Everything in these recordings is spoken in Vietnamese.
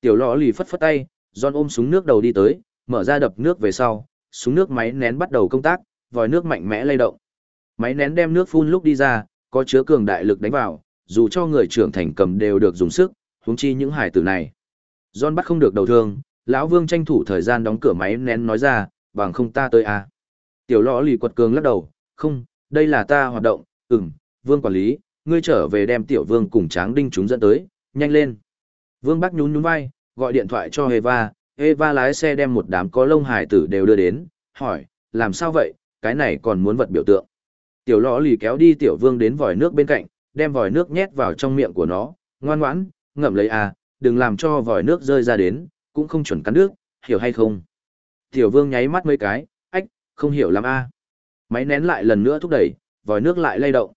Tiểu lọ lì phất phất tay, John ôm súng nước đầu đi tới, mở ra đập nước về sau, súng nước máy nén bắt đầu công tác, vòi nước mạnh mẽ lay động. Máy nén đem nước phun lúc đi ra, có chứa cường đại lực đánh vào, dù cho người trưởng thành cầm đều được dùng sức, huống chi những hải tử này. John bắt không được đầu thương, lão Vương tranh thủ thời gian đóng cửa máy nén nói ra, bằng không ta tới à. Tiểu lọ lì quật cường lắc đầu, không, đây là ta hoạt động, ừm, Vương quản lý, ngươi trở về đem tiểu Vương cùng Tráng Đinh chúng dẫn tới, nhanh lên. Vương Bắc nhún nhún vai, gọi điện thoại cho Eva, Eva lái xe đem một đám có lông hải tử đều đưa đến, hỏi, làm sao vậy, cái này còn muốn vật biểu tượng. Tiểu lọ lì kéo đi tiểu vương đến vòi nước bên cạnh, đem vòi nước nhét vào trong miệng của nó, ngoan ngoãn, ngậm lấy à, đừng làm cho vòi nước rơi ra đến, cũng không chuẩn cắn nước, hiểu hay không. Tiểu vương nháy mắt mấy cái, ách, không hiểu lắm a. À. Máy nén lại lần nữa thúc đẩy, vòi nước lại lay động.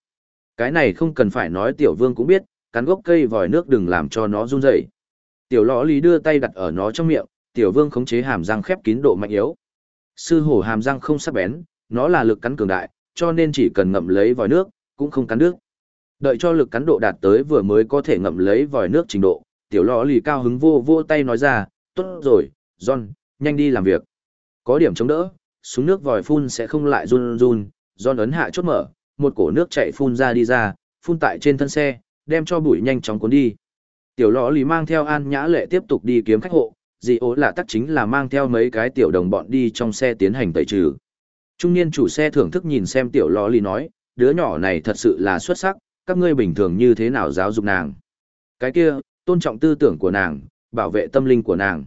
Cái này không cần phải nói tiểu vương cũng biết, cắn gốc cây vòi nước đừng làm cho nó run rẩy. Tiểu lọ lì đưa tay đặt ở nó trong miệng, tiểu vương khống chế hàm răng khép kín độ mạnh yếu. Sư hổ hàm răng không sắc bén, nó là lực cắn cường đại, cho nên chỉ cần ngậm lấy vòi nước, cũng không cắn nước. Đợi cho lực cắn độ đạt tới vừa mới có thể ngậm lấy vòi nước trình độ, tiểu lọ lì cao hứng vô vô tay nói ra, tốt rồi, John, nhanh đi làm việc. Có điểm chống đỡ, súng nước vòi phun sẽ không lại run run, John ấn hạ chốt mở, một cổ nước chạy phun ra đi ra, phun tại trên thân xe, đem cho bụi nhanh chóng cuốn đi. Tiểu lọ lì mang theo An Nhã Lệ tiếp tục đi kiếm khách hộ, dị ố là tắc chính là mang theo mấy cái tiểu đồng bọn đi trong xe tiến hành tẩy trừ. Trung niên chủ xe thưởng thức nhìn xem tiểu lọ lì nói, đứa nhỏ này thật sự là xuất sắc, các ngươi bình thường như thế nào giáo dục nàng. Cái kia, tôn trọng tư tưởng của nàng, bảo vệ tâm linh của nàng.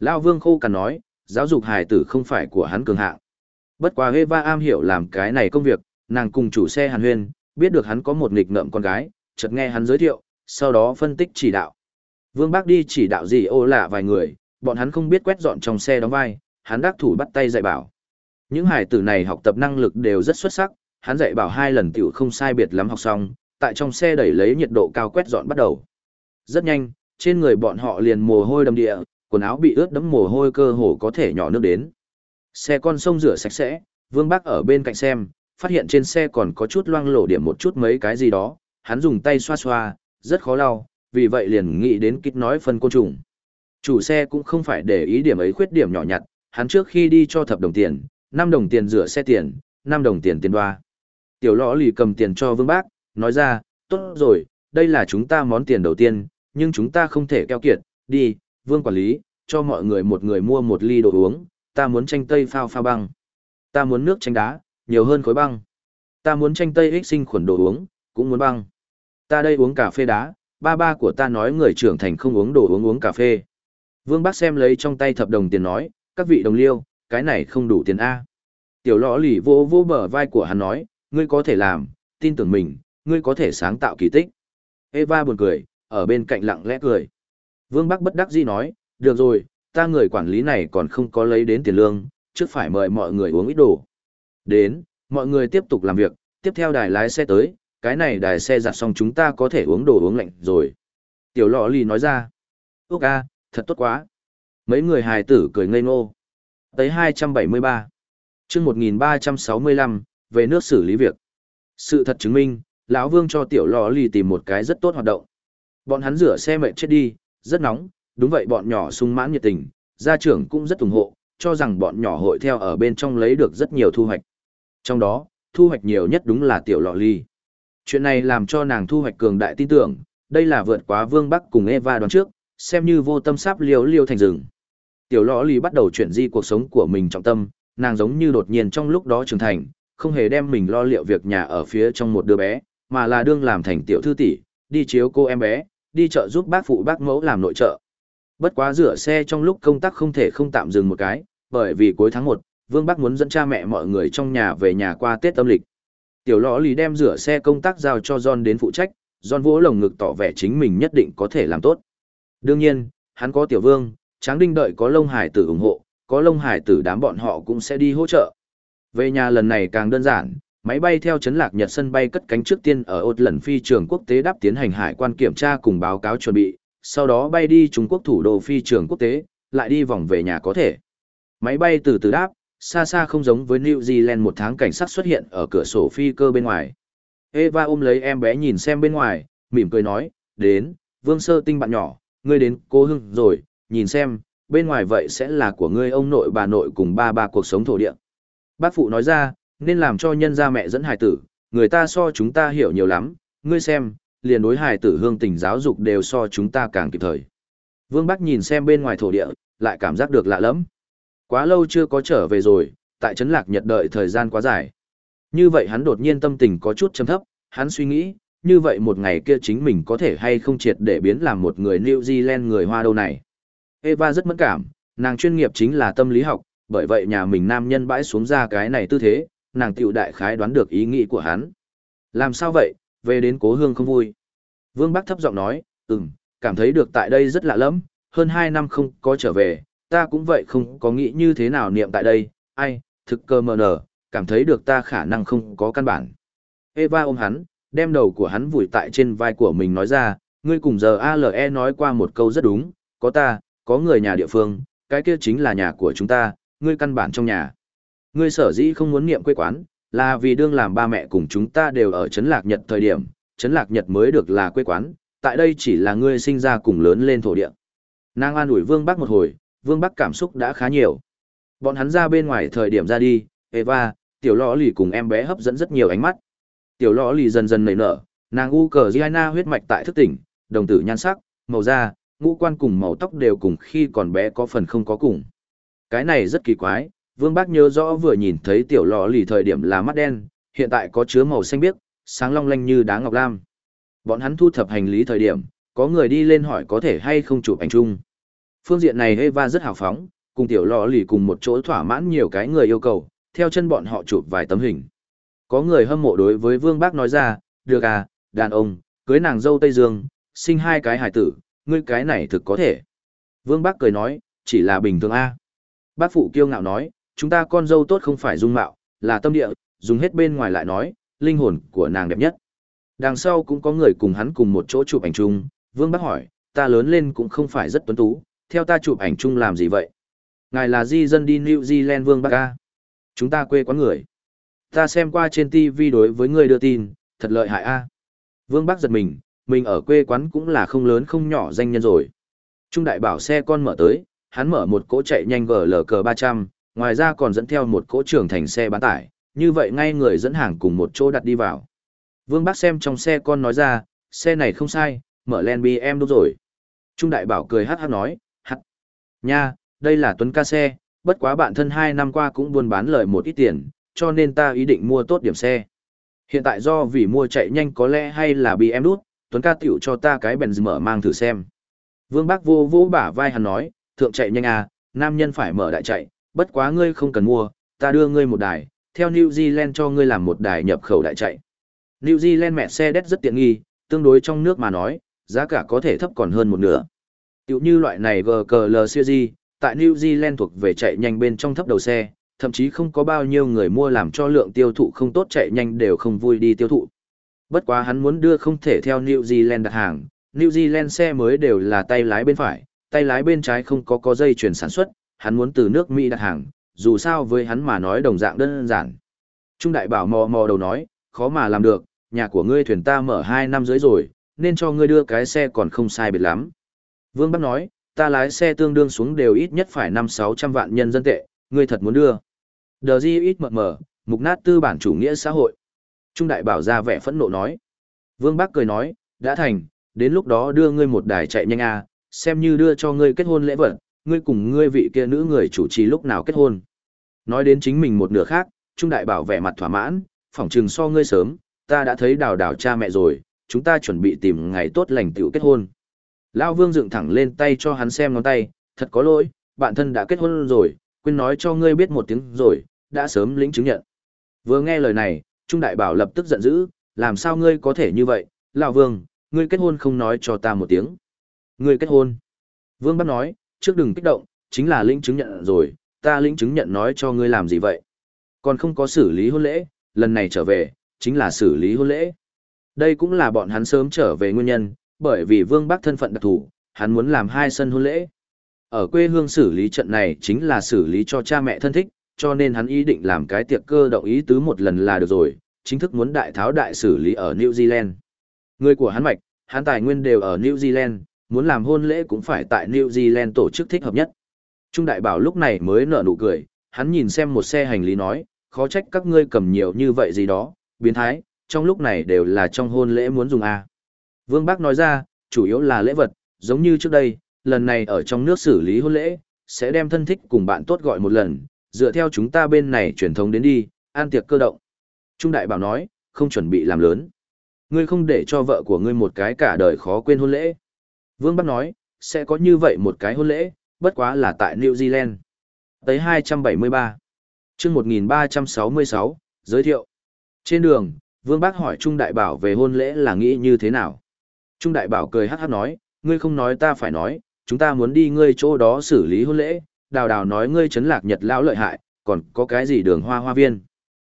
Lao vương khô cằn nói, giáo dục hài tử không phải của hắn cường hạng. Bất quá Eva am hiểu làm cái này công việc, nàng cùng chủ xe hàn huyên, biết được hắn có một nghịch ngợm con gái, chợt nghe hắn giới thiệu, sau đó phân tích chỉ đạo. Vương Bác đi chỉ đạo gì ô lạ vài người, bọn hắn không biết quét dọn trong xe đóng vai, hắn đắc thủ bắt tay dạy bảo. Những hải tử này học tập năng lực đều rất xuất sắc, hắn dạy bảo hai lần tiểu không sai biệt lắm học xong, tại trong xe đẩy lấy nhiệt độ cao quét dọn bắt đầu. Rất nhanh, trên người bọn họ liền mồ hôi đầm địa, quần áo bị ướt đẫm mồ hôi cơ hồ có thể nhỏ nước đến. Xe con sông rửa sạch sẽ, Vương Bác ở bên cạnh xem, phát hiện trên xe còn có chút loang lổ điểm một chút mấy cái gì đó, hắn dùng tay xoa xoa, rất khó lau, vì vậy liền nghĩ đến kích nói phân côn trùng. Chủ xe cũng không phải để ý điểm ấy khuyết điểm nhỏ nhặt, hắn trước khi đi cho thập đồng tiền, 5 đồng tiền rửa xe tiền, 5 đồng tiền tiền đoa. Tiểu lõ lì cầm tiền cho vương bác, nói ra, tốt rồi, đây là chúng ta món tiền đầu tiên, nhưng chúng ta không thể keo kiệt, đi, vương quản lý, cho mọi người một người mua một ly đồ uống, ta muốn chanh tây phao pha băng. Ta muốn nước chanh đá, nhiều hơn khối băng. Ta muốn chanh tây ích sinh khuẩn đồ uống, cũng muốn băng. Ta đây uống cà phê đá, ba ba của ta nói người trưởng thành không uống đồ uống uống cà phê. Vương Bác xem lấy trong tay thập đồng tiền nói, các vị đồng liêu, cái này không đủ tiền A. Tiểu lõ lì vô vô bờ vai của hắn nói, ngươi có thể làm, tin tưởng mình, ngươi có thể sáng tạo kỳ tích. Eva buồn cười, ở bên cạnh lặng lẽ cười. Vương Bắc bất đắc dĩ nói, được rồi, ta người quản lý này còn không có lấy đến tiền lương, trước phải mời mọi người uống ít đồ. Đến, mọi người tiếp tục làm việc, tiếp theo đài lái xe tới, cái này đài xe giặt xong chúng ta có thể uống đồ uống lạnh rồi. Tiểu lọ lì nói ra, úc a, thật tốt quá. Mấy người hài tử cười ngây ngô. Tới 273. chương 1365, về nước xử lý việc. Sự thật chứng minh, lão Vương cho tiểu lọ lì tìm một cái rất tốt hoạt động. Bọn hắn rửa xe mệt chết đi, rất nóng, đúng vậy bọn nhỏ sung mãn nhiệt tình, gia trưởng cũng rất ủng hộ, cho rằng bọn nhỏ hội theo ở bên trong lấy được rất nhiều thu hoạch. Trong đó, thu hoạch nhiều nhất đúng là tiểu lọ ly. Chuyện này làm cho nàng thu hoạch cường đại tin tưởng, đây là vượt quá Vương Bắc cùng Eva đoán trước, xem như vô tâm sáp liều liêu thành rừng. Tiểu lõ lì bắt đầu chuyển di cuộc sống của mình trọng tâm, nàng giống như đột nhiên trong lúc đó trưởng thành, không hề đem mình lo liệu việc nhà ở phía trong một đứa bé, mà là đương làm thành tiểu thư tỷ, đi chiếu cô em bé, đi chợ giúp bác phụ bác mẫu làm nội trợ. Bất quá rửa xe trong lúc công tác không thể không tạm dừng một cái, bởi vì cuối tháng 1, Vương Bắc muốn dẫn cha mẹ mọi người trong nhà về nhà qua Tết âm lịch. Tiểu lõ lì đem rửa xe công tác giao cho John đến phụ trách, John vỗ lồng ngực tỏ vẻ chính mình nhất định có thể làm tốt. Đương nhiên, hắn có tiểu vương, tráng đinh đợi có lông hải tử ủng hộ, có lông hải tử đám bọn họ cũng sẽ đi hỗ trợ. Về nhà lần này càng đơn giản, máy bay theo chấn lạc Nhật sân bay cất cánh trước tiên ở ột lần phi trường quốc tế đáp tiến hành hải quan kiểm tra cùng báo cáo chuẩn bị, sau đó bay đi Trung Quốc thủ đô phi trường quốc tế, lại đi vòng về nhà có thể. Máy bay từ từ đáp, xa xa không giống với New Zealand một tháng cảnh sát xuất hiện ở cửa sổ phi cơ bên ngoài. Eva ôm lấy em bé nhìn xem bên ngoài, mỉm cười nói, đến, vương sơ tinh bạn nhỏ, ngươi đến cô hương rồi, nhìn xem, bên ngoài vậy sẽ là của ngươi ông nội bà nội cùng ba ba cuộc sống thổ địa. Bác phụ nói ra, nên làm cho nhân gia mẹ dẫn hài tử, người ta so chúng ta hiểu nhiều lắm, ngươi xem, liền đối hài tử hương tình giáo dục đều so chúng ta càng kịp thời. Vương Bắc nhìn xem bên ngoài thổ địa, lại cảm giác được lạ lắm. Quá lâu chưa có trở về rồi, tại Trấn Lạc Nhật đợi thời gian quá dài. Như vậy hắn đột nhiên tâm tình có chút chấm thấp, hắn suy nghĩ, như vậy một ngày kia chính mình có thể hay không triệt để biến làm một người New Zealand người Hoa đâu này. Eva rất mẫn cảm, nàng chuyên nghiệp chính là tâm lý học, bởi vậy nhà mình nam nhân bãi xuống ra cái này tư thế, nàng tiểu đại khái đoán được ý nghĩ của hắn. Làm sao vậy, về đến cố hương không vui. Vương Bắc thấp giọng nói, ừm, cảm thấy được tại đây rất lạ lắm, hơn 2 năm không có trở về, ta cũng vậy không có nghĩ như thế nào niệm tại đây, ai, thực cơ mờ nở, cảm thấy được ta khả năng không có căn bản. Eva ôm hắn, đem đầu của hắn vùi tại trên vai của mình nói ra, ngươi cùng giờ ALE nói qua một câu rất đúng, có ta, có người nhà địa phương, cái kia chính là nhà của chúng ta, ngươi căn bản trong nhà. Ngươi sở dĩ không muốn niệm quê quán, là vì đương làm ba mẹ cùng chúng ta đều ở Trấn Lạc Nhật thời điểm, Trấn Lạc Nhật mới được là quê quán, tại đây chỉ là ngươi sinh ra cùng lớn lên thổ địa. Nàng an ủi Vương bác một hồi, Vương Bắc cảm xúc đã khá nhiều. Bọn hắn ra bên ngoài thời điểm ra đi, Eva, tiểu lọ lì cùng em bé hấp dẫn rất nhiều ánh mắt. Tiểu lọ lì dần dần nảy nở, nàng u cờ Giana huyết mạch tại thức tỉnh, đồng tử nhan sắc, màu da, ngũ quan cùng màu tóc đều cùng khi còn bé có phần không có cùng. Cái này rất kỳ quái, Vương Bác nhớ rõ vừa nhìn thấy tiểu lọ lì thời điểm là mắt đen, hiện tại có chứa màu xanh biếc, sáng long lanh như đá ngọc lam. Bọn hắn thu thập hành lý thời điểm, có người đi lên hỏi có thể hay không chụp ảnh chung. Phương diện này Eva rất hào phóng, cùng tiểu lọ lì cùng một chỗ thỏa mãn nhiều cái người yêu cầu, theo chân bọn họ chụp vài tấm hình. Có người hâm mộ đối với Vương Bác nói ra, được à, đàn ông, cưới nàng dâu Tây Dương, sinh hai cái hải tử, ngươi cái này thực có thể. Vương Bác cười nói, chỉ là bình thường a. Bác phụ kiêu ngạo nói, chúng ta con dâu tốt không phải dung mạo, là tâm địa, dùng hết bên ngoài lại nói, linh hồn của nàng đẹp nhất. Đằng sau cũng có người cùng hắn cùng một chỗ chụp ảnh chung, Vương Bác hỏi, ta lớn lên cũng không phải rất tuấn tú, theo ta chụp ảnh chung làm gì vậy? Ngài là di dân đi New Zealand Vương Bắc A. Chúng ta quê quán người. Ta xem qua trên TV đối với người đưa tin, thật lợi hại A. Vương Bắc giật mình, mình ở quê quán cũng là không lớn không nhỏ danh nhân rồi. Trung đại bảo xe con mở tới, hắn mở một cỗ chạy nhanh GLK 300, ngoài ra còn dẫn theo một cỗ trưởng thành xe bán tải, như vậy ngay người dẫn hàng cùng một chỗ đặt đi vào. Vương Bắc xem trong xe con nói ra, xe này không sai, mở len BMW rồi. Trung đại bảo cười hát hát nói. Nha, đây là tuấn ca xe, bất quá bạn thân hai năm qua cũng buôn bán lời một ít tiền, cho nên ta ý định mua tốt điểm xe. Hiện tại do vì mua chạy nhanh có lẽ hay là bị em đút, Tuấn ca tiểu cho ta cái bèn mở mang thử xem. Vương Bác vô vô bả vai hắn nói, thượng chạy nhanh à, nam nhân phải mở đại chạy, bất quá ngươi không cần mua, ta đưa ngươi một đài, theo New Zealand cho ngươi làm một đài nhập khẩu đại chạy. New Zealand mẹ xe đét rất tiện nghi, tương đối trong nước mà nói, giá cả có thể thấp còn hơn một nửa. Tiểu như loại này GKL series, tại New Zealand thuộc về chạy nhanh bên trong thấp đầu xe, thậm chí không có bao nhiêu người mua làm cho lượng tiêu thụ không tốt chạy nhanh đều không vui đi tiêu thụ. Bất quá hắn muốn đưa không thể theo New Zealand đặt hàng, New Zealand xe mới đều là tay lái bên phải, tay lái bên trái không có có dây chuyển sản xuất, hắn muốn từ nước Mỹ đặt hàng, dù sao với hắn mà nói đồng dạng đơn giản. Trung đại bảo mò mò đầu nói, khó mà làm được, nhà của ngươi thuyền ta mở 2 năm dưới rồi, nên cho ngươi đưa cái xe còn không sai biệt lắm. Vương Bắc nói, ta lái xe tương đương xuống đều ít nhất phải 5-600 vạn nhân dân tệ, ngươi thật muốn đưa. Đờ di ít mờ mờ, mục nát tư bản chủ nghĩa xã hội. Trung đại bảo ra vẻ phẫn nộ nói. Vương Bắc cười nói, đã thành, đến lúc đó đưa ngươi một đài chạy nhanh à, xem như đưa cho ngươi kết hôn lễ vật, ngươi cùng ngươi vị kia nữ người chủ trì lúc nào kết hôn. Nói đến chính mình một nửa khác, Trung đại bảo vẻ mặt thỏa mãn, phỏng trừng so ngươi sớm, ta đã thấy đào đào cha mẹ rồi, chúng ta chuẩn bị tìm ngày tốt lành tiểu kết hôn. Lão Vương dựng thẳng lên tay cho hắn xem ngón tay, thật có lỗi, bạn thân đã kết hôn rồi, quên nói cho ngươi biết một tiếng rồi, đã sớm lĩnh chứng nhận. Vừa nghe lời này, Trung Đại Bảo lập tức giận dữ, làm sao ngươi có thể như vậy, Lão Vương, ngươi kết hôn không nói cho ta một tiếng. Ngươi kết hôn. Vương bắt nói, trước đừng kích động, chính là lĩnh chứng nhận rồi, ta lĩnh chứng nhận nói cho ngươi làm gì vậy. Còn không có xử lý hôn lễ, lần này trở về, chính là xử lý hôn lễ. Đây cũng là bọn hắn sớm trở về nguyên nhân, bởi vì Vương Bắc thân phận đặc thù, hắn muốn làm hai sân hôn lễ. Ở quê hương xử lý trận này chính là xử lý cho cha mẹ thân thích, cho nên hắn ý định làm cái tiệc cơ động ý tứ một lần là được rồi, chính thức muốn đại tháo đại xử lý ở New Zealand. Người của hắn mạch, hắn tài nguyên đều ở New Zealand, muốn làm hôn lễ cũng phải tại New Zealand tổ chức thích hợp nhất. Trung đại bảo lúc này mới nở nụ cười, hắn nhìn xem một xe hành lý nói, khó trách các ngươi cầm nhiều như vậy gì đó, biến thái, trong lúc này đều là trong hôn lễ muốn dùng A. Vương Bác nói ra, chủ yếu là lễ vật, giống như trước đây, lần này ở trong nước xử lý hôn lễ, sẽ đem thân thích cùng bạn tốt gọi một lần, dựa theo chúng ta bên này truyền thống đến đi, an tiệc cơ động. Trung đại bảo nói, không chuẩn bị làm lớn. Ngươi không để cho vợ của ngươi một cái cả đời khó quên hôn lễ. Vương Bắc nói, sẽ có như vậy một cái hôn lễ, bất quá là tại New Zealand. Tới 273. chương 1366, giới thiệu. Trên đường, Vương Bác hỏi Trung Đại Bảo về hôn lễ là nghĩ như thế nào. Trung Đại Bảo cười hát hát nói, ngươi không nói ta phải nói, chúng ta muốn đi ngươi chỗ đó xử lý hôn lễ, đào đào nói ngươi chấn lạc nhật lão lợi hại, còn có cái gì đường hoa hoa viên.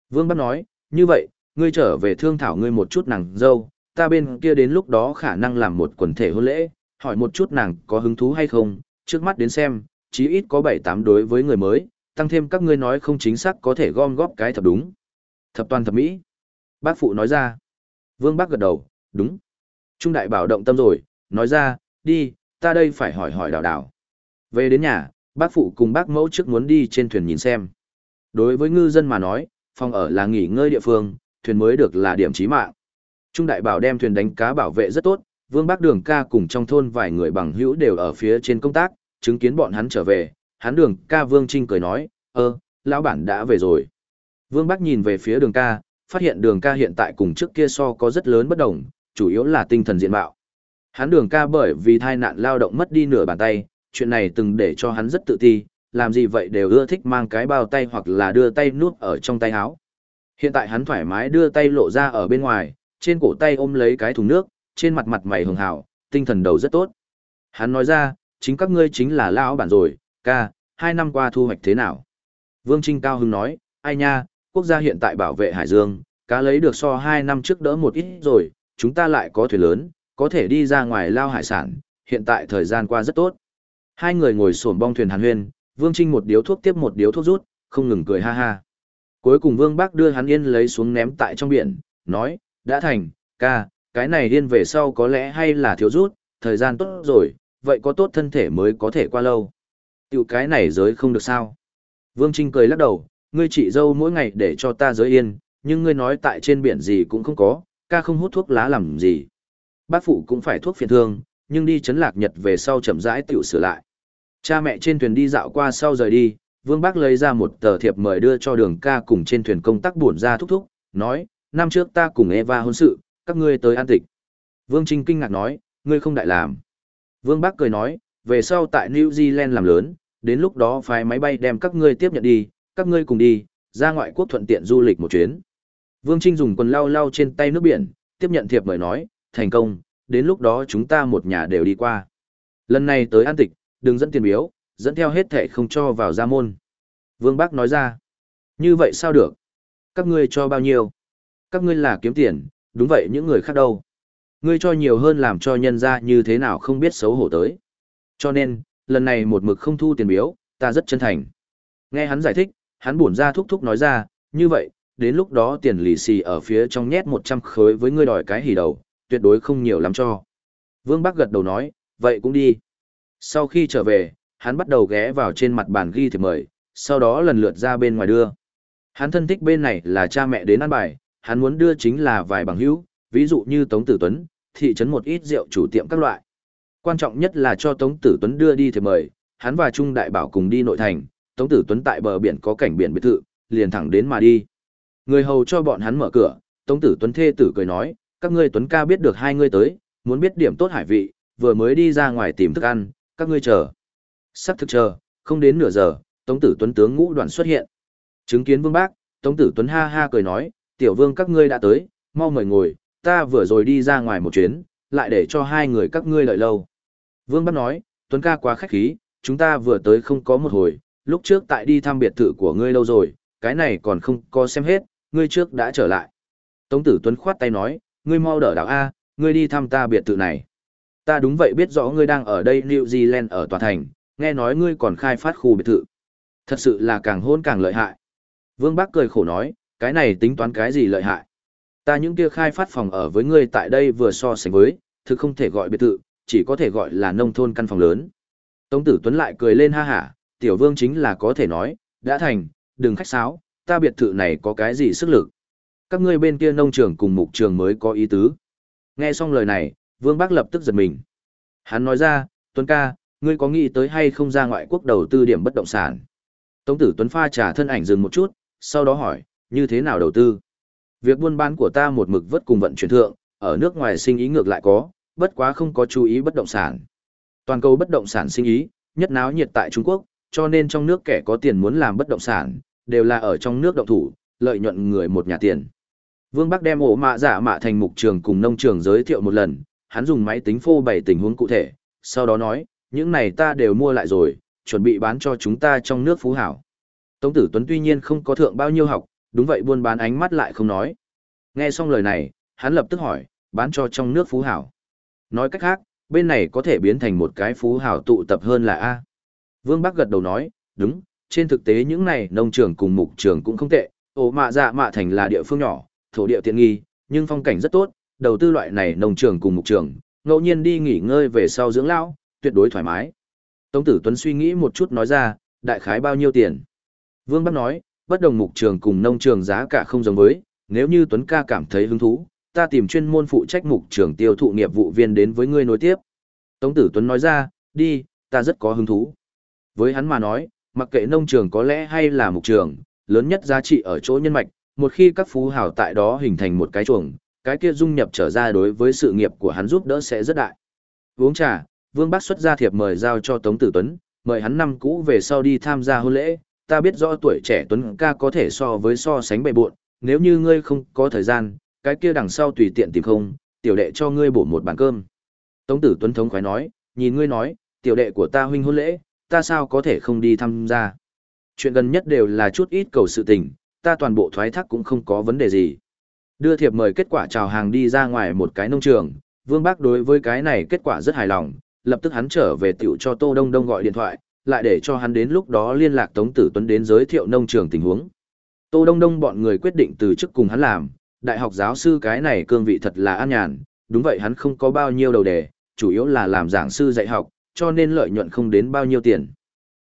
Vương Bác nói, như vậy, ngươi trở về thương thảo ngươi một chút nàng dâu, ta bên kia đến lúc đó khả năng làm một quần thể hôn lễ, hỏi một chút nàng có hứng thú hay không, trước mắt đến xem, chí ít có 7-8 đối với người mới, tăng thêm các ngươi nói không chính xác có thể gom góp cái thập đúng. Thập toàn thập mỹ. Bác phụ nói ra. Vương bác gật đầu, đúng. Trung đại bảo động tâm rồi, nói ra, đi, ta đây phải hỏi hỏi đào đào. Về đến nhà, bác phụ cùng bác mẫu trước muốn đi trên thuyền nhìn xem. Đối với ngư dân mà nói, phòng ở là nghỉ ngơi địa phương, thuyền mới được là điểm chí mạng. Trung đại bảo đem thuyền đánh cá bảo vệ rất tốt, Vương Bác Đường ca cùng trong thôn vài người bằng hữu đều ở phía trên công tác, chứng kiến bọn hắn trở về, hắn Đường ca Vương Trinh cười nói, ơ, lão bản đã về rồi. Vương Bác nhìn về phía Đường ca, phát hiện Đường ca hiện tại cùng trước kia so có rất lớn bất đồng, chủ yếu là tinh thần diện mạo. Hắn Đường ca bởi vì thai nạn lao động mất đi nửa bàn tay, chuyện này từng để cho hắn rất tự ti, làm gì vậy đều ưa thích mang cái bao tay hoặc là đưa tay nuốt ở trong tay áo. Hiện tại hắn thoải mái đưa tay lộ ra ở bên ngoài, trên cổ tay ôm lấy cái thùng nước, trên mặt mặt mày hường hảo, tinh thần đầu rất tốt. Hắn nói ra, chính các ngươi chính là lão bản rồi, ca, hai năm qua thu hoạch thế nào? Vương Trinh Cao Hưng nói, ai nha, quốc gia hiện tại bảo vệ Hải Dương, cá lấy được so hai năm trước đỡ một ít rồi, chúng ta lại có thuyền lớn, có thể đi ra ngoài lao hải sản, hiện tại thời gian qua rất tốt. Hai người ngồi sổn bong thuyền hàn huyên, Vương Trinh một điếu thuốc tiếp một điếu thuốc rút, không ngừng cười ha ha. Cuối cùng Vương bác đưa hắn yên lấy xuống ném tại trong biển, nói, đã thành, ca, cái này điên về sau có lẽ hay là thiếu rút, thời gian tốt rồi, vậy có tốt thân thể mới có thể qua lâu. Tiểu cái này giới không được sao. Vương Trinh cười lắc đầu, ngươi chị dâu mỗi ngày để cho ta giới yên, nhưng ngươi nói tại trên biển gì cũng không có, ca không hút thuốc lá làm gì. Bác phụ cũng phải thuốc phiền thương, nhưng đi chấn lạc nhật về sau chậm rãi tiểu sửa lại. Cha mẹ trên thuyền đi dạo qua sau rời đi, Vương Bác lấy ra một tờ thiệp mời đưa cho đường ca cùng trên thuyền công tác buồn ra thúc thúc, nói, năm trước ta cùng Eva hôn sự, các ngươi tới an tịch. Vương Trinh kinh ngạc nói, ngươi không đại làm. Vương bác cười nói, về sau tại New Zealand làm lớn, đến lúc đó phái máy bay đem các ngươi tiếp nhận đi, các ngươi cùng đi, ra ngoại quốc thuận tiện du lịch một chuyến. Vương Trinh dùng quần lau lau trên tay nước biển, tiếp nhận thiệp mời nói, thành công, đến lúc đó chúng ta một nhà đều đi qua. Lần này tới an tịch, đừng dẫn tiền biếu, dẫn theo hết thẻ không cho vào gia môn. Vương bác nói ra, như vậy sao được? Các ngươi cho bao nhiêu? Các ngươi là kiếm tiền, đúng vậy những người khác đâu. Ngươi cho nhiều hơn làm cho nhân ra như thế nào không biết xấu hổ tới. Cho nên, lần này một mực không thu tiền biếu, ta rất chân thành. Nghe hắn giải thích, hắn buồn ra thúc thúc nói ra, như vậy, đến lúc đó tiền lì xì ở phía trong nhét 100 khối với ngươi đòi cái hỉ đầu, tuyệt đối không nhiều lắm cho. Vương Bắc gật đầu nói, vậy cũng đi. Sau khi trở về, hắn bắt đầu ghé vào trên mặt bàn ghi thiệp mời, sau đó lần lượt ra bên ngoài đưa. Hắn thân thích bên này là cha mẹ đến ăn bài, hắn muốn đưa chính là vài bằng hữu, ví dụ như Tống Tử Tuấn, thị trấn một ít rượu chủ tiệm các loại. Quan trọng nhất là cho Tống Tử Tuấn đưa đi thì mời, hắn và Trung Đại Bảo cùng đi nội thành, Tống Tử Tuấn tại bờ biển có cảnh biển biệt thự, liền thẳng đến mà đi. Người hầu cho bọn hắn mở cửa, Tống Tử Tuấn thê tử cười nói, các ngươi Tuấn ca biết được hai ngươi tới, muốn biết điểm tốt hải vị, vừa mới đi ra ngoài tìm thức ăn, các ngươi chờ. Sắp thực chờ, không đến nửa giờ, Tống Tử Tuấn tướng ngũ đoàn xuất hiện. Chứng kiến Vương Bác, Tống Tử Tuấn ha ha cười nói, tiểu vương các ngươi đã tới, mau mời ngồi, ta vừa rồi đi ra ngoài một chuyến, lại để cho hai người các ngươi lợi lâu. Vương Bác nói, Tuấn ca quá khách khí, chúng ta vừa tới không có một hồi, lúc trước tại đi thăm biệt thự của ngươi lâu rồi, cái này còn không có xem hết, ngươi trước đã trở lại. Tống tử Tuấn khoát tay nói, ngươi mau đỡ đảo A, ngươi đi thăm ta biệt thự này. Ta đúng vậy biết rõ ngươi đang ở đây New Zealand ở tòa thành, nghe nói ngươi còn khai phát khu biệt thự. Thật sự là càng hôn càng lợi hại. Vương Bắc cười khổ nói, cái này tính toán cái gì lợi hại. Ta những kia khai phát phòng ở với ngươi tại đây vừa so sánh với, thực không thể gọi biệt thự, chỉ có thể gọi là nông thôn căn phòng lớn. Tống Tử Tuấn lại cười lên ha hả, tiểu vương chính là có thể nói, đã thành, đừng khách sáo, ta biệt thự này có cái gì sức lực. Các ngươi bên kia nông trường cùng mục trường mới có ý tứ. Nghe xong lời này, Vương Bắc lập tức giật mình. Hắn nói ra, Tuấn ca, ngươi có nghĩ tới hay không ra ngoại quốc đầu tư điểm bất động sản? Tống tử Tuấn pha trả thân ảnh dừng một chút, sau đó hỏi, như thế nào đầu tư? Việc buôn bán của ta một mực vất cùng vận chuyển thượng, ở nước ngoài sinh ý ngược lại có, bất quá không có chú ý bất động sản. Toàn cầu bất động sản sinh ý, nhất náo nhiệt tại Trung Quốc, cho nên trong nước kẻ có tiền muốn làm bất động sản, đều là ở trong nước động thủ, lợi nhuận người một nhà tiền. Vương Bắc đem ổ mạ giả mạ thành mục trường cùng nông trường giới thiệu một lần, hắn dùng máy tính phô bày tình huống cụ thể, sau đó nói, những này ta đều mua lại rồi, chuẩn bị bán cho chúng ta trong nước phú hảo. Tống tử Tuấn tuy nhiên không có thượng bao nhiêu học, đúng vậy buôn bán ánh mắt lại không nói. Nghe xong lời này, hắn lập tức hỏi, bán cho trong nước phú hảo. Nói cách khác, bên này có thể biến thành một cái phú hảo tụ tập hơn là A. Vương Bắc gật đầu nói, đúng, trên thực tế những này nông trường cùng mục trường cũng không tệ, ổ mạ dạ mạ thành là địa phương nhỏ, thổ địa tiện nghi, nhưng phong cảnh rất tốt, đầu tư loại này nông trường cùng mục trường, ngẫu nhiên đi nghỉ ngơi về sau dưỡng lão, tuyệt đối thoải mái. Tống Tử Tuấn suy nghĩ một chút nói ra, đại khái bao nhiêu tiền? Vương Bắc nói, bất đồng mục trường cùng nông trường giá cả không giống với, nếu như Tuấn ca cảm thấy hứng thú, ta tìm chuyên môn phụ trách mục trường tiêu thụ nghiệp vụ viên đến với ngươi nối tiếp. Tống Tử Tuấn nói ra, đi, ta rất có hứng thú. Với hắn mà nói, mặc kệ nông trường có lẽ hay là mục trường, lớn nhất giá trị ở chỗ nhân mạch, một khi các phú hào tại đó hình thành một cái chuồng, cái kia dung nhập trở ra đối với sự nghiệp của hắn giúp đỡ sẽ rất đại. Uống trà, Vương Bác xuất ra thiệp mời giao cho Tống Tử Tuấn, mời hắn năm cũ về sau đi tham gia hôn lễ, ta biết rõ tuổi trẻ Tuấn ca có thể so với so sánh bệ buộn, nếu như ngươi không có thời gian, cái kia đằng sau tùy tiện tìm không, tiểu đệ cho ngươi bổ một bàn cơm. Tống Tử Tuấn thống khoái nói, nhìn ngươi nói, tiểu đệ của ta huynh hôn lễ, ta sao có thể không đi tham gia. Chuyện gần nhất đều là chút ít cầu sự tình, ta toàn bộ thoái thác cũng không có vấn đề gì. Đưa thiệp mời kết quả chào hàng đi ra ngoài một cái nông trường, Vương Bác đối với cái này kết quả rất hài lòng, lập tức hắn trở về tiểu cho Tô Đông Đông gọi điện thoại, lại để cho hắn đến lúc đó liên lạc Tống Tử Tuấn đến giới thiệu nông trường tình huống. Tô Đông Đông bọn người quyết định từ chức cùng hắn làm, đại học giáo sư cái này cương vị thật là an nhàn, đúng vậy hắn không có bao nhiêu đầu đề, chủ yếu là làm giảng sư dạy học, cho nên lợi nhuận không đến bao nhiêu tiền.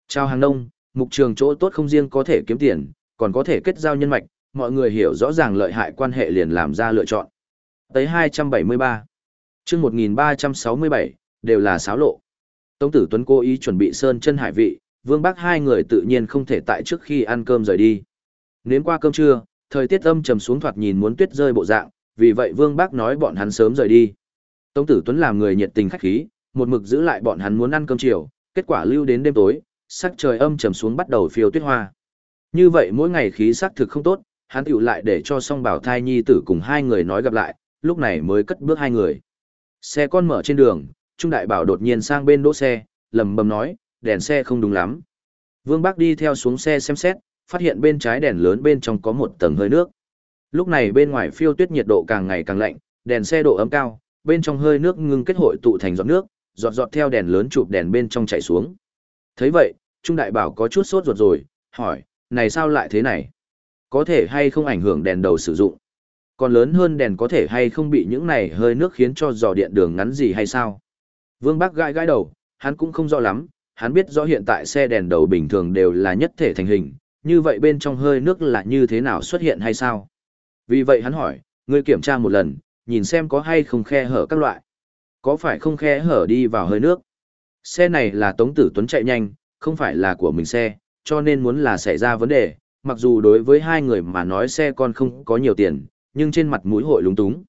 Chào hàng nông, mục trường chỗ tốt không riêng có thể kiếm tiền, còn có thể kết giao nhân mạch, mọi người hiểu rõ ràng lợi hại quan hệ liền làm ra lựa chọn. Tới 273, chương 1367, đều là xáo lộ. Tống tử Tuấn cố ý chuẩn bị sơn chân hải vị, vương bác hai người tự nhiên không thể tại trước khi ăn cơm rời đi. Nếm qua cơm trưa, thời tiết âm trầm xuống thoạt nhìn muốn tuyết rơi bộ dạng, vì vậy vương bác nói bọn hắn sớm rời đi. Tống tử Tuấn làm người nhiệt tình khách khí, một mực giữ lại bọn hắn muốn ăn cơm chiều, kết quả lưu đến đêm tối, sắc trời âm trầm xuống bắt đầu phiêu tuyết hoa. Như vậy mỗi ngày khí sắc thực không tốt, hắn tiểu lại để cho song bảo thai nhi tử cùng hai người nói gặp lại, lúc này mới cất bước hai người. Xe con mở trên đường, Trung Đại Bảo đột nhiên sang bên đỗ xe, lầm bầm nói, đèn xe không đúng lắm. Vương bác đi theo xuống xe xem xét, phát hiện bên trái đèn lớn bên trong có một tầng hơi nước. Lúc này bên ngoài phiêu tuyết nhiệt độ càng ngày càng lạnh, đèn xe độ ấm cao, bên trong hơi nước ngưng kết hội tụ thành giọt nước, giọt giọt theo đèn lớn chụp đèn bên trong chảy xuống. Thấy vậy, Trung Đại Bảo có chút sốt ruột rồi, hỏi, này sao lại thế này? Có thể hay không ảnh hưởng đèn đầu sử dụng? Còn lớn hơn đèn có thể hay không bị những này hơi nước khiến cho dò điện đường ngắn gì hay sao? Vương Bắc gãi gãi đầu, hắn cũng không rõ lắm, hắn biết rõ hiện tại xe đèn đầu bình thường đều là nhất thể thành hình, như vậy bên trong hơi nước là như thế nào xuất hiện hay sao? Vì vậy hắn hỏi, ngươi kiểm tra một lần, nhìn xem có hay không khe hở các loại. Có phải không khe hở đi vào hơi nước? Xe này là Tống Tử Tuấn chạy nhanh, không phải là của mình xe, cho nên muốn là xảy ra vấn đề, mặc dù đối với hai người mà nói xe con không có nhiều tiền, nhưng trên mặt mũi hội lúng túng.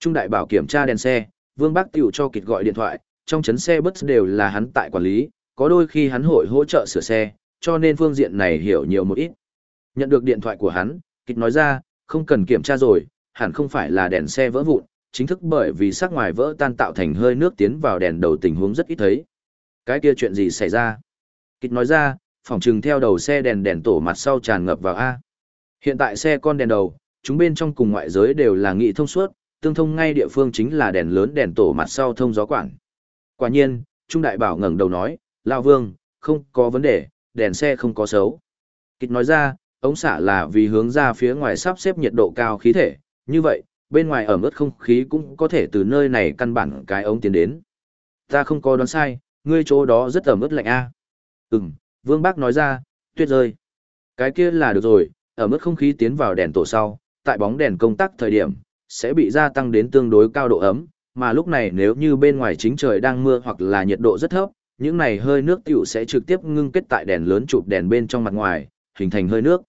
Trung đại bảo kiểm tra đèn xe, Vương Bắc tiểu cho kịch gọi điện thoại, trong chấn xe bus đều là hắn tại quản lý, có đôi khi hắn hội hỗ trợ sửa xe, cho nên phương diện này hiểu nhiều một ít. Nhận được điện thoại của hắn, kịch nói ra, không cần kiểm tra rồi, hẳn không phải là đèn xe vỡ vụn, chính thức bởi vì sắc ngoài vỡ tan tạo thành hơi nước tiến vào đèn đầu tình huống rất ít thấy. Cái kia chuyện gì xảy ra? Kịch nói ra, phòng trừng theo đầu xe đèn đèn tổ mặt sau tràn ngập vào A. Hiện tại xe con đèn đầu, chúng bên trong cùng ngoại giới đều là nghị thông suốt, tương thông ngay địa phương chính là đèn lớn đèn tổ mặt sau thông gió quản. Quả nhiên, Trung Đại Bảo ngẩng đầu nói, Lão Vương, không có vấn đề, đèn xe không có xấu. Kịch nói ra, ống xả là vì hướng ra phía ngoài sắp xếp nhiệt độ cao khí thể, như vậy, bên ngoài ẩm ướt không khí cũng có thể từ nơi này căn bản cái ống tiến đến. Ta không có đoán sai, ngươi chỗ đó rất ẩm ướt lạnh a. Ừm, Vương Bác nói ra, tuyết rơi. Cái kia là được rồi, ở ướt không khí tiến vào đèn tổ sau, tại bóng đèn công tắc thời điểm, sẽ bị gia tăng đến tương đối cao độ ấm, mà lúc này nếu như bên ngoài chính trời đang mưa hoặc là nhiệt độ rất thấp, những này hơi nước tiểu sẽ trực tiếp ngưng kết tại đèn lớn chụp đèn bên trong mặt ngoài, hình thành hơi nước.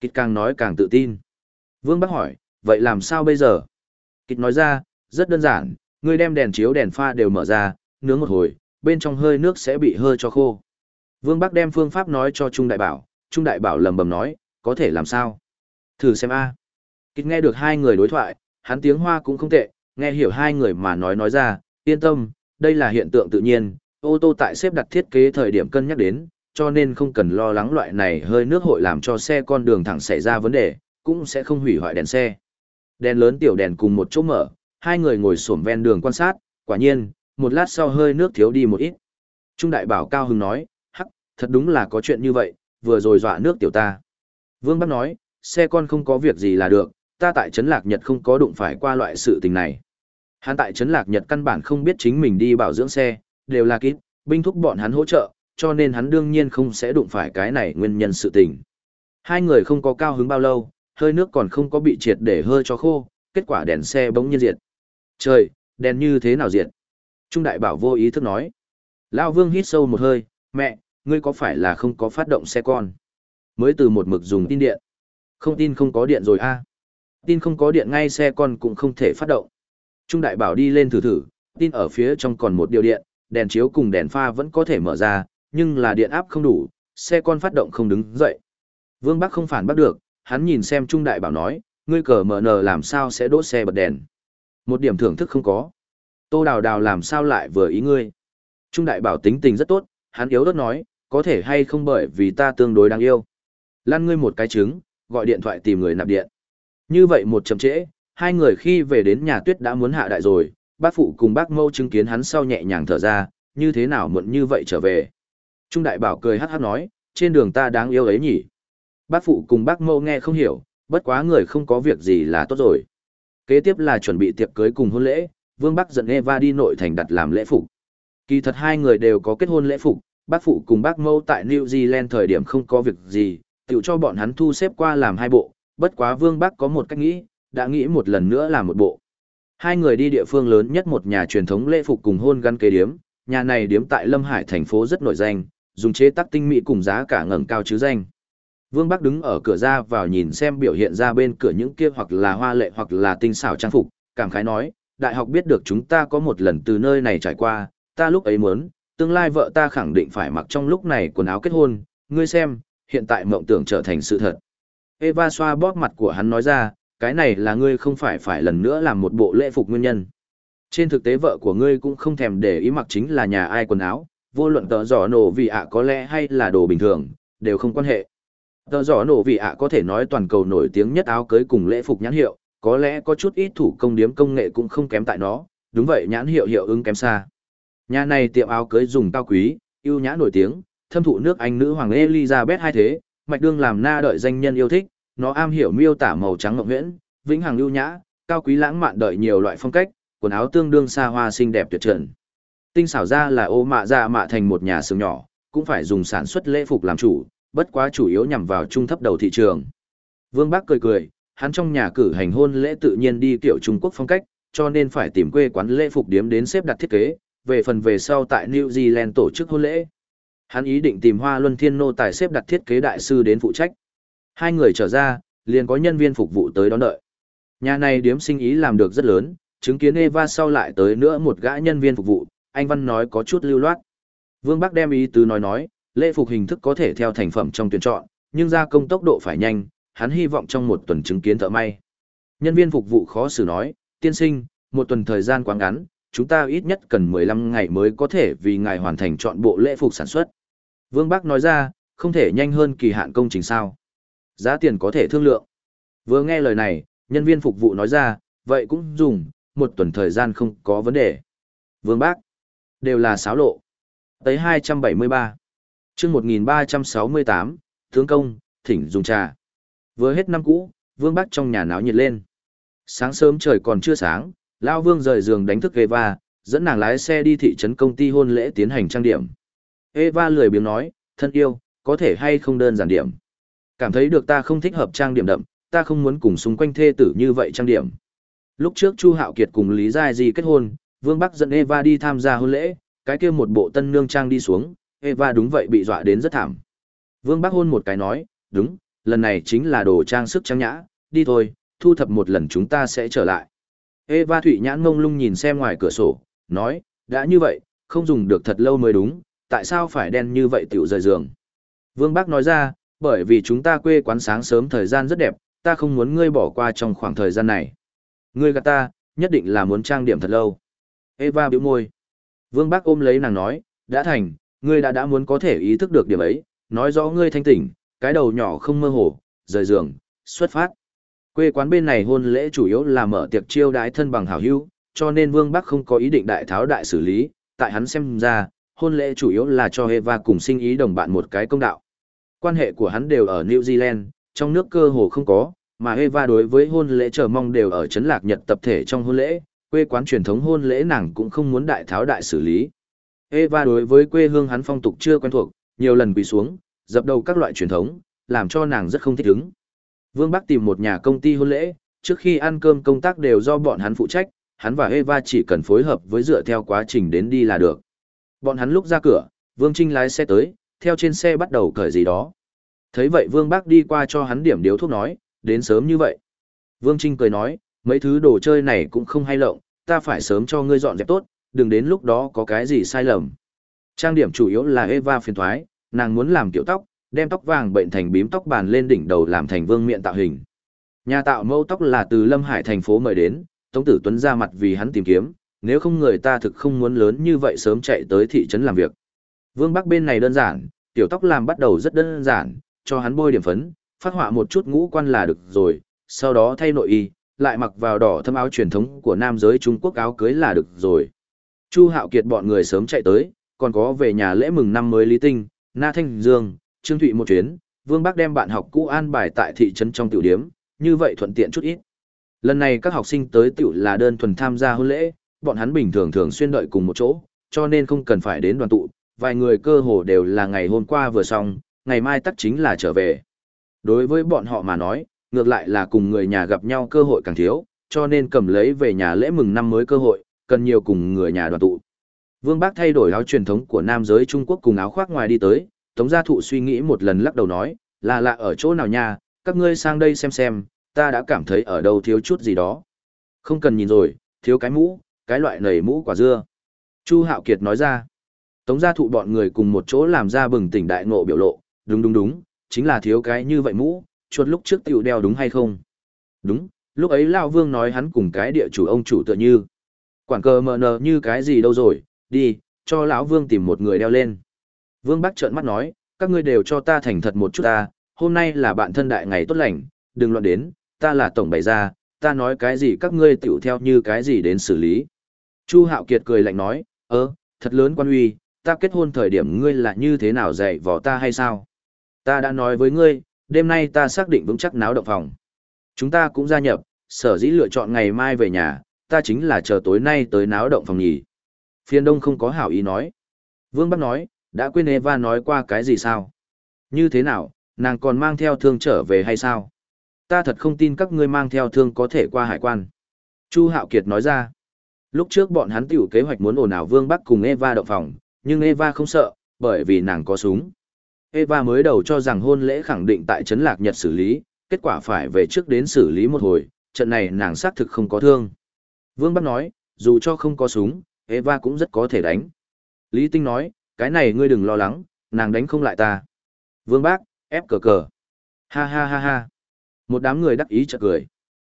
Kịch càng nói càng tự tin. Vương Bắc hỏi, vậy làm sao bây giờ? Kịch nói ra, rất đơn giản, ngươi đem đèn chiếu đèn pha đều mở ra, nướng một hồi, bên trong hơi nước sẽ bị hơi cho khô. Vương Bắc đem phương pháp nói cho Trung Đại Bảo, Trung Đại Bảo lầm bầm nói, có thể làm sao? Thử xem a. À. Kịch nghe được hai người đối thoại, hắn tiếng Hoa cũng không tệ, nghe hiểu hai người mà nói nói ra, yên tâm, đây là hiện tượng tự nhiên, ô tô tại xếp đặt thiết kế thời điểm cân nhắc đến, cho nên không cần lo lắng loại này hơi nước hội làm cho xe con đường thẳng xảy ra vấn đề, cũng sẽ không hủy hoại đèn xe. Đèn lớn tiểu đèn cùng một chỗ mở, hai người ngồi xổm ven đường quan sát, quả nhiên, một lát sau hơi nước thiếu đi một ít. Trung đại bảo cao hứng nói, hắc, thật đúng là có chuyện như vậy, vừa rồi dọa nước tiểu ta. Vương Bắc nói, xe con không có việc gì là được, ta tại Trấn Lạc Nhật không có đụng phải qua loại sự tình này. Hắn tại Trấn Lạc Nhật căn bản không biết chính mình đi bảo dưỡng xe, đều là kít, binh thúc bọn hắn hỗ trợ, cho nên hắn đương nhiên không sẽ đụng phải cái này nguyên nhân sự tình. Hai người không có cao hứng bao lâu, hơi nước còn không có bị triệt để hơi cho khô, kết quả đèn xe bỗng nhiên diệt. Trời, đèn như thế nào diệt? Trung đại bảo vô ý thức nói. Lão Vương hít sâu một hơi, mẹ, ngươi có phải là không có phát động xe con? Mới từ một mực dùng tin điện. Không tin không có điện rồi a Tin không có điện ngay xe con cũng không thể phát động. Trung đại bảo đi lên thử thử, tin ở phía trong còn một điều điện, đèn chiếu cùng đèn pha vẫn có thể mở ra, nhưng là điện áp không đủ, xe con phát động không đứng dậy. Vương Bắc không phản bắt được, hắn nhìn xem Trung đại bảo nói, ngươi cờ mở nờ làm sao sẽ đốt xe bật đèn. Một điểm thưởng thức không có. Tô đào đào làm sao lại vừa ý ngươi. Trung đại bảo tính tình rất tốt, hắn yếu đất nói, có thể hay không bởi vì ta tương đối đáng yêu. Lăn ngươi một cái trứng, gọi điện thoại tìm người nạp điện. Như vậy một chậm trễ, hai người khi về đến nhà tuyết đã muốn hạ đại rồi, bác phụ cùng bác mâu chứng kiến hắn sau nhẹ nhàng thở ra, như thế nào muộn như vậy trở về. Trung đại bảo cười hát hát nói, trên đường ta đáng yêu ấy nhỉ. Bác phụ cùng bác mâu nghe không hiểu, bất quá người không có việc gì là tốt rồi. Kế tiếp là chuẩn bị tiệc cưới cùng hôn lễ, Vương Bắc dẫn Eva đi nội thành đặt làm lễ phục. Kỳ thật hai người đều có kết hôn lễ phục, bác phụ cùng bác mâu tại New Zealand thời điểm không có việc gì, tiểu cho bọn hắn thu xếp qua làm hai bộ, bất quá Vương Bắc có một cách nghĩ, đã nghĩ một lần nữa làm một bộ. Hai người đi địa phương lớn nhất một nhà truyền thống lễ phục cùng hôn gắn kế điếm, nhà này điếm tại Lâm Hải thành phố rất nổi danh, dùng chế tác tinh mỹ cùng giá cả ngẩng cao chứ danh. Vương Bắc đứng ở cửa ra vào nhìn xem biểu hiện ra bên cửa những kia hoặc là hoa lệ hoặc là tinh xảo trang phục, cảm khái nói, đại học biết được chúng ta có một lần từ nơi này trải qua, ta lúc ấy muốn, tương lai vợ ta khẳng định phải mặc trong lúc này quần áo kết hôn, ngươi xem, hiện tại mộng tưởng trở thành sự thật. Eva xoa bóp mặt của hắn nói ra, cái này là ngươi không phải phải lần nữa làm một bộ lễ phục nguyên nhân. Trên thực tế vợ của ngươi cũng không thèm để ý mặc chính là nhà ai quần áo, vô luận tờ giỏ nổ vì ạ có lẽ hay là đồ bình thường, đều không quan hệ. Tờ giỏ nổ vị ạ có thể nói toàn cầu nổi tiếng nhất áo cưới cùng lễ phục nhãn hiệu, có lẽ có chút ít thủ công điếm công nghệ cũng không kém tại nó, đúng vậy nhãn hiệu hiệu ứng kém xa. Nhà này tiệm áo cưới dùng cao quý, yêu nhã nổi tiếng, thâm thụ nước Anh nữ hoàng Elizabeth hai thế, mạch đương làm na đợi danh nhân yêu thích, nó am hiểu miêu tả màu trắng ngọc huyễn, vĩnh hằng lưu nhã, cao quý lãng mạn đợi nhiều loại phong cách, quần áo tương đương xa hoa xinh đẹp tuyệt trần. Tinh xảo ra là ô mạ ra mạ thành một nhà xưởng nhỏ, cũng phải dùng sản xuất lễ phục làm chủ, bất quá chủ yếu nhằm vào trung thấp đầu thị trường. Vương Bắc cười cười, hắn trong nhà cử hành hôn lễ tự nhiên đi kiểu Trung Quốc phong cách, cho nên phải tìm quê quán lễ phục điếm đến xếp đặt thiết kế, về phần về sau tại New Zealand tổ chức hôn lễ. Hắn ý định tìm Hoa Luân Thiên Nô tài xếp đặt thiết kế đại sư đến phụ trách. Hai người trở ra, liền có nhân viên phục vụ tới đón đợi. Nhà này điếm sinh ý làm được rất lớn, chứng kiến Eva sau lại tới nữa một gã nhân viên phục vụ, anh Văn nói có chút lưu loát. Vương Bắc đem ý tứ nói nói, lễ phục hình thức có thể theo thành phẩm trong tuyển chọn, nhưng gia công tốc độ phải nhanh, hắn hy vọng trong một tuần chứng kiến thợ may. Nhân viên phục vụ khó xử nói, tiên sinh, một tuần thời gian quá ngắn, chúng ta ít nhất cần 15 ngày mới có thể vì ngài hoàn thành chọn bộ lễ phục sản xuất. Vương Bắc nói ra, không thể nhanh hơn kỳ hạn công trình sao. Giá tiền có thể thương lượng. Vừa nghe lời này, nhân viên phục vụ nói ra, vậy cũng dùng, một tuần thời gian không có vấn đề. Vương Bác, đều là xáo lộ. Tới 273, chương 1368, tướng công, thỉnh dùng trà. Vừa hết năm cũ, Vương bắc trong nhà náo nhiệt lên. Sáng sớm trời còn chưa sáng, Lao Vương rời giường đánh thức Eva, dẫn nàng lái xe đi thị trấn công ty hôn lễ tiến hành trang điểm. Eva lười biếng nói, thân yêu, có thể hay không đơn giản điểm. Cảm thấy được ta không thích hợp trang điểm đậm, ta không muốn cùng xung quanh thê tử như vậy trang điểm. Lúc trước Chu Hạo Kiệt cùng Lý Giai Di kết hôn, Vương Bắc dẫn Eva đi tham gia hôn lễ, cái kia một bộ tân nương trang đi xuống, Eva đúng vậy bị dọa đến rất thảm. Vương Bắc hôn một cái nói, đúng, lần này chính là đồ trang sức trang nhã, đi thôi, thu thập một lần chúng ta sẽ trở lại. Eva Thụy nhãn mông lung nhìn xem ngoài cửa sổ, nói, đã như vậy, không dùng được thật lâu mới đúng, tại sao phải đen như vậy tiểu rời giường. Vương Bắc nói ra, bởi vì chúng ta quê quán sáng sớm thời gian rất đẹp, ta không muốn ngươi bỏ qua trong khoảng thời gian này. Ngươi gạt ta, nhất định là muốn trang điểm thật lâu. Eva biểu môi. Vương Bắc ôm lấy nàng nói, đã thành, ngươi đã đã muốn có thể ý thức được điểm ấy, nói rõ ngươi thanh tỉnh, cái đầu nhỏ không mơ hồ, rời giường, xuất phát. Quê quán bên này hôn lễ chủ yếu là mở tiệc chiêu đái thân bằng hảo hữu, cho nên Vương Bắc không có ý định đại tháo đại xử lý, tại hắn xem ra, hôn lễ chủ yếu là cho Eva cùng sinh ý đồng bạn một cái công đạo. Quan hệ của hắn đều ở New Zealand, trong nước cơ hồ không có, mà Eva đối với hôn lễ chờ mong đều ở chấn lạc nhật tập thể trong hôn lễ, quê quán truyền thống hôn lễ nàng cũng không muốn đại tháo đại xử lý. Eva đối với quê hương hắn phong tục chưa quen thuộc, nhiều lần quỳ xuống, dập đầu các loại truyền thống, làm cho nàng rất không thích ứng. Vương Bắc tìm một nhà công ty hôn lễ, trước khi ăn cơm công tác đều do bọn hắn phụ trách, hắn và Eva chỉ cần phối hợp với dựa theo quá trình đến đi là được. Bọn hắn lúc ra cửa, Vương Trinh lái xe tới, theo trên xe bắt đầu cởi gì đó. Thấy vậy Vương Bắc đi qua cho hắn điểm điếu thuốc nói, đến sớm như vậy. Vương Trinh cười nói, mấy thứ đồ chơi này cũng không hay lộng, ta phải sớm cho ngươi dọn dẹp tốt, đừng đến lúc đó có cái gì sai lầm. Trang điểm chủ yếu là Eva phiền thoái, nàng muốn làm kiểu tóc, đem tóc vàng bệnh thành bím tóc bàn lên đỉnh đầu làm thành vương miệng tạo hình. Nhà tạo mẫu tóc là từ Lâm Hải thành phố mời đến, Tống Tử Tuấn ra mặt vì hắn tìm kiếm, nếu không người ta thực không muốn lớn như vậy sớm chạy tới thị trấn làm việc. Vương Bắc bên này đơn giản, tiểu tóc làm bắt đầu rất đơn giản, cho hắn bôi điểm phấn, phát họa một chút ngũ quan là được rồi, sau đó thay nội y, lại mặc vào đỏ thâm áo truyền thống của nam giới Trung Quốc áo cưới là được rồi. Chu Hạo Kiệt bọn người sớm chạy tới, còn có về nhà lễ mừng năm mới Lý Tinh, Na Thanh Dương, Trương Thụy một chuyến, Vương Bắc đem bạn học cũ an bài tại thị trấn trong tiểu điếm, như vậy thuận tiện chút ít. Lần này các học sinh tới tiểu là đơn thuần tham gia hôn lễ, bọn hắn bình thường thường xuyên đợi cùng một chỗ, cho nên không cần phải đến đoàn tụ, vài người cơ hồ đều là ngày hôm qua vừa xong, ngày mai tắc chính là trở về. Đối với bọn họ mà nói, ngược lại là cùng người nhà gặp nhau cơ hội càng thiếu, cho nên cầm lấy về nhà lễ mừng năm mới cơ hội, cần nhiều cùng người nhà đoàn tụ. Vương Bác thay đổi áo truyền thống của nam giới Trung Quốc cùng áo khoác ngoài đi tới, Tống Gia Thụ suy nghĩ một lần lắc đầu nói, là lạ ở chỗ nào nha, các ngươi sang đây xem xem, ta đã cảm thấy ở đâu thiếu chút gì đó. Không cần nhìn rồi, thiếu cái mũ, cái loại nầy mũ quả dưa. Chu Hạo Kiệt nói ra, Tống Gia Thụ bọn người cùng một chỗ làm ra bừng tỉnh đại ngộ biểu lộ, đúng đúng đúng, chính là thiếu cái như vậy mũ, chuột lúc trước tiểu đeo đúng hay không? Đúng, lúc ấy Lao Vương nói hắn cùng cái địa chủ ông chủ tựa như. Quản cờ mờ nờ như cái gì đâu rồi, đi, cho lão Vương tìm một người đeo lên. Vương Bắc trợn mắt nói, các ngươi đều cho ta thành thật một chút ta, hôm nay là bạn thân đại ngày tốt lành, đừng loạn đến, ta là tổng bày ra, ta nói cái gì các ngươi tiểu theo như cái gì đến xử lý. Chu Hạo Kiệt cười lạnh nói, ơ, thật lớn quan uy, ta kết hôn thời điểm ngươi là như thế nào dạy vò ta hay sao? Ta đã nói với ngươi, đêm nay ta xác định vững chắc náo động phòng. Chúng ta cũng gia nhập, sở dĩ lựa chọn ngày mai về nhà, ta chính là chờ tối nay tới náo động phòng nhỉ. Phiên đông không có hảo ý nói. Vương Bắc nói, đã quên Eva nói qua cái gì sao? Như thế nào, nàng còn mang theo thương trở về hay sao? Ta thật không tin các ngươi mang theo thương có thể qua hải quan. Chu Hạo Kiệt nói ra. Lúc trước bọn hắn tiểu kế hoạch muốn ồn ào Vương Bắc cùng Eva động phòng, nhưng Eva không sợ, bởi vì nàng có súng. Eva mới đầu cho rằng hôn lễ khẳng định tại Trấn Lạc Nhật xử lý, kết quả phải về trước đến xử lý một hồi, trận này nàng xác thực không có thương. Vương Bắc nói, dù cho không có súng, Eva cũng rất có thể đánh. Lý Tinh nói, cái này ngươi đừng lo lắng, nàng đánh không lại ta. Vương Bác, ép cờ cờ. Ha ha ha ha. Một đám người đắc ý chợt cười.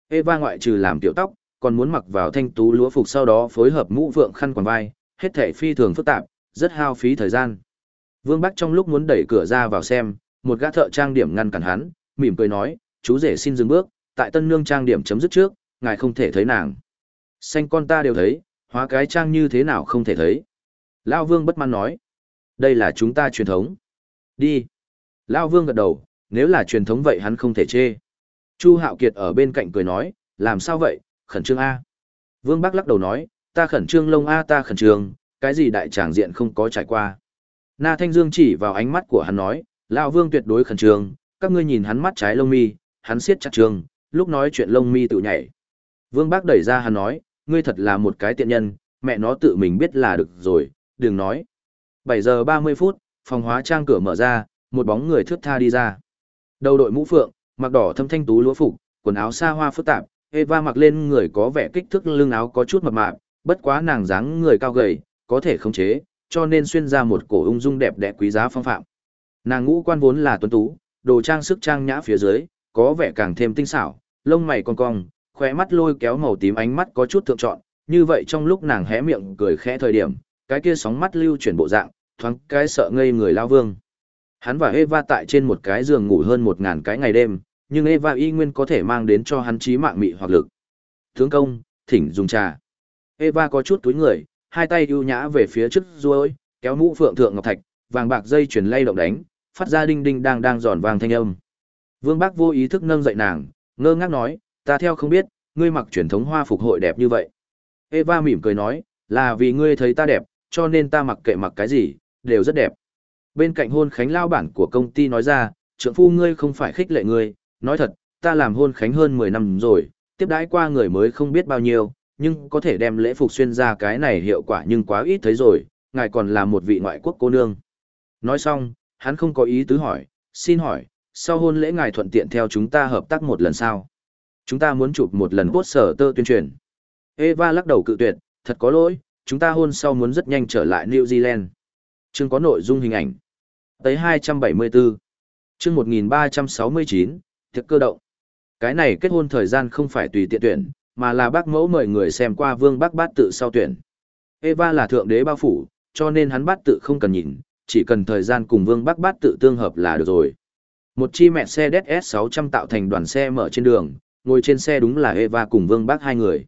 Eva ngoại trừ làm tiểu tóc, còn muốn mặc vào thanh tú lúa phục sau đó phối hợp mũ vượng khăn quàng vai, hết thể phi thường phức tạp, rất hao phí thời gian. Vương Bắc trong lúc muốn đẩy cửa ra vào xem, một gã thợ trang điểm ngăn cản hắn, mỉm cười nói, chú rể xin dừng bước, tại tân nương trang điểm chấm dứt trước, ngài không thể thấy nàng. Xanh con ta đều thấy, hóa cái trang như thế nào không thể thấy. Lao Vương bất mãn nói, đây là chúng ta truyền thống. Đi. Lao Vương gật đầu, nếu là truyền thống vậy hắn không thể chê. Chu Hạo Kiệt ở bên cạnh cười nói, làm sao vậy, khẩn trương A. Vương Bắc lắc đầu nói, ta khẩn trương lông a ta khẩn trương, cái gì đại tràng diện không có trải qua. Na Thanh Dương chỉ vào ánh mắt của hắn nói, lão Vương tuyệt đối khẩn trương, các ngươi nhìn hắn mắt trái lông mi, hắn siết chặt trường, lúc nói chuyện lông mi tự nhảy. Vương Bác đẩy ra hắn nói, ngươi thật là một cái tiện nhân, mẹ nó tự mình biết là được rồi, đừng nói. 7 giờ 30 phút, phòng hóa trang cửa mở ra, một bóng người thướt tha đi ra. Đầu đội mũ phượng, mặc đỏ thâm thanh tú lúa phục, quần áo xa hoa phức tạp, Eva mặc lên người có vẻ kích thước lưng áo có chút mập mạp, bất quá nàng dáng người cao gầy, có thể khống chế, cho nên xuyên ra một cổ ung dung đẹp đẽ quý giá phong phạm. Nàng ngũ quan vốn là tuấn tú, đồ trang sức trang nhã phía dưới, có vẻ càng thêm tinh xảo, lông mày cong cong, khóe mắt lôi kéo màu tím ánh mắt có chút thượng trọn, như vậy trong lúc nàng hé miệng cười khẽ thời điểm, cái kia sóng mắt lưu chuyển bộ dạng, thoáng cái sợ ngây người lao vương. Hắn và Eva tại trên một cái giường ngủ hơn một ngàn cái ngày đêm, nhưng Eva y nguyên có thể mang đến cho hắn trí mạng mị hoặc lực. Tướng công, thỉnh dùng trà. Eva có chút túi người, hai tay ưu nhã về phía trước ruôi, kéo mũ phượng thượng ngọc thạch, vàng bạc dây chuyển lay động đánh, phát ra đinh đinh đang đang giòn vàng thanh âm. Vương Bác vô ý thức nâng dậy nàng, ngơ ngác nói, ta theo không biết, ngươi mặc truyền thống hoa phục hội đẹp như vậy. Eva mỉm cười nói, là vì ngươi thấy ta đẹp, cho nên ta mặc kệ mặc cái gì, đều rất đẹp. Bên cạnh hôn khánh lao bản của công ty nói ra, trưởng phu ngươi không phải khích lệ ngươi, nói thật, ta làm hôn khánh hơn 10 năm rồi, tiếp đãi qua người mới không biết bao nhiêu, nhưng có thể đem lễ phục xuyên ra cái này hiệu quả nhưng quá ít thấy rồi, ngài còn là một vị ngoại quốc cô nương. Nói xong, hắn không có ý tứ hỏi, xin hỏi, sau hôn lễ ngài thuận tiện theo chúng ta hợp tác một lần sao? Chúng ta muốn chụp một lần poster tơ tuyên truyền. Eva lắc đầu cự tuyệt, thật có lỗi, chúng ta hôn sau muốn rất nhanh trở lại New Zealand. Chương có nội dung hình ảnh. Tới 274. Chương 1369, thực cơ động. Cái này kết hôn thời gian không phải tùy tiện tuyển, mà là bác mẫu mời người xem qua vương bác bát tự sau tuyển. Eva là thượng đế bao phủ, cho nên hắn bát tự không cần nhìn, chỉ cần thời gian cùng vương bác bát tự tương hợp là được rồi. Một chi mẹ xe DS600 tạo thành đoàn xe mở trên đường, ngồi trên xe đúng là Eva cùng vương bác hai người.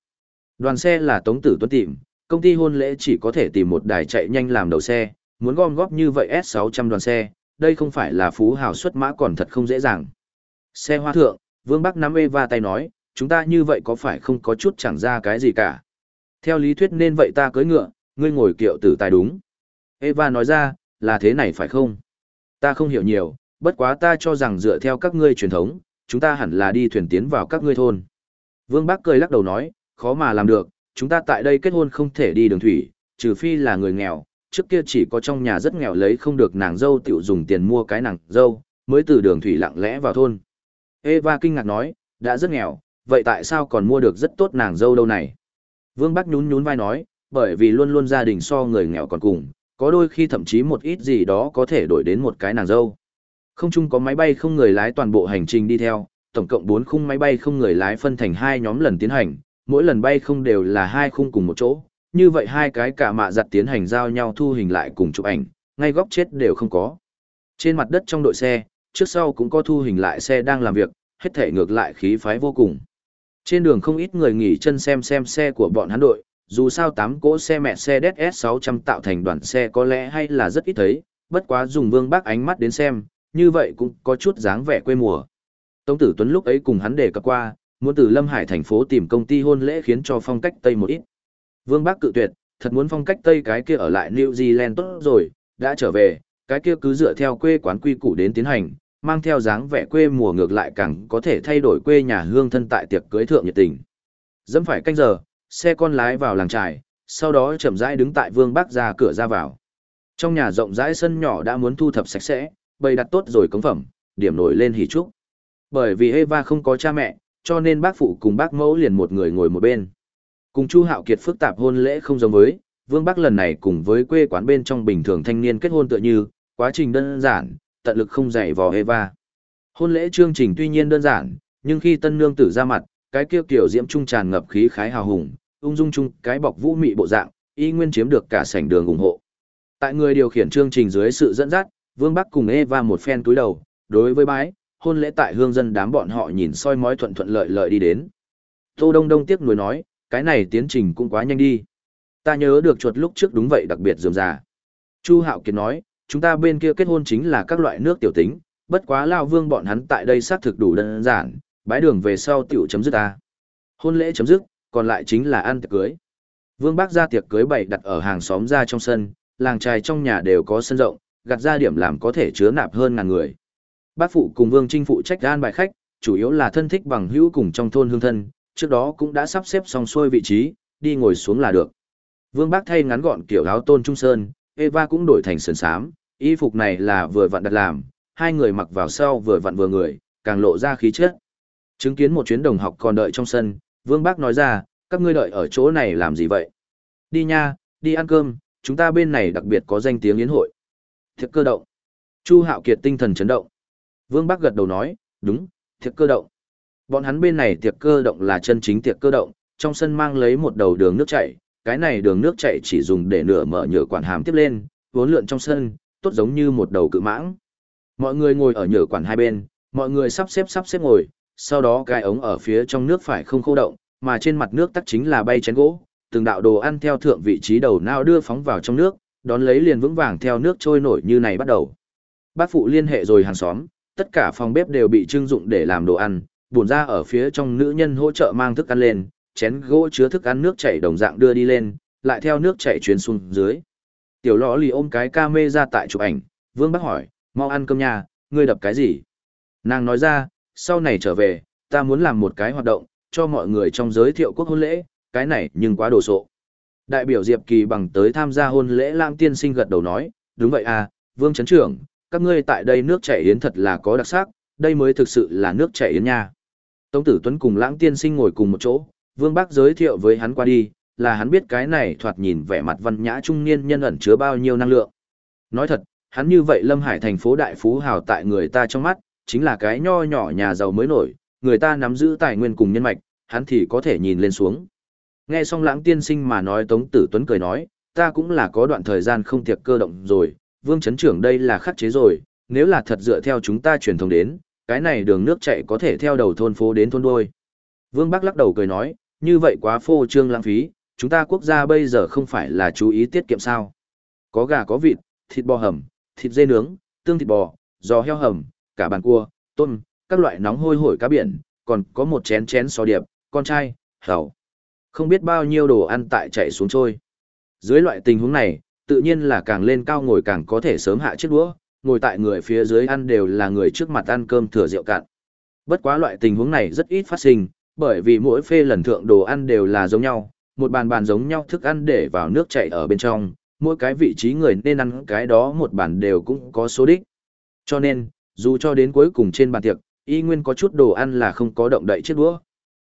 Đoàn xe là Tống Tử Tuấn tìm, công ty hôn lễ chỉ có thể tìm một đài chạy nhanh làm đầu xe, muốn gom góp như vậy S600 đoàn xe, đây không phải là phú hào xuất mã còn thật không dễ dàng. Xe hoa thượng, Vương Bắc nắm Eva tay nói, chúng ta như vậy có phải không có chút chẳng ra cái gì cả. Theo lý thuyết nên vậy ta cưới ngựa, ngươi ngồi kiệu tử tài đúng. Eva nói ra, là thế này phải không? Ta không hiểu nhiều, bất quá ta cho rằng dựa theo các ngươi truyền thống, chúng ta hẳn là đi thuyền tiến vào các ngươi thôn. Vương Bắc cười lắc đầu nói, khó mà làm được, chúng ta tại đây kết hôn không thể đi đường thủy, trừ phi là người nghèo, trước kia chỉ có trong nhà rất nghèo lấy không được nàng dâu tiểu dùng tiền mua cái nàng dâu, mới từ đường thủy lặng lẽ vào thôn. Eva kinh ngạc nói, đã rất nghèo, vậy tại sao còn mua được rất tốt nàng dâu đâu này? Vương Bắc nhún nhún vai nói, bởi vì luôn luôn gia đình so người nghèo còn cùng, có đôi khi thậm chí một ít gì đó có thể đổi đến một cái nàng dâu. Không chung có máy bay không người lái toàn bộ hành trình đi theo, tổng cộng 4 khung máy bay không người lái phân thành hai nhóm lần tiến hành, mỗi lần bay không đều là hai khung cùng một chỗ, như vậy hai cái cả mạ giặt tiến hành giao nhau thu hình lại cùng chụp ảnh, ngay góc chết đều không có. Trên mặt đất trong đội xe, trước sau cũng có thu hình lại xe đang làm việc, hết thể ngược lại khí phái vô cùng. Trên đường không ít người nghỉ chân xem xem xe của bọn hắn đội, dù sao tám cỗ xe mẹ xe DS600 tạo thành đoàn xe có lẽ hay là rất ít thấy, bất quá dùng vương bác ánh mắt đến xem, như vậy cũng có chút dáng vẻ quê mùa. Tống tử Tuấn lúc ấy cùng hắn đề cập qua, muốn từ Lâm Hải thành phố tìm công ty hôn lễ khiến cho phong cách Tây một ít. Vương Bác cự tuyệt, thật muốn phong cách Tây cái kia ở lại New Zealand tốt rồi, đã trở về, cái kia cứ dựa theo quê quán quy củ đến tiến hành, mang theo dáng vẻ quê mùa ngược lại càng có thể thay đổi quê nhà hương thân tại tiệc cưới thượng nhiệt tình. Dẫm phải canh giờ, xe con lái vào làng trài, sau đó chậm rãi đứng tại Vương Bác ra cửa ra vào. Trong nhà rộng rãi sân nhỏ đã muốn thu thập sạch sẽ, bày đặt tốt rồi cống phẩm, điểm nổi lên hỉ trúc. Bởi vì Eva không có cha mẹ, cho nên bác phụ cùng bác mẫu liền một người ngồi một bên. Cùng Chu Hạo Kiệt phức tạp hôn lễ không giống với, Vương Bắc lần này cùng với quê quán bên trong bình thường thanh niên kết hôn tựa như, quá trình đơn giản, tận lực không dạy vò Eva. Hôn lễ chương trình tuy nhiên đơn giản, nhưng khi tân nương tử ra mặt, cái kia kiểu diễm trung tràn ngập khí khái hào hùng, ung dung chung cái bọc vũ mị bộ dạng, y nguyên chiếm được cả sảnh đường ủng hộ. Tại người điều khiển chương trình dưới sự dẫn dắt, Vương Bắc cùng Eva một phen túi đầu, đối với bái, hôn lễ tại hương dân đám bọn họ nhìn soi mói thuận thuận lợi lợi đi đến. Tô Đông Đông tiếc nuối nói, cái này tiến trình cũng quá nhanh đi. Ta nhớ được chuột lúc trước đúng vậy đặc biệt dườm già. Chu Hạo Kiệt nói, chúng ta bên kia kết hôn chính là các loại nước tiểu tính, bất quá Lao Vương bọn hắn tại đây xác thực đủ đơn giản, bái đường về sau tiểu chấm dứt ta. Hôn lễ chấm dứt, còn lại chính là ăn tiệc cưới. Vương Bác ra tiệc cưới bày đặt ở hàng xóm ra trong sân, làng trài trong nhà đều có sân rộng, gạt ra điểm làm có thể chứa nạp hơn ngàn người. Bác phụ cùng Vương Trinh phụ trách an bài khách, chủ yếu là thân thích bằng hữu cùng trong thôn hương thân, trước đó cũng đã sắp xếp xong xuôi vị trí, đi ngồi xuống là được. Vương Bác thay ngắn gọn kiểu áo tôn trung sơn, Eva cũng đổi thành sườn xám, y phục này là vừa vặn đặt làm, hai người mặc vào sau vừa vặn vừa người, càng lộ ra khí chất. Chứng kiến một chuyến đồng học còn đợi trong sân, Vương Bác nói ra, các ngươi đợi ở chỗ này làm gì vậy? Đi nha, đi ăn cơm, chúng ta bên này đặc biệt có danh tiếng yến hội. Thiệt cơ động. Chu Hạo Kiệt tinh thần chấn động. Vương Bắc gật đầu nói, đúng, thiệt cơ động. Bọn hắn bên này tiệc cơ động là chân chính tiệc cơ động, trong sân mang lấy một đầu đường nước chảy, cái này đường nước chảy chỉ dùng để nửa mở nhựa quản hàm tiếp lên, vốn lượn trong sân, tốt giống như một đầu cự mãng. Mọi người ngồi ở nhựa quản hai bên, mọi người sắp xếp sắp xếp ngồi, sau đó cái ống ở phía trong nước phải không khô động, mà trên mặt nước tắc chính là bay chén gỗ, từng đạo đồ ăn theo thượng vị trí đầu nào đưa phóng vào trong nước, đón lấy liền vững vàng theo nước trôi nổi như này bắt đầu. Bác phụ liên hệ rồi hàng xóm, tất cả phòng bếp đều bị trưng dụng để làm đồ ăn, buồn ra ở phía trong nữ nhân hỗ trợ mang thức ăn lên, chén gỗ chứa thức ăn nước chảy đồng dạng đưa đi lên, lại theo nước chảy truyền xuống dưới. Tiểu lọ lì ôm cái ca mê ra tại chụp ảnh, vương bác hỏi, mau ăn cơm nhà, ngươi đập cái gì? Nàng nói ra, sau này trở về, ta muốn làm một cái hoạt động, cho mọi người trong giới thiệu quốc hôn lễ, cái này nhưng quá đồ sộ. Đại biểu Diệp Kỳ bằng tới tham gia hôn lễ lãng tiên sinh gật đầu nói, đúng vậy à, vương chấn trưởng, các ngươi tại đây nước chảy yến thật là có đặc sắc, đây mới thực sự là nước chảy yến nha. Tống tử Tuấn cùng lãng tiên sinh ngồi cùng một chỗ, vương bác giới thiệu với hắn qua đi, là hắn biết cái này thoạt nhìn vẻ mặt văn nhã trung niên nhân ẩn chứa bao nhiêu năng lượng. Nói thật, hắn như vậy Lâm Hải thành phố đại phú hào tại người ta trong mắt, chính là cái nho nhỏ nhà giàu mới nổi, người ta nắm giữ tài nguyên cùng nhân mạch, hắn thì có thể nhìn lên xuống. Nghe xong lãng tiên sinh mà nói Tống Tử Tuấn cười nói, ta cũng là có đoạn thời gian không tiệc cơ động rồi, vương chấn trưởng đây là khắc chế rồi, nếu là thật dựa theo chúng ta truyền thông đến, cái này đường nước chạy có thể theo đầu thôn phố đến thôn đuôi. Vương Bắc lắc đầu cười nói, như vậy quá phô trương lãng phí, chúng ta quốc gia bây giờ không phải là chú ý tiết kiệm sao. Có gà có vịt, thịt bò hầm, thịt dê nướng, tương thịt bò, giò heo hầm, cả bàn cua, tôm, các loại nóng hôi hổi cá biển, còn có một chén chén so điệp, con trai, hầu. Không biết bao nhiêu đồ ăn tại chạy xuống trôi. Dưới loại tình huống này, tự nhiên là càng lên cao ngồi càng có thể sớm hạ chiếc đũa, ngồi tại người phía dưới ăn đều là người trước mặt ăn cơm thừa rượu cạn. Bất quá loại tình huống này rất ít phát sinh, bởi vì mỗi phê lần thượng đồ ăn đều là giống nhau, một bàn bàn giống nhau thức ăn để vào nước chảy ở bên trong, mỗi cái vị trí người nên ăn cái đó một bàn đều cũng có số đích. Cho nên, dù cho đến cuối cùng trên bàn tiệc, y nguyên có chút đồ ăn là không có động đậy chiếc đũa.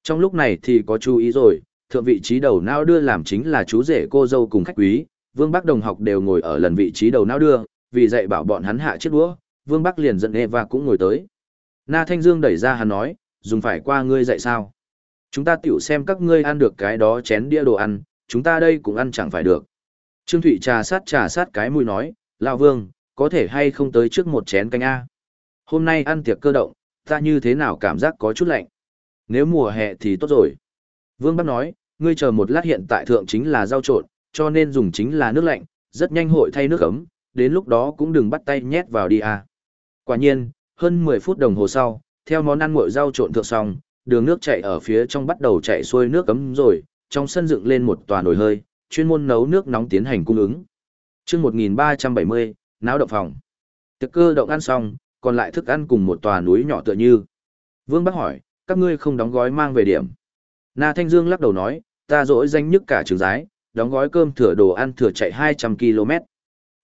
Trong lúc này thì có chú ý rồi, thượng vị trí đầu não đưa làm chính là chú rể cô dâu cùng khách quý, Vương Bắc đồng học đều ngồi ở lần vị trí đầu não đưa, vì dạy bảo bọn hắn hạ chiếc đũa, Vương Bắc liền dẫn Eva cũng ngồi tới. Na Thanh Dương đẩy ra hắn nói, dùng phải qua ngươi dạy sao? Chúng ta tiểu xem các ngươi ăn được cái đó chén đĩa đồ ăn, chúng ta đây cũng ăn chẳng phải được. Trương Thụy trà sát trà sát cái mũi nói, Lão Vương, có thể hay không tới trước một chén canh A. Hôm nay ăn tiệc cơ động, ta như thế nào cảm giác có chút lạnh. Nếu mùa hè thì tốt rồi. Vương Bắc nói, ngươi chờ một lát hiện tại thượng chính là rau trộn, cho nên dùng chính là nước lạnh, rất nhanh hội thay nước ấm, đến lúc đó cũng đừng bắt tay nhét vào đi à. Quả nhiên, hơn 10 phút đồng hồ sau, theo món ăn nguội rau trộn thượng xong, đường nước chảy ở phía trong bắt đầu chảy xuôi nước ấm rồi, trong sân dựng lên một tòa nồi hơi, chuyên môn nấu nước nóng tiến hành cung ứng. Chương 1370, náo động phòng. Tiệc cơ động ăn xong, còn lại thức ăn cùng một tòa núi nhỏ tựa như. Vương Bắc hỏi, các ngươi không đóng gói mang về điểm. Na Thanh Dương lắc đầu nói, ta dỗi danh nhất cả trường giái, đóng gói cơm thừa đồ ăn thừa chạy 200 km.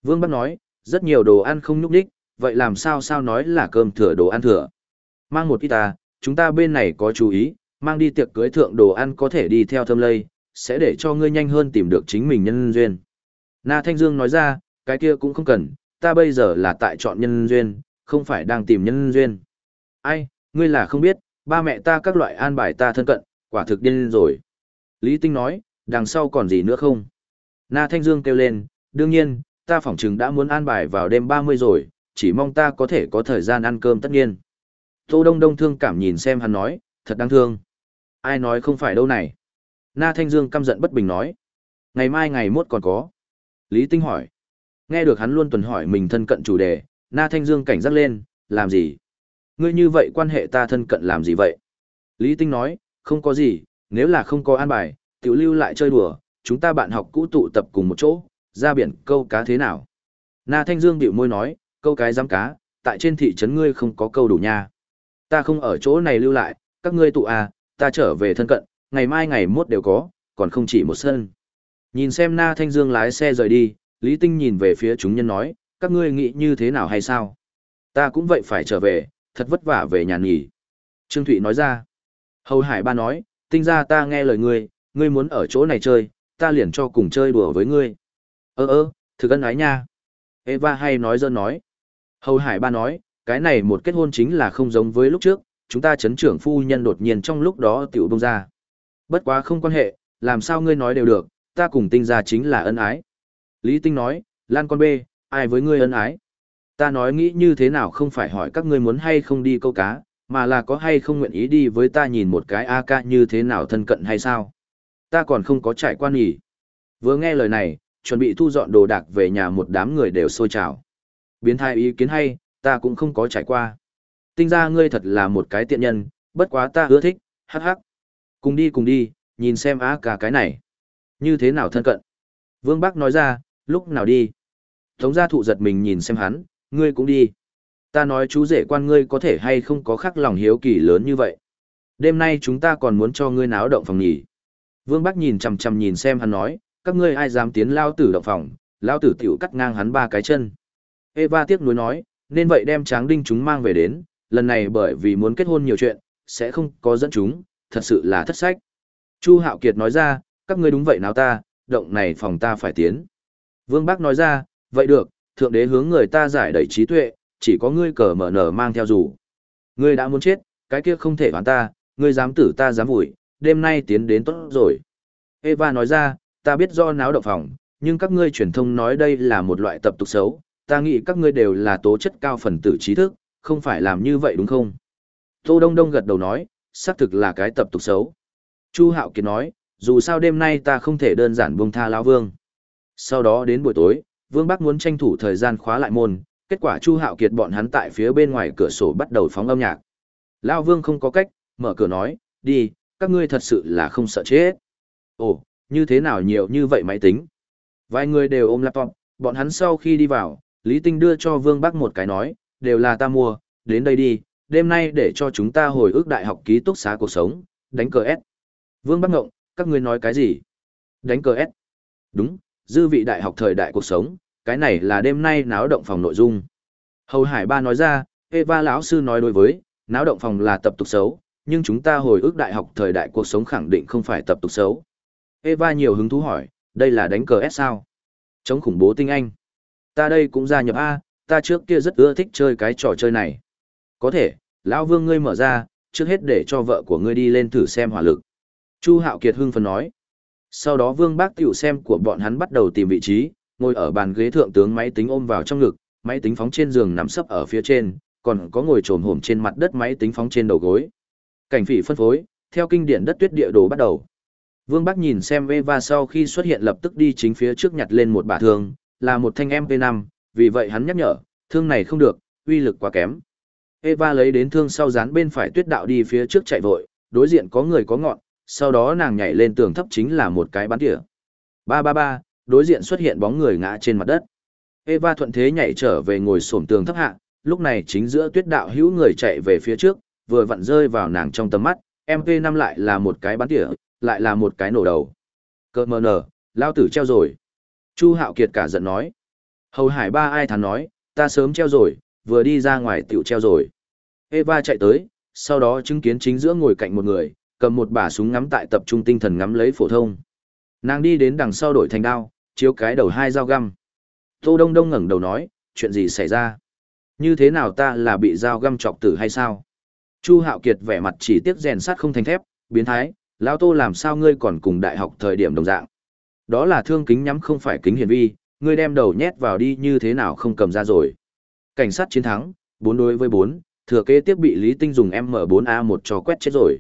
Vương Bắc nói, rất nhiều đồ ăn không nhúc đích, vậy làm sao sao nói là cơm thừa đồ ăn thừa. Mang một ít ta, chúng ta bên này có chú ý, mang đi tiệc cưới thượng đồ ăn có thể đi theo thâm lây, sẽ để cho ngươi nhanh hơn tìm được chính mình nhân duyên. Na Thanh Dương nói ra, cái kia cũng không cần, ta bây giờ là tại chọn nhân duyên, không phải đang tìm nhân duyên. Ai, ngươi là không biết, ba mẹ ta các loại an bài ta thân cận, quả thực điên rồi. Lý Tinh nói, đằng sau còn gì nữa không? Na Thanh Dương kêu lên, đương nhiên, ta phỏng chừng đã muốn an bài vào đêm 30 rồi, chỉ mong ta có thể có thời gian ăn cơm tất nhiên. Tô Đông Đông thương cảm nhìn xem hắn nói, thật đáng thương. Ai nói không phải đâu này? Na Thanh Dương căm giận bất bình nói. Ngày mai ngày mốt còn có. Lý Tinh hỏi. Nghe được hắn luôn tuần hỏi mình thân cận chủ đề, Na Thanh Dương cảnh giác lên, làm gì? Ngươi như vậy quan hệ ta thân cận làm gì vậy? Lý Tinh nói, không có gì, nếu là không có an bài, tiểu lưu lại chơi đùa, chúng ta bạn học cũ tụ tập cùng một chỗ, ra biển câu cá thế nào? Na Thanh Dương bĩu môi nói, câu cái giám cá, tại trên thị trấn ngươi không có câu đủ nha. Ta không ở chỗ này lưu lại, các ngươi tụ à, ta trở về thân cận, ngày mai ngày mốt đều có, còn không chỉ một sân. Nhìn xem Na Thanh Dương lái xe rời đi, Lý Tinh nhìn về phía chúng nhân nói, các ngươi nghĩ như thế nào hay sao? Ta cũng vậy phải trở về, thật vất vả về nhà nghỉ. Trương Thụy nói ra. Hầu Hải ba nói, tinh ra ta nghe lời ngươi, ngươi muốn ở chỗ này chơi, ta liền cho cùng chơi đùa với ngươi. Ơ ơ, thực ân ái nha. Eva hay nói dơ nói. Hầu Hải ba nói, cái này một kết hôn chính là không giống với lúc trước, chúng ta chấn trưởng phu nhân đột nhiên trong lúc đó tiểu bông ra. Bất quá không quan hệ, làm sao ngươi nói đều được, ta cùng tinh ra chính là ân ái. Lý Tinh nói, Lan con bê, ai với ngươi ân ái? Ta nói nghĩ như thế nào không phải hỏi các ngươi muốn hay không đi câu cá, mà là có hay không nguyện ý đi với ta nhìn một cái a ca như thế nào thân cận hay sao? Ta còn không có trải qua nghỉ. Vừa nghe lời này, chuẩn bị thu dọn đồ đạc về nhà một đám người đều sôi trào. Biến thai ý kiến hay, ta cũng không có trải qua. Tinh ra ngươi thật là một cái tiện nhân, bất quá ta ưa thích, hắc hắc. Cùng đi cùng đi, nhìn xem a cả cái này. Như thế nào thân cận? Vương Bắc nói ra, lúc nào đi? Tống gia thụ giật mình nhìn xem hắn, ngươi cũng đi. Ta nói chú rể quan ngươi có thể hay không có khắc lòng hiếu kỳ lớn như vậy. Đêm nay chúng ta còn muốn cho ngươi náo động phòng nghỉ. Vương Bắc nhìn chằm chằm nhìn xem hắn nói, các ngươi ai dám tiến lao tử động phòng, lao tử tiểu cắt ngang hắn ba cái chân. Eva tiếc nuối nói, nên vậy đem tráng đinh chúng mang về đến, lần này bởi vì muốn kết hôn nhiều chuyện, sẽ không có dẫn chúng, thật sự là thất sách. Chu Hạo Kiệt nói ra, các ngươi đúng vậy nào ta, động này phòng ta phải tiến. Vương Bác nói ra, vậy được, thượng đế hướng người ta giải đẩy trí tuệ, chỉ có ngươi cờ mở nở mang theo dù. Ngươi đã muốn chết, cái kia không thể bán ta, ngươi dám tử ta dám vùi, đêm nay tiến đến tốt rồi. Eva nói ra, ta biết do náo động phòng, nhưng các ngươi truyền thông nói đây là một loại tập tục xấu, ta nghĩ các ngươi đều là tố chất cao phần tử trí thức, không phải làm như vậy đúng không? Tô Đông Đông gật đầu nói, xác thực là cái tập tục xấu. Chu Hạo Kiệt nói, dù sao đêm nay ta không thể đơn giản buông tha lão Vương. Sau đó đến buổi tối, Vương Bắc muốn tranh thủ thời gian khóa lại môn, kết quả Chu Hạo Kiệt bọn hắn tại phía bên ngoài cửa sổ bắt đầu phóng âm nhạc. Lão Vương không có cách, mở cửa nói, đi, các ngươi thật sự là không sợ chết. Ồ, như thế nào nhiều như vậy máy tính? Vài người đều ôm laptop, bọn hắn sau khi đi vào, Lý Tinh đưa cho Vương Bắc một cái nói, đều là ta mua, đến đây đi, đêm nay để cho chúng ta hồi ức đại học ký túc xá cuộc sống, đánh cờ S. Vương Bắc Ngộng, các ngươi nói cái gì? Đánh cờ S. Đúng, dư vị đại học thời đại cuộc sống, cái này là đêm nay náo động phòng nội dung. Hầu Hải Ba nói ra, Eva lão sư nói đối với, náo động phòng là tập tục xấu, nhưng chúng ta hồi ức đại học thời đại cuộc sống khẳng định không phải tập tục xấu. Eva nhiều hứng thú hỏi, đây là đánh cờ S sao? Chống khủng bố tinh anh. Ta đây cũng gia nhập A, ta trước kia rất ưa thích chơi cái trò chơi này. Có thể, lão vương ngươi mở ra, trước hết để cho vợ của ngươi đi lên thử xem hỏa lực. Chu Hạo Kiệt hưng phấn nói. Sau đó vương bác tiểu xem của bọn hắn bắt đầu tìm vị trí, ngồi ở bàn ghế thượng tướng máy tính ôm vào trong ngực, máy tính phóng trên giường nằm sấp ở phía trên, còn có ngồi trồm hổm trên mặt đất máy tính phóng trên đầu gối. Cảnh phỉ phân phối, theo kinh điển đất tuyết địa đồ bắt đầu. Vương Bắc nhìn xem Eva sau khi xuất hiện lập tức đi chính phía trước nhặt lên một bả thương, là một thanh MP5, vì vậy hắn nhắc nhở, thương này không được, uy lực quá kém. Eva lấy đến thương sau dán bên phải tuyết đạo đi phía trước chạy vội, đối diện có người có ngọn, sau đó nàng nhảy lên tường thấp chính là một cái bắn tỉa. Ba ba ba, đối diện xuất hiện bóng người ngã trên mặt đất. Eva thuận thế nhảy trở về ngồi xổm tường thấp hạ, lúc này chính giữa tuyết đạo hữu người chạy về phía trước, vừa vặn rơi vào nàng trong tầm mắt, MP5 lại là một cái bắn tỉa, lại là một cái nổ đầu. Cơ mờ nở, lao tử treo rồi. Chu Hạo Kiệt cả giận nói. Hầu Hải ba ai thắn nói, ta sớm treo rồi, vừa đi ra ngoài tiểu treo rồi. Eva chạy tới, sau đó chứng kiến chính giữa ngồi cạnh một người, cầm một bả súng ngắm tại tập trung tinh thần ngắm lấy phổ thông. Nàng đi đến đằng sau đổi thành đao, chiếu cái đầu hai dao găm. Tô Đông Đông ngẩng đầu nói, chuyện gì xảy ra? Như thế nào ta là bị dao găm chọc tử hay sao? Chu Hạo Kiệt vẻ mặt chỉ tiếc rèn sắt không thành thép, biến thái, lão Tô làm sao ngươi còn cùng đại học thời điểm đồng dạng? Đó là thương kính nhắm không phải kính hiển vi, ngươi đem đầu nhét vào đi như thế nào không cầm ra rồi. Cảnh sát chiến thắng, 4 đối với 4, thừa kế tiếp bị Lý Tinh dùng M4A1 cho quét chết rồi.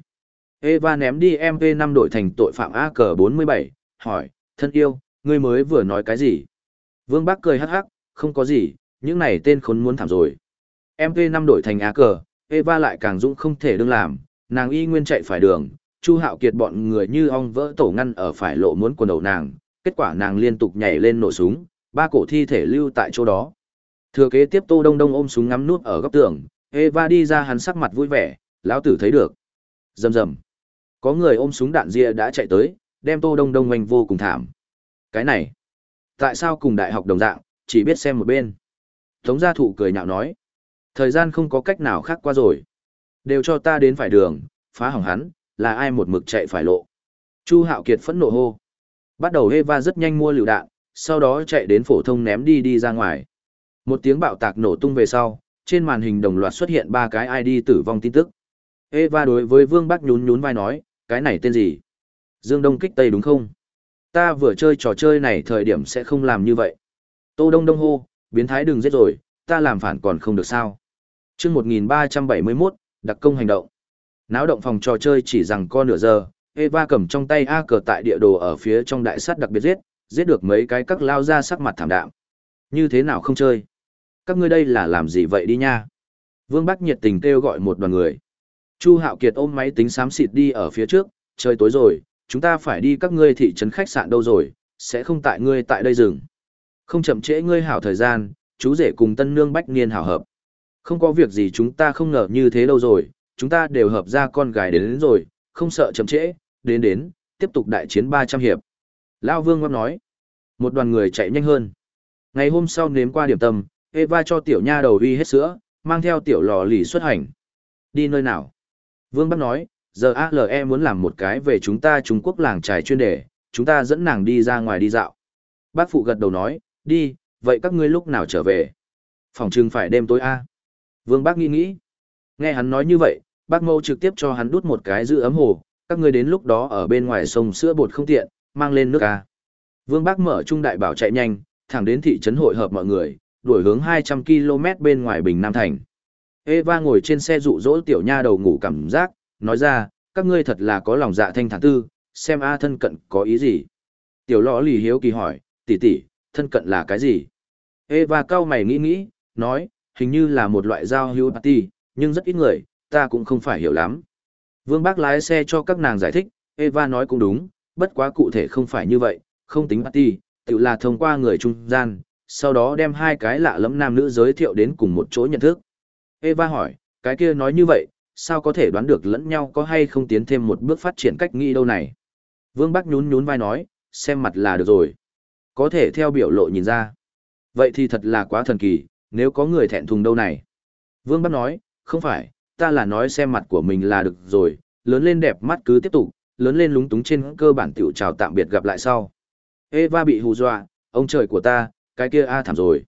Eva ném đi MP5 đổi thành tội phạm AK47, hỏi, thân yêu, ngươi mới vừa nói cái gì? Vương Bắc cười hắc hắc, không có gì, những này tên khốn muốn thảm rồi. MP5 đổi thành AK, Eva lại càng dũng không thể đương làm, nàng y nguyên chạy phải đường, Chu Hạo Kiệt bọn người như ong vỡ tổ ngăn ở phải lộ muốn quần đầu nàng, kết quả nàng liên tục nhảy lên nổ súng, ba cổ thi thể lưu tại chỗ đó. Thừa kế tiếp Tô Đông Đông ôm súng ngắm nút ở góc tường, Eva đi ra hắn sắc mặt vui vẻ, lão tử thấy được. Rầm rầm. Có người ôm súng đạn ria đã chạy tới, đem Tô Đông Đông oanh vô cùng thảm. Cái này, tại sao cùng đại học đồng dạng, chỉ biết xem một bên. Tống gia thụ cười nhạo nói, thời gian không có cách nào khác qua rồi. Đều cho ta đến phải đường, phá hỏng hắn, là ai một mực chạy phải lộ. Chu Hạo Kiệt phẫn nộ hô. Bắt đầu Eva rất nhanh mua lựu đạn, sau đó chạy đến phổ thông ném đi đi ra ngoài. Một tiếng bạo tạc nổ tung về sau, trên màn hình đồng loạt xuất hiện ba cái ID tử vong tin tức. Eva đối với Vương Bắc nhún nhún vai nói, cái này tên gì? Dương Đông kích Tây đúng không? Ta vừa chơi trò chơi này thời điểm sẽ không làm như vậy. Tô Đông Đông hô, biến thái đừng giết rồi, ta làm phản còn không được sao. Trước 1371, đặc công hành động. Náo động phòng trò chơi chỉ rằng co nửa giờ, Eva cầm trong tay A cờ tại địa đồ ở phía trong đại sắt đặc biệt giết, giết được mấy cái các lao ra sắc mặt thảm đạm. Như thế nào không chơi? Các ngươi đây là làm gì vậy đi nha? Vương Bắc nhiệt tình kêu gọi một đoàn người. Chu Hạo Kiệt ôm máy tính xám xịt đi ở phía trước, trời tối rồi, chúng ta phải đi các ngươi thị trấn khách sạn đâu rồi, sẽ không tại ngươi tại đây dừng. Không chậm trễ ngươi hảo thời gian, chú rể cùng tân nương bách niên hảo hợp. Không có việc gì chúng ta không ngờ như thế đâu rồi, chúng ta đều hợp ra con gái đến, đến rồi, không sợ chậm trễ, đến đến, tiếp tục đại chiến 300 hiệp. Lao Vương ngâm nói, một đoàn người chạy nhanh hơn. Ngày hôm sau nếm qua điểm tâm, Eva cho tiểu nha đầu uy hết sữa, mang theo tiểu lò lì xuất hành. Đi nơi nào? Vương Bắc nói, giờ ALE muốn làm một cái về chúng ta Trung Quốc làng trài chuyên đề, chúng ta dẫn nàng đi ra ngoài đi dạo. Bác phụ gật đầu nói, đi, vậy các ngươi lúc nào trở về? Phòng trưng phải đêm tối A. Vương Bác nghĩ nghĩ. Nghe hắn nói như vậy, bác mâu trực tiếp cho hắn đút một cái giữ ấm hồ, các ngươi đến lúc đó ở bên ngoài sông sữa bột không tiện, mang lên nước A. Vương Bác mở trung đại bảo chạy nhanh, thẳng đến thị trấn hội hợp mọi người, đuổi hướng 200 km bên ngoài Bình Nam Thành. Eva ngồi trên xe dụ dỗ tiểu nha đầu ngủ cảm giác, nói ra, các ngươi thật là có lòng dạ thanh thản tư, xem A thân cận có ý gì. Tiểu lõ lì hiếu kỳ hỏi, tỷ tỷ, thân cận là cái gì? Eva cao mày nghĩ nghĩ, nói, hình như là một loại giao hữu party, nhưng rất ít người, ta cũng không phải hiểu lắm. Vương Bác lái xe cho các nàng giải thích, Eva nói cũng đúng, bất quá cụ thể không phải như vậy, không tính party, tự là thông qua người trung gian, sau đó đem hai cái lạ lẫm nam nữ giới thiệu đến cùng một chỗ nhận thức. Eva hỏi, cái kia nói như vậy, sao có thể đoán được lẫn nhau có hay không tiến thêm một bước phát triển cách nghĩ đâu này? Vương Bắc nhún nhún vai nói, xem mặt là được rồi. Có thể theo biểu lộ nhìn ra. Vậy thì thật là quá thần kỳ, nếu có người thẹn thùng đâu này. Vương Bắc nói, không phải, ta là nói xem mặt của mình là được rồi, lớn lên đẹp mắt cứ tiếp tục, lớn lên lúng túng trên cơ bản tiểu chào tạm biệt gặp lại sau. Eva bị hù dọa, ông trời của ta, cái kia a thảm rồi.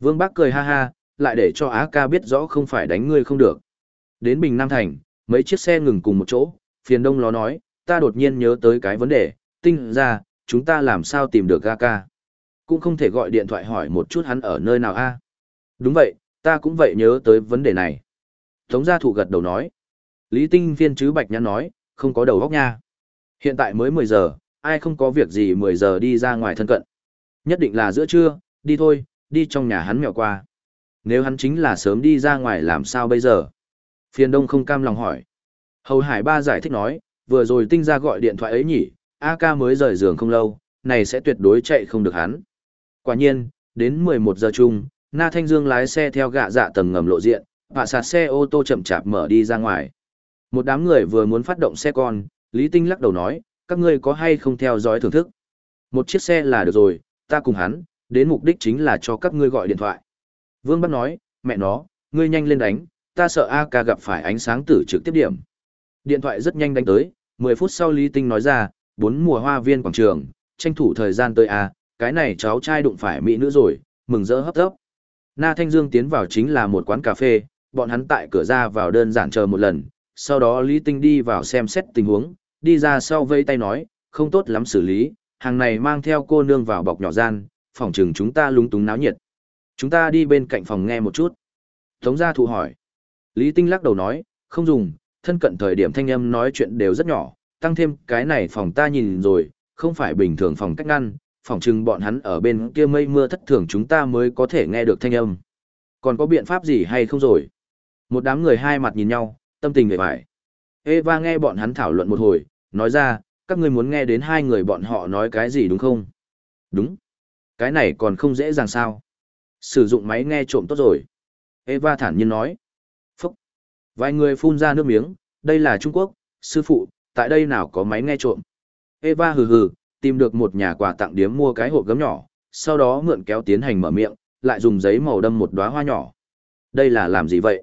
Vương Bắc cười ha ha, lại để cho Á ca biết rõ không phải đánh ngươi không được. Đến Bình Nam Thành, mấy chiếc xe ngừng cùng một chỗ, phiền đông ló nói, ta đột nhiên nhớ tới cái vấn đề, tinh ra, chúng ta làm sao tìm được Gaka. Cũng không thể gọi điện thoại hỏi một chút hắn ở nơi nào a Đúng vậy, ta cũng vậy nhớ tới vấn đề này. Tống gia thụ gật đầu nói. Lý tinh viên chứ bạch nhắn nói, không có đầu góc nha. Hiện tại mới 10 giờ, ai không có việc gì 10 giờ đi ra ngoài thân cận. Nhất định là giữa trưa, đi thôi, đi trong nhà hắn mèo qua. Nếu hắn chính là sớm đi ra ngoài làm sao bây giờ? Phiền đông không cam lòng hỏi. Hầu Hải Ba giải thích nói, vừa rồi tinh ra gọi điện thoại ấy nhỉ, AK mới rời giường không lâu, này sẽ tuyệt đối chạy không được hắn. Quả nhiên, đến 11 giờ chung, Na Thanh Dương lái xe theo gạ dạ tầng ngầm lộ diện, và sạt xe ô tô chậm chạp mở đi ra ngoài. Một đám người vừa muốn phát động xe con, Lý Tinh lắc đầu nói, các ngươi có hay không theo dõi thưởng thức. Một chiếc xe là được rồi, ta cùng hắn, đến mục đích chính là cho các ngươi gọi điện thoại. Vương Bắc nói, mẹ nó, ngươi nhanh lên đánh, ta sợ A ca gặp phải ánh sáng tử trực tiếp điểm. Điện thoại rất nhanh đánh tới, 10 phút sau Lý Tinh nói ra, bốn mùa hoa viên quảng trường, tranh thủ thời gian tới A, cái này cháu trai đụng phải mỹ nữ rồi, mừng rỡ hấp tấp. Na Thanh Dương tiến vào chính là một quán cà phê, bọn hắn tại cửa ra vào đơn giản chờ một lần, sau đó Lý Tinh đi vào xem xét tình huống, đi ra sau vây tay nói, không tốt lắm xử lý, hàng này mang theo cô nương vào bọc nhỏ gian, phòng chừng chúng ta lúng túng náo nhiệt. Chúng ta đi bên cạnh phòng nghe một chút. Tống gia thụ hỏi. Lý Tinh lắc đầu nói, không dùng, thân cận thời điểm thanh âm nói chuyện đều rất nhỏ, tăng thêm cái này phòng ta nhìn rồi, không phải bình thường phòng cách ngăn, phòng chừng bọn hắn ở bên kia mây mưa thất thường chúng ta mới có thể nghe được thanh âm. Còn có biện pháp gì hay không rồi? Một đám người hai mặt nhìn nhau, tâm tình về vải. Eva nghe bọn hắn thảo luận một hồi, nói ra, các ngươi muốn nghe đến hai người bọn họ nói cái gì đúng không? Đúng. Cái này còn không dễ dàng sao? Sử dụng máy nghe trộm tốt rồi. Eva thản nhiên nói. Vài người phun ra nước miếng, đây là Trung Quốc, sư phụ, tại đây nào có máy nghe trộm. Eva hừ hừ, tìm được một nhà quà tặng điếm mua cái hộp gấm nhỏ, sau đó mượn kéo tiến hành mở miệng, lại dùng giấy màu đâm một đóa hoa nhỏ. Đây là làm gì vậy?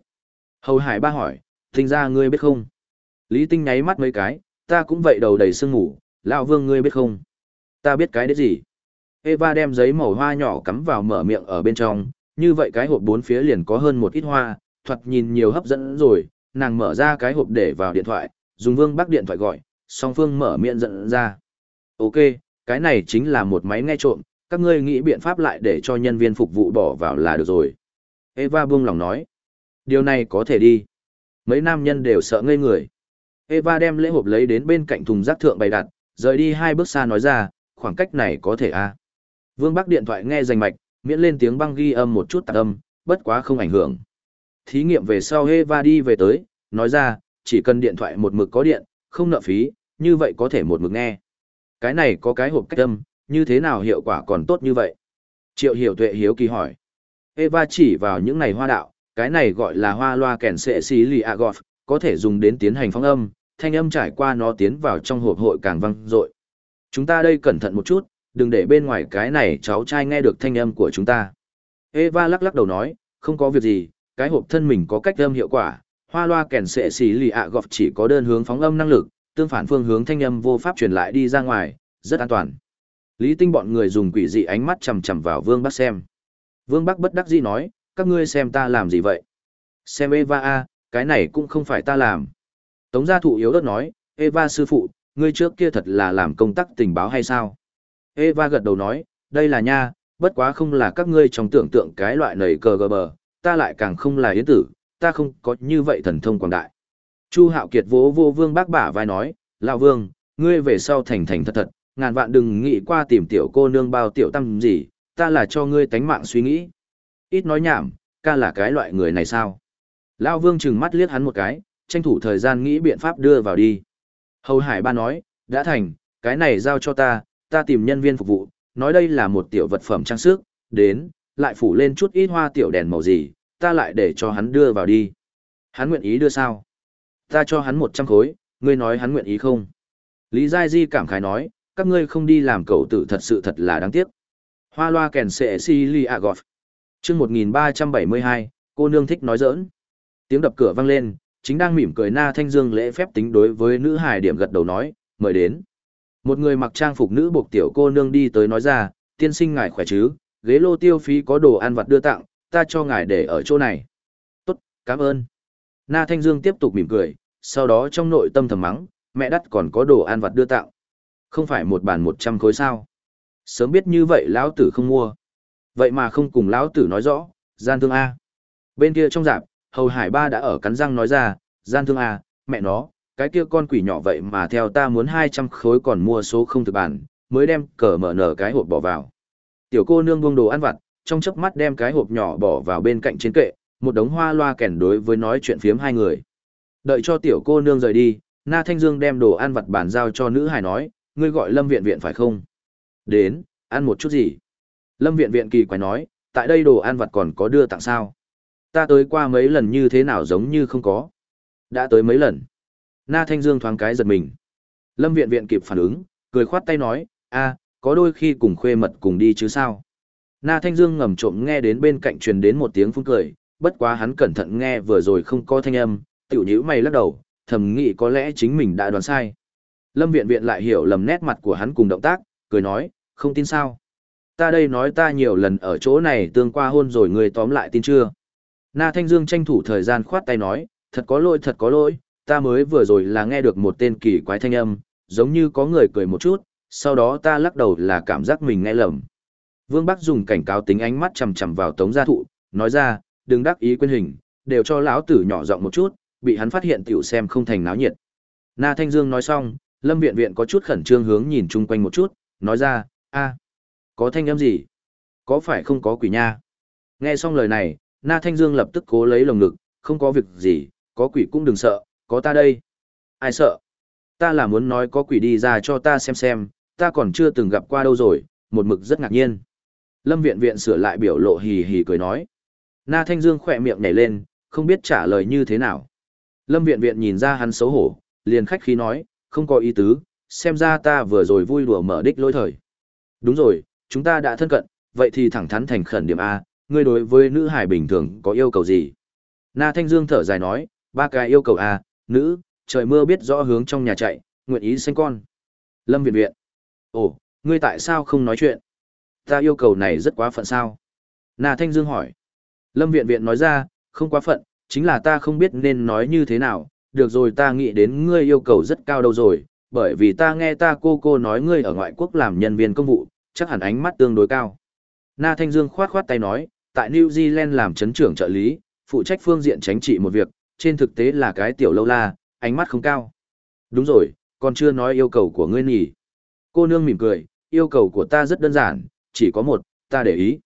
Hầu Hải ba hỏi, Tinh ra ngươi biết không? Lý Tinh nháy mắt mấy cái, ta cũng vậy đầu đầy sương ngủ, lão vương ngươi biết không? Ta biết cái đấy gì? Eva đem giấy màu hoa nhỏ cắm vào mở miệng ở bên trong, như vậy cái hộp bốn phía liền có hơn một ít hoa, thoạt nhìn nhiều hấp dẫn rồi, nàng mở ra cái hộp để vào điện thoại, dùng vương bắc điện thoại gọi, song phương mở miệng dẫn ra. Ok, cái này chính là một máy nghe trộm, các ngươi nghĩ biện pháp lại để cho nhân viên phục vụ bỏ vào là được rồi. Eva buông lòng nói. Điều này có thể đi. Mấy nam nhân đều sợ ngây người. Eva đem lễ hộp lấy đến bên cạnh thùng rác thượng bày đặt, rời đi hai bước xa nói ra, khoảng cách này có thể a. À. Vương Bắc điện thoại nghe rành mạch, miễn lên tiếng băng ghi âm một chút tạp âm, bất quá không ảnh hưởng. Thí nghiệm về sau Eva đi về tới, nói ra, chỉ cần điện thoại một mực có điện, không nợ phí, như vậy có thể một mực nghe. Cái này có cái hộp cách âm, như thế nào hiệu quả còn tốt như vậy? Triệu hiểu tuệ hiếu kỳ hỏi. Eva chỉ vào những này hoa đạo, cái này gọi là hoa loa kèn sệ xí lì agof, có thể dùng đến tiến hành phong âm, thanh âm trải qua nó tiến vào trong hộp hội càng vang dội. Chúng ta đây cẩn thận một chút, đừng để bên ngoài cái này cháu trai nghe được thanh âm của chúng ta. Eva lắc lắc đầu nói, không có việc gì, cái hộp thân mình có cách âm hiệu quả, hoa loa kèn sệ xì lì ạ gọp chỉ có đơn hướng phóng âm năng lực, tương phản phương hướng thanh âm vô pháp truyền lại đi ra ngoài, rất an toàn. Lý Tinh bọn người dùng quỷ dị ánh mắt chằm chằm vào Vương Bắc xem. Vương Bắc bất đắc dĩ nói, các ngươi xem ta làm gì vậy? Xem Eva a, cái này cũng không phải ta làm. Tống gia thụ yếu đất nói, Eva sư phụ, ngươi trước kia thật là làm công tác tình báo hay sao? Eva gật đầu nói, đây là nha, bất quá không là các ngươi trong tưởng tượng cái loại nầy cờ gờ bờ, ta lại càng không là yến tử, ta không có như vậy thần thông quảng đại. Chu Hạo Kiệt vỗ vô vương bác bả vai nói, lão vương, ngươi về sau thành thành thật thật, ngàn vạn đừng nghĩ qua tìm tiểu cô nương bao tiểu tâm gì, ta là cho ngươi tánh mạng suy nghĩ. Ít nói nhảm, ca là cái loại người này sao? Lão vương trừng mắt liếc hắn một cái, tranh thủ thời gian nghĩ biện pháp đưa vào đi. Hầu Hải ba nói, đã thành, cái này giao cho ta, ta tìm nhân viên phục vụ, nói đây là một tiểu vật phẩm trang sức, đến, lại phủ lên chút ít hoa tiểu đèn màu gì, ta lại để cho hắn đưa vào đi. Hắn nguyện ý đưa sao? Ta cho hắn 100 khối, ngươi nói hắn nguyện ý không? Lý Giai Di cảm khái nói, các ngươi không đi làm cậu tử thật sự thật là đáng tiếc. Hoa loa kèn sệ si li a gọt. Trước 1372, cô nương thích nói giỡn. Tiếng đập cửa vang lên, chính đang mỉm cười na thanh dương lễ phép tính đối với nữ hài điểm gật đầu nói, mời đến. Một người mặc trang phục nữ buộc tiểu cô nương đi tới nói ra, tiên sinh ngài khỏe chứ, ghế lô tiêu phí có đồ ăn vặt đưa tặng, ta cho ngài để ở chỗ này. Tốt, cảm ơn. Na Thanh Dương tiếp tục mỉm cười, sau đó trong nội tâm thầm mắng, mẹ đắt còn có đồ ăn vặt đưa tặng. Không phải một bàn một trăm khối sao. Sớm biết như vậy lão tử không mua. Vậy mà không cùng lão tử nói rõ, gian thương A. Bên kia trong rạp, hầu hải ba đã ở cắn răng nói ra, gian thương A, mẹ nó, cái kia con quỷ nhỏ vậy mà theo ta muốn 200 khối còn mua số không thực bản, mới đem cờ mở nở cái hộp bỏ vào. Tiểu cô nương buông đồ ăn vặt, trong chớp mắt đem cái hộp nhỏ bỏ vào bên cạnh trên kệ, một đống hoa loa kèn đối với nói chuyện phiếm hai người. Đợi cho tiểu cô nương rời đi, Na Thanh Dương đem đồ ăn vặt bàn giao cho nữ hài nói, ngươi gọi Lâm Viện Viện phải không? Đến, ăn một chút gì? Lâm Viện Viện kỳ quái nói, tại đây đồ ăn vặt còn có đưa tặng sao? Ta tới qua mấy lần như thế nào giống như không có. Đã tới mấy lần. Na Thanh Dương thoáng cái giật mình. Lâm Viện Viện kịp phản ứng, cười khoát tay nói, a, có đôi khi cùng khuê mật cùng đi chứ sao. Na Thanh Dương ngầm trộm nghe đến bên cạnh truyền đến một tiếng phun cười, bất quá hắn cẩn thận nghe vừa rồi không có thanh âm, tiểu nhíu mày lắc đầu, thầm nghĩ có lẽ chính mình đã đoán sai. Lâm Viện Viện lại hiểu lầm nét mặt của hắn cùng động tác, cười nói, không tin sao. Ta đây nói ta nhiều lần ở chỗ này tương qua hôn rồi người tóm lại tin chưa. Na Thanh Dương tranh thủ thời gian khoát tay nói, thật có lỗi thật có lỗi, ta mới vừa rồi là nghe được một tên kỳ quái thanh âm, giống như có người cười một chút, sau đó ta lắc đầu là cảm giác mình nghe lầm. Vương Bắc dùng cảnh cáo tính ánh mắt chầm chầm vào Tống Gia Thụ, nói ra, đừng đắc ý quên hình, đều cho lão tử nhỏ giọng một chút, bị hắn phát hiện tiểu xem không thành náo nhiệt. Na Thanh Dương nói xong, Lâm Viện Viện có chút khẩn trương hướng nhìn chung quanh một chút, nói ra, a, có thanh âm gì? Có phải không có quỷ nha? Nghe xong lời này, Na Thanh Dương lập tức cố lấy lồng ngực, không có việc gì, có quỷ cũng đừng sợ, có ta đây. Ai sợ? Ta là muốn nói có quỷ đi ra cho ta xem xem, ta còn chưa từng gặp qua đâu rồi, một mực rất ngạc nhiên. Lâm viện viện sửa lại biểu lộ hì hì cười nói. Na Thanh Dương khỏe miệng nhảy lên, không biết trả lời như thế nào. Lâm viện viện nhìn ra hắn xấu hổ, liền khách khí nói, không có ý tứ, xem ra ta vừa rồi vui đùa mở đích lỗi thời. Đúng rồi, chúng ta đã thân cận, vậy thì thẳng thắn thành khẩn điểm A, ngươi đối với nữ hải bình thường có yêu cầu gì? Na Thanh Dương thở dài nói, ba cái yêu cầu A, nữ, trời mưa biết rõ hướng trong nhà chạy, nguyện ý sinh con. Lâm viện viện. Ồ, ngươi tại sao không nói chuyện? Ta yêu cầu này rất quá phận sao? Na Thanh Dương hỏi. Lâm viện viện nói ra, không quá phận, chính là ta không biết nên nói như thế nào, được rồi ta nghĩ đến ngươi yêu cầu rất cao đâu rồi, bởi vì ta nghe ta cô cô nói ngươi ở ngoại quốc làm nhân viên công vụ, chắc hẳn ánh mắt tương đối cao. Na Thanh Dương khoát khoát tay nói, tại New Zealand làm chấn trưởng trợ lý, phụ trách phương diện tránh trị một việc, trên thực tế là cái tiểu lâu la, ánh mắt không cao. Đúng rồi, còn chưa nói yêu cầu của ngươi nhỉ. Cô nương mỉm cười, yêu cầu của ta rất đơn giản, chỉ có một, ta để ý.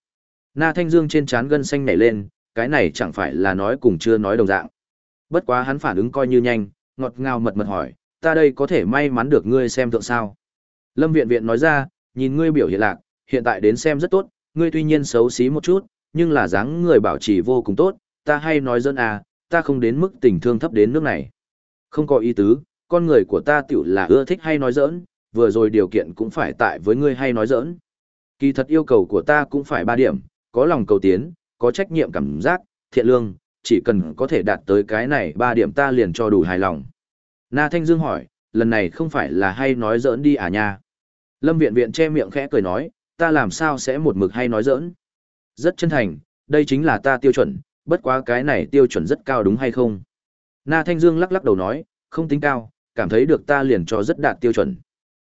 Na Thanh Dương trên trán gân xanh nảy lên, cái này chẳng phải là nói cùng chưa nói đồng dạng. Bất quá hắn phản ứng coi như nhanh, ngọt ngào mật mật hỏi, ta đây có thể may mắn được ngươi xem thượng sao. Lâm Viện Viện nói ra, nhìn ngươi biểu hiện lạc, hiện tại đến xem rất tốt, ngươi tuy nhiên xấu xí một chút, nhưng là dáng người bảo trì vô cùng tốt, ta hay nói dân à, ta không đến mức tình thương thấp đến nước này. Không có ý tứ, con người của ta tiểu là ưa thích hay nói giỡn, vừa rồi điều kiện cũng phải tại với ngươi hay nói giỡn. Kỳ thật yêu cầu của ta cũng phải ba điểm, có lòng cầu tiến, có trách nhiệm cảm giác, thiện lương, chỉ cần có thể đạt tới cái này ba điểm ta liền cho đủ hài lòng. Na Thanh Dương hỏi, lần này không phải là hay nói giỡn đi à nha? Lâm Viện Viện che miệng khẽ cười nói, ta làm sao sẽ một mực hay nói giỡn? Rất chân thành, đây chính là ta tiêu chuẩn, bất quá cái này tiêu chuẩn rất cao đúng hay không? Na Thanh Dương lắc lắc đầu nói, không tính cao, cảm thấy được ta liền cho rất đạt tiêu chuẩn.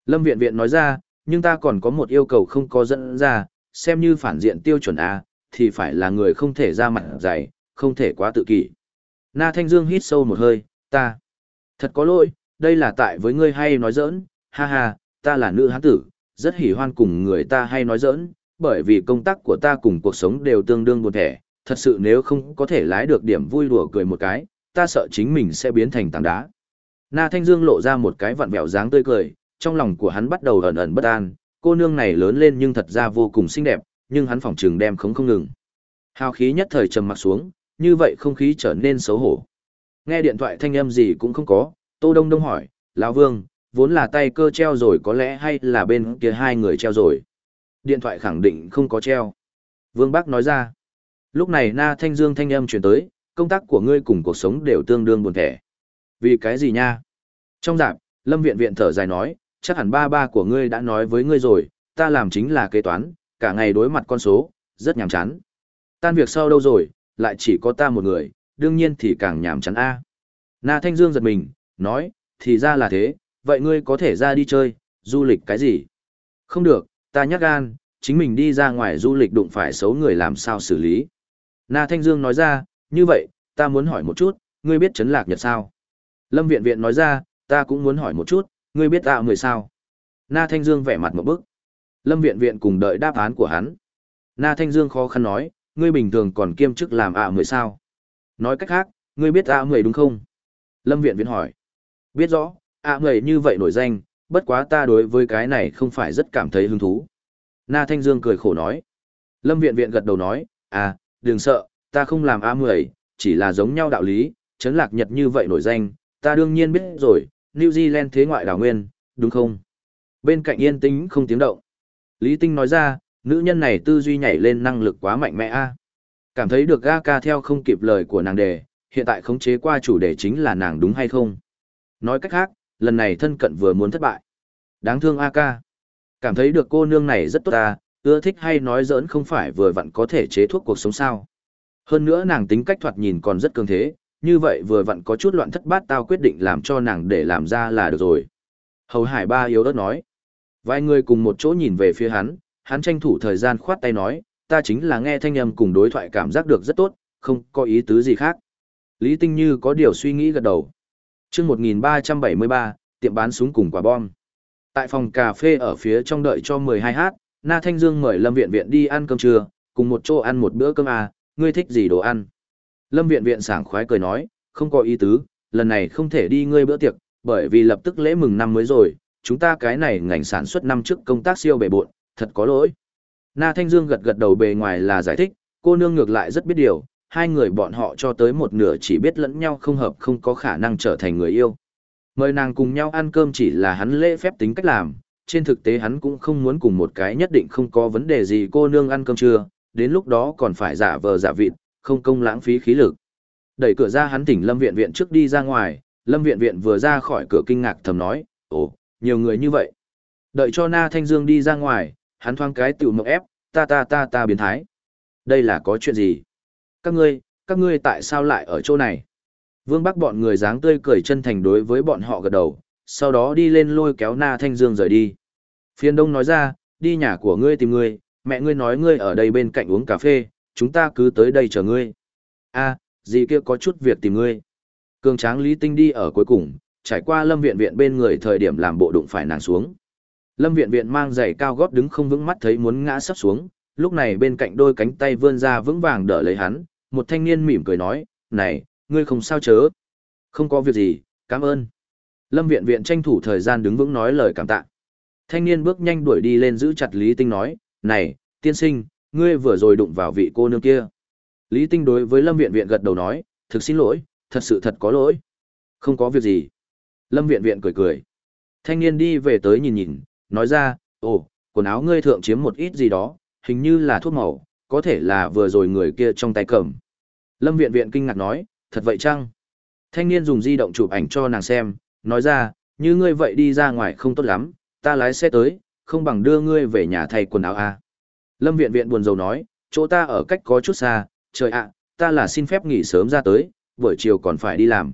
Lâm Viện Viện nói ra, nhưng ta còn có một yêu cầu không có dẫn ra, xem như phản diện tiêu chuẩn A, thì phải là người không thể ra mặt dày, không thể quá tự kỷ. Na Thanh Dương hít sâu một hơi, ta. Thật có lỗi, đây là tại với ngươi hay nói giỡn, ha ha, ta là nữ hán tử, rất hỉ hoan cùng người ta hay nói giỡn, bởi vì công tác của ta cùng cuộc sống đều tương đương buồn thẻ, thật sự nếu không có thể lái được điểm vui đùa cười một cái, ta sợ chính mình sẽ biến thành tảng đá. Na Thanh Dương lộ ra một cái vặn vẹo dáng tươi cười, trong lòng của hắn bắt đầu ẩn ẩn bất an, cô nương này lớn lên nhưng thật ra vô cùng xinh đẹp, nhưng hắn phỏng trường đem không không ngừng. Hào khí nhất thời trầm mặc xuống, như vậy không khí trở nên xấu hổ. Nghe điện thoại thanh âm gì cũng không có, Tô Đông Đông hỏi, Lão Vương, vốn là tay cơ treo rồi có lẽ hay là bên kia hai người treo rồi. Điện thoại khẳng định không có treo. Vương Bắc nói ra. Lúc này Na Thanh Dương thanh âm truyền tới, công tác của ngươi cùng cuộc sống đều tương đương buồn thẻ. Vì cái gì nha? Trong dạp, Lâm Viện Viện thở dài nói, chắc hẳn ba ba của ngươi đã nói với ngươi rồi, ta làm chính là kế toán, cả ngày đối mặt con số, rất nhàm chán. Tan việc sau đâu rồi, lại chỉ có ta một người, đương nhiên thì càng nhàm chán a. Na Thanh Dương giật mình, nói, thì ra là thế, vậy ngươi có thể ra đi chơi, du lịch cái gì? Không được, ta nhắc gan, chính mình đi ra ngoài du lịch đụng phải xấu người làm sao xử lý. Na Thanh Dương nói ra, như vậy, ta muốn hỏi một chút, ngươi biết chấn lạc nhật sao? Lâm Viện Viện nói ra, ta cũng muốn hỏi một chút, ngươi biết tạo người sao? Na Thanh Dương vẻ mặt một bức. Lâm Viện Viện cùng đợi đáp án của hắn. Na Thanh Dương khó khăn nói, ngươi bình thường còn kiêm chức làm ạ người sao? Nói cách khác, ngươi biết ạ người đúng không? Lâm Viện Viện hỏi. Biết rõ, ạ người như vậy nổi danh, bất quá ta đối với cái này không phải rất cảm thấy hứng thú. Na Thanh Dương cười khổ nói. Lâm Viện Viện gật đầu nói, à, đừng sợ, ta không làm ạ người, chỉ là giống nhau đạo lý, chấn lạc nhật như vậy nổi danh, ta đương nhiên biết rồi, New Zealand thế ngoại đảo nguyên, đúng không? Bên cạnh yên tĩnh không tiếng động. Lý Tinh nói ra, nữ nhân này tư duy nhảy lên năng lực quá mạnh mẽ a. Cảm thấy được ga ca theo không kịp lời của nàng đề, hiện tại khống chế qua chủ đề chính là nàng đúng hay không. Nói cách khác, lần này thân cận vừa muốn thất bại. Đáng thương A ca. Cảm thấy được cô nương này rất tốt ta, ưa thích hay nói giỡn không phải vừa vặn có thể chế thuốc cuộc sống sao. Hơn nữa nàng tính cách thoạt nhìn còn rất cường thế, như vậy vừa vặn có chút loạn thất bát tao quyết định làm cho nàng để làm ra là được rồi. Hầu Hải Ba yếu ớt nói. Vài người cùng một chỗ nhìn về phía hắn, hắn tranh thủ thời gian khoát tay nói, ta chính là nghe thanh âm cùng đối thoại cảm giác được rất tốt, không có ý tứ gì khác. Lý Tinh Như có điều suy nghĩ gật đầu. chương 1373, tiệm bán súng cùng quả bom. Tại phòng cà phê ở phía trong đợi cho 12h, Na Thanh Dương mời Lâm Viện Viện đi ăn cơm trưa, cùng một chỗ ăn một bữa cơm à, ngươi thích gì đồ ăn. Lâm Viện Viện sảng khoái cười nói, không có ý tứ, lần này không thể đi ngươi bữa tiệc, bởi vì lập tức lễ mừng năm mới rồi, chúng ta cái này ngành sản xuất năm trước công tác siêu bề bộn, thật có lỗi. Na Thanh Dương gật gật đầu bề ngoài là giải thích, cô nương ngược lại rất biết điều, hai người bọn họ cho tới một nửa chỉ biết lẫn nhau không hợp không có khả năng trở thành người yêu. Mời nàng cùng nhau ăn cơm chỉ là hắn lễ phép tính cách làm, trên thực tế hắn cũng không muốn cùng một cái nhất định không có vấn đề gì cô nương ăn cơm trưa, đến lúc đó còn phải giả vờ giả vịt, không công lãng phí khí lực. Đẩy cửa ra hắn tỉnh Lâm Viện Viện trước đi ra ngoài, Lâm Viện Viện vừa ra khỏi cửa kinh ngạc thầm nói, ồ, nhiều người như vậy. Đợi cho Na Thanh Dương đi ra ngoài, hắn thoáng cái tiểu mộng ép, ta ta ta ta biến thái. Đây là có chuyện gì? Các ngươi, các ngươi tại sao lại ở chỗ này? Vương Bắc bọn người dáng tươi cười chân thành đối với bọn họ gật đầu, sau đó đi lên lôi kéo Na Thanh Dương rời đi. Phiên Đông nói ra, đi nhà của ngươi tìm ngươi, mẹ ngươi nói ngươi ở đây bên cạnh uống cà phê, chúng ta cứ tới đây chờ ngươi. a gì kia có chút việc tìm ngươi. Cường tráng Lý Tinh đi ở cuối cùng, trải qua lâm viện viện bên người thời điểm làm bộ đụng phải nàng xuống. Lâm viện viện mang giày cao gót đứng không vững mắt thấy muốn ngã sắp xuống, lúc này bên cạnh đôi cánh tay vươn ra vững vàng đỡ lấy hắn, một thanh niên mỉm cười nói, này, ngươi không sao chớ. Không có việc gì, cảm ơn. Lâm viện viện tranh thủ thời gian đứng vững nói lời cảm tạ. Thanh niên bước nhanh đuổi đi lên giữ chặt Lý Tinh nói, này, tiên sinh, ngươi vừa rồi đụng vào vị cô nương kia. Lý Tinh đối với Lâm viện viện gật đầu nói, thực xin lỗi, thật sự thật có lỗi. Không có việc gì. Lâm viện viện cười cười. Thanh niên đi về tới nhìn nhìn, nói ra, ồ, quần áo ngươi thượng chiếm một ít gì đó, hình như là thuốc màu, có thể là vừa rồi người kia trong tay cầm. Lâm viện viện kinh ngạc nói, thật vậy chăng? Thanh niên dùng di động chụp ảnh cho nàng xem, nói ra, như ngươi vậy đi ra ngoài không tốt lắm, ta lái xe tới, không bằng đưa ngươi về nhà thay quần áo a. Lâm viện viện buồn rầu nói, chỗ ta ở cách có chút xa, trời ạ, ta là xin phép nghỉ sớm ra tới, buổi chiều còn phải đi làm.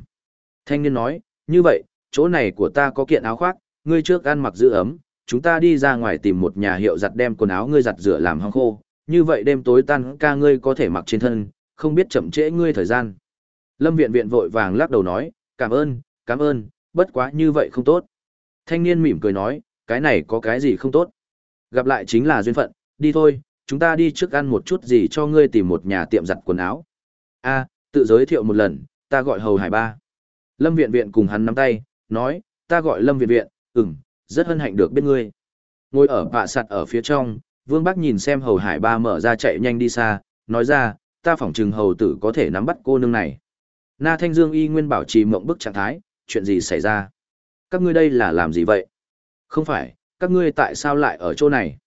Thanh niên nói, như vậy, chỗ này của ta có kiện áo khoác, ngươi trước ăn mặc giữ ấm, chúng ta đi ra ngoài tìm một nhà hiệu giặt đem quần áo ngươi giặt rửa làm hong khô, như vậy đêm tối tan ca ngươi có thể mặc trên thân, không biết chậm trễ ngươi thời gian. Lâm viện viện vội vàng lắc đầu nói, cảm ơn, cảm ơn, bất quá như vậy không tốt. Thanh niên mỉm cười nói, cái này có cái gì không tốt. Gặp lại chính là duyên phận, đi thôi, chúng ta đi trước ăn một chút gì cho ngươi tìm một nhà tiệm giặt quần áo. a tự giới thiệu một lần, ta gọi hầu hải ba. Lâm viện viện cùng hắn nắm tay, nói, ta gọi lâm viện viện, ừm, rất hân hạnh được biết ngươi. Ngồi ở bạ sạt ở phía trong, Vương Bắc nhìn xem hầu hải ba mở ra chạy nhanh đi xa, nói ra, ta phỏng chừng hầu tử có thể nắm bắt cô nương này. Na Thanh Dương y nguyên bảo trì mộng bức trạng thái, chuyện gì xảy ra? Các ngươi đây là làm gì vậy? Không phải, các ngươi tại sao lại ở chỗ này?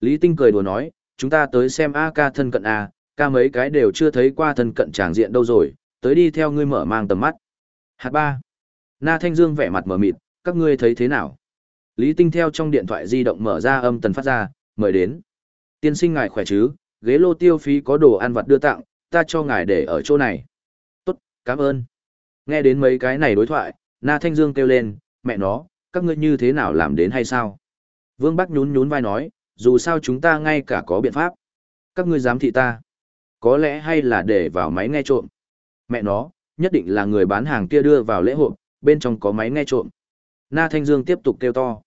Lý Tinh cười đùa nói, chúng ta tới xem A ca thân cận A, ca mấy cái đều chưa thấy qua thân cận tràng diện đâu rồi, tới đi theo ngươi mở mang tầm mắt. Hạt ba. Na Thanh Dương vẻ mặt mở mịt, các ngươi thấy thế nào? Lý Tinh theo trong điện thoại di động mở ra âm tần phát ra, mời đến. Tiên sinh ngài khỏe chứ, ghế lô tiêu phí có đồ ăn vặt đưa tặng, ta cho ngài để ở chỗ này. Tốt, cảm ơn. Nghe đến mấy cái này đối thoại, Na Thanh Dương kêu lên, mẹ nó, các ngươi như thế nào làm đến hay sao? Vương Bắc nhún nhún vai nói, dù sao chúng ta ngay cả có biện pháp. Các ngươi dám thị ta. Có lẽ hay là để vào máy nghe trộm. Mẹ nó, nhất định là người bán hàng kia đưa vào lễ hội, bên trong có máy nghe trộm. Na Thanh Dương tiếp tục kêu to.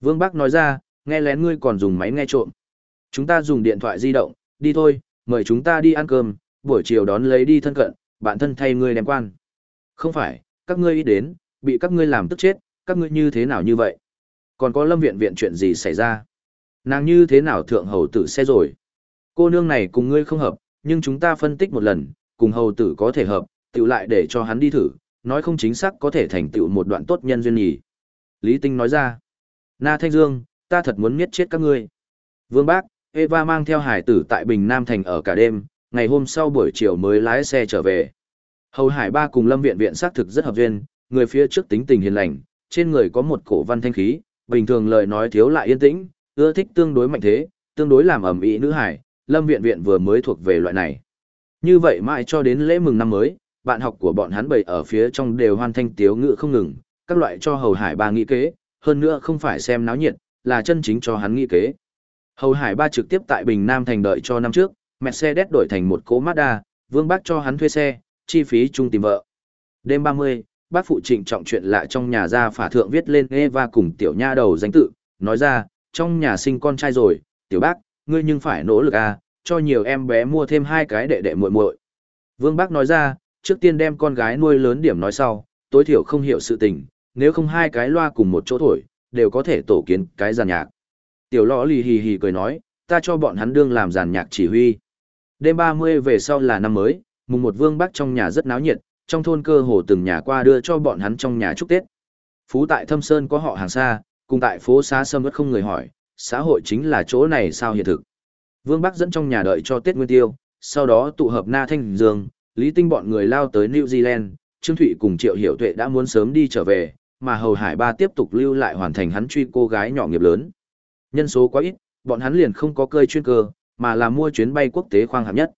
Vương Bắc nói ra, nghe lén ngươi còn dùng máy nghe trộm. Chúng ta dùng điện thoại di động, đi thôi, mời chúng ta đi ăn cơm, buổi chiều đón lấy đi thân cận, bạn thân thay ngươi đem quan. Không phải, các ngươi ý đến, bị các ngươi làm tức chết, các ngươi như thế nào như vậy? Còn có lâm viện viện chuyện gì xảy ra? Nàng như thế nào thượng hầu tử xe rồi? Cô nương này cùng ngươi không hợp, nhưng chúng ta phân tích một lần, cùng hầu tử có thể hợp, tựu lại để cho hắn đi thử, nói không chính xác có thể thành tựu một đoạn tốt nhân duyên nhỉ. Lý Tinh nói ra, Na Thanh Dương, ta thật muốn miết chết các ngươi. Vương Bác, Eva mang theo hải tử tại Bình Nam Thành ở cả đêm, ngày hôm sau buổi chiều mới lái xe trở về. Hầu Hải Ba cùng Lâm Viện Viện xác thực rất hợp duyên, người phía trước tính tình hiền lành, trên người có một cổ văn thanh khí, bình thường lời nói thiếu lại yên tĩnh, ưa thích tương đối mạnh thế, tương đối làm ẩm ý nữ hải, Lâm Viện Viện vừa mới thuộc về loại này. Như vậy mãi cho đến lễ mừng năm mới, bạn học của bọn hắn bầy ở phía trong đều hoan thanh tiếu ngự không ngừng, các loại cho Hầu Hải Ba nghĩ kế, hơn nữa không phải xem náo nhiệt, là chân chính cho hắn nghĩ kế. Hầu Hải Ba trực tiếp tại Bình Nam thành đợi cho năm trước, Mercedes đổi thành một cố Mazda, Vương Bác cho hắn thuê xe, chi phí chung tìm vợ. Đêm 30, bác phụ trịnh trọng chuyện lại trong nhà ra phả thượng viết lên Eva cùng tiểu nha đầu danh tự, nói ra, trong nhà sinh con trai rồi, tiểu bác, ngươi nhưng phải nỗ lực à, cho nhiều em bé mua thêm hai cái đệ đệ muội muội. Vương Bác nói ra, trước tiên đem con gái nuôi lớn điểm nói sau, tối thiểu không hiểu sự tình, nếu không hai cái loa cùng một chỗ thổi, đều có thể tổ kiến cái giàn nhạc. Tiểu lõ lì hì hì cười nói, ta cho bọn hắn đương làm giàn nhạc chỉ huy. Đêm 30 về sau là năm mới, mùng một vương bắc trong nhà rất náo nhiệt, trong thôn cơ hồ từng nhà qua đưa cho bọn hắn trong nhà chúc Tết. Phú tại Thâm Sơn có họ hàng xa, cùng tại phố xá sâm vẫn không người hỏi, xã hội chính là chỗ này sao hiện thực. Vương Bắc dẫn trong nhà đợi cho Tết Nguyên Tiêu, sau đó tụ hợp Na Thanh Dương, Lý Tinh bọn người lao tới New Zealand, Trương Thụy cùng Triệu Hiểu Tuệ đã muốn sớm đi trở về, mà Hầu Hải Ba tiếp tục lưu lại hoàn thành hắn truy cô gái nhỏ nghiệp lớn. Nhân số quá ít, bọn hắn liền không có cơi chuyên cơ, mà là mua chuyến bay quốc tế khoang hạng nhất.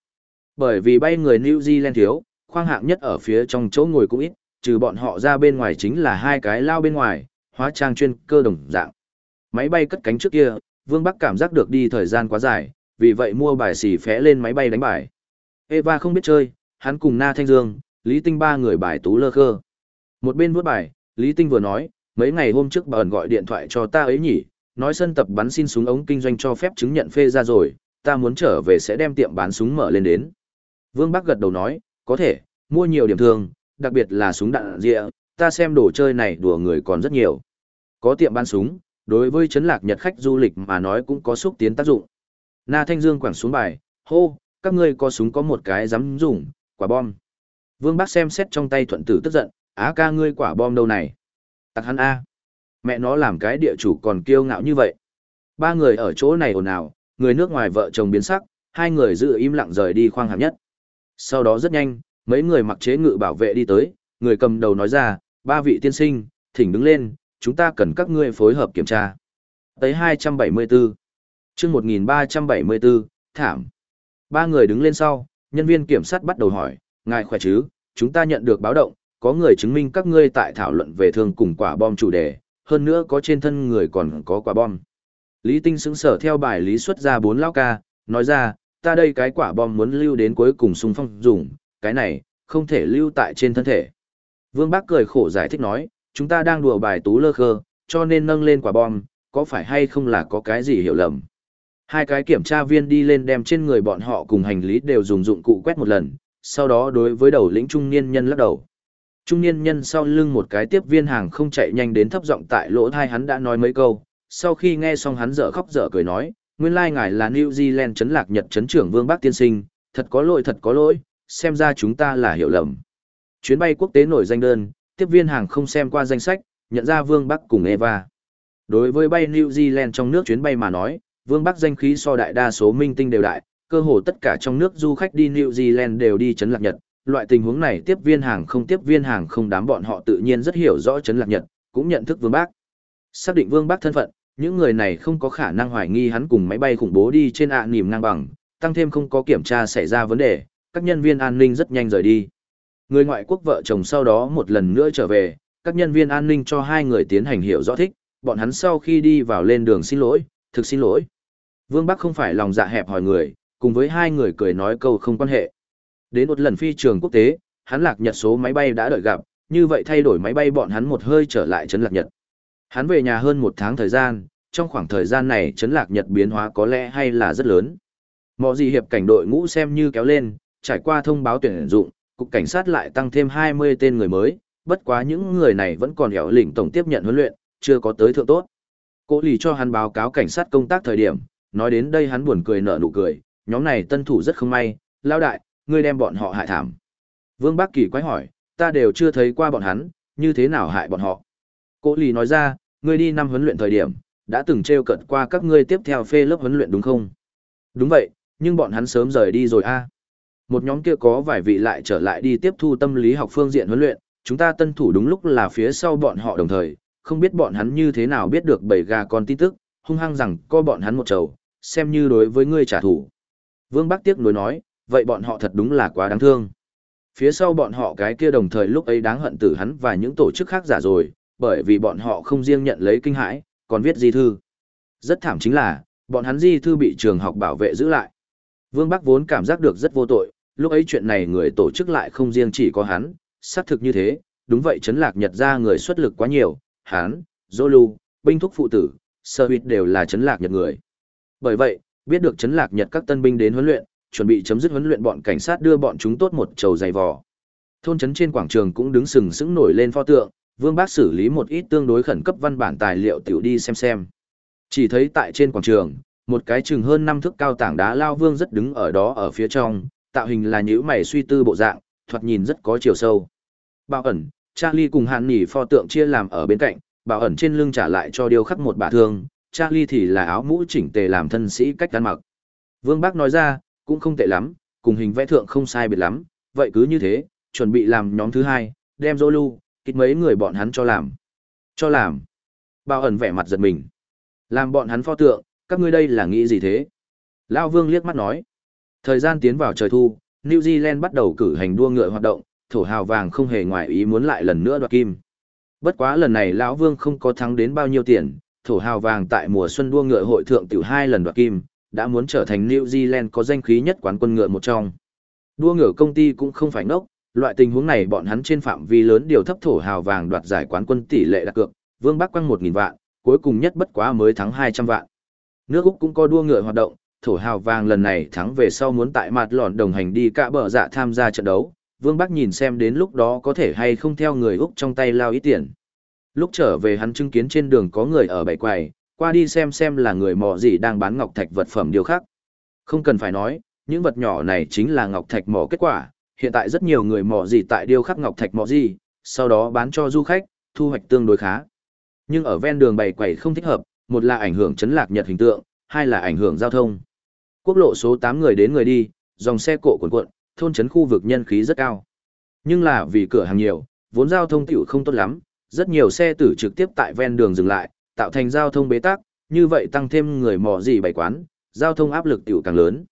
Bởi vì bay người New Zealand thiếu, khoang hạng nhất ở phía trong chỗ ngồi cũng ít, trừ bọn họ ra bên ngoài chính là hai cái lao bên ngoài, hóa trang chuyên cơ đồng dạng. Máy bay cất cánh trước kia, Vương Bắc cảm giác được đi thời gian quá dài, vì vậy mua bài xỉ phé lên máy bay đánh bài. Eva không biết chơi, hắn cùng Na Thanh Dương, Lý Tinh ba người bài tú lơ khơ. Một bên vuốt bài, Lý Tinh vừa nói, mấy ngày hôm trước bà ẩn gọi điện thoại cho ta ấy nhỉ, nói sân tập bắn xin súng ống kinh doanh cho phép chứng nhận phê ra rồi, ta muốn trở về sẽ đem tiệm bán súng mở lên đến. Vương Bắc gật đầu nói, có thể, mua nhiều điểm thường, đặc biệt là súng đạn rịa, ta xem đồ chơi này đùa người còn rất nhiều. Có tiệm bán súng, đối với chấn lạc nhật khách du lịch mà nói cũng có xúc tiến tác dụng. Na Thanh Dương quẳng xuống bài, hô, các ngươi có súng có một cái dám dùng, quả bom. Vương Bác xem xét trong tay thuận tử tức giận, á ca ngươi quả bom đâu này. Tặc hắn A. Mẹ nó làm cái địa chủ còn kiêu ngạo như vậy. Ba người ở chỗ này ồn ào, người nước ngoài vợ chồng biến sắc, hai người giữ im lặng rời đi khoang hàm nhất. Sau đó rất nhanh, mấy người mặc chế ngự bảo vệ đi tới, người cầm đầu nói ra, ba vị tiên sinh, thỉnh đứng lên, chúng ta cần các ngươi phối hợp kiểm tra. Tới 274, chương 1374, thảm. Ba người đứng lên sau, nhân viên kiểm sát bắt đầu hỏi, ngài khỏe chứ, chúng ta nhận được báo động, có người chứng minh các ngươi tại thảo luận về thương cùng quả bom chủ đề, hơn nữa có trên thân người còn có quả bom. Lý Tinh xứng sở theo bài lý xuất ra bốn lao ca, nói ra, ta đây cái quả bom muốn lưu đến cuối cùng xung phong dùng, cái này, không thể lưu tại trên thân thể. Vương Bác cười khổ giải thích nói, chúng ta đang đùa bài tú lơ khơ, cho nên nâng lên quả bom, có phải hay không là có cái gì hiểu lầm. Hai cái kiểm tra viên đi lên đem trên người bọn họ cùng hành lý đều dùng dụng cụ quét một lần, sau đó đối với đầu lĩnh trung niên nhân lắc đầu. Trung niên nhân sau lưng một cái tiếp viên hàng không chạy nhanh đến thấp giọng tại lỗ thai hắn đã nói mấy câu, sau khi nghe xong hắn dở khóc dở cười nói, nguyên lai ngài là New Zealand chấn lạc Nhật chấn trưởng Vương Bắc tiên sinh, thật có lỗi thật có lỗi, xem ra chúng ta là hiểu lầm. Chuyến bay quốc tế nổi danh đơn, tiếp viên hàng không xem qua danh sách, nhận ra Vương Bắc cùng Eva. Đối với bay New Zealand trong nước chuyến bay mà nói, Vương Bắc danh khí so đại đa số minh tinh đều đại, cơ hồ tất cả trong nước du khách đi New Zealand đều đi chấn lạc Nhật. Loại tình huống này tiếp viên hàng không tiếp viên hàng không đám bọn họ tự nhiên rất hiểu rõ chấn lạc Nhật, cũng nhận thức Vương Bắc. Xác định Vương Bắc thân phận, những người này không có khả năng hoài nghi hắn cùng máy bay khủng bố đi trên ạ à nỉm ngang bằng, tăng thêm không có kiểm tra xảy ra vấn đề, các nhân viên an ninh rất nhanh rời đi. Người ngoại quốc vợ chồng sau đó một lần nữa trở về, các nhân viên an ninh cho hai người tiến hành hiểu rõ thích, bọn hắn sau khi đi vào lên đường xin lỗi, thực xin lỗi. Vương Bắc không phải lòng dạ hẹp hỏi người, cùng với hai người cười nói câu không quan hệ. Đến một lần phi trường quốc tế, hắn lạc nhật số máy bay đã đợi gặp, như vậy thay đổi máy bay bọn hắn một hơi trở lại trấn lạc nhật. Hắn về nhà hơn một tháng thời gian, trong khoảng thời gian này trấn lạc nhật biến hóa có lẽ hay là rất lớn. Mọi gì hiệp cảnh đội ngũ xem như kéo lên, trải qua thông báo tuyển dụng, cục cảnh sát lại tăng thêm 20 tên người mới, bất quá những người này vẫn còn hẻo lĩnh tổng tiếp nhận huấn luyện, chưa có tới thượng tốt. Cố lì cho hắn báo cáo cảnh sát công tác thời điểm, nói đến đây hắn buồn cười nở nụ cười, nhóm này tân thủ rất không may, lao đại, ngươi đem bọn họ hại thảm. Vương Bắc Kỳ quái hỏi, ta đều chưa thấy qua bọn hắn, như thế nào hại bọn họ. Cố lì nói ra, ngươi đi năm huấn luyện thời điểm, đã từng treo cận qua các ngươi tiếp theo phê lớp huấn luyện đúng không? Đúng vậy, nhưng bọn hắn sớm rời đi rồi a. Một nhóm kia có vài vị lại trở lại đi tiếp thu tâm lý học phương diện huấn luyện, chúng ta tân thủ đúng lúc là phía sau bọn họ đồng thời, không biết bọn hắn như thế nào biết được bảy gà con tin tức, hung hăng rằng co bọn hắn một trầu, xem như đối với ngươi trả thù. Vương Bắc tiếc nuối nói, vậy bọn họ thật đúng là quá đáng thương. Phía sau bọn họ cái kia đồng thời lúc ấy đáng hận tử hắn và những tổ chức khác giả rồi, bởi vì bọn họ không riêng nhận lấy kinh hãi, còn viết di thư. Rất thảm chính là, bọn hắn di thư bị trường học bảo vệ giữ lại. Vương Bắc vốn cảm giác được rất vô tội, lúc ấy chuyện này người tổ chức lại không riêng chỉ có hắn, xác thực như thế, đúng vậy chấn lạc nhật ra người xuất lực quá nhiều, hắn, Zolu, binh thúc phụ tử, sơ huyết đều là chấn lạc nhật người. Bởi vậy, biết được chấn lạc nhật các tân binh đến huấn luyện, chuẩn bị chấm dứt huấn luyện bọn cảnh sát đưa bọn chúng tốt một trầu dày vò. Thôn trấn trên quảng trường cũng đứng sừng sững nổi lên pho tượng, Vương Bác xử lý một ít tương đối khẩn cấp văn bản tài liệu tiểu đi xem xem. Chỉ thấy tại trên quảng trường, một cái chừng hơn năm thước cao tảng đá lao vương rất đứng ở đó ở phía trong, tạo hình là nhữ mày suy tư bộ dạng, thoạt nhìn rất có chiều sâu. Bảo ẩn, Charlie cùng Hàn Nỉ pho tượng chia làm ở bên cạnh, bảo ẩn trên lưng trả lại cho điêu khắc một bả thương, Charlie thì là áo mũ chỉnh tề làm thân sĩ cách ăn mặc. Vương Bác nói ra, cũng không tệ lắm, cùng hình vẽ thượng không sai biệt lắm, vậy cứ như thế, chuẩn bị làm nhóm thứ hai, đem Zolu, kích mấy người bọn hắn cho làm. Cho làm. Bảo ẩn vẻ mặt giật mình. Làm bọn hắn pho tượng, các ngươi đây là nghĩ gì thế? Lao Vương liếc mắt nói. Thời gian tiến vào trời thu, New Zealand bắt đầu cử hành đua ngựa hoạt động, thổ hào vàng không hề ngoại ý muốn lại lần nữa đoạt kim. Bất quá lần này lão Vương không có thắng đến bao nhiêu tiền, thổ hào vàng tại mùa xuân đua ngựa hội thượng tiểu hai lần đoạt kim, đã muốn trở thành New Zealand có danh khí nhất quán quân ngựa một trong. Đua ngựa công ty cũng không phải ngốc, loại tình huống này bọn hắn trên phạm vi lớn điều thấp thổ hào vàng đoạt giải quán quân tỷ lệ đặt cược, Vương Bắc quăng 1000 vạn, cuối cùng nhất bất quá mới thắng 200 vạn. Nước Úc cũng có đua ngựa hoạt động, thổ hào vàng lần này thắng về sau muốn tại mặt lòn đồng hành đi cả bờ dạ tham gia trận đấu, Vương Bắc nhìn xem đến lúc đó có thể hay không theo người Úc trong tay lao ít tiền. Lúc trở về hắn chứng kiến trên đường có người ở bảy quầy, qua đi xem xem là người mò gì đang bán ngọc thạch vật phẩm điều khác. Không cần phải nói, những vật nhỏ này chính là ngọc thạch mỏ kết quả, hiện tại rất nhiều người mò gì tại điêu khắc ngọc thạch mỏ gì, sau đó bán cho du khách, thu hoạch tương đối khá. Nhưng ở ven đường bày quầy không thích hợp, một là ảnh hưởng chấn lạc nhật hình tượng, hai là ảnh hưởng giao thông. Quốc lộ số 8 người đến người đi, dòng xe cộ cuộn cuộn, thôn trấn khu vực nhân khí rất cao. Nhưng là vì cửa hàng nhiều, vốn giao thông tiểu không tốt lắm, rất nhiều xe tử trực tiếp tại ven đường dừng lại, tạo thành giao thông bế tắc, như vậy tăng thêm người mò gì bày quán, giao thông áp lực tiểu càng lớn.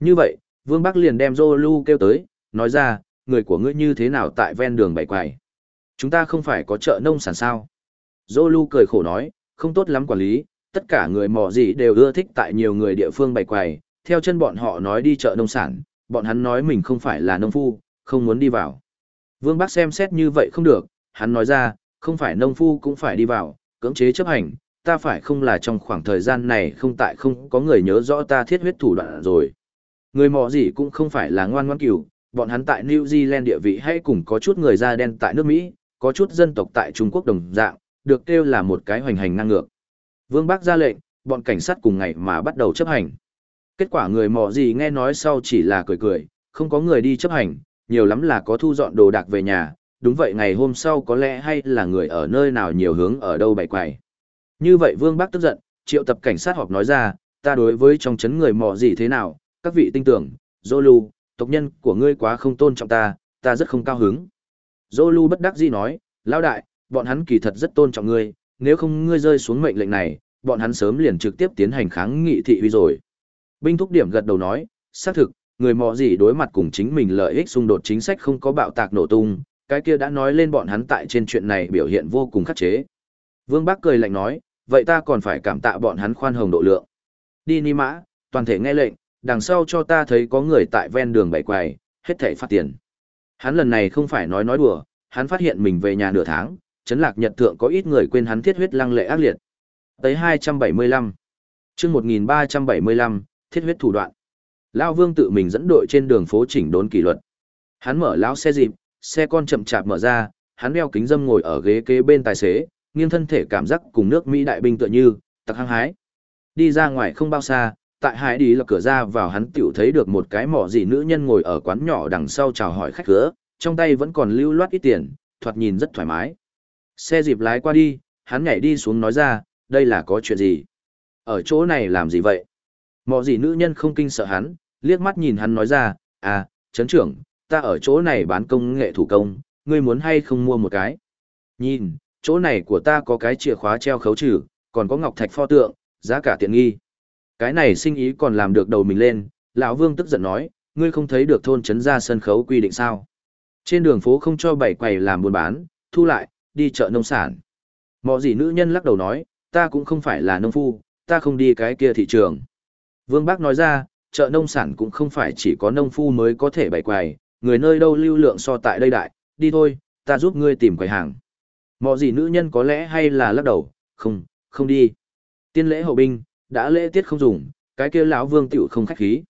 Như vậy, Vương Bắc liền đem Zolu kêu tới, nói ra, người của ngươi như thế nào tại ven đường bày quầy. Chúng ta không phải có chợ nông sản sao. Zolu cười khổ nói, không tốt lắm quản lý, tất cả người mò gì đều ưa thích tại nhiều người địa phương bày quầy, theo chân bọn họ nói đi chợ nông sản, bọn hắn nói mình không phải là nông phu, không muốn đi vào. Vương Bắc xem xét như vậy không được, hắn nói ra, không phải nông phu cũng phải đi vào, cưỡng chế chấp hành, ta phải không là trong khoảng thời gian này không tại không có người nhớ rõ ta thiết huyết thủ đoạn rồi. Người mò gì cũng không phải là ngoan ngoan cửu, bọn hắn tại New Zealand địa vị hay cùng có chút người da đen tại nước Mỹ, có chút dân tộc tại Trung Quốc đồng dạng, được kêu là một cái hoành hành ngang ngược. Vương Bác ra lệnh, bọn cảnh sát cùng ngày mà bắt đầu chấp hành. Kết quả người mò gì nghe nói sau chỉ là cười cười, không có người đi chấp hành, nhiều lắm là có thu dọn đồ đạc về nhà, đúng vậy ngày hôm sau có lẽ hay là người ở nơi nào nhiều hướng ở đâu bày quài. Như vậy Vương Bác tức giận, triệu tập cảnh sát họp nói ra, ta đối với trong chấn người mò gì thế nào, các vị tin tưởng, Zolu, tộc nhân của ngươi quá không tôn trọng ta, ta rất không cao hứng. Zolu bất đắc dĩ nói, lão đại, bọn hắn kỳ thật rất tôn trọng ngươi, nếu không ngươi rơi xuống mệnh lệnh này, bọn hắn sớm liền trực tiếp tiến hành kháng nghị thị uy rồi. Binh thúc điểm gật đầu nói, xác thực, người mò gì đối mặt cùng chính mình lợi ích xung đột chính sách không có bạo tạc nổ tung, cái kia đã nói lên bọn hắn tại trên chuyện này biểu hiện vô cùng khắc chế. Vương Bắc cười lạnh nói, vậy ta còn phải cảm tạ bọn hắn khoan hồng độ lượng. Đi ni mã, toàn thể nghe lệnh, đằng sau cho ta thấy có người tại ven đường bảy quầy, hết thảy phát tiền. Hắn lần này không phải nói nói đùa, hắn phát hiện mình về nhà nửa tháng, chấn lạc nhật thượng có ít người quên hắn thiết huyết lăng lệ ác liệt. Tới 275. chương 1375, thiết huyết thủ đoạn. Lao Vương tự mình dẫn đội trên đường phố chỉnh đốn kỷ luật. Hắn mở lão xe dịp, xe con chậm chạp mở ra, hắn đeo kính dâm ngồi ở ghế kế bên tài xế, nghiêng thân thể cảm giác cùng nước Mỹ đại binh tựa như, tặc hăng hái. Đi ra ngoài không bao xa, tại hải đi là cửa ra vào hắn tiểu thấy được một cái mỏ gì nữ nhân ngồi ở quán nhỏ đằng sau chào hỏi khách cửa, trong tay vẫn còn lưu loát ít tiền, thoạt nhìn rất thoải mái. Xe dịp lái qua đi, hắn nhảy đi xuống nói ra, đây là có chuyện gì? Ở chỗ này làm gì vậy? Mỏ gì nữ nhân không kinh sợ hắn, liếc mắt nhìn hắn nói ra, à, chấn trưởng, ta ở chỗ này bán công nghệ thủ công, ngươi muốn hay không mua một cái? Nhìn, chỗ này của ta có cái chìa khóa treo khấu trừ, còn có ngọc thạch pho tượng, giá cả tiện nghi. Cái này sinh ý còn làm được đầu mình lên, lão Vương tức giận nói, ngươi không thấy được thôn trấn ra sân khấu quy định sao? Trên đường phố không cho bảy quầy làm buôn bán, thu lại, đi chợ nông sản. Mọ gì nữ nhân lắc đầu nói, ta cũng không phải là nông phu, ta không đi cái kia thị trường. Vương Bác nói ra, chợ nông sản cũng không phải chỉ có nông phu mới có thể bày quầy, người nơi đâu lưu lượng so tại đây đại, đi thôi, ta giúp ngươi tìm quầy hàng. Mọ gì nữ nhân có lẽ hay là lắc đầu, không, không đi. Tiên lễ hậu binh, đã lễ tiết không dùng, cái kia lão vương tiểu không khách khí.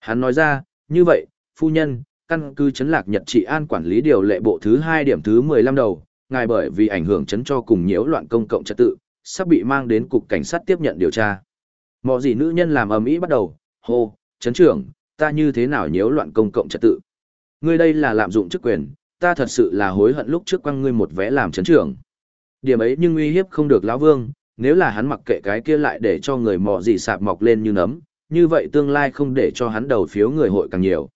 Hắn nói ra, như vậy, phu nhân, căn cứ chấn lạc nhật trị an quản lý điều lệ bộ thứ hai điểm thứ mười lăm đầu, ngài bởi vì ảnh hưởng chấn cho cùng nhiễu loạn công cộng trật tự, sắp bị mang đến cục cảnh sát tiếp nhận điều tra. Mọi gì nữ nhân làm ầm ĩ bắt đầu, hô, chấn trưởng, ta như thế nào nhiễu loạn công cộng trật tự. Ngươi đây là lạm dụng chức quyền, ta thật sự là hối hận lúc trước quăng ngươi một vé làm chấn trưởng. Điểm ấy nhưng uy hiếp không được lão vương, nếu là hắn mặc kệ cái kia lại để cho người mọ gì sạp mọc lên như nấm, như vậy tương lai không để cho hắn đầu phiếu người hội càng nhiều.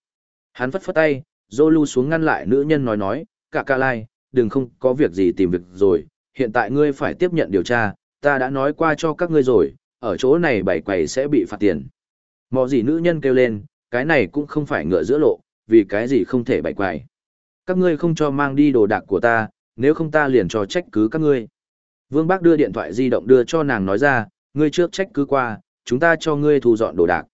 Hắn phất phất tay, Zolu xuống ngăn lại nữ nhân nói nói, cả ca lai, đừng không có việc gì tìm việc rồi, hiện tại ngươi phải tiếp nhận điều tra, ta đã nói qua cho các ngươi rồi, ở chỗ này bảy quầy sẽ bị phạt tiền. Mò gì nữ nhân kêu lên, cái này cũng không phải ngựa giữa lộ, vì cái gì không thể bảy quầy. Các ngươi không cho mang đi đồ đạc của ta, nếu không ta liền cho trách cứ các ngươi. Vương Bác đưa điện thoại di động đưa cho nàng nói ra, ngươi trước trách cứ qua, chúng ta cho ngươi thu dọn đồ đạc.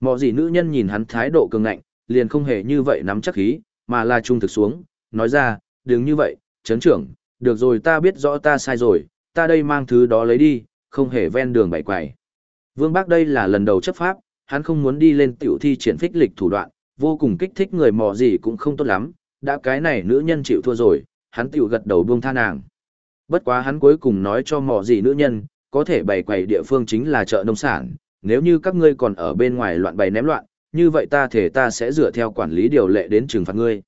Mọ gì nữ nhân nhìn hắn thái độ cường ngạnh, liền không hề như vậy nắm chắc khí, mà là trung thực xuống, nói ra, đừng như vậy, chấn trưởng, được rồi ta biết rõ ta sai rồi, ta đây mang thứ đó lấy đi, không hề ven đường bày quầy. Vương Bác đây là lần đầu chấp pháp, hắn không muốn đi lên tiểu thi triển phích lịch thủ đoạn, vô cùng kích thích người mò gì cũng không tốt lắm, đã cái này nữ nhân chịu thua rồi, hắn tiểu gật đầu buông tha nàng. Bất quá hắn cuối cùng nói cho mò gì nữ nhân, có thể bày quầy địa phương chính là chợ nông sản, nếu như các ngươi còn ở bên ngoài loạn bày ném loạn, như vậy ta thể ta sẽ dựa theo quản lý điều lệ đến trừng phạt ngươi.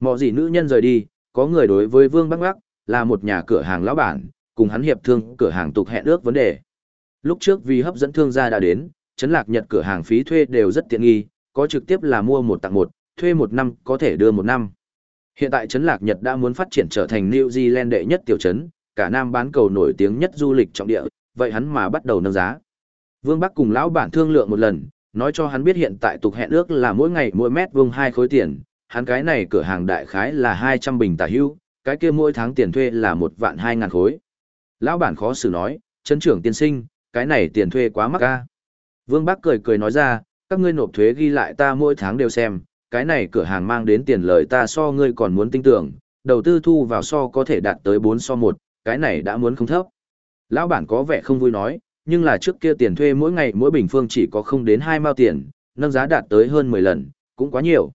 Mò gì nữ nhân rời đi, có người đối với Vương Bắc Bắc, là một nhà cửa hàng lão bản, cùng hắn hiệp thương cửa hàng tục hẹn ước vấn đề. Lúc trước vì hấp dẫn thương gia đã đến, chấn lạc nhật cửa hàng phí thuê đều rất tiện nghi, có trực tiếp là mua một tặng một, thuê một năm có thể đưa một năm. Hiện tại chấn lạc nhật đã muốn phát triển trở thành New Zealand đệ nhất tiểu trấn, cả nam bán cầu nổi tiếng nhất du lịch trọng địa, vậy hắn mà bắt đầu nâng giá. Vương Bắc cùng lão bản thương lượng một lần, nói cho hắn biết hiện tại tục hẹn ước là mỗi ngày mỗi mét vuông hai khối tiền, hắn cái này cửa hàng đại khái là 200 bình tả hưu, cái kia mỗi tháng tiền thuê là một vạn hai ngàn khối. Lão bản khó xử nói, chân trưởng tiên sinh, cái này tiền thuê quá mắc ca. Vương Bắc cười cười nói ra, các ngươi nộp thuế ghi lại ta mỗi tháng đều xem, cái này cửa hàng mang đến tiền lời ta so ngươi còn muốn tin tưởng, đầu tư thu vào so có thể đạt tới 4 so 1, cái này đã muốn không thấp. Lão bản có vẻ không vui nói, nhưng là trước kia tiền thuê mỗi ngày mỗi bình phương chỉ có không đến 2 mao tiền, nâng giá đạt tới hơn 10 lần, cũng quá nhiều.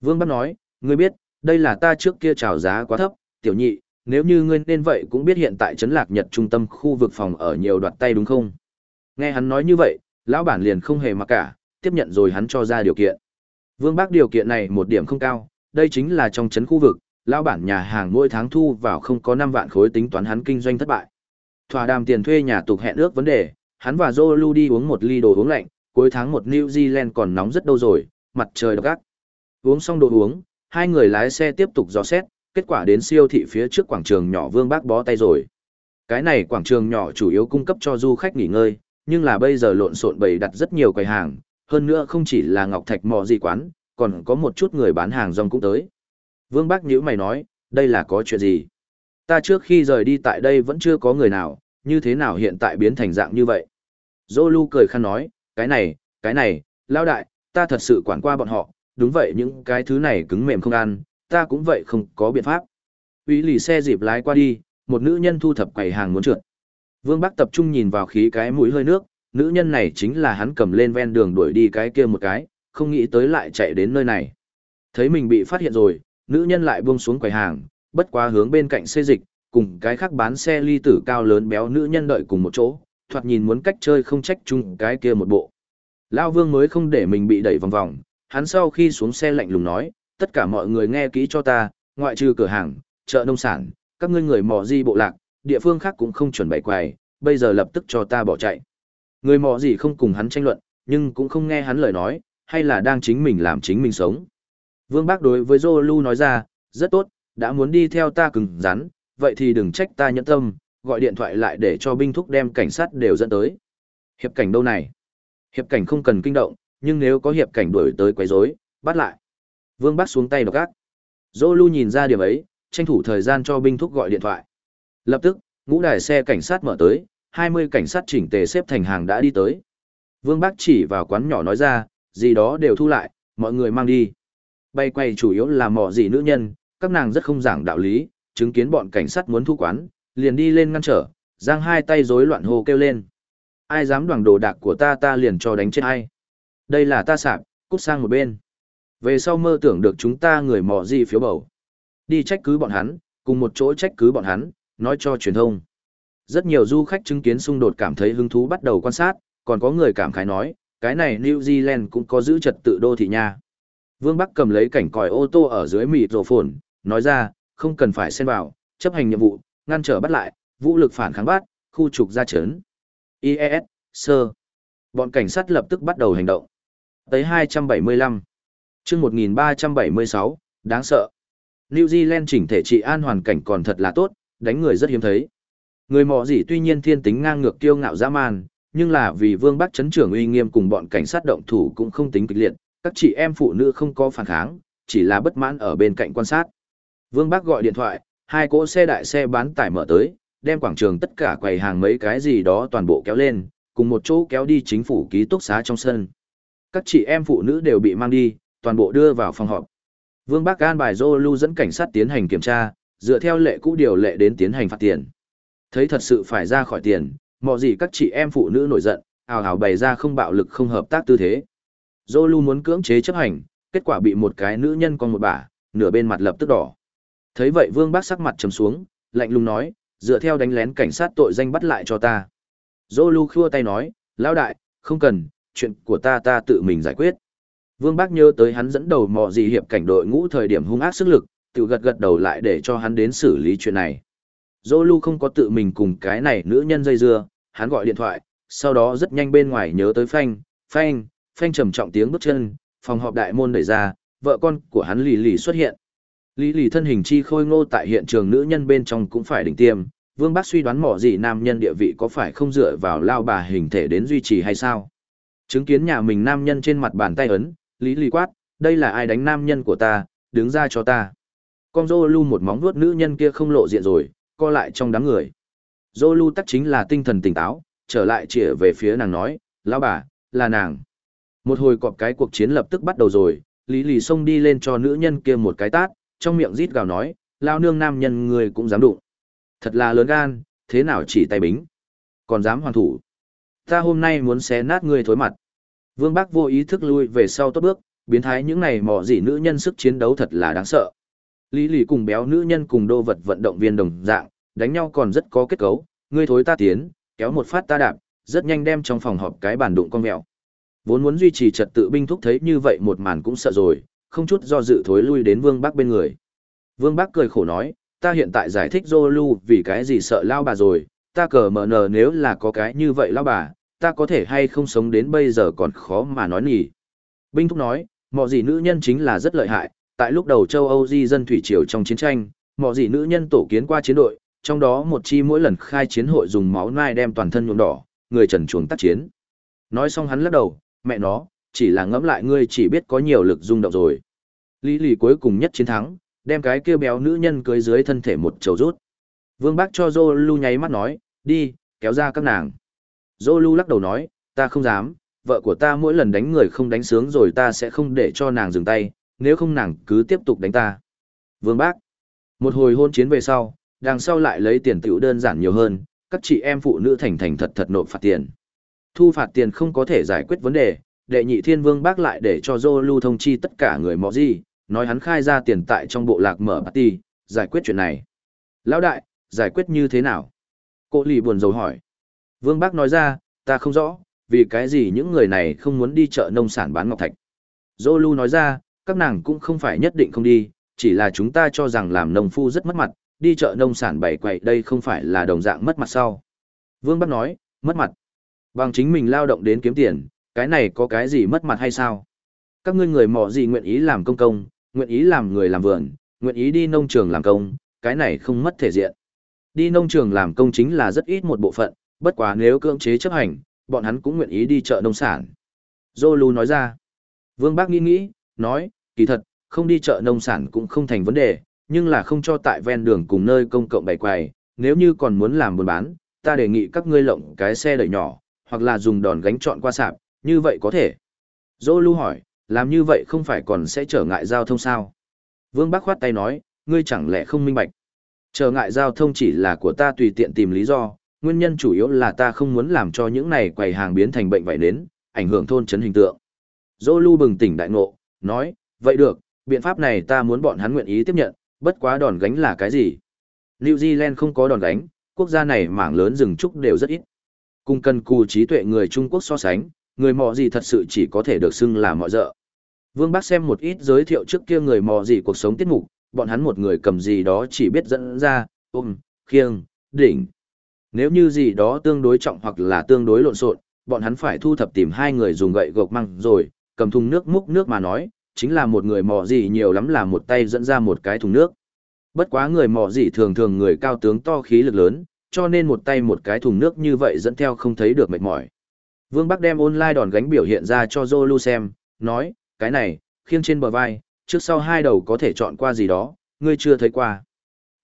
Vương Bắc nói, ngươi biết, đây là ta trước kia chào giá quá thấp, tiểu nhị, nếu như ngươi nên vậy cũng biết hiện tại trấn lạc nhật trung tâm khu vực phòng ở nhiều đoạt tay đúng không? Nghe hắn nói như vậy, lão bản liền không hề mặc cả, tiếp nhận rồi hắn cho ra điều kiện. Vương bác điều kiện này một điểm không cao, đây chính là trong trấn khu vực, lão bản nhà hàng mỗi tháng thu vào không có 5 vạn khối tính toán hắn kinh doanh thất bại. Thỏa đàm tiền thuê nhà tục hẹn ước vấn đề, hắn và Zolu đi uống một ly đồ uống lạnh, cuối tháng một New Zealand còn nóng rất đâu rồi, mặt trời độc ác. Uống xong đồ uống, hai người lái xe tiếp tục dò xét, kết quả đến siêu thị phía trước quảng trường nhỏ Vương Bác bó tay rồi. Cái này quảng trường nhỏ chủ yếu cung cấp cho du khách nghỉ ngơi, nhưng là bây giờ lộn xộn bày đặt rất nhiều quầy hàng, hơn nữa không chỉ là ngọc thạch mò gì quán, còn có một chút người bán hàng rong cũng tới. Vương Bác nhíu mày nói, đây là có chuyện gì? Ta trước khi rời đi tại đây vẫn chưa có người nào, như thế nào hiện tại biến thành dạng như vậy? Zolu cười khăn nói, cái này, cái này, lao đại, ta thật sự quản qua bọn họ, đúng vậy những cái thứ này cứng mềm không ăn, ta cũng vậy không có biện pháp. Úy lì xe dịp lái qua đi, một nữ nhân thu thập quầy hàng muốn trượt. Vương Bắc tập trung nhìn vào khí cái mũi hơi nước, nữ nhân này chính là hắn cầm lên ven đường đuổi đi cái kia một cái, không nghĩ tới lại chạy đến nơi này. Thấy mình bị phát hiện rồi, nữ nhân lại buông xuống quầy hàng, bất quá hướng bên cạnh xê dịch, cùng cái khác bán xe ly tử cao lớn béo nữ nhân đợi cùng một chỗ, thoạt nhìn muốn cách chơi không trách chung cái kia một bộ. Lao vương mới không để mình bị đẩy vòng vòng, hắn sau khi xuống xe lạnh lùng nói, tất cả mọi người nghe kỹ cho ta, ngoại trừ cửa hàng, chợ nông sản, các ngươi người mò di bộ lạc, địa phương khác cũng không chuẩn bày quầy, bây giờ lập tức cho ta bỏ chạy. Người mò gì không cùng hắn tranh luận, nhưng cũng không nghe hắn lời nói, hay là đang chính mình làm chính mình sống. Vương Bác đối với Zolu nói ra, rất tốt, đã muốn đi theo ta cứng rắn, vậy thì đừng trách ta nhẫn tâm, gọi điện thoại lại để cho binh thúc đem cảnh sát đều dẫn tới. Hiệp cảnh đâu này? Hiệp cảnh không cần kinh động, nhưng nếu có hiệp cảnh đuổi tới quấy rối, bắt lại. Vương Bắc xuống tay độc ác. Lu nhìn ra điểm ấy, tranh thủ thời gian cho binh thúc gọi điện thoại. Lập tức, ngũ đài xe cảnh sát mở tới, 20 cảnh sát chỉnh tề xếp thành hàng đã đi tới. Vương Bắc chỉ vào quán nhỏ nói ra, gì đó đều thu lại, mọi người mang đi. Bay quay chủ yếu là mỏ gì nữ nhân, các nàng rất không giảng đạo lý, chứng kiến bọn cảnh sát muốn thu quán, liền đi lên ngăn trở, giang hai tay rối loạn hồ kêu lên. Ai dám đoàn đồ đạc của ta ta liền cho đánh chết ai. Đây là ta sạp, cút sang một bên. Về sau mơ tưởng được chúng ta người mò gì phiếu bầu. Đi trách cứ bọn hắn, cùng một chỗ trách cứ bọn hắn, nói cho truyền thông. Rất nhiều du khách chứng kiến xung đột cảm thấy hứng thú bắt đầu quan sát, còn có người cảm khái nói, cái này New Zealand cũng có giữ trật tự đô thị nha. Vương Bắc cầm lấy cảnh còi ô tô ở dưới mịt rổ phồn, nói ra, không cần phải xen vào, chấp hành nhiệm vụ, ngăn trở bắt lại, vũ lực phản kháng bắt, khu trục ra chấn. IES, sơ. Bọn cảnh sát lập tức bắt đầu hành động. Tới 275 chương 1376, đáng sợ. New Zealand chỉnh thể trị an hoàn cảnh còn thật là tốt, đánh người rất hiếm thấy. Người mọ gì tuy nhiên thiên tính ngang ngược kiêu ngạo dã man, nhưng là vì Vương Bắc chấn trưởng uy nghiêm cùng bọn cảnh sát động thủ cũng không tính kịch liệt, các chị em phụ nữ không có phản kháng, chỉ là bất mãn ở bên cạnh quan sát. Vương Bắc gọi điện thoại, hai cỗ xe đại xe bán tải mở tới, đem quảng trường tất cả quầy hàng mấy cái gì đó toàn bộ kéo lên, cùng một chỗ kéo đi chính phủ ký túc xá trong sân. Các chị em phụ nữ đều bị mang đi, toàn bộ đưa vào phòng họp. Vương Bắc An bài Zolu dẫn cảnh sát tiến hành kiểm tra, dựa theo lệ cũ điều lệ đến tiến hành phạt tiền. Thấy thật sự phải ra khỏi tiền, mọi gì các chị em phụ nữ nổi giận, ào ào bày ra không bạo lực không hợp tác tư thế. Zolu muốn cưỡng chế chấp hành, kết quả bị một cái nữ nhân con một bả, nửa bên mặt lập tức đỏ. Thấy vậy Vương Bác sắc mặt trầm xuống, lạnh lùng nói, dựa theo đánh lén cảnh sát tội danh bắt lại cho ta. Zolu khua tay nói, lão đại, không cần, chuyện của ta ta tự mình giải quyết. Vương Bác nhớ tới hắn dẫn đầu mò gì hiệp cảnh đội ngũ thời điểm hung ác sức lực, tự gật gật đầu lại để cho hắn đến xử lý chuyện này. Zolu không có tự mình cùng cái này nữ nhân dây dưa, hắn gọi điện thoại, sau đó rất nhanh bên ngoài nhớ tới Phanh, Phanh, Phanh trầm trọng tiếng bước chân, phòng họp đại môn đẩy ra, vợ con của hắn lì lì xuất hiện. Lý lì thân hình chi khôi ngô tại hiện trường nữ nhân bên trong cũng phải đỉnh tiêm, Vương Bác suy đoán mỏ gì nam nhân địa vị có phải không dựa vào lao bà hình thể đến duy trì hay sao? Chứng kiến nhà mình nam nhân trên mặt bàn tay ấn, Lý lì quát, đây là ai đánh nam nhân của ta, đứng ra cho ta. Con dô lưu một móng vuốt nữ nhân kia không lộ diện rồi, co lại trong đám người. Dô lưu tắc chính là tinh thần tỉnh táo, trở lại chĩa về phía nàng nói, lão bà, là nàng. Một hồi cọp cái cuộc chiến lập tức bắt đầu rồi, Lý lì xông đi lên cho nữ nhân kia một cái tát, trong miệng rít gào nói, lao nương nam nhân người cũng dám đụng. Thật là lớn gan, thế nào chỉ tay bính. Còn dám hoàn thủ. Ta hôm nay muốn xé nát ngươi thối mặt. Vương Bác vô ý thức lui về sau tốt bước, biến thái những này mỏ gì nữ nhân sức chiến đấu thật là đáng sợ. Lý lì cùng béo nữ nhân cùng đô vật vận động viên đồng dạng, đánh nhau còn rất có kết cấu, ngươi thối ta tiến, kéo một phát ta đạp, rất nhanh đem trong phòng họp cái bàn đụng con mèo. Vốn muốn duy trì trật tự binh thúc thấy như vậy một màn cũng sợ rồi, không chút do dự thối lui đến Vương Bắc bên người. Vương Bắc cười khổ nói, ta hiện tại giải thích Zolu vì cái gì sợ lao bà rồi, ta cờ mở nờ nếu là có cái như vậy lao bà, ta có thể hay không sống đến bây giờ còn khó mà nói nhỉ. Binh thúc nói, mọi gì nữ nhân chính là rất lợi hại, tại lúc đầu châu Âu di dân thủy triều trong chiến tranh, mọi gì nữ nhân tổ kiến qua chiến đội, trong đó một chi mỗi lần khai chiến hội dùng máu nai đem toàn thân nhuộm đỏ, người trần chuồng tác chiến. Nói xong hắn lắc đầu, mẹ nó, chỉ là ngẫm lại ngươi chỉ biết có nhiều lực rung động rồi. Lý lì cuối cùng nhất chiến thắng, đem cái kia béo nữ nhân cưới dưới thân thể một chầu rút. Vương Bác cho Zolu nháy mắt nói, đi, kéo ra các nàng. Zolu lắc đầu nói, ta không dám, vợ của ta mỗi lần đánh người không đánh sướng rồi ta sẽ không để cho nàng dừng tay, nếu không nàng cứ tiếp tục đánh ta. Vương Bác. Một hồi hôn chiến về sau, đằng sau lại lấy tiền tiểu đơn giản nhiều hơn, các chị em phụ nữ thành thành thật thật nộp phạt tiền. Thu phạt tiền không có thể giải quyết vấn đề, đệ nhị thiên vương bác lại để cho Zolu thông chi tất cả người mọ gì, nói hắn khai ra tiền tại trong bộ lạc mở party, giải quyết chuyện này. Lão đại, giải quyết như thế nào? Cô lì buồn rầu hỏi. Vương bác nói ra, ta không rõ, vì cái gì những người này không muốn đi chợ nông sản bán ngọc thạch. Zolu nói ra, các nàng cũng không phải nhất định không đi, chỉ là chúng ta cho rằng làm nông phu rất mất mặt, đi chợ nông sản bày quậy đây không phải là đồng dạng mất mặt sau. Vương Bắc nói, mất mặt. Bằng chính mình lao động đến kiếm tiền, cái này có cái gì mất mặt hay sao? Các ngươi người mỏ gì nguyện ý làm công công, nguyện ý làm người làm vườn, nguyện ý đi nông trường làm công, cái này không mất thể diện. Đi nông trường làm công chính là rất ít một bộ phận, bất quá nếu cưỡng chế chấp hành, bọn hắn cũng nguyện ý đi chợ nông sản. Zolu nói ra. Vương Bác nghĩ nghĩ, nói, kỳ thật, không đi chợ nông sản cũng không thành vấn đề, nhưng là không cho tại ven đường cùng nơi công cộng bày quầy, nếu như còn muốn làm buôn bán, ta đề nghị các ngươi lộng cái xe đẩy nhỏ, hoặc là dùng đòn gánh trọn qua sạp, như vậy có thể. Zolu hỏi, làm như vậy không phải còn sẽ trở ngại giao thông sao? Vương Bác khoát tay nói, ngươi chẳng lẽ không minh bạch. Trở ngại giao thông chỉ là của ta tùy tiện tìm lý do, nguyên nhân chủ yếu là ta không muốn làm cho những này quầy hàng biến thành bệnh vảy nến, ảnh hưởng thôn chấn hình tượng. Dô lưu bừng tỉnh đại ngộ, nói, vậy được, biện pháp này ta muốn bọn hắn nguyện ý tiếp nhận, bất quá đòn gánh là cái gì? New Zealand không có đòn gánh, quốc gia này mảng lớn rừng trúc đều rất ít. Cùng cần cù trí tuệ người Trung Quốc so sánh, người mò gì thật sự chỉ có thể được xưng là mọi dợ. Vương Bác xem một ít giới thiệu trước kia người mò gì cuộc sống tiết mục, bọn hắn một người cầm gì đó chỉ biết dẫn ra, ôm, khiêng, đỉnh. Nếu như gì đó tương đối trọng hoặc là tương đối lộn xộn, bọn hắn phải thu thập tìm hai người dùng gậy gộc măng rồi, cầm thùng nước múc nước mà nói, chính là một người mò gì nhiều lắm là một tay dẫn ra một cái thùng nước. Bất quá người mò gì thường thường người cao tướng to khí lực lớn, cho nên một tay một cái thùng nước như vậy dẫn theo không thấy được mệt mỏi. Vương Bắc đem online đòn gánh biểu hiện ra cho Zolu xem, nói, cái này, khiêng trên bờ vai, trước sau hai đầu có thể chọn qua gì đó, ngươi chưa thấy qua.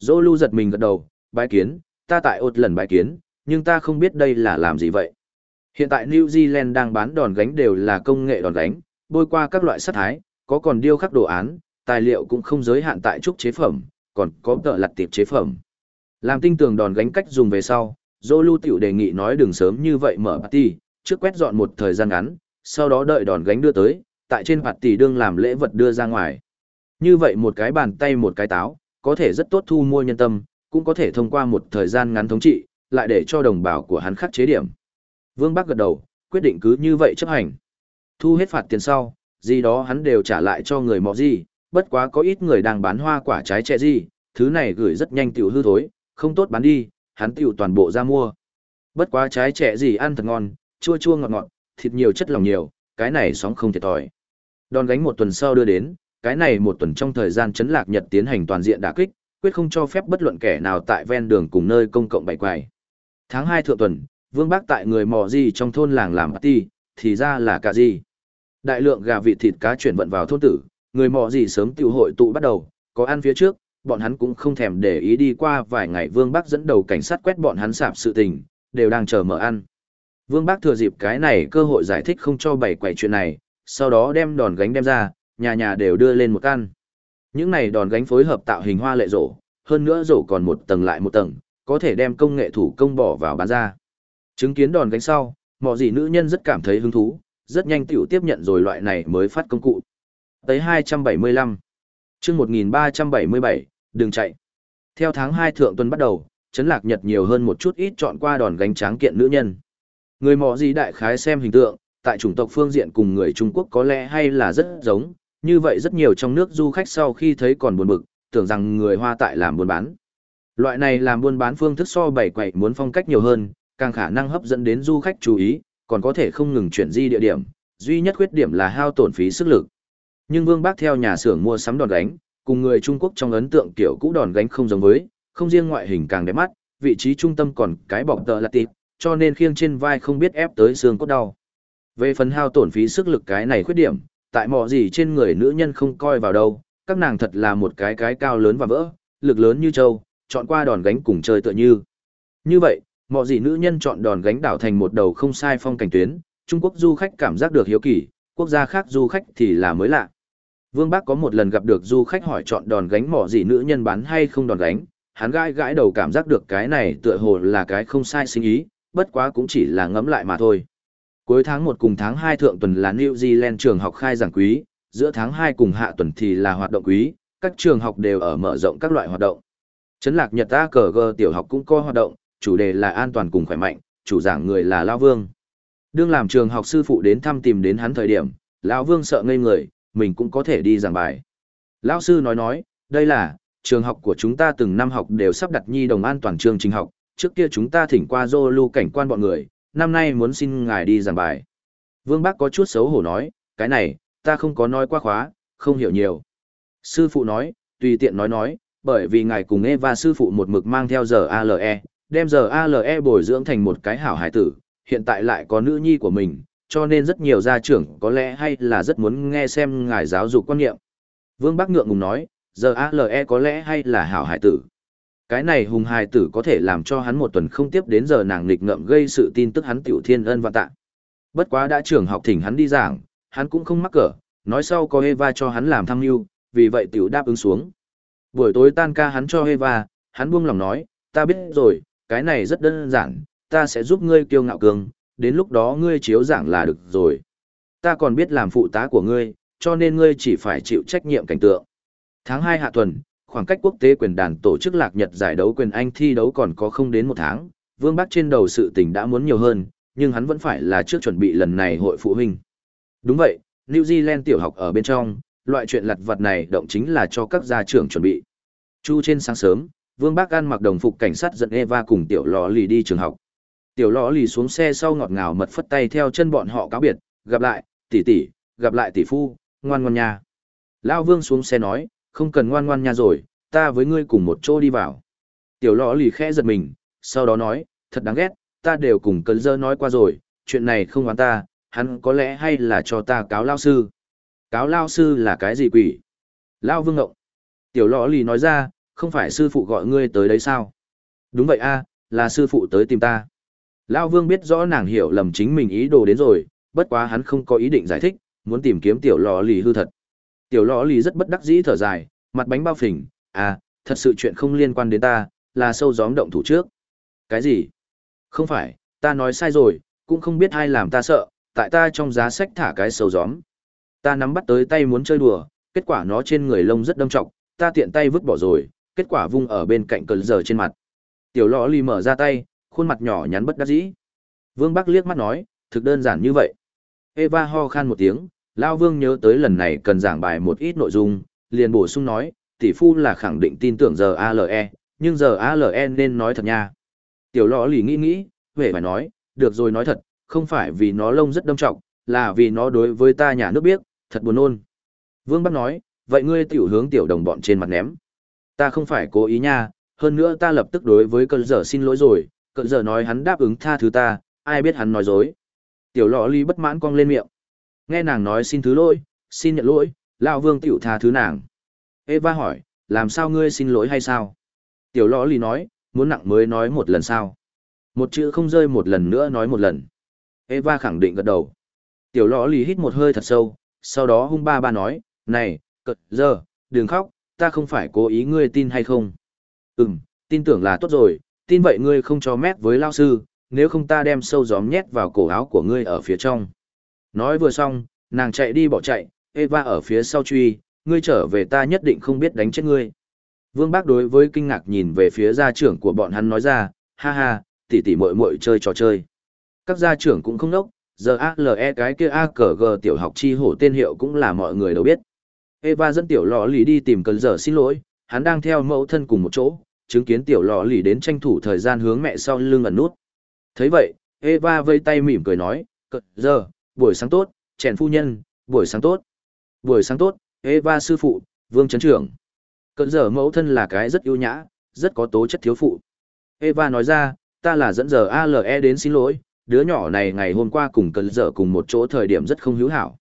Zolu giật mình gật đầu, bái kiến, ta tại ột lần bài kiến, nhưng ta không biết đây là làm gì vậy. Hiện tại New Zealand đang bán đòn gánh đều là công nghệ đòn gánh, bôi qua các loại sắt thái, có còn điêu khắc đồ án, tài liệu cũng không giới hạn tại trúc chế phẩm, còn có tợ lặt tiệp chế phẩm. Làm tinh tường đòn gánh cách dùng về sau, Zolu tiểu đề nghị nói đừng sớm như vậy mở party, trước quét dọn một thời gian ngắn, sau đó đợi đòn gánh đưa tới, tại trên party đương làm lễ vật đưa ra ngoài. Như vậy một cái bàn tay một cái táo, có thể rất tốt thu mua nhân tâm, cũng có thể thông qua một thời gian ngắn thống trị, lại để cho đồng bào của hắn khắc chế điểm. Vương Bắc gật đầu, quyết định cứ như vậy chấp hành. Thu hết phạt tiền sau, gì đó hắn đều trả lại cho người mọ gì, bất quá có ít người đang bán hoa quả trái trẻ gì, thứ này gửi rất nhanh tiểu hư thối, không tốt bán đi, hắn tiểu toàn bộ ra mua. Bất quá trái trẻ gì ăn thật ngon, chua chua ngọt ngọt, thịt nhiều chất lòng nhiều, cái này sóng không thiệt tỏi Đòn gánh một tuần sau đưa đến, cái này một tuần trong thời gian chấn lạc Nhật tiến hành toàn diện đả kích, quyết không cho phép bất luận kẻ nào tại ven đường cùng nơi công cộng bày quài. Tháng 2 thượng tuần, Vương Bác tại người mò gì trong thôn làng làm party, thì ra là cả gì. Đại lượng gà vịt thịt cá chuyển vận vào thôn tử, người mò gì sớm tiểu hội tụ bắt đầu, có ăn phía trước, bọn hắn cũng không thèm để ý đi qua vài ngày Vương Bác dẫn đầu cảnh sát quét bọn hắn sạp sự tình, đều đang chờ mở ăn. Vương Bác thừa dịp cái này cơ hội giải thích không cho bày quẩy chuyện này, sau đó đem đòn gánh đem ra, nhà nhà đều đưa lên một căn. Những này đòn gánh phối hợp tạo hình hoa lệ rổ, hơn nữa rổ còn một tầng lại một tầng, có thể đem công nghệ thủ công bỏ vào bán ra. Chứng kiến đòn gánh sau, mọi gì nữ nhân rất cảm thấy hứng thú, rất nhanh tiểu tiếp nhận rồi loại này mới phát công cụ. Tới 275. chương 1377, đừng chạy. Theo tháng 2 thượng tuần bắt đầu, chấn lạc nhật nhiều hơn một chút ít chọn qua đòn gánh tráng kiện nữ nhân. Người mỏ gì đại khái xem hình tượng, tại chủng tộc phương diện cùng người Trung Quốc có lẽ hay là rất giống, như vậy rất nhiều trong nước du khách sau khi thấy còn buồn bực, tưởng rằng người Hoa tại làm buôn bán. Loại này làm buôn bán phương thức so bảy quậy muốn phong cách nhiều hơn, càng khả năng hấp dẫn đến du khách chú ý, còn có thể không ngừng chuyển di địa điểm, duy nhất khuyết điểm là hao tổn phí sức lực. Nhưng Vương Bác theo nhà xưởng mua sắm đòn gánh, cùng người Trung Quốc trong ấn tượng kiểu cũ đòn gánh không giống với, không riêng ngoại hình càng đẹp mắt, vị trí trung tâm còn cái bọc tờ là tịp, cho nên khiêng trên vai không biết ép tới xương cốt đau. Về phần hao tổn phí sức lực cái này khuyết điểm, tại mọ gì trên người nữ nhân không coi vào đâu, các nàng thật là một cái cái cao lớn và vỡ, lực lớn như trâu, chọn qua đòn gánh cùng chơi tựa như. Như vậy, mọ gì nữ nhân chọn đòn gánh đảo thành một đầu không sai phong cảnh tuyến, Trung Quốc du khách cảm giác được hiếu kỳ, quốc gia khác du khách thì là mới lạ. Vương Bác có một lần gặp được du khách hỏi chọn đòn gánh mỏ gì nữ nhân bán hay không đòn gánh, hắn gãi gãi đầu cảm giác được cái này tựa hồ là cái không sai sinh ý, bất quá cũng chỉ là ngẫm lại mà thôi. Cuối tháng 1 cùng tháng 2 thượng tuần là New Zealand trường học khai giảng quý, giữa tháng 2 cùng hạ tuần thì là hoạt động quý, các trường học đều ở mở rộng các loại hoạt động. Trấn lạc Nhật A cờ G tiểu học cũng có hoạt động, chủ đề là an toàn cùng khỏe mạnh, chủ giảng người là Lao Vương. Đương làm trường học sư phụ đến thăm tìm đến hắn thời điểm, Lão Vương sợ ngây người, mình cũng có thể đi giảng bài. Lão sư nói nói, đây là, trường học của chúng ta từng năm học đều sắp đặt nhi đồng an toàn trường trình học, trước kia chúng ta thỉnh qua dô lưu cảnh quan bọn người, năm nay muốn xin ngài đi giảng bài. Vương Bác có chút xấu hổ nói, cái này, ta không có nói qua khóa, không hiểu nhiều. Sư phụ nói, tùy tiện nói nói, bởi vì ngài cùng Eva sư phụ một mực mang theo giờ ALE, đem giờ ALE bồi dưỡng thành một cái hảo hải tử, hiện tại lại có nữ nhi của mình, cho nên rất nhiều gia trưởng có lẽ hay là rất muốn nghe xem ngài giáo dục quan niệm. Vương Bắc ngượng ngùng nói, giờ ALE có lẽ hay là hảo hải tử. Cái này hùng hài tử có thể làm cho hắn một tuần không tiếp đến giờ nàng nghịch ngợm gây sự tin tức hắn tiểu thiên ân và tạ. Bất quá đã trưởng học thỉnh hắn đi giảng, hắn cũng không mắc cỡ, nói sau có Eva cho hắn làm tham mưu, vì vậy tiểu đáp ứng xuống. Buổi tối tan ca hắn cho Eva, hắn buông lòng nói, ta biết rồi, cái này rất đơn giản, ta sẽ giúp ngươi kiêu ngạo cường, đến lúc đó ngươi chiếu giảng là được rồi. Ta còn biết làm phụ tá của ngươi, cho nên ngươi chỉ phải chịu trách nhiệm cảnh tượng. Tháng 2 hạ tuần, khoảng cách quốc tế quyền đàn tổ chức lạc nhật giải đấu quyền Anh thi đấu còn có không đến một tháng, Vương Bắc trên đầu sự tình đã muốn nhiều hơn, nhưng hắn vẫn phải là trước chuẩn bị lần này hội phụ huynh. Đúng vậy, New Zealand tiểu học ở bên trong, loại chuyện lặt vặt này động chính là cho các gia trưởng chuẩn bị. Chu trên sáng sớm, Vương Bác ăn mặc đồng phục cảnh sát dẫn Eva cùng tiểu lò lì đi trường học. Tiểu lò lì xuống xe sau ngọt ngào mật phất tay theo chân bọn họ cáo biệt, gặp lại, tỷ tỷ, gặp lại tỷ phu, ngoan ngoan nha. Lao Vương xuống xe nói, không cần ngoan ngoan nha rồi, ta với ngươi cùng một chỗ đi vào. Tiểu lọ lì khẽ giật mình, sau đó nói, thật đáng ghét, ta đều cùng cơn dơ nói qua rồi, chuyện này không oán ta, hắn có lẽ hay là cho ta cáo lao sư. Cáo lao sư là cái gì quỷ? Lao vương ngộng. Tiểu lọ lì nói ra, không phải sư phụ gọi ngươi tới đấy sao? Đúng vậy a, là sư phụ tới tìm ta. Lao vương biết rõ nàng hiểu lầm chính mình ý đồ đến rồi, bất quá hắn không có ý định giải thích, muốn tìm kiếm tiểu lọ lì hư thật. Tiểu lọ lì rất bất đắc dĩ thở dài, mặt bánh bao phình, à, thật sự chuyện không liên quan đến ta, là sâu gióm động thủ trước. Cái gì? Không phải, ta nói sai rồi, cũng không biết ai làm ta sợ, tại ta trong giá sách thả cái sâu gióm. Ta nắm bắt tới tay muốn chơi đùa, kết quả nó trên người lông rất đâm trọng, ta tiện tay vứt bỏ rồi, kết quả vung ở bên cạnh cờ giờ trên mặt. Tiểu lọ lì mở ra tay, khuôn mặt nhỏ nhắn bất đắc dĩ. Vương Bắc liếc mắt nói, thực đơn giản như vậy. Eva ho khan một tiếng, Lao Vương nhớ tới lần này cần giảng bài một ít nội dung, liền bổ sung nói, tỷ phu là khẳng định tin tưởng giờ ALE, nhưng giờ ALE nên nói thật nha. Tiểu lọ lì nghĩ nghĩ, về phải nói, được rồi nói thật, không phải vì nó lông rất đâm trọng, là vì nó đối với ta nhà nước biết, thật buồn nôn. Vương Bắc nói, vậy ngươi tiểu hướng tiểu đồng bọn trên mặt ném. Ta không phải cố ý nha, hơn nữa ta lập tức đối với cơn giờ xin lỗi rồi, cơn giờ nói hắn đáp ứng tha thứ ta, ai biết hắn nói dối. Tiểu lọ ly bất mãn cong lên miệng. Nghe nàng nói xin thứ lỗi, xin nhận lỗi, lão vương tiểu tha thứ nàng. Eva hỏi, làm sao ngươi xin lỗi hay sao? Tiểu lõ lì nói, muốn nặng mới nói một lần sao? Một chữ không rơi một lần nữa nói một lần. Eva khẳng định gật đầu. Tiểu lõ lì hít một hơi thật sâu, sau đó hung ba ba nói, này, cật giờ, đừng khóc, ta không phải cố ý ngươi tin hay không. Ừm, tin tưởng là tốt rồi, tin vậy ngươi không cho mét với lao sư, nếu không ta đem sâu gióm nhét vào cổ áo của ngươi ở phía trong. Nói vừa xong, nàng chạy đi bỏ chạy, Eva ở phía sau truy, ngươi trở về ta nhất định không biết đánh chết ngươi. Vương Bác đối với kinh ngạc nhìn về phía gia trưởng của bọn hắn nói ra, ha ha, tỷ tỷ muội muội chơi trò chơi. Các gia trưởng cũng không nốc, giờ ALE cái kia A G tiểu học chi hổ tên hiệu cũng là mọi người đều biết. Eva dẫn tiểu lọ lì đi tìm cần giờ xin lỗi, hắn đang theo mẫu thân cùng một chỗ, chứng kiến tiểu lọ lì đến tranh thủ thời gian hướng mẹ sau lưng ẩn nút. thấy vậy, Eva vây tay mỉm cười nói, cận giờ, buổi sáng tốt, chèn phu nhân, buổi sáng tốt. Buổi sáng tốt, Eva sư phụ, vương chấn trưởng. Cận giờ mẫu thân là cái rất yêu nhã, rất có tố chất thiếu phụ. Eva nói ra, ta là dẫn giờ ALE đến xin lỗi, đứa nhỏ này ngày hôm qua cùng cận giờ cùng một chỗ thời điểm rất không hữu hảo.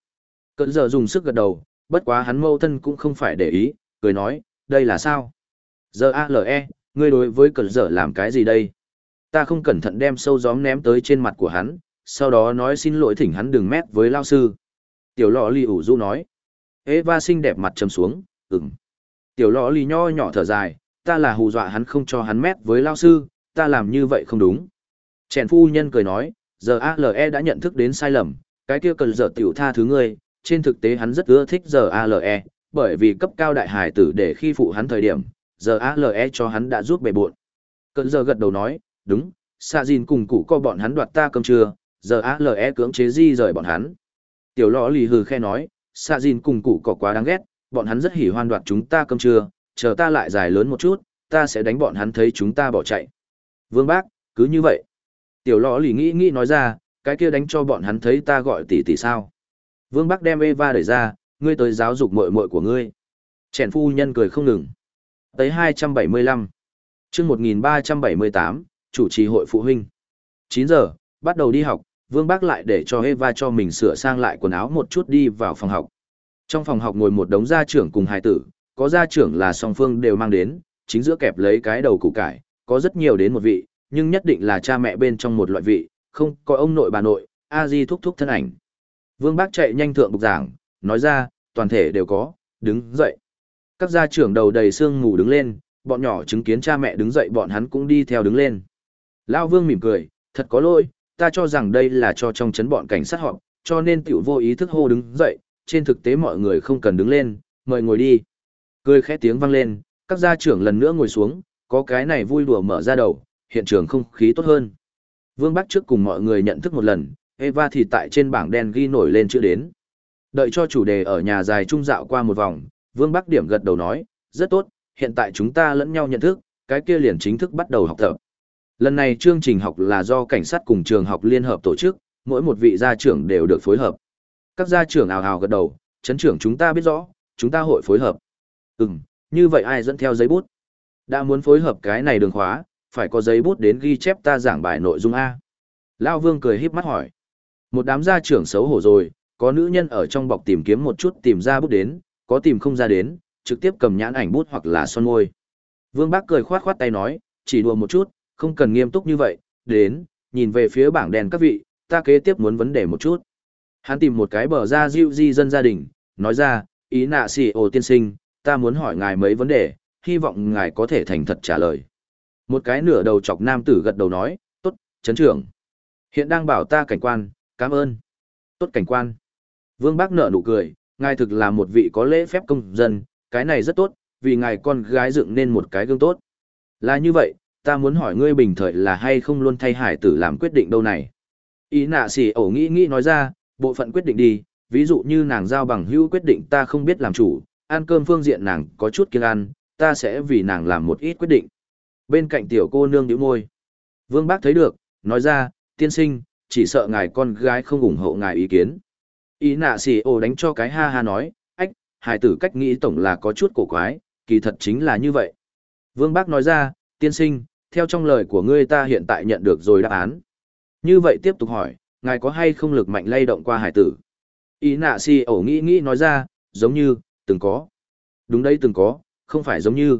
Cận giờ dùng sức gật đầu, bất quá hắn mẫu thân cũng không phải để ý, cười nói, đây là sao? Giờ ALE, ngươi đối với cận giờ làm cái gì đây? Ta không cẩn thận đem sâu gióm ném tới trên mặt của hắn, sau đó nói xin lỗi thỉnh hắn đừng mét với lao sư. Tiểu lọ lì ủ du nói. Eva xinh đẹp mặt trầm xuống, ừm. Tiểu lọ lì nho nhỏ thở dài, ta là hù dọa hắn không cho hắn mét với lao sư, ta làm như vậy không đúng. Chèn phu nhân cười nói, giờ ALE đã nhận thức đến sai lầm, cái kia cần giờ tiểu tha thứ ngươi, trên thực tế hắn rất ưa thích giờ ALE, bởi vì cấp cao đại hải tử để khi phụ hắn thời điểm, giờ ALE cho hắn đã giúp bề buộn. Cận giờ gật đầu nói, đúng, xạ dìn cùng cụ co bọn hắn đoạt ta cơm trưa, giờ ALE cưỡng chế di rời bọn hắn. Tiểu lọ lì hừ khe nói, xạ dìn cùng cụ có quá đáng ghét, bọn hắn rất hỉ hoan đoạt chúng ta cơm trưa, chờ ta lại dài lớn một chút, ta sẽ đánh bọn hắn thấy chúng ta bỏ chạy. Vương bác, cứ như vậy. Tiểu lọ lì nghĩ nghĩ nói ra, cái kia đánh cho bọn hắn thấy ta gọi tỷ tỷ sao. Vương bác đem Eva đẩy ra, ngươi tới giáo dục muội muội của ngươi. Chèn phu nhân cười không ngừng. Tới 275. chương 1378, chủ trì hội phụ huynh. 9 giờ, bắt đầu đi học, Vương bác lại để cho Eva cho mình sửa sang lại quần áo một chút đi vào phòng học. Trong phòng học ngồi một đống gia trưởng cùng hài tử, có gia trưởng là song phương đều mang đến, chính giữa kẹp lấy cái đầu củ cải, có rất nhiều đến một vị, nhưng nhất định là cha mẹ bên trong một loại vị, không có ông nội bà nội, a di thúc thúc thân ảnh. Vương Bác chạy nhanh thượng bục giảng, nói ra, toàn thể đều có, đứng dậy. Các gia trưởng đầu đầy sương ngủ đứng lên, bọn nhỏ chứng kiến cha mẹ đứng dậy bọn hắn cũng đi theo đứng lên. Lao Vương mỉm cười, thật có lỗi, ta cho rằng đây là cho trong chấn bọn cảnh sát họp, cho nên tiểu vô ý thức hô đứng dậy, trên thực tế mọi người không cần đứng lên, mời ngồi đi. Cười khẽ tiếng vang lên, Các gia trưởng lần nữa ngồi xuống, có cái này vui đùa mở ra đầu, hiện trường không khí tốt hơn. Vương Bắc trước cùng mọi người nhận thức một lần, Eva thì tại trên bảng đen ghi nổi lên chữ đến. Đợi cho chủ đề ở nhà dài trung dạo qua một vòng, Vương Bắc điểm gật đầu nói, rất tốt, hiện tại chúng ta lẫn nhau nhận thức, cái kia liền chính thức bắt đầu học tập. Lần này chương trình học là do cảnh sát cùng trường học liên hợp tổ chức, mỗi một vị gia trưởng đều được phối hợp. Các gia trưởng ào ào gật đầu, chấn trưởng chúng ta biết rõ, chúng ta hội phối hợp. Ừm, như vậy ai dẫn theo giấy bút? Đã muốn phối hợp cái này đường khóa, phải có giấy bút đến ghi chép ta giảng bài nội dung A. Lao Vương cười híp mắt hỏi. Một đám gia trưởng xấu hổ rồi, có nữ nhân ở trong bọc tìm kiếm một chút tìm ra bút đến, có tìm không ra đến, trực tiếp cầm nhãn ảnh bút hoặc là son môi. Vương Bác cười khoát khoát tay nói, chỉ đùa một chút, không cần nghiêm túc như vậy, đến, nhìn về phía bảng đèn các vị, ta kế tiếp muốn vấn đề một chút. Hắn tìm một cái bờ ra diệu di dân gia đình, nói ra, ý nạ xì ồ tiên sinh, ta muốn hỏi ngài mấy vấn đề, hy vọng ngài có thể thành thật trả lời. Một cái nửa đầu chọc nam tử gật đầu nói, tốt, chấn trưởng. Hiện đang bảo ta cảnh quan, cảm ơn. Tốt cảnh quan. Vương Bác nở nụ cười, ngài thực là một vị có lễ phép công dân, cái này rất tốt, vì ngài con gái dựng nên một cái gương tốt. Là như vậy, ta muốn hỏi ngươi bình thời là hay không luôn thay hải tử làm quyết định đâu này. Ý nạ xỉ ổ nghĩ nghĩ nói ra, bộ phận quyết định đi, ví dụ như nàng giao bằng hữu quyết định ta không biết làm chủ, ăn cơm phương diện nàng có chút kiêng ăn, ta sẽ vì nàng làm một ít quyết định. Bên cạnh tiểu cô nương nhíu môi. Vương Bác thấy được, nói ra, tiên sinh, chỉ sợ ngài con gái không ủng hộ ngài ý kiến. Ý nạ xỉ ổ đánh cho cái ha ha nói, ách, hải tử cách nghĩ tổng là có chút cổ quái, kỳ thật chính là như vậy. Vương Bác nói ra, tiên sinh, theo trong lời của ngươi ta hiện tại nhận được rồi đáp án. Như vậy tiếp tục hỏi, ngài có hay không lực mạnh lay động qua hải tử? Ý nạ si ổ nghĩ nghĩ nói ra, giống như, từng có. Đúng đấy từng có, không phải giống như.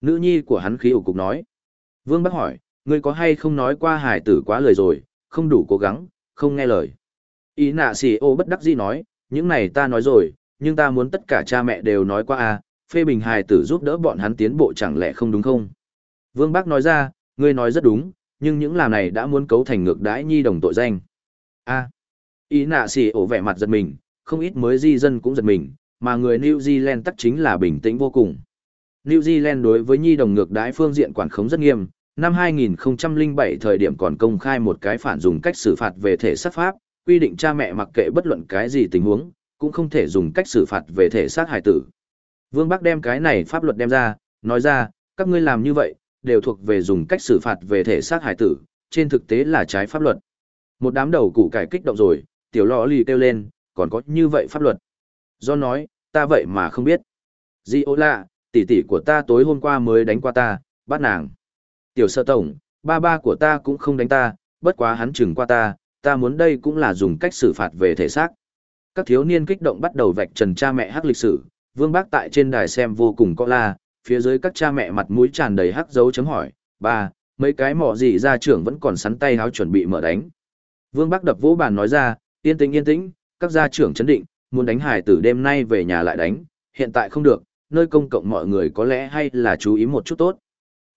Nữ nhi của hắn khí ủ cục nói. Vương bác hỏi, ngươi có hay không nói qua hải tử quá lời rồi, không đủ cố gắng, không nghe lời. Ý nạ si ổ bất đắc dĩ nói, những này ta nói rồi, nhưng ta muốn tất cả cha mẹ đều nói qua à, phê bình hài tử giúp đỡ bọn hắn tiến bộ chẳng lẽ không đúng không? Vương Bác nói ra, ngươi nói rất đúng, nhưng những làm này đã muốn cấu thành ngược đãi nhi đồng tội danh. A. ý nạ xì ổ vẻ mặt giật mình, không ít mới di dân cũng giật mình, mà người New Zealand tắc chính là bình tĩnh vô cùng. New Zealand đối với nhi đồng ngược đãi phương diện quản khống rất nghiêm, năm 2007 thời điểm còn công khai một cái phản dùng cách xử phạt về thể sát pháp, quy định cha mẹ mặc kệ bất luận cái gì tình huống, cũng không thể dùng cách xử phạt về thể sát hài tử. Vương Bắc đem cái này pháp luật đem ra, nói ra, các ngươi làm như vậy, đều thuộc về dùng cách xử phạt về thể xác hải tử, trên thực tế là trái pháp luật. Một đám đầu củ cải kích động rồi, tiểu lọ lì kêu lên, còn có như vậy pháp luật. Do nói, ta vậy mà không biết. Di ô lạ, tỷ tỷ của ta tối hôm qua mới đánh qua ta, bắt nàng. Tiểu sơ tổng, ba ba của ta cũng không đánh ta, bất quá hắn chừng qua ta, ta muốn đây cũng là dùng cách xử phạt về thể xác. Các thiếu niên kích động bắt đầu vạch trần cha mẹ hắc lịch sử, vương bác tại trên đài xem vô cùng có la, phía dưới các cha mẹ mặt mũi tràn đầy hắc dấu chấm hỏi, ba, mấy cái mỏ gì ra trưởng vẫn còn sắn tay háo chuẩn bị mở đánh. Vương Bắc đập vỗ bàn nói ra, yên tĩnh yên tĩnh, các gia trưởng chấn định, muốn đánh hải tử đêm nay về nhà lại đánh, hiện tại không được, nơi công cộng mọi người có lẽ hay là chú ý một chút tốt.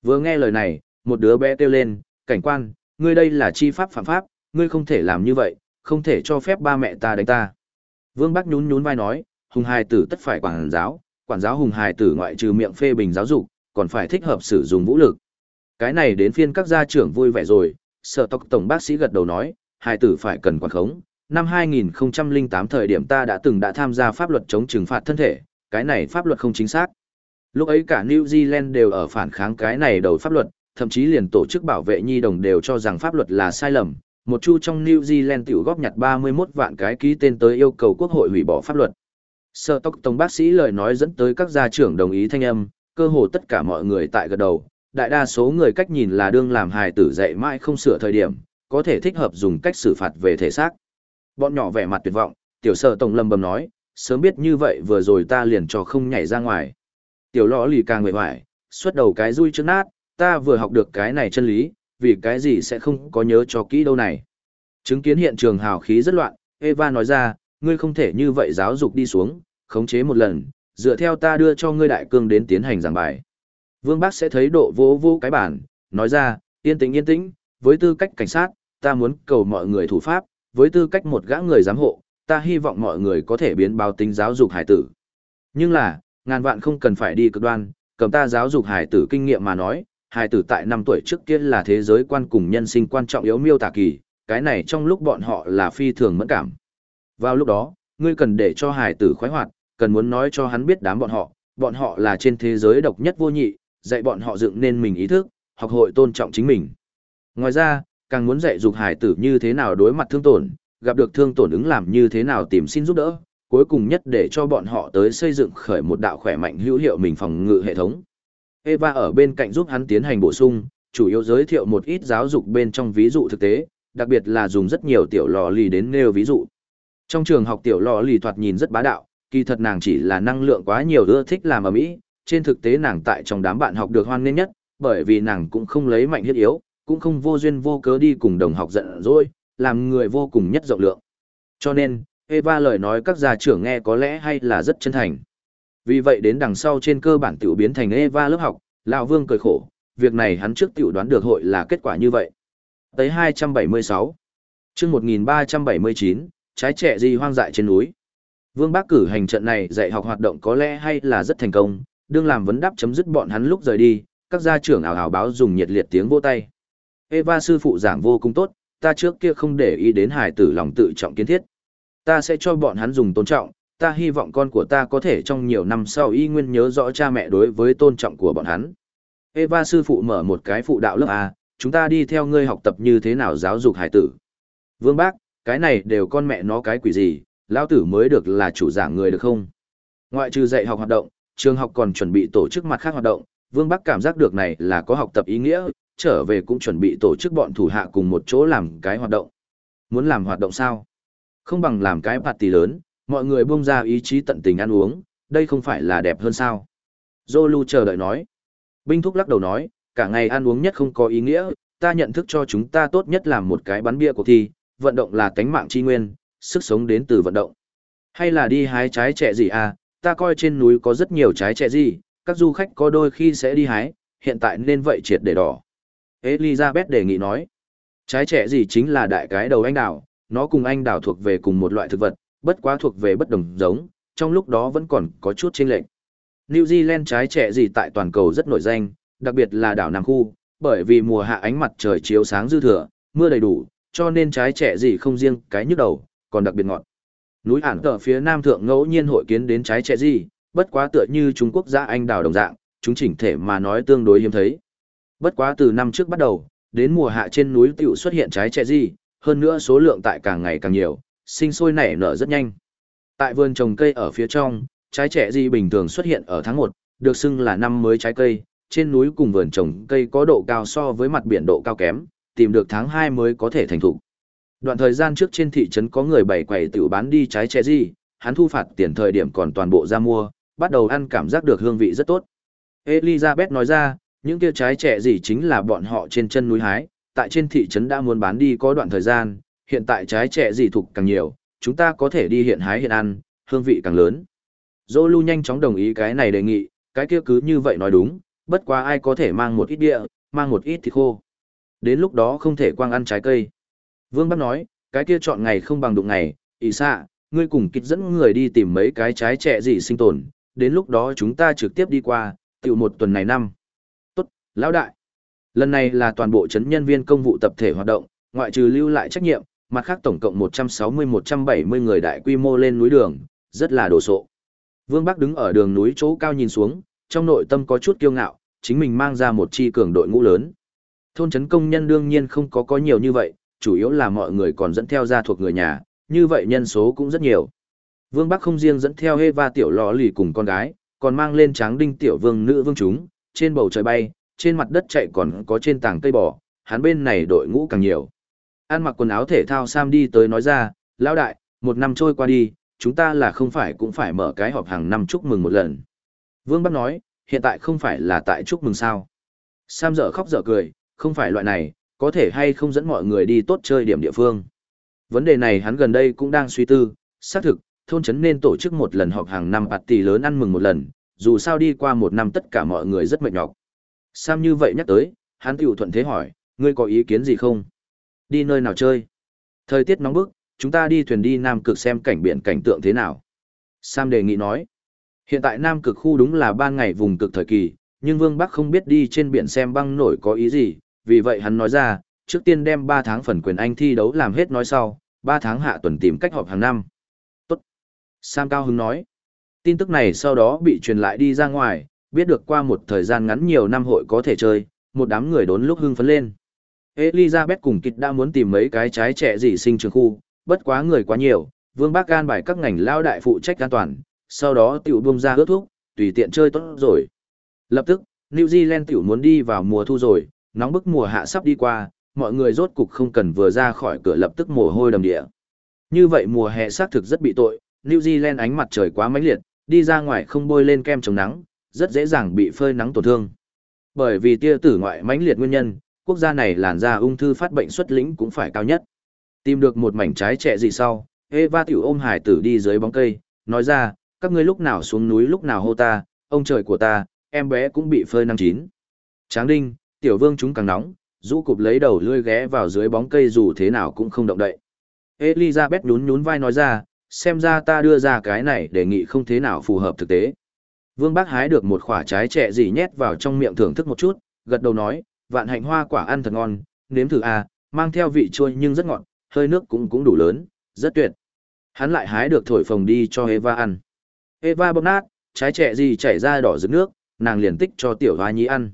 Vừa nghe lời này, một đứa bé kêu lên, cảnh quan, ngươi đây là chi pháp phạm pháp, ngươi không thể làm như vậy, không thể cho phép ba mẹ ta đánh ta. Vương Bắc nhún nhún vai nói, hùng hài tử tất phải quản giáo, quản giáo hùng hài tử ngoại trừ miệng phê bình giáo dục, còn phải thích hợp sử dụng vũ lực. Cái này đến phiên các gia trưởng vui vẻ rồi, sở tộc tổng bác sĩ gật đầu nói, hài tử phải cần quản khống. Năm 2008 thời điểm ta đã từng đã tham gia pháp luật chống trừng phạt thân thể, cái này pháp luật không chính xác. Lúc ấy cả New Zealand đều ở phản kháng cái này đầu pháp luật, thậm chí liền tổ chức bảo vệ nhi đồng đều cho rằng pháp luật là sai lầm. Một chu trong New Zealand tiểu góp nhặt 31 vạn cái ký tên tới yêu cầu quốc hội hủy bỏ pháp luật. Sở tộc tổng bác sĩ lời nói dẫn tới các gia trưởng đồng ý thanh âm, cơ hồ tất cả mọi người tại gật đầu, đại đa số người cách nhìn là đương làm hài tử dạy mãi không sửa thời điểm, có thể thích hợp dùng cách xử phạt về thể xác. Bọn nhỏ vẻ mặt tuyệt vọng, tiểu sở tổng lầm bầm nói, sớm biết như vậy vừa rồi ta liền cho không nhảy ra ngoài. Tiểu lõ lì càng nguyện hoài, xuất đầu cái rui trước nát, ta vừa học được cái này chân lý, vì cái gì sẽ không có nhớ cho kỹ đâu này. Chứng kiến hiện trường hào khí rất loạn, Eva nói ra, ngươi không thể như vậy giáo dục đi xuống, khống chế một lần, dựa theo ta đưa cho ngươi đại cương đến tiến hành giảng bài. Vương Bác sẽ thấy độ vô vô cái bản, nói ra, yên tĩnh yên tĩnh, với tư cách cảnh sát, ta muốn cầu mọi người thủ pháp, với tư cách một gã người giám hộ, ta hy vọng mọi người có thể biến báo tính giáo dục hải tử. Nhưng là, ngàn vạn không cần phải đi cực đoan, cầm ta giáo dục hải tử kinh nghiệm mà nói, hải tử tại năm tuổi trước kia là thế giới quan cùng nhân sinh quan trọng yếu miêu tả kỳ, cái này trong lúc bọn họ là phi thường mẫn cảm. Vào lúc đó, ngươi cần để cho hải tử khoái hoạt, cần muốn nói cho hắn biết đám bọn họ, bọn họ là trên thế giới độc nhất vô nhị, dạy bọn họ dựng nên mình ý thức, học hội tôn trọng chính mình. Ngoài ra, càng muốn dạy dục hải tử như thế nào đối mặt thương tổn, gặp được thương tổn ứng làm như thế nào tìm xin giúp đỡ, cuối cùng nhất để cho bọn họ tới xây dựng khởi một đạo khỏe mạnh hữu hiệu mình phòng ngự hệ thống. Eva ở bên cạnh giúp hắn tiến hành bổ sung, chủ yếu giới thiệu một ít giáo dục bên trong ví dụ thực tế, đặc biệt là dùng rất nhiều tiểu lò lì đến nêu ví dụ. Trong trường học tiểu lò lì thoạt nhìn rất bá đạo, kỳ thật nàng chỉ là năng lượng quá nhiều ưa thích làm ở mỹ, trên thực tế nàng tại trong đám bạn học được hoan nghênh nhất, bởi vì nàng cũng không lấy mạnh hiết yếu, cũng không vô duyên vô cớ đi cùng đồng học giận dỗi, làm người vô cùng nhất rộng lượng. Cho nên, Eva lời nói các gia trưởng nghe có lẽ hay là rất chân thành. Vì vậy đến đằng sau trên cơ bản tiểu biến thành Eva lớp học, lão Vương cười khổ, việc này hắn trước tiểu đoán được hội là kết quả như vậy. Tới 276. Chương 1379, trái trẻ gì hoang dại trên núi. Vương Bác cử hành trận này dạy học hoạt động có lẽ hay là rất thành công, đương làm vấn đáp chấm dứt bọn hắn lúc rời đi, các gia trưởng ảo ảo báo dùng nhiệt liệt tiếng vỗ tay. Eva sư phụ giảng vô cùng tốt, ta trước kia không để ý đến hài tử lòng tự trọng kiến thiết. Ta sẽ cho bọn hắn dùng tôn trọng, ta hy vọng con của ta có thể trong nhiều năm sau y nguyên nhớ rõ cha mẹ đối với tôn trọng của bọn hắn. Eva sư phụ mở một cái phụ đạo lớp A, chúng ta đi theo ngươi học tập như thế nào giáo dục hải tử. Vương Bác, cái này đều con mẹ nó cái quỷ gì, lão tử mới được là chủ giảng người được không? Ngoại trừ dạy học hoạt động, trường học còn chuẩn bị tổ chức mặt khác hoạt động, Vương Bắc cảm giác được này là có học tập ý nghĩa, trở về cũng chuẩn bị tổ chức bọn thủ hạ cùng một chỗ làm cái hoạt động. Muốn làm hoạt động sao? Không bằng làm cái party lớn, mọi người buông ra ý chí tận tình ăn uống, đây không phải là đẹp hơn sao? Zolu chờ đợi nói. Binh thúc lắc đầu nói, cả ngày ăn uống nhất không có ý nghĩa, ta nhận thức cho chúng ta tốt nhất làm một cái bắn bia cuộc thi, vận động là tánh mạng chi nguyên, sức sống đến từ vận động. Hay là đi hái trái trẻ gì à, ta coi trên núi có rất nhiều trái trẻ gì, các du khách có đôi khi sẽ đi hái, hiện tại nên vậy triệt để đỏ. Elizabeth đề nghị nói, trái trẻ gì chính là đại cái đầu anh đào, nó cùng anh đào thuộc về cùng một loại thực vật, bất quá thuộc về bất đồng giống, trong lúc đó vẫn còn có chút chênh lệch. New Zealand trái trẻ gì tại toàn cầu rất nổi danh, đặc biệt là đảo Nam Khu, bởi vì mùa hạ ánh mặt trời chiếu sáng dư thừa, mưa đầy đủ, cho nên trái trẻ gì không riêng cái nhức đầu, còn đặc biệt ngọt. Núi ản tờ phía nam thượng ngẫu nhiên hội kiến đến trái trẻ gì, bất quá tựa như Trung Quốc giã anh đào đồng dạng, chúng chỉnh thể mà nói tương đối hiếm thấy. Bất quá từ năm trước bắt đầu, đến mùa hạ trên núi tiểu xuất hiện trái trẻ gì, hơn nữa số lượng tại càng ngày càng nhiều, sinh sôi nảy nở rất nhanh. Tại vườn trồng cây ở phía trong, trái trẻ gì bình thường xuất hiện ở tháng 1, được xưng là năm mới trái cây, trên núi cùng vườn trồng cây có độ cao so với mặt biển độ cao kém, tìm được tháng 2 mới có thể thành thủ. Đoạn thời gian trước trên thị trấn có người bày quầy tiểu bán đi trái trẻ gì, hắn thu phạt tiền thời điểm còn toàn bộ ra mua, bắt đầu ăn cảm giác được hương vị rất tốt. Elizabeth nói ra, những kia trái trẻ gì chính là bọn họ trên chân núi hái, tại trên thị trấn đã muốn bán đi có đoạn thời gian, hiện tại trái trẻ gì thuộc càng nhiều, chúng ta có thể đi hiện hái hiện ăn, hương vị càng lớn. Zolu nhanh chóng đồng ý cái này đề nghị, cái kia cứ như vậy nói đúng, bất quá ai có thể mang một ít địa, mang một ít thịt khô. Đến lúc đó không thể quang ăn trái cây. Vương Bắc nói, cái kia chọn ngày không bằng đụng ngày, ý xạ, ngươi cùng kịch dẫn người đi tìm mấy cái trái trẻ gì sinh tồn, đến lúc đó chúng ta trực tiếp đi qua, tiểu một tuần này năm. Tốt, lão đại. Lần này là toàn bộ chấn nhân viên công vụ tập thể hoạt động, ngoại trừ lưu lại trách nhiệm, mặt khác tổng cộng 160-170 người đại quy mô lên núi đường, rất là đồ sộ. Vương Bắc đứng ở đường núi chỗ cao nhìn xuống, trong nội tâm có chút kiêu ngạo, chính mình mang ra một chi cường đội ngũ lớn. Thôn trấn công nhân đương nhiên không có có nhiều như vậy, chủ yếu là mọi người còn dẫn theo gia thuộc người nhà, như vậy nhân số cũng rất nhiều. Vương Bắc không riêng dẫn theo Eva tiểu lò lì cùng con gái, còn mang lên tráng đinh tiểu vương nữ vương chúng, trên bầu trời bay, trên mặt đất chạy còn có trên tảng cây bò, hắn bên này đội ngũ càng nhiều. An mặc quần áo thể thao Sam đi tới nói ra, lão đại, một năm trôi qua đi, chúng ta là không phải cũng phải mở cái họp hàng năm chúc mừng một lần. Vương Bắc nói, hiện tại không phải là tại chúc mừng sao. Sam dở khóc dở cười, không phải loại này, có thể hay không dẫn mọi người đi tốt chơi điểm địa phương. Vấn đề này hắn gần đây cũng đang suy tư, xác thực, thôn trấn nên tổ chức một lần họp hàng năm bạt tỷ lớn ăn mừng một lần, dù sao đi qua một năm tất cả mọi người rất mệt nhọc. Sam như vậy nhắc tới, hắn tiểu thuận thế hỏi, ngươi có ý kiến gì không? Đi nơi nào chơi? Thời tiết nóng bức, chúng ta đi thuyền đi Nam Cực xem cảnh biển cảnh tượng thế nào? Sam đề nghị nói, hiện tại Nam Cực khu đúng là ban ngày vùng cực thời kỳ, nhưng Vương Bắc không biết đi trên biển xem băng nổi có ý gì, vì vậy hắn nói ra, trước tiên đem 3 tháng phần quyền Anh thi đấu làm hết nói sau, 3 tháng hạ tuần tìm cách họp hàng năm. Tốt. Sam Cao Hưng nói. Tin tức này sau đó bị truyền lại đi ra ngoài, biết được qua một thời gian ngắn nhiều năm hội có thể chơi, một đám người đốn lúc hưng phấn lên. Elizabeth cùng kịch đã muốn tìm mấy cái trái trẻ gì sinh trường khu, bất quá người quá nhiều, Vương Bác gan bài các ngành lao đại phụ trách an toàn, sau đó tiểu buông ra ước thuốc, tùy tiện chơi tốt rồi. Lập tức, New Zealand tiểu muốn đi vào mùa thu rồi, nóng bức mùa hạ sắp đi qua, mọi người rốt cục không cần vừa ra khỏi cửa lập tức mồ hôi đầm địa. Như vậy mùa hè xác thực rất bị tội, New Zealand ánh mặt trời quá mãnh liệt, đi ra ngoài không bôi lên kem chống nắng, rất dễ dàng bị phơi nắng tổn thương. Bởi vì tia tử ngoại mãnh liệt nguyên nhân, quốc gia này làn da ung thư phát bệnh xuất lĩnh cũng phải cao nhất. Tìm được một mảnh trái trẻ gì sau, Eva tiểu ôm hải tử đi dưới bóng cây, nói ra, các ngươi lúc nào xuống núi lúc nào hô ta, ông trời của ta, em bé cũng bị phơi năm chín. Tráng đinh, tiểu vương chúng càng nóng, rũ cụp lấy đầu lươi ghé vào dưới bóng cây dù thế nào cũng không động đậy. Elizabeth nhún nhún vai nói ra, xem ra ta đưa ra cái này đề nghị không thế nào phù hợp thực tế. Vương Bác hái được một quả trái trẻ gì nhét vào trong miệng thưởng thức một chút, gật đầu nói, vạn hạnh hoa quả ăn thật ngon, nếm thử à, mang theo vị chua nhưng rất ngọt, hơi nước cũng cũng đủ lớn, rất tuyệt. Hắn lại hái được thổi phồng đi cho Eva ăn. Eva bóp nát, trái trẻ gì chảy ra đỏ rực nước, nàng liền tích cho tiểu hoa nhí ăn.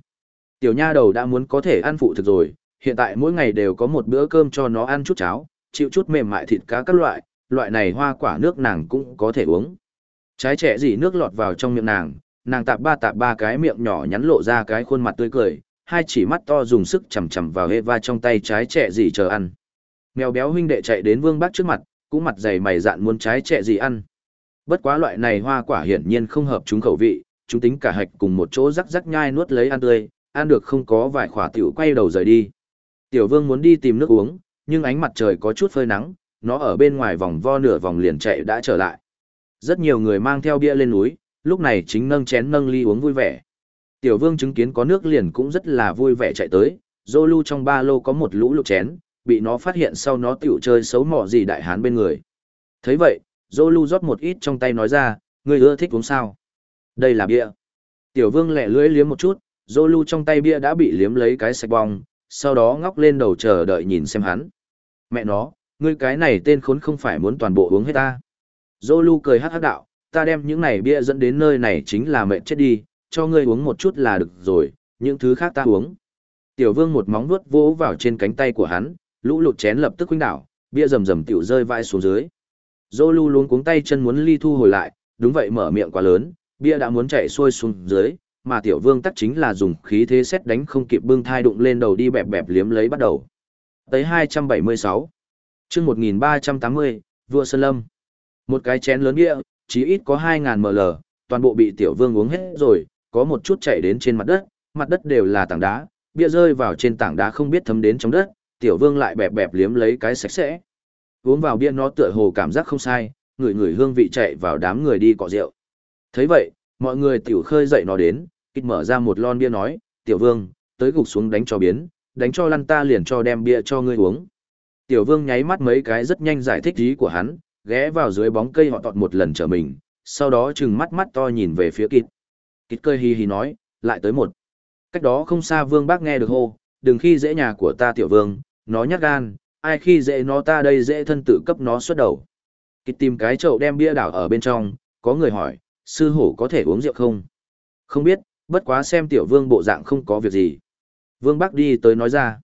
Tiểu nha đầu đã muốn có thể ăn phụ thực rồi, hiện tại mỗi ngày đều có một bữa cơm cho nó ăn chút cháo, chịu chút mềm mại thịt cá các loại, loại này hoa quả nước nàng cũng có thể uống. Trái trẻ gì nước lọt vào trong miệng nàng, nàng tạp ba tạp ba cái miệng nhỏ nhắn lộ ra cái khuôn mặt tươi cười, hai chỉ mắt to dùng sức chầm chầm vào Eva trong tay trái trẻ gì chờ ăn. Mèo béo huynh đệ chạy đến Vương Bác trước mặt, cũng mặt dày mày dạn muốn trái trẻ gì ăn. Bất quá loại này hoa quả hiển nhiên không hợp chúng khẩu vị, chúng tính cả hạch cùng một chỗ rắc rắc nhai nuốt lấy ăn tươi, ăn được không có vài khỏa tiểu quay đầu rời đi. Tiểu Vương muốn đi tìm nước uống, nhưng ánh mặt trời có chút phơi nắng, nó ở bên ngoài vòng vo nửa vòng liền chạy đã trở lại. Rất nhiều người mang theo bia lên núi, lúc này chính nâng chén nâng ly uống vui vẻ. Tiểu Vương chứng kiến có nước liền cũng rất là vui vẻ chạy tới, Zolu trong ba lô có một lũ lục chén, bị nó phát hiện sau nó tiểu chơi xấu mọ gì đại hán bên người. thấy vậy, Zolu rót một ít trong tay nói ra, ngươi ưa thích uống sao? Đây là bia. Tiểu vương lẹ lưỡi liếm một chút, Zolu trong tay bia đã bị liếm lấy cái sạch bong, sau đó ngóc lên đầu chờ đợi nhìn xem hắn. Mẹ nó, ngươi cái này tên khốn không phải muốn toàn bộ uống hết ta. Zolu cười hắc hắc đạo, ta đem những này bia dẫn đến nơi này chính là mẹ chết đi, cho ngươi uống một chút là được rồi, những thứ khác ta uống. Tiểu vương một móng vuốt vỗ vào trên cánh tay của hắn, lũ lụt chén lập tức huynh đảo, bia rầm rầm tiểu rơi vãi xuống dưới. Zolu luống cuống tay chân muốn ly thu hồi lại, đúng vậy mở miệng quá lớn, bia đã muốn chạy xuôi xuống dưới, mà tiểu vương tắc chính là dùng khí thế xét đánh không kịp bưng thai đụng lên đầu đi bẹp bẹp liếm lấy bắt đầu. Tới 276. chương 1380, vua Sơn Lâm. Một cái chén lớn bia, chí ít có 2.000 ml, toàn bộ bị tiểu vương uống hết rồi, có một chút chảy đến trên mặt đất, mặt đất đều là tảng đá, bia rơi vào trên tảng đá không biết thấm đến trong đất, tiểu vương lại bẹp bẹp liếm lấy cái sạch sẽ. Uống vào bia nó tựa hồ cảm giác không sai, người người hương vị chạy vào đám người đi cọ rượu. thấy vậy, mọi người tiểu khơi dậy nó đến, kịch mở ra một lon bia nói, tiểu vương, tới gục xuống đánh cho biến, đánh cho lăn ta liền cho đem bia cho ngươi uống. Tiểu vương nháy mắt mấy cái rất nhanh giải thích ý của hắn, ghé vào dưới bóng cây họ tọt một lần trở mình, sau đó chừng mắt mắt to nhìn về phía kịch. Kịch cười hì hì nói, lại tới một. Cách đó không xa vương bác nghe được hô, đừng khi dễ nhà của ta tiểu vương, nó nhát gan, ai khi dễ nó ta đây dễ thân tự cấp nó xuất đầu. Kịch tìm cái chậu đem bia đảo ở bên trong, có người hỏi, sư hổ có thể uống rượu không? Không biết, bất quá xem tiểu vương bộ dạng không có việc gì. Vương Bắc đi tới nói ra.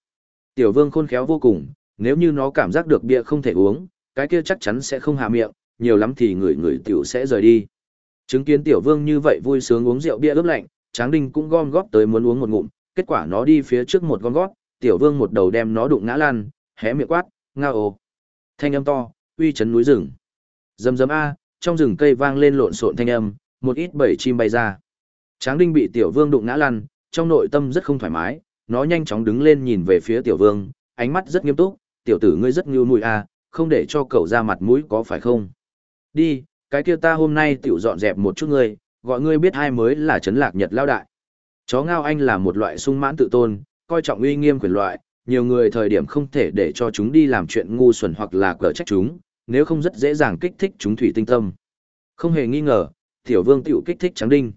Tiểu vương khôn khéo vô cùng, nếu như nó cảm giác được bia không thể uống, cái kia chắc chắn sẽ không hạ miệng, nhiều lắm thì người người tiểu sẽ rời đi. Chứng kiến tiểu vương như vậy vui sướng uống rượu bia ướp lạnh, Tráng Đinh cũng gom góp tới muốn uống một ngụm, kết quả nó đi phía trước một gom góp, tiểu vương một đầu đem nó đụng ngã lan, hé miệng quát, ngao ồ. Thanh âm to, uy chấn núi rừng. Dầm dầm a, trong rừng cây vang lên lộn xộn thanh âm, một ít bầy chim bay ra. Tráng Đinh bị tiểu vương đụng ngã lăn, trong nội tâm rất không thoải mái, nó nhanh chóng đứng lên nhìn về phía tiểu vương, ánh mắt rất nghiêm túc, tiểu tử ngươi rất nhu mùi a, à, không để cho cậu ra mặt mũi có phải không? Đi, cái kia ta hôm nay tiểu dọn dẹp một chút ngươi, gọi ngươi biết hai mới là chấn lạc nhật lao đại. Chó ngao anh là một loại sung mãn tự tôn, coi trọng uy nghiêm quyền loại, nhiều người thời điểm không thể để cho chúng đi làm chuyện ngu xuẩn hoặc là cờ trách chúng, nếu không rất dễ dàng kích thích chúng thủy tinh tâm. Không hề nghi ngờ, tiểu vương tiểu kích thích trắng đinh.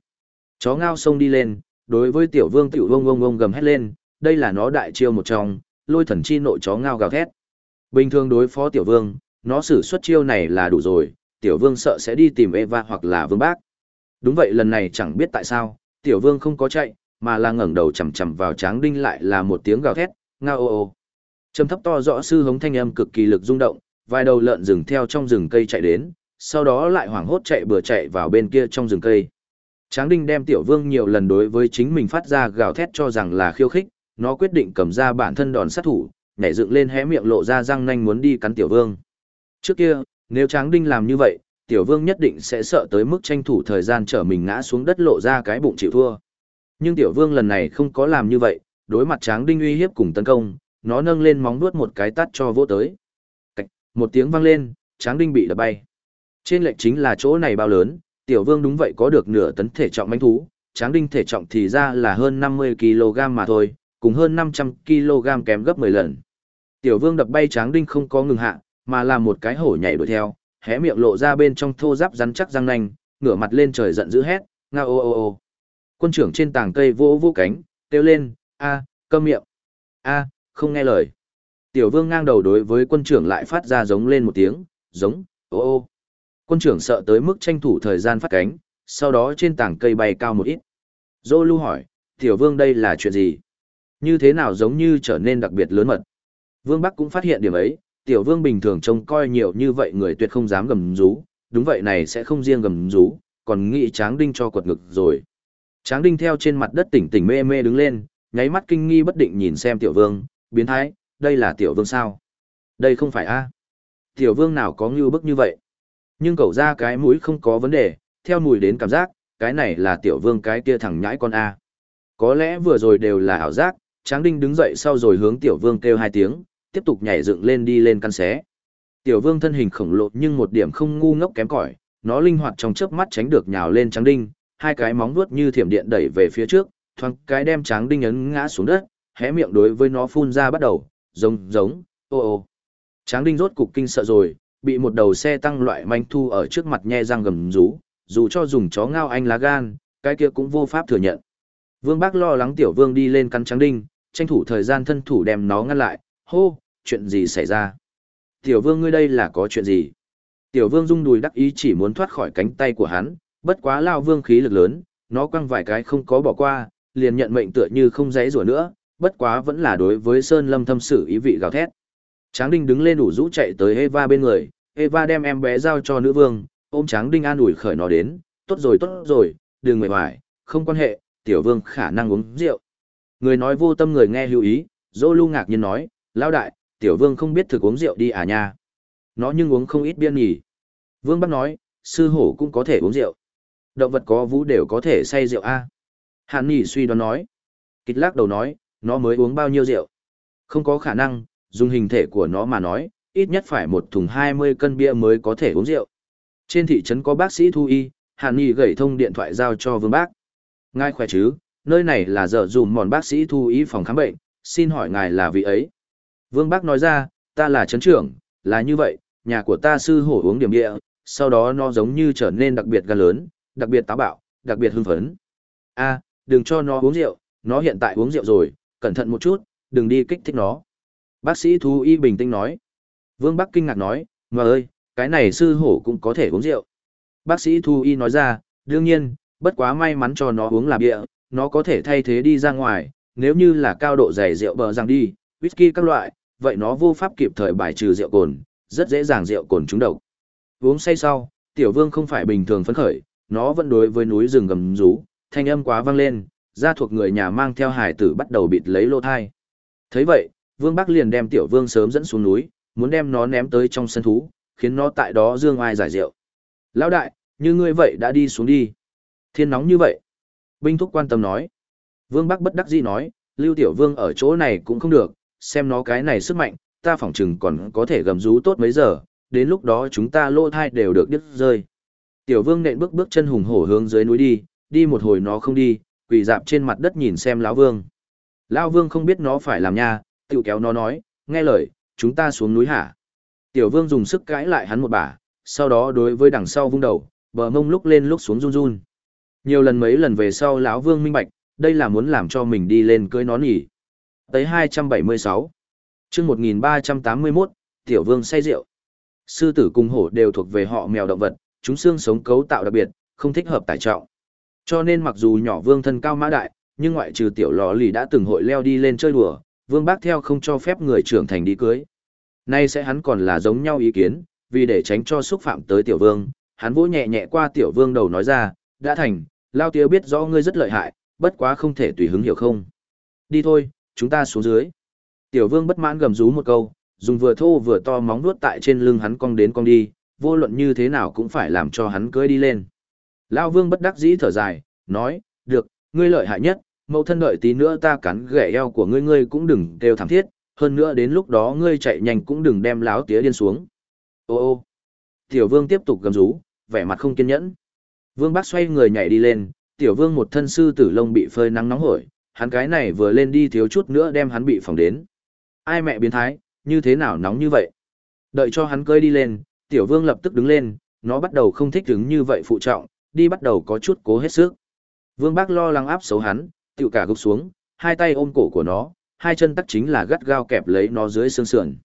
Chó ngao sông đi lên, đối với tiểu vương tiểu vông vông vông gầm hét lên, đây là nó đại chiêu một trong, lôi thần chi nội chó ngao gào thét. Bình thường đối phó tiểu vương, nó sử xuất chiêu này là đủ rồi, tiểu vương sợ sẽ đi tìm Eva hoặc là vương bác. Đúng vậy lần này chẳng biết tại sao, tiểu vương không có chạy, mà là ngẩng đầu chầm chầm vào tráng đinh lại là một tiếng gào thét, ngao ô ô. Trầm thấp to rõ sư hống thanh âm cực kỳ lực rung động, vài đầu lợn rừng theo trong rừng cây chạy đến, sau đó lại hoảng hốt chạy bừa chạy vào bên kia trong rừng cây. Tráng đinh đem tiểu vương nhiều lần đối với chính mình phát ra gào thét cho rằng là khiêu khích, nó quyết định cầm ra bản thân đòn sát thủ, nhảy dựng lên hé miệng lộ ra răng nanh muốn đi cắn tiểu vương. Trước kia, nếu Tráng đinh làm như vậy, tiểu vương nhất định sẽ sợ tới mức tranh thủ thời gian trở mình ngã xuống đất lộ ra cái bụng chịu thua. Nhưng tiểu vương lần này không có làm như vậy, đối mặt Tráng đinh uy hiếp cùng tấn công, nó nâng lên móng vuốt một cái tát cho vỗ tới. Một tiếng vang lên, Tráng đinh bị đập bay. Trên lệnh chính là chỗ này bao lớn, tiểu vương đúng vậy có được nửa tấn thể trọng mãnh thú, tráng đinh thể trọng thì ra là hơn 50kg mà thôi, cùng hơn 500kg kém gấp 10 lần. Tiểu vương đập bay tráng đinh không có ngừng hạ, mà là một cái hổ nhảy đuổi theo, hé miệng lộ ra bên trong thô giáp rắn chắc răng nanh, ngửa mặt lên trời giận dữ hét, nga ô ô ô. Quân trưởng trên tảng cây vỗ vỗ cánh, kêu lên, a, câm miệng, a, không nghe lời. Tiểu vương ngang đầu đối với quân trưởng lại phát ra giống lên một tiếng, giống, ô ô. Quân trưởng sợ tới mức tranh thủ thời gian phát cánh, sau đó trên tảng cây bay cao một ít. Dô lưu hỏi, tiểu vương đây là chuyện gì? Như thế nào giống như trở nên đặc biệt lớn mật? Vương Bắc cũng phát hiện điểm ấy, tiểu vương bình thường trông coi nhiều như vậy người tuyệt không dám gầm rú, đúng vậy này sẽ không riêng gầm rú, còn nghĩ tráng đinh cho quật ngực rồi. Tráng đinh theo trên mặt đất tỉnh tỉnh mê mê đứng lên, nháy mắt kinh nghi bất định nhìn xem tiểu vương, biến thái, đây là tiểu vương sao? Đây không phải a Tiểu vương nào có ngưu bức như vậy? Nhưng cậu ra cái mũi không có vấn đề, theo mùi đến cảm giác, cái này là tiểu vương cái kia thẳng nhãi con A. Có lẽ vừa rồi đều là ảo giác, Tráng Đinh đứng dậy sau rồi hướng tiểu vương kêu hai tiếng, tiếp tục nhảy dựng lên đi lên căn xé. Tiểu vương thân hình khổng lồ nhưng một điểm không ngu ngốc kém cỏi, nó linh hoạt trong chớp mắt tránh được nhào lên Tráng Đinh, hai cái móng vuốt như thiểm điện đẩy về phía trước, thoáng cái đem Tráng Đinh ấn ngã xuống đất, hé miệng đối với nó phun ra bắt đầu, giống giống, ô ô. Tráng Đinh rốt cục kinh sợ rồi, bị một đầu xe tăng loại manh thu ở trước mặt nhe răng gầm rú, dù cho dùng chó ngao anh lá gan, cái kia cũng vô pháp thừa nhận. Vương Bác lo lắng tiểu vương đi lên căn Tráng đinh, tranh thủ thời gian thân thủ đem nó ngăn lại, hô, chuyện gì xảy ra? Tiểu vương ngươi đây là có chuyện gì? Tiểu vương rung đùi đắc ý chỉ muốn thoát khỏi cánh tay của hắn, bất quá lao vương khí lực lớn, nó quăng vài cái không có bỏ qua, liền nhận mệnh tựa như không dãy rủa nữa, bất quá vẫn là đối với Sơn Lâm thâm sự ý vị gào thét. Tráng Đinh đứng lên đủ rũ chạy tới Eva bên người, Eva đem em bé giao cho nữ vương, ôm Tráng Đinh an ủi khởi nó đến, tốt rồi tốt rồi, đừng mệt mỏi, không quan hệ, tiểu vương khả năng uống rượu. Người nói vô tâm người nghe lưu ý, dô lưu ngạc nhiên nói, lão đại, tiểu vương không biết thực uống rượu đi à nha. Nó nhưng uống không ít biên nhỉ. Vương bắt nói, sư hổ cũng có thể uống rượu. Động vật có vũ đều có thể say rượu a. À? Hàn nhỉ suy đoán nói. Kịch lắc đầu nói, nó mới uống bao nhiêu rượu. Không có khả năng, dùng hình thể của nó mà nói, ít nhất phải một thùng 20 cân bia mới có thể uống rượu. Trên thị trấn có bác sĩ thu y, Hàn Nhi gửi thông điện thoại giao cho Vương Bác. Ngài khỏe chứ, nơi này là giờ dùm mòn bác sĩ thu y phòng khám bệnh, xin hỏi ngài là vị ấy. Vương Bác nói ra, ta là trấn trưởng, là như vậy, nhà của ta sư hổ uống điểm địa, sau đó nó giống như trở nên đặc biệt gan lớn, đặc biệt táo bạo, đặc biệt hưng phấn. A, đừng cho nó uống rượu, nó hiện tại uống rượu rồi, cẩn thận một chút, đừng đi kích thích nó. Bác sĩ thú y bình tĩnh nói. Vương Bắc kinh ngạc nói, ngờ ơi, cái này sư hổ cũng có thể uống rượu. Bác sĩ thú y nói ra, đương nhiên, bất quá may mắn cho nó uống là bia, nó có thể thay thế đi ra ngoài, nếu như là cao độ dày rượu bờ rằng đi, whisky các loại, vậy nó vô pháp kịp thời bài trừ rượu cồn, rất dễ dàng rượu cồn trúng độc. Uống say sau, tiểu vương không phải bình thường phấn khởi, nó vẫn đối với núi rừng gầm rú, thanh âm quá vang lên, gia thuộc người nhà mang theo hải tử bắt đầu bịt lấy lô thai. thấy vậy, Vương Bắc liền đem Tiểu Vương sớm dẫn xuống núi, muốn đem nó ném tới trong sân thú, khiến nó tại đó dương ai giải rượu. Lão đại, như ngươi vậy đã đi xuống đi. Thiên nóng như vậy. Binh thúc quan tâm nói. Vương Bắc bất đắc dĩ nói, Lưu Tiểu Vương ở chỗ này cũng không được, xem nó cái này sức mạnh, ta phỏng chừng còn có thể gầm rú tốt mấy giờ, đến lúc đó chúng ta lô thai đều được đứt rơi. Tiểu Vương nện bước bước chân hùng hổ hướng dưới núi đi, đi một hồi nó không đi, quỳ dạp trên mặt đất nhìn xem lão Vương. Lão Vương không biết nó phải làm nha, tự kéo nó nói, nghe lời, chúng ta xuống núi hả. Tiểu vương dùng sức cãi lại hắn một bả, sau đó đối với đằng sau vung đầu, bờ mông lúc lên lúc xuống run run. Nhiều lần mấy lần về sau lão vương minh bạch, đây là muốn làm cho mình đi lên cưới nón nhỉ. Tới 276. chương 1381, Tiểu Vương say rượu. Sư tử cùng hổ đều thuộc về họ mèo động vật, chúng xương sống cấu tạo đặc biệt, không thích hợp tải trọng. Cho nên mặc dù nhỏ vương thân cao mã đại, nhưng ngoại trừ tiểu lò lì đã từng hội leo đi lên chơi đùa, vương bác theo không cho phép người trưởng thành đi cưới. Nay sẽ hắn còn là giống nhau ý kiến, vì để tránh cho xúc phạm tới tiểu vương, hắn vỗ nhẹ nhẹ qua tiểu vương đầu nói ra, đã thành, lao tiêu biết rõ ngươi rất lợi hại, bất quá không thể tùy hứng hiểu không. Đi thôi, chúng ta xuống dưới. Tiểu vương bất mãn gầm rú một câu, dùng vừa thô vừa to móng nuốt tại trên lưng hắn cong đến cong đi, vô luận như thế nào cũng phải làm cho hắn cưỡi đi lên. Lao vương bất đắc dĩ thở dài, nói, được, ngươi lợi hại nhất, mẫu thân đợi tí nữa ta cắn ghẻ eo của ngươi ngươi cũng đừng kêu thảm thiết, hơn nữa đến lúc đó ngươi chạy nhanh cũng đừng đem láo tía điên xuống. Ô ô, tiểu vương tiếp tục gầm rú, vẻ mặt không kiên nhẫn. Vương bác xoay người nhảy đi lên, tiểu vương một thân sư tử lông bị phơi nắng nóng hổi, hắn cái này vừa lên đi thiếu chút nữa đem hắn bị phỏng đến. Ai mẹ biến thái, như thế nào nóng như vậy? Đợi cho hắn cơi đi lên, tiểu vương lập tức đứng lên, nó bắt đầu không thích đứng như vậy phụ trọng, đi bắt đầu có chút cố hết sức. Vương bác lo lắng áp xấu hắn, tiểu cả gục xuống, hai tay ôm cổ của nó, hai chân tắc chính là gắt gao kẹp lấy nó dưới xương sườn.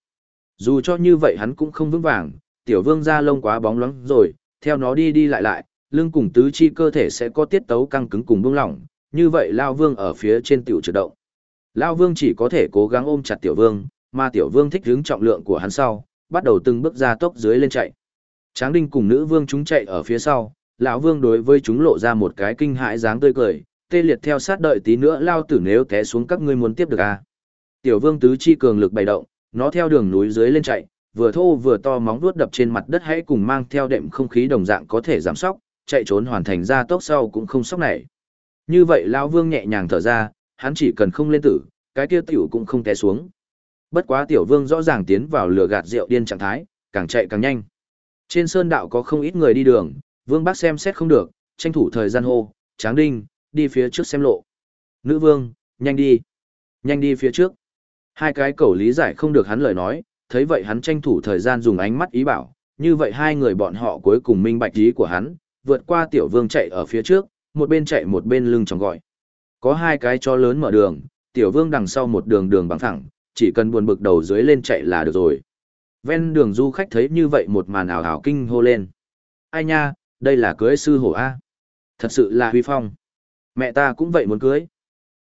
Dù cho như vậy hắn cũng không vững vàng, tiểu vương da lông quá bóng loáng rồi, theo nó đi đi lại lại, lưng cùng tứ chi cơ thể sẽ có tiết tấu căng cứng cùng buông lỏng, như vậy Lao Vương ở phía trên tiểu trượt động. Lao Vương chỉ có thể cố gắng ôm chặt tiểu vương, mà tiểu vương thích hướng trọng lượng của hắn sau, bắt đầu từng bước ra tốc dưới lên chạy. Tráng đinh cùng nữ vương chúng chạy ở phía sau, lão vương đối với chúng lộ ra một cái kinh hãi dáng tươi cười, tê liệt theo sát đợi tí nữa lao tử nếu té xuống các ngươi muốn tiếp được à. Tiểu vương tứ chi cường lực bày động, nó theo đường núi dưới lên chạy, vừa thô vừa to móng vuốt đập trên mặt đất hãy cùng mang theo đệm không khí đồng dạng có thể giảm sóc, chạy trốn hoàn thành ra tốc sau cũng không sốc nảy. Như vậy lão vương nhẹ nhàng thở ra, hắn chỉ cần không lên tử, cái kia tiểu cũng không té xuống. Bất quá tiểu vương rõ ràng tiến vào lửa gạt rượu điên trạng thái, càng chạy càng nhanh. Trên sơn đạo có không ít người đi đường, vương bác xem xét không được, tranh thủ thời gian hô, tráng đinh, đi phía trước xem lộ. Nữ vương, nhanh đi. Nhanh đi phía trước. Hai cái cẩu lý giải không được hắn lời nói, thấy vậy hắn tranh thủ thời gian dùng ánh mắt ý bảo, như vậy hai người bọn họ cuối cùng minh bạch ý của hắn, vượt qua tiểu vương chạy ở phía trước, một bên chạy một bên lưng chồng gọi. Có hai cái cho lớn mở đường, tiểu vương đằng sau một đường đường bằng thẳng, chỉ cần buồn bực đầu dưới lên chạy là được rồi. Ven đường du khách thấy như vậy một màn ảo ảo kinh hô lên. Ai nha, đây là cưới sư hổ A. Thật sự là huy phong. Mẹ ta cũng vậy muốn cưới.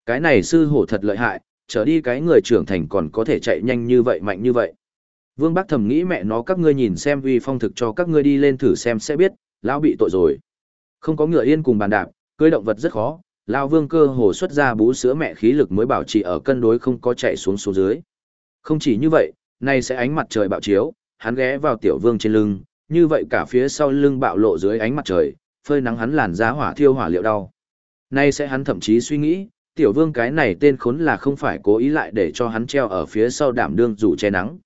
Cái này sư hổ thật lợi hại, trở đi cái người trưởng thành còn có thể chạy nhanh như vậy mạnh như vậy. Vương bác thầm nghĩ mẹ nó các ngươi nhìn xem huy phong thực cho các ngươi đi lên thử xem sẽ biết, lão bị tội rồi. Không có ngựa yên cùng bàn đạp, cưới động vật rất khó, lão Vương cơ hồ xuất ra bú sữa mẹ khí lực mới bảo trì ở cân đối không có chạy xuống xuống dưới. Không chỉ như vậy, nay sẽ ánh mặt trời bạo chiếu, hắn ghé vào tiểu Vương trên lưng, như vậy cả phía sau lưng bạo lộ dưới ánh mặt trời, phơi nắng hắn làn da hỏa thiêu hỏa liệu đau. Nay sẽ hắn thậm chí suy nghĩ, tiểu vương cái này tên khốn là không phải cố ý lại để cho hắn treo ở phía sau đảm đương dù che nắng.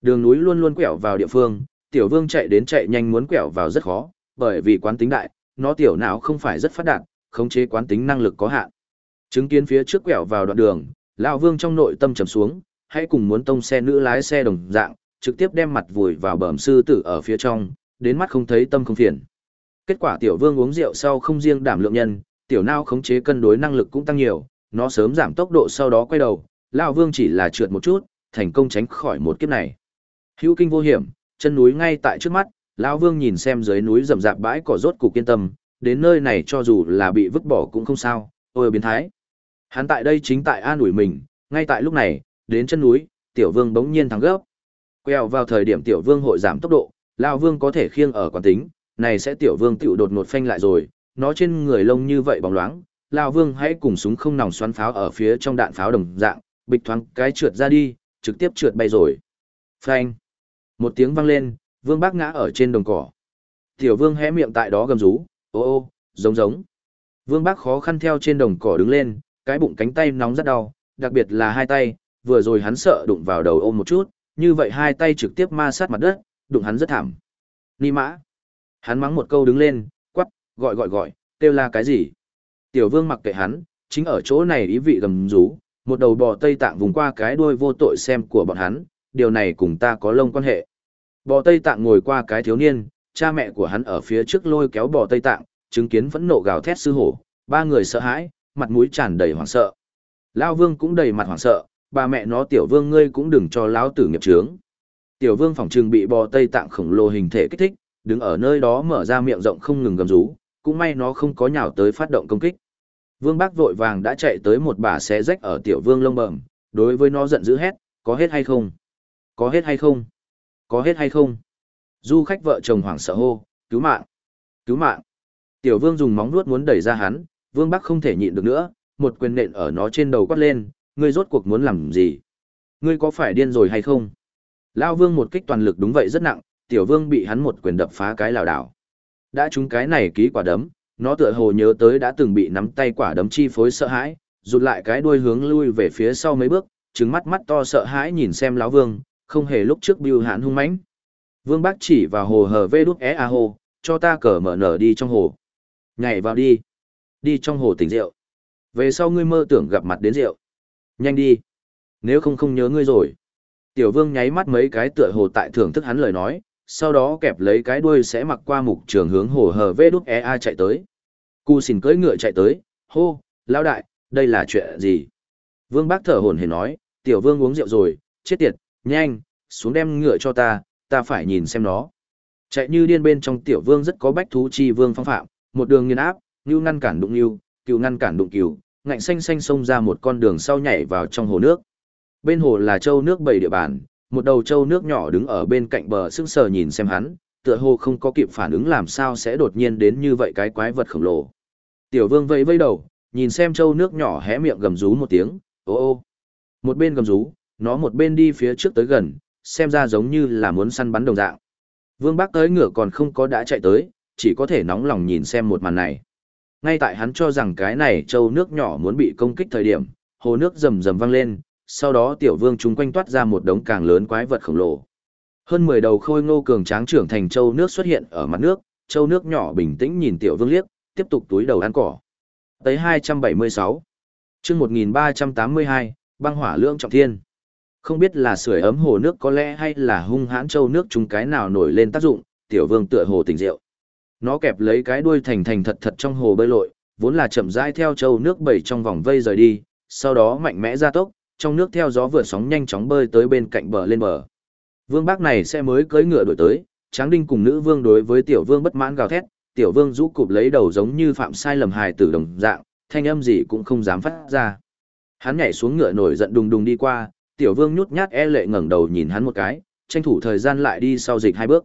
Đường núi luôn luôn quẹo vào địa phương, tiểu vương chạy đến chạy nhanh muốn quẹo vào rất khó, bởi vì quán tính đại, nó tiểu não không phải rất phát đạt, khống chế quán tính năng lực có hạn. Chứng kiến phía trước quẹo vào đoạn đường, lão vương trong nội tâm trầm xuống, hãy cùng muốn tông xe nữ lái xe đồng dạng, trực tiếp đem mặt vùi vào bẩm sư tử ở phía trong, đến mắt không thấy tâm không phiền. Kết quả tiểu vương uống rượu sau không riêng đảm lượng nhân, tiểu não khống chế cân đối năng lực cũng tăng nhiều, nó sớm giảm tốc độ sau đó quay đầu, lão vương chỉ là trượt một chút, thành công tránh khỏi một kiếp này. Hữu kinh vô hiểm, chân núi ngay tại trước mắt, lão Vương nhìn xem dưới núi rậm rạp bãi cỏ rốt cục kiên tâm, đến nơi này cho dù là bị vứt bỏ cũng không sao, ôi biến thái. Hắn tại đây chính tại an ủi mình, ngay tại lúc này, đến chân núi, Tiểu Vương bỗng nhiên thẳng gấp. Quẹo vào thời điểm Tiểu Vương hội giảm tốc độ, lão Vương có thể khiêng ở quán tính, này sẽ Tiểu Vương tiểu đột ngột phanh lại rồi, nó trên người lông như vậy bóng loáng, lão Vương hãy cùng súng không nòng xoắn pháo ở phía trong đạn pháo đồng dạng, bịch thoáng cái trượt ra đi, trực tiếp trượt bay rồi. Phanh. Một tiếng vang lên, Vương Bác ngã ở trên đồng cỏ. Tiểu Vương hé miệng tại đó gầm rú, ô ô, giống giống. Vương Bác khó khăn theo trên đồng cỏ đứng lên, cái bụng cánh tay nóng rất đau, đặc biệt là hai tay, vừa rồi hắn sợ đụng vào đầu ôm một chút, như vậy hai tay trực tiếp ma sát mặt đất, đụng hắn rất thảm. Ni mã. Hắn mắng một câu đứng lên, quắc, gọi gọi gọi, kêu là cái gì? Tiểu Vương mặc kệ hắn, chính ở chỗ này ý vị gầm rú, một đầu bò Tây Tạng vùng qua cái đuôi vô tội xem của bọn hắn, điều này cùng ta có lông quan hệ. Bò Tây Tạng ngồi qua cái thiếu niên, cha mẹ của hắn ở phía trước lôi kéo bò Tây Tạng, chứng kiến phẫn nộ gào thét sư hổ, ba người sợ hãi, mặt mũi tràn đầy hoảng sợ. Lão Vương cũng đầy mặt hoảng sợ, bà mẹ nó tiểu vương ngươi cũng đừng cho lão tử nghiệp trướng. Tiểu vương phòng trừng bị bò Tây Tạng khổng lồ hình thể kích thích, đứng ở nơi đó mở ra miệng rộng không ngừng gầm rú, cũng may nó không có nhào tới phát động công kích. Vương Bác vội vàng đã chạy tới một bà xé rách ở tiểu vương lông bẩm, đối với nó giận dữ hét, có hết hay không? Có hết hay không? Có hết hay không? Du khách vợ chồng hoảng sợ hô, cứu mạng! Cứu mạng! Tiểu vương dùng móng nuốt muốn đẩy ra hắn, vương Bác không thể nhịn được nữa, một quyền nện ở nó trên đầu quát lên, ngươi rốt cuộc muốn làm gì? Ngươi có phải điên rồi hay không? Lao vương một kích toàn lực đúng vậy rất nặng, tiểu vương bị hắn một quyền đập phá cái lào đảo. Đã trúng cái này ký quả đấm, nó tựa hồ nhớ tới đã từng bị nắm tay quả đấm chi phối sợ hãi, rụt lại cái đuôi hướng lui về phía sau mấy bước, trừng mắt mắt to sợ hãi nhìn xem lão vương, không hề lúc trước bưu hãn hung mãnh. Vương Bác chỉ vào hồ hờ vê đút é a hồ, cho ta cờ mở nở đi trong hồ. Nhảy vào đi. Đi trong hồ tỉnh rượu. Về sau ngươi mơ tưởng gặp mặt đến rượu. Nhanh đi. Nếu không không nhớ ngươi rồi. Tiểu vương nháy mắt mấy cái tựa hồ tại thưởng thức hắn lời nói, sau đó kẹp lấy cái đuôi sẽ mặc qua mục trường hướng hồ hờ vê đút e a chạy tới. Cú xỉn cưỡi ngựa chạy tới, hô, lão đại, đây là chuyện gì? Vương bác thở hồn hển nói, tiểu vương uống rượu rồi, chết tiệt, nhanh, xuống đem ngựa cho ta, ta phải nhìn xem nó. Chạy như điên bên trong tiểu vương rất có bách thú chi vương phong phạm, một đường nghiền áp, như ngăn cản đụng như, cừu ngăn cản đụng cừu, ngạnh xanh xanh xông ra một con đường sau nhảy vào trong hồ nước. Bên hồ là châu nước bảy địa bàn, một đầu châu nước nhỏ đứng ở bên cạnh bờ sững sờ nhìn xem hắn, tựa hồ không có kịp phản ứng làm sao sẽ đột nhiên đến như vậy cái quái vật khổng lồ. Tiểu vương vẫy vẫy đầu, nhìn xem châu nước nhỏ hé miệng gầm rú một tiếng, ô ô. Một bên gầm rú, nó một bên đi phía trước tới gần, xem ra giống như là muốn săn bắn đồng dạng. Vương Bác tới ngựa còn không có đã chạy tới, chỉ có thể nóng lòng nhìn xem một màn này. Ngay tại hắn cho rằng cái này châu nước nhỏ muốn bị công kích thời điểm, hồ nước rầm rầm vang lên, sau đó tiểu vương chúng quanh toát ra một đống càng lớn quái vật khổng lồ. Hơn 10 đầu khôi ngô cường tráng trưởng thành châu nước xuất hiện ở mặt nước, châu nước nhỏ bình tĩnh nhìn tiểu vương liếc, tiếp tục túi đầu ăn cỏ. Tới 276. chương 1382, băng hỏa lượng trọng thiên. Không biết là sưởi ấm hồ nước có lẽ hay là hung hãn châu nước chúng cái nào nổi lên tác dụng, tiểu vương tựa hồ tỉnh rượu. Nó kẹp lấy cái đuôi thành thành thật thật trong hồ bơi lội, vốn là chậm rãi theo châu nước bảy trong vòng vây rời đi, sau đó mạnh mẽ ra tốc, trong nước theo gió vượt sóng nhanh chóng bơi tới bên cạnh bờ lên bờ. Vương Bác này sẽ mới cưỡi ngựa đuổi tới, Tráng Đinh cùng nữ vương đối với tiểu vương bất mãn gào thét, tiểu vương rũ cụp lấy đầu giống như phạm sai lầm hài tử đồng dạng, thanh âm gì cũng không dám phát ra. Hắn nhảy xuống ngựa nổi giận đùng đùng đi qua, tiểu vương nhút nhát e lệ ngẩng đầu nhìn hắn một cái, tranh thủ thời gian lại đi sau dịch hai bước.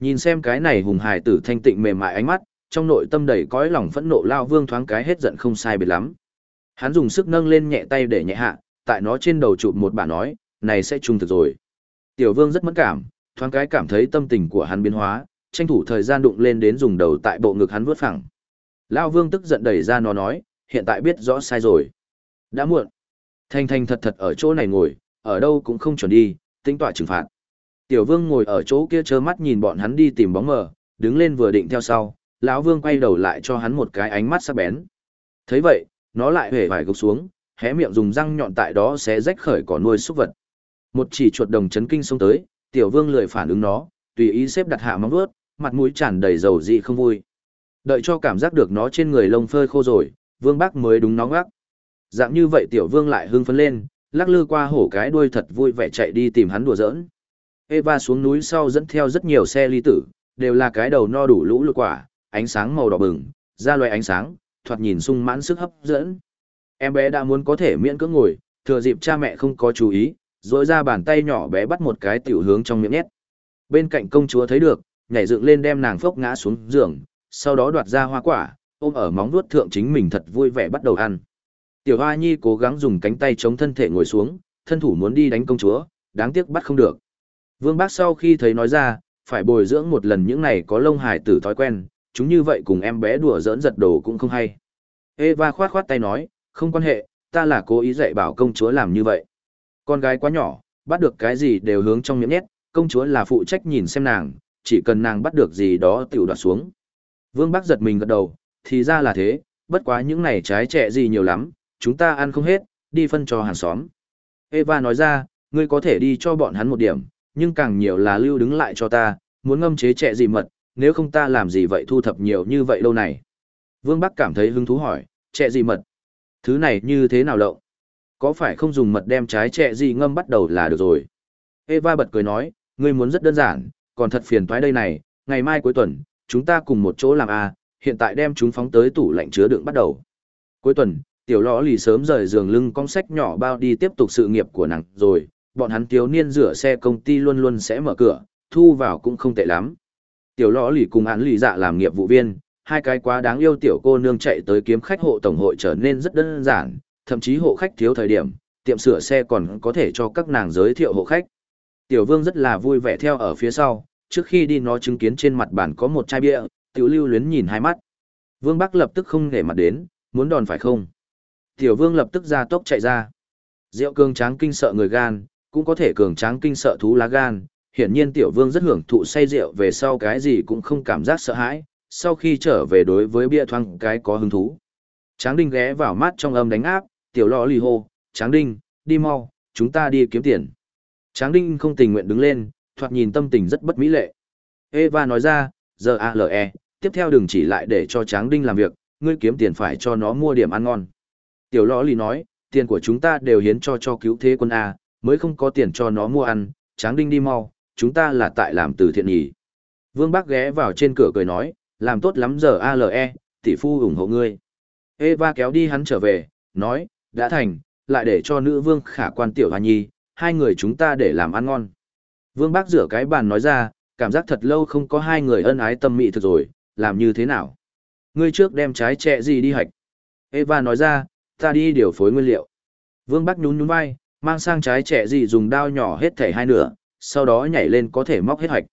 Nhìn xem cái này hùng hài tử thanh tịnh mềm mại ánh mắt, trong nội tâm đầy cõi lòng phẫn nộ lao vương thoáng cái hết giận không sai biệt lắm. Hắn dùng sức nâng lên nhẹ tay để nhẹ hạ, tại nó trên đầu chụp một bà nói, này sẽ trung thực rồi. Tiểu vương rất mất cảm, thoáng cái cảm thấy tâm tình của hắn biến hóa, tranh thủ thời gian đụng lên đến dùng đầu tại bộ ngực hắn vớt phẳng. Lao vương tức giận đẩy ra nó nói, hiện tại biết rõ sai rồi. Đã muộn. Thanh thanh thật thật ở chỗ này ngồi, ở đâu cũng không chuẩn đi, tính tỏa trừng phạt. Tiểu vương ngồi ở chỗ kia trơ mắt nhìn bọn hắn đi tìm bóng mờ, đứng lên vừa định theo sau, lão vương quay đầu lại cho hắn một cái ánh mắt sắc bén. thấy vậy, nó lại hề vải gục xuống, hé miệng dùng răng nhọn tại đó sẽ rách khởi cỏ nuôi súc vật. Một chỉ chuột đồng chấn kinh xông tới, tiểu vương lười phản ứng nó, tùy ý xếp đặt hạ móng vuốt, mặt mũi tràn đầy dầu dị không vui. Đợi cho cảm giác được nó trên người lông phơi khô rồi, vương bác mới đúng nó ngắc. Dạng như vậy tiểu vương lại hưng phấn lên, lắc lư qua hổ cái đuôi thật vui vẻ chạy đi tìm hắn đùa giỡn. Eva xuống núi sau dẫn theo rất nhiều xe ly tử, đều là cái đầu no đủ lũ lụt quả, ánh sáng màu đỏ bừng, ra loài ánh sáng, thoạt nhìn sung mãn sức hấp dẫn. Em bé đã muốn có thể miễn cưỡng ngồi, thừa dịp cha mẹ không có chú ý, rồi ra bàn tay nhỏ bé bắt một cái tiểu hướng trong miệng nhét. Bên cạnh công chúa thấy được, nhảy dựng lên đem nàng phốc ngã xuống giường, sau đó đoạt ra hoa quả, ôm ở móng vuốt thượng chính mình thật vui vẻ bắt đầu ăn. Tiểu Hoa Nhi cố gắng dùng cánh tay chống thân thể ngồi xuống, thân thủ muốn đi đánh công chúa, đáng tiếc bắt không được. Vương Bác sau khi thấy nói ra, phải bồi dưỡng một lần những này có lông hài tử thói quen, chúng như vậy cùng em bé đùa giỡn giật đồ cũng không hay. Eva khoát khoát tay nói, không quan hệ, ta là cố ý dạy bảo công chúa làm như vậy. Con gái quá nhỏ, bắt được cái gì đều hướng trong miệng nhét, công chúa là phụ trách nhìn xem nàng, chỉ cần nàng bắt được gì đó tiểu đoạt xuống. Vương Bắc giật mình gật đầu, thì ra là thế, bất quá những này trái trẻ gì nhiều lắm, chúng ta ăn không hết, đi phân cho hàng xóm. Eva nói ra, ngươi có thể đi cho bọn hắn một điểm, nhưng càng nhiều là lưu đứng lại cho ta, muốn ngâm chế trẻ gì mật, nếu không ta làm gì vậy thu thập nhiều như vậy lâu này. Vương Bắc cảm thấy hứng thú hỏi, trẻ gì mật? Thứ này như thế nào lậu Có phải không dùng mật đem trái trẻ gì ngâm bắt đầu là được rồi? Eva bật cười nói, ngươi muốn rất đơn giản, còn thật phiền toái đây này, ngày mai cuối tuần, chúng ta cùng một chỗ làm a, hiện tại đem chúng phóng tới tủ lạnh chứa đựng bắt đầu. Cuối tuần, tiểu lõ lì sớm rời giường lưng con sách nhỏ bao đi tiếp tục sự nghiệp của nàng rồi, bọn hắn thiếu niên rửa xe công ty luôn luôn sẽ mở cửa, thu vào cũng không tệ lắm. Tiểu lõ lì cùng án lì dạ làm nghiệp vụ viên, hai cái quá đáng yêu tiểu cô nương chạy tới kiếm khách hộ tổng hội trở nên rất đơn giản, thậm chí hộ khách thiếu thời điểm, tiệm sửa xe còn có thể cho các nàng giới thiệu hộ khách. Tiểu vương rất là vui vẻ theo ở phía sau, trước khi đi nó chứng kiến trên mặt bàn có một chai bia, tiểu lưu luyến nhìn hai mắt. Vương Bắc lập tức không để mặt đến, muốn đòn phải không? Tiểu vương lập tức ra tốc chạy ra. diệu cương tráng kinh sợ người gan, cũng có thể cường tráng kinh sợ thú lá gan. Hiển nhiên tiểu vương rất hưởng thụ say rượu về sau cái gì cũng không cảm giác sợ hãi, sau khi trở về đối với bia thoang cái có hứng thú. Tráng đinh ghé vào mắt trong âm đánh áp, tiểu lọ lì hô, Tráng đinh, đi mau, chúng ta đi kiếm tiền. Tráng đinh không tình nguyện đứng lên, thoạt nhìn tâm tình rất bất mỹ lệ. Eva nói ra, giờ ALE, tiếp theo đừng chỉ lại để cho Tráng đinh làm việc, ngươi kiếm tiền phải cho nó mua điểm ăn ngon. Tiểu lọ lì nói, tiền của chúng ta đều hiến cho cho cứu thế quân A, mới không có tiền cho nó mua ăn, Tráng đinh đi mau, chúng ta là tại làm từ thiện nhỉ. Vương Bác ghé vào trên cửa cười nói, làm tốt lắm giờ ALE, tỷ phu ủng hộ ngươi. Eva kéo đi hắn trở về, nói, đã thành, lại để cho nữ vương khả quan tiểu hoa nhi, hai người chúng ta để làm ăn ngon. Vương bác rửa cái bàn nói ra, cảm giác thật lâu không có hai người ân ái tâm mị thực rồi, làm như thế nào? Ngươi trước đem trái trẻ gì đi hạch. Eva nói ra, ta đi điều phối nguyên liệu. Vương bác nhún nhún vai, mang sang trái trẻ gì dùng dao nhỏ hết thể hai nửa, sau đó nhảy lên có thể móc hết hạch.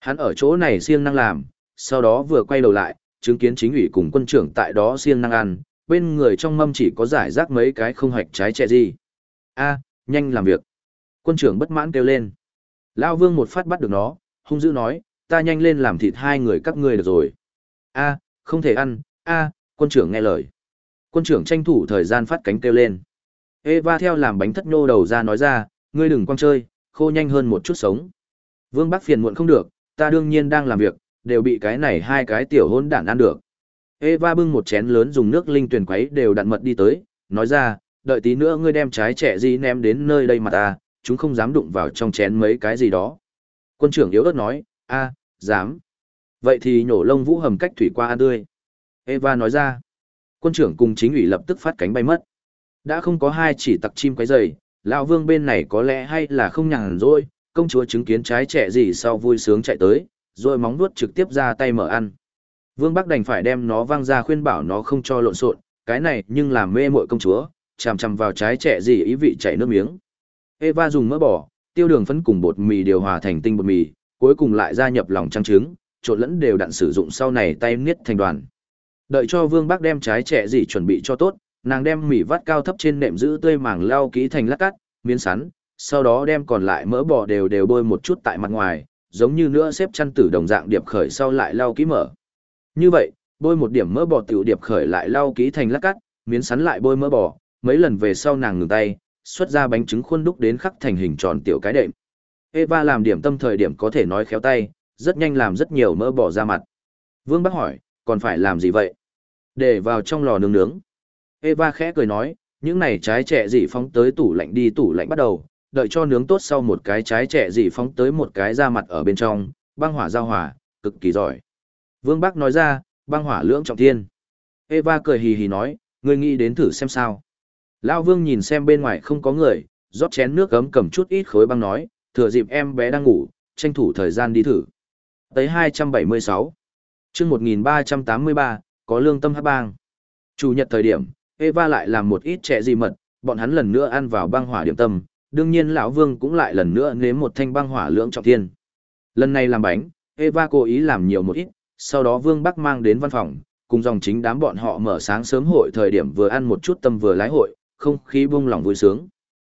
Hắn ở chỗ này siêng năng làm, sau đó vừa quay đầu lại, chứng kiến chính ủy cùng quân trưởng tại đó siêng năng ăn, bên người trong mâm chỉ có giải rác mấy cái không hoạch trái trẻ gì. A, nhanh làm việc. Quân trưởng bất mãn kêu lên. Lao vương một phát bắt được nó, hung dữ nói, ta nhanh lên làm thịt hai người các ngươi được rồi. A, không thể ăn, a, quân trưởng nghe lời. Quân trưởng tranh thủ thời gian phát cánh kêu lên. Eva theo làm bánh thất nô đầu ra nói ra, ngươi đừng quăng chơi, khô nhanh hơn một chút sống. Vương Bắc phiền muộn không được, ta đương nhiên đang làm việc, đều bị cái này hai cái tiểu hôn đản ăn được. Eva bưng một chén lớn dùng nước linh tuyển quấy đều đặn mật đi tới, nói ra, đợi tí nữa ngươi đem trái trẻ gì ném đến nơi đây mà ta, chúng không dám đụng vào trong chén mấy cái gì đó. Quân trưởng yếu ớt nói, a, dám. Vậy thì nhổ lông vũ hầm cách thủy qua ăn tươi. Eva nói ra, quân trưởng cùng chính ủy lập tức phát cánh bay mất. Đã không có hai chỉ tặc chim quấy rầy, lão vương bên này có lẽ hay là không nhàn rỗi, công chúa chứng kiến trái trẻ gì sau vui sướng chạy tới, rồi móng nuốt trực tiếp ra tay mở ăn. Vương Bắc đành phải đem nó văng ra khuyên bảo nó không cho lộn xộn, cái này nhưng làm mê muội công chúa, chằm chằm vào trái trẻ gì ý vị chảy nước miếng. Eva dùng mỡ bò, tiêu đường phấn cùng bột mì điều hòa thành tinh bột mì, cuối cùng lại gia nhập lòng trắng trứng, trộn lẫn đều đặn sử dụng sau này tay niết thành đoàn. Đợi cho Vương Bắc đem trái trẻ gì chuẩn bị cho tốt, nàng đem mì vắt cao thấp trên nệm giữ tươi màng lau kỹ thành lát cắt, miếng sắn, sau đó đem còn lại mỡ bò đều đều bôi một chút tại mặt ngoài, giống như nữa xếp chăn tử đồng dạng điệp khởi sau lại lau kỹ mở. Như vậy, bôi một điểm mỡ bò tiểu điệp khởi lại lau kỹ thành lát cắt, miến sắn lại bôi mỡ bò, mấy lần về sau nàng ngừng tay, xuất ra bánh trứng khuôn đúc đến khắc thành hình tròn tiểu cái đệm. Eva làm điểm tâm thời điểm có thể nói khéo tay, rất nhanh làm rất nhiều mỡ bò ra mặt. Vương bác hỏi, còn phải làm gì vậy? Để vào trong lò nướng nướng. Eva khẽ cười nói, những này trái trẻ gì phóng tới tủ lạnh đi tủ lạnh bắt đầu, đợi cho nướng tốt sau một cái trái trẻ gì phóng tới một cái ra mặt ở bên trong, băng hỏa giao hỏa, cực kỳ giỏi. Vương Bắc nói ra, băng hỏa lưỡng trọng thiên. Eva cười hì hì nói, ngươi nghĩ đến thử xem sao. Lão Vương nhìn xem bên ngoài không có người, rót chén nước gấm cầm chút ít khối băng nói, thừa dịp em bé đang ngủ, tranh thủ thời gian đi thử. Tới 276. chương 1383, có lương tâm hát bang. Chủ nhật thời điểm, Eva lại làm một ít trẻ gì mật, bọn hắn lần nữa ăn vào băng hỏa điểm tâm, đương nhiên lão Vương cũng lại lần nữa nếm một thanh băng hỏa lưỡng trọng thiên. Lần này làm bánh, Eva cố ý làm nhiều một ít, sau đó Vương Bắc mang đến văn phòng, cùng dòng chính đám bọn họ mở sáng sớm hội thời điểm vừa ăn một chút tâm vừa lái hội, không khí buông lòng vui sướng.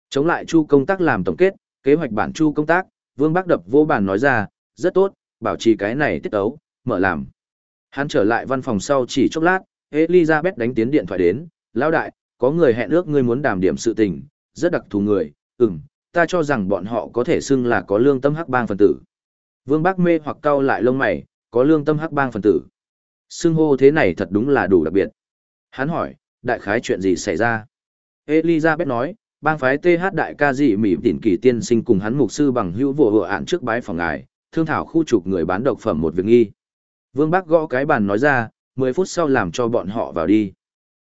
Chống lại Chu công tác làm tổng kết, kế hoạch bản Chu công tác, Vương Bắc đập vô bàn nói ra, rất tốt, bảo trì cái này tiết ấu, mở làm. Hắn trở lại văn phòng sau chỉ chốc lát, Elizabeth đánh tiến điện thoại đến, lão đại, có người hẹn ước ngươi muốn đàm điểm sự tình, rất đặc thù người, ừm, ta cho rằng bọn họ có thể xưng là có lương tâm hắc bang phần tử. Vương Bắc mê hoặc cau lại lông mày, có lương tâm hắc bang phần tử. Xưng hô thế này thật đúng là đủ đặc biệt. Hắn hỏi, đại khái chuyện gì xảy ra. Elizabeth nói, bang phái TH đại ca dị mỹ tỉnh kỳ tiên sinh cùng hắn mục sư bằng hữu vụ hựa án trước bái phòng ngài, thương thảo khu trục người bán độc phẩm một việc nghi. Vương Bắc gõ cái bàn nói ra, 10 phút sau làm cho bọn họ vào đi.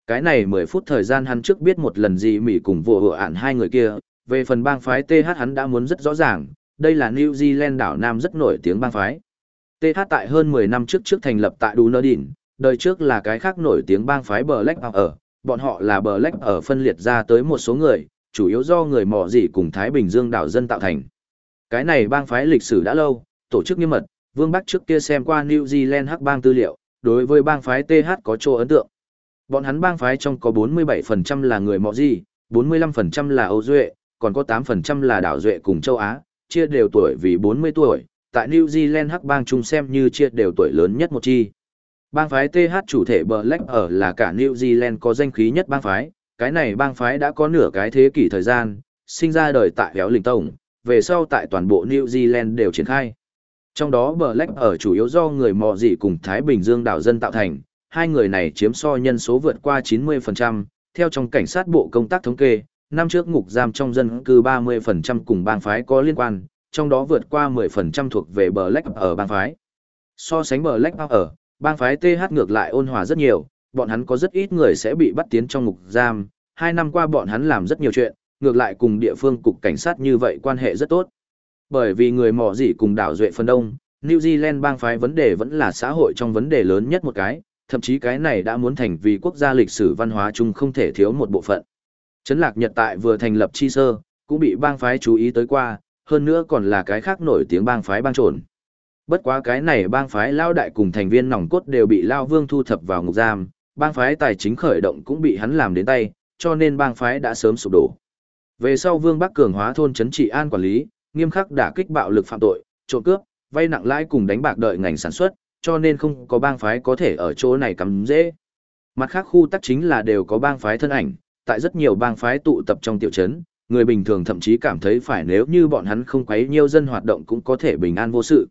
Cái này 10 phút thời gian hắn trước biết một lần gì mỉ cùng vụ hựa ản hai người kia, về phần bang phái TH hắn đã muốn rất rõ ràng, đây là New Zealand đảo Nam rất nổi tiếng bang phái. TH tại hơn 10 năm trước trước thành lập tại Dunedin, đời trước là cái khác nổi tiếng bang phái Black ở, bọn họ là Black ở phân liệt ra tới một số người, chủ yếu do người mỏ gì cùng Thái Bình Dương đảo dân tạo thành. Cái này bang phái lịch sử đã lâu, tổ chức nghiêm mật, Vương Bắc trước kia xem qua New Zealand hắc bang tư liệu, đối với bang phái TH có chỗ ấn tượng. Bọn hắn bang phái trong có 47% là người mọ gì, 45% là Âu Duệ, còn có 8% là đảo Duệ cùng châu Á, chia đều tuổi vì 40 tuổi, tại New Zealand hắc bang chung xem như chia đều tuổi lớn nhất một chi. Bang phái TH chủ thể Black ở là cả New Zealand có danh khí nhất bang phái, cái này bang phái đã có nửa cái thế kỷ thời gian, sinh ra đời tại Héo Linh Tổng, về sau tại toàn bộ New Zealand đều triển khai. Trong đó Black ở chủ yếu do người mò dị cùng Thái Bình Dương đảo dân tạo thành, hai người này chiếm so nhân số vượt qua 90%, theo trong cảnh sát bộ công tác thống kê, năm trước ngục giam trong dân cư 30% cùng bang phái có liên quan, trong đó vượt qua 10% thuộc về Black ở bang phái. So sánh Black ở, bang phái TH ngược lại ôn hòa rất nhiều, bọn hắn có rất ít người sẽ bị bắt tiến trong ngục giam, hai năm qua bọn hắn làm rất nhiều chuyện, ngược lại cùng địa phương cục cảnh sát như vậy quan hệ rất tốt. Bởi vì người mỏ dị cùng đảo Duệ phân đông, New Zealand bang phái vấn đề vẫn là xã hội trong vấn đề lớn nhất một cái, thậm chí cái này đã muốn thành vì quốc gia lịch sử văn hóa chung không thể thiếu một bộ phận. Trấn lạc Nhật tại vừa thành lập chi sơ, cũng bị bang phái chú ý tới qua, hơn nữa còn là cái khác nổi tiếng bang phái bang trộn. Bất quá cái này bang phái lao đại cùng thành viên nòng cốt đều bị lao vương thu thập vào ngục giam, bang phái tài chính khởi động cũng bị hắn làm đến tay, cho nên bang phái đã sớm sụp đổ. Về sau Vương Bắc cường hóa thôn trấn trị an quản lý, nghiêm khắc đả kích bạo lực phạm tội, trộm cướp, vay nặng lãi cùng đánh bạc đợi ngành sản xuất, cho nên không có bang phái có thể ở chỗ này cắm dễ. Mặt khác khu tắc chính là đều có bang phái thân ảnh, tại rất nhiều bang phái tụ tập trong tiểu trấn, người bình thường thậm chí cảm thấy phải nếu như bọn hắn không quấy nhiều dân hoạt động cũng có thể bình an vô sự.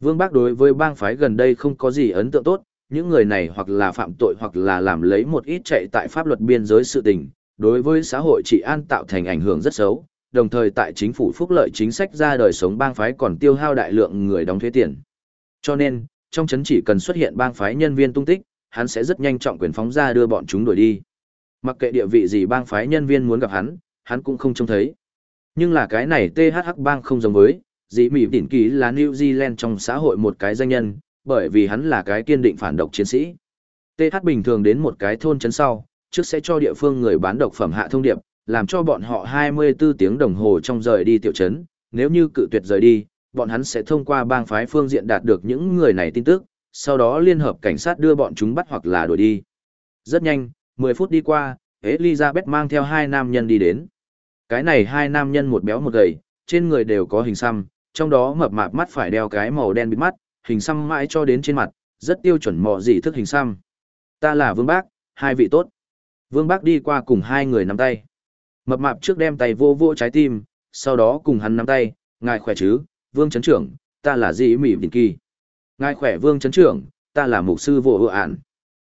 Vương Bác đối với bang phái gần đây không có gì ấn tượng tốt, những người này hoặc là phạm tội hoặc là làm lấy một ít chạy tại pháp luật biên giới sự tình, đối với xã hội trị an tạo thành ảnh hưởng rất xấu, đồng thời tại chính phủ phúc lợi chính sách ra đời sống bang phái còn tiêu hao đại lượng người đóng thuế tiền. Cho nên, trong chấn chỉ cần xuất hiện bang phái nhân viên tung tích, hắn sẽ rất nhanh trọng quyền phóng ra đưa bọn chúng đuổi đi. Mặc kệ địa vị gì bang phái nhân viên muốn gặp hắn, hắn cũng không trông thấy. Nhưng là cái này THH bang không giống với, dĩ mỉ tỉnh ký là New Zealand trong xã hội một cái danh nhân, bởi vì hắn là cái kiên định phản độc chiến sĩ. TH bình thường đến một cái thôn chấn sau, trước sẽ cho địa phương người bán độc phẩm hạ thông điệp, làm cho bọn họ 24 tiếng đồng hồ trong rời đi tiểu trấn, nếu như cự tuyệt rời đi, bọn hắn sẽ thông qua bang phái phương diện đạt được những người này tin tức, sau đó liên hợp cảnh sát đưa bọn chúng bắt hoặc là đuổi đi. Rất nhanh, 10 phút đi qua, Elizabeth mang theo hai nam nhân đi đến. Cái này hai nam nhân một béo một gầy, trên người đều có hình xăm, trong đó mập mạp mắt phải đeo cái màu đen bịt mắt, hình xăm mãi cho đến trên mặt, rất tiêu chuẩn mò gì thức hình xăm. Ta là Vương Bác, hai vị tốt. Vương Bác đi qua cùng hai người nắm tay. Mập mạp trước đem tay vô vô trái tim, sau đó cùng hắn nắm tay, ngài khỏe chứ, Vương chấn Trưởng, ta là Dĩ Mị Đình Kỳ. Ngài khỏe Vương chấn Trưởng, ta là mục sư vô ựa ản.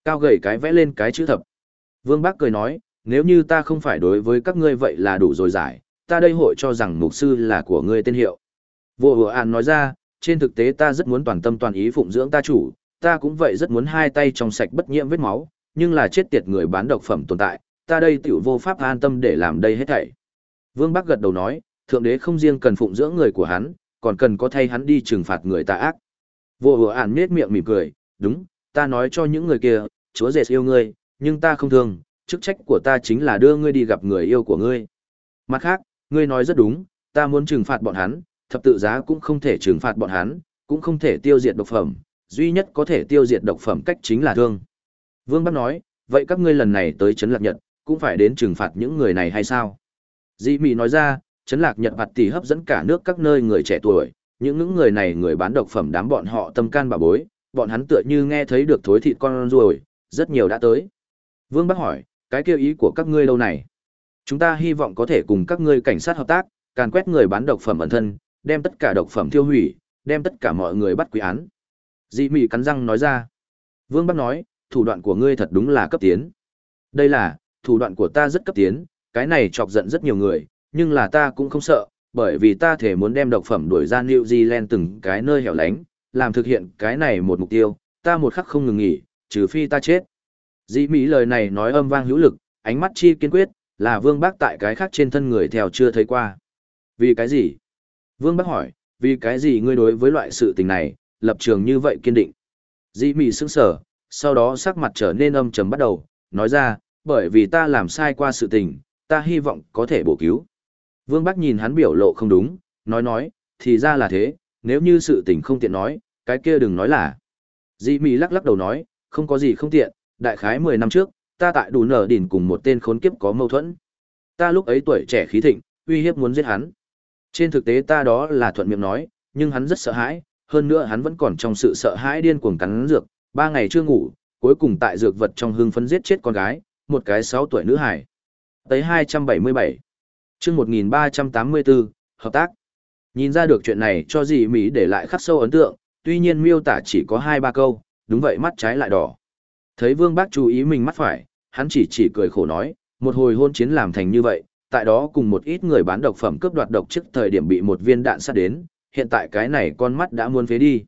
Cao gầy cái vẽ lên cái chữ thập. Vương Bác cười nói, nếu như ta không phải đối với các ngươi vậy là đủ rồi giải, ta đây hội cho rằng mục sư là của ngươi tên hiệu. Vô ựa ản nói ra, trên thực tế ta rất muốn toàn tâm toàn ý phụng dưỡng ta chủ, ta cũng vậy rất muốn hai tay trong sạch bất nhiễm vết máu, nhưng là chết tiệt người bán độc phẩm tồn tại, ta đây tiểu vô pháp an tâm để làm đây hết thảy. Vương Bắc gật đầu nói, thượng đế không riêng cần phụng dưỡng người của hắn, còn cần có thay hắn đi trừng phạt người tà ác. Vô vừa ản nhếch miệng mỉm cười, đúng, ta nói cho những người kia, chúa dệt yêu ngươi, nhưng ta không thương, chức trách của ta chính là đưa ngươi đi gặp người yêu của ngươi. Mặt khác, ngươi nói rất đúng, ta muốn trừng phạt bọn hắn, thập tự giá cũng không thể trừng phạt bọn hắn, cũng không thể tiêu diệt độc phẩm, duy nhất có thể tiêu diệt độc phẩm cách chính là thương. Vương Bắc nói, vậy các ngươi lần này tới Trấn Lạc Nhật, cũng phải đến trừng phạt những người này hay sao? Dĩ Mị nói ra, chấn Lạc Nhật phạt tỷ hấp dẫn cả nước các nơi người trẻ tuổi, những những người này người bán độc phẩm đám bọn họ tâm can bà bối, bọn hắn tựa như nghe thấy được thối thịt con ruồi, rất nhiều đã tới. Vương Bắc hỏi, cái kêu ý của các ngươi lâu này? Chúng ta hy vọng có thể cùng các ngươi cảnh sát hợp tác, càn quét người bán độc phẩm ẩn thân, đem tất cả độc phẩm tiêu hủy, đem tất cả mọi người bắt quý án. Dị Mị cắn răng nói ra. Vương Bắc nói, thủ đoạn của ngươi thật đúng là cấp tiến. Đây là, thủ đoạn của ta rất cấp tiến, cái này chọc giận rất nhiều người, nhưng là ta cũng không sợ, bởi vì ta thể muốn đem độc phẩm đuổi ra New Zealand từng cái nơi hẻo lánh, làm thực hiện cái này một mục tiêu, ta một khắc không ngừng nghỉ, trừ phi ta chết. Dĩ Mỹ lời này nói âm vang hữu lực, ánh mắt chi kiên quyết, là Vương Bác tại cái khác trên thân người theo chưa thấy qua. Vì cái gì? Vương Bác hỏi, vì cái gì ngươi đối với loại sự tình này, lập trường như vậy kiên định? Dĩ Mỹ sững sở, sau đó sắc mặt trở nên âm trầm bắt đầu, nói ra, bởi vì ta làm sai qua sự tình, ta hy vọng có thể bổ cứu. Vương Bắc nhìn hắn biểu lộ không đúng, nói nói, thì ra là thế, nếu như sự tình không tiện nói, cái kia đừng nói là. Dĩ Mỹ lắc lắc đầu nói, không có gì không tiện, đại khái 10 năm trước, ta tại đủ nở đỉnh cùng một tên khốn kiếp có mâu thuẫn. Ta lúc ấy tuổi trẻ khí thịnh, uy hiếp muốn giết hắn. Trên thực tế ta đó là thuận miệng nói, nhưng hắn rất sợ hãi, hơn nữa hắn vẫn còn trong sự sợ hãi điên cuồng cắn dược, ba ngày chưa ngủ, cuối cùng tại dược vật trong hương phấn giết chết con gái, một cái 6 tuổi nữ hải. Tới 277 chương 1384, hợp tác. Nhìn ra được chuyện này cho gì Mỹ để lại khắc sâu ấn tượng, tuy nhiên miêu tả chỉ có 2-3 câu, đúng vậy mắt trái lại đỏ. Thấy Vương Bác chú ý mình mắt phải, hắn chỉ chỉ cười khổ nói, một hồi hôn chiến làm thành như vậy, tại đó cùng một ít người bán độc phẩm cướp đoạt độc trước thời điểm bị một viên đạn sát đến, hiện tại cái này con mắt đã muốn phế đi.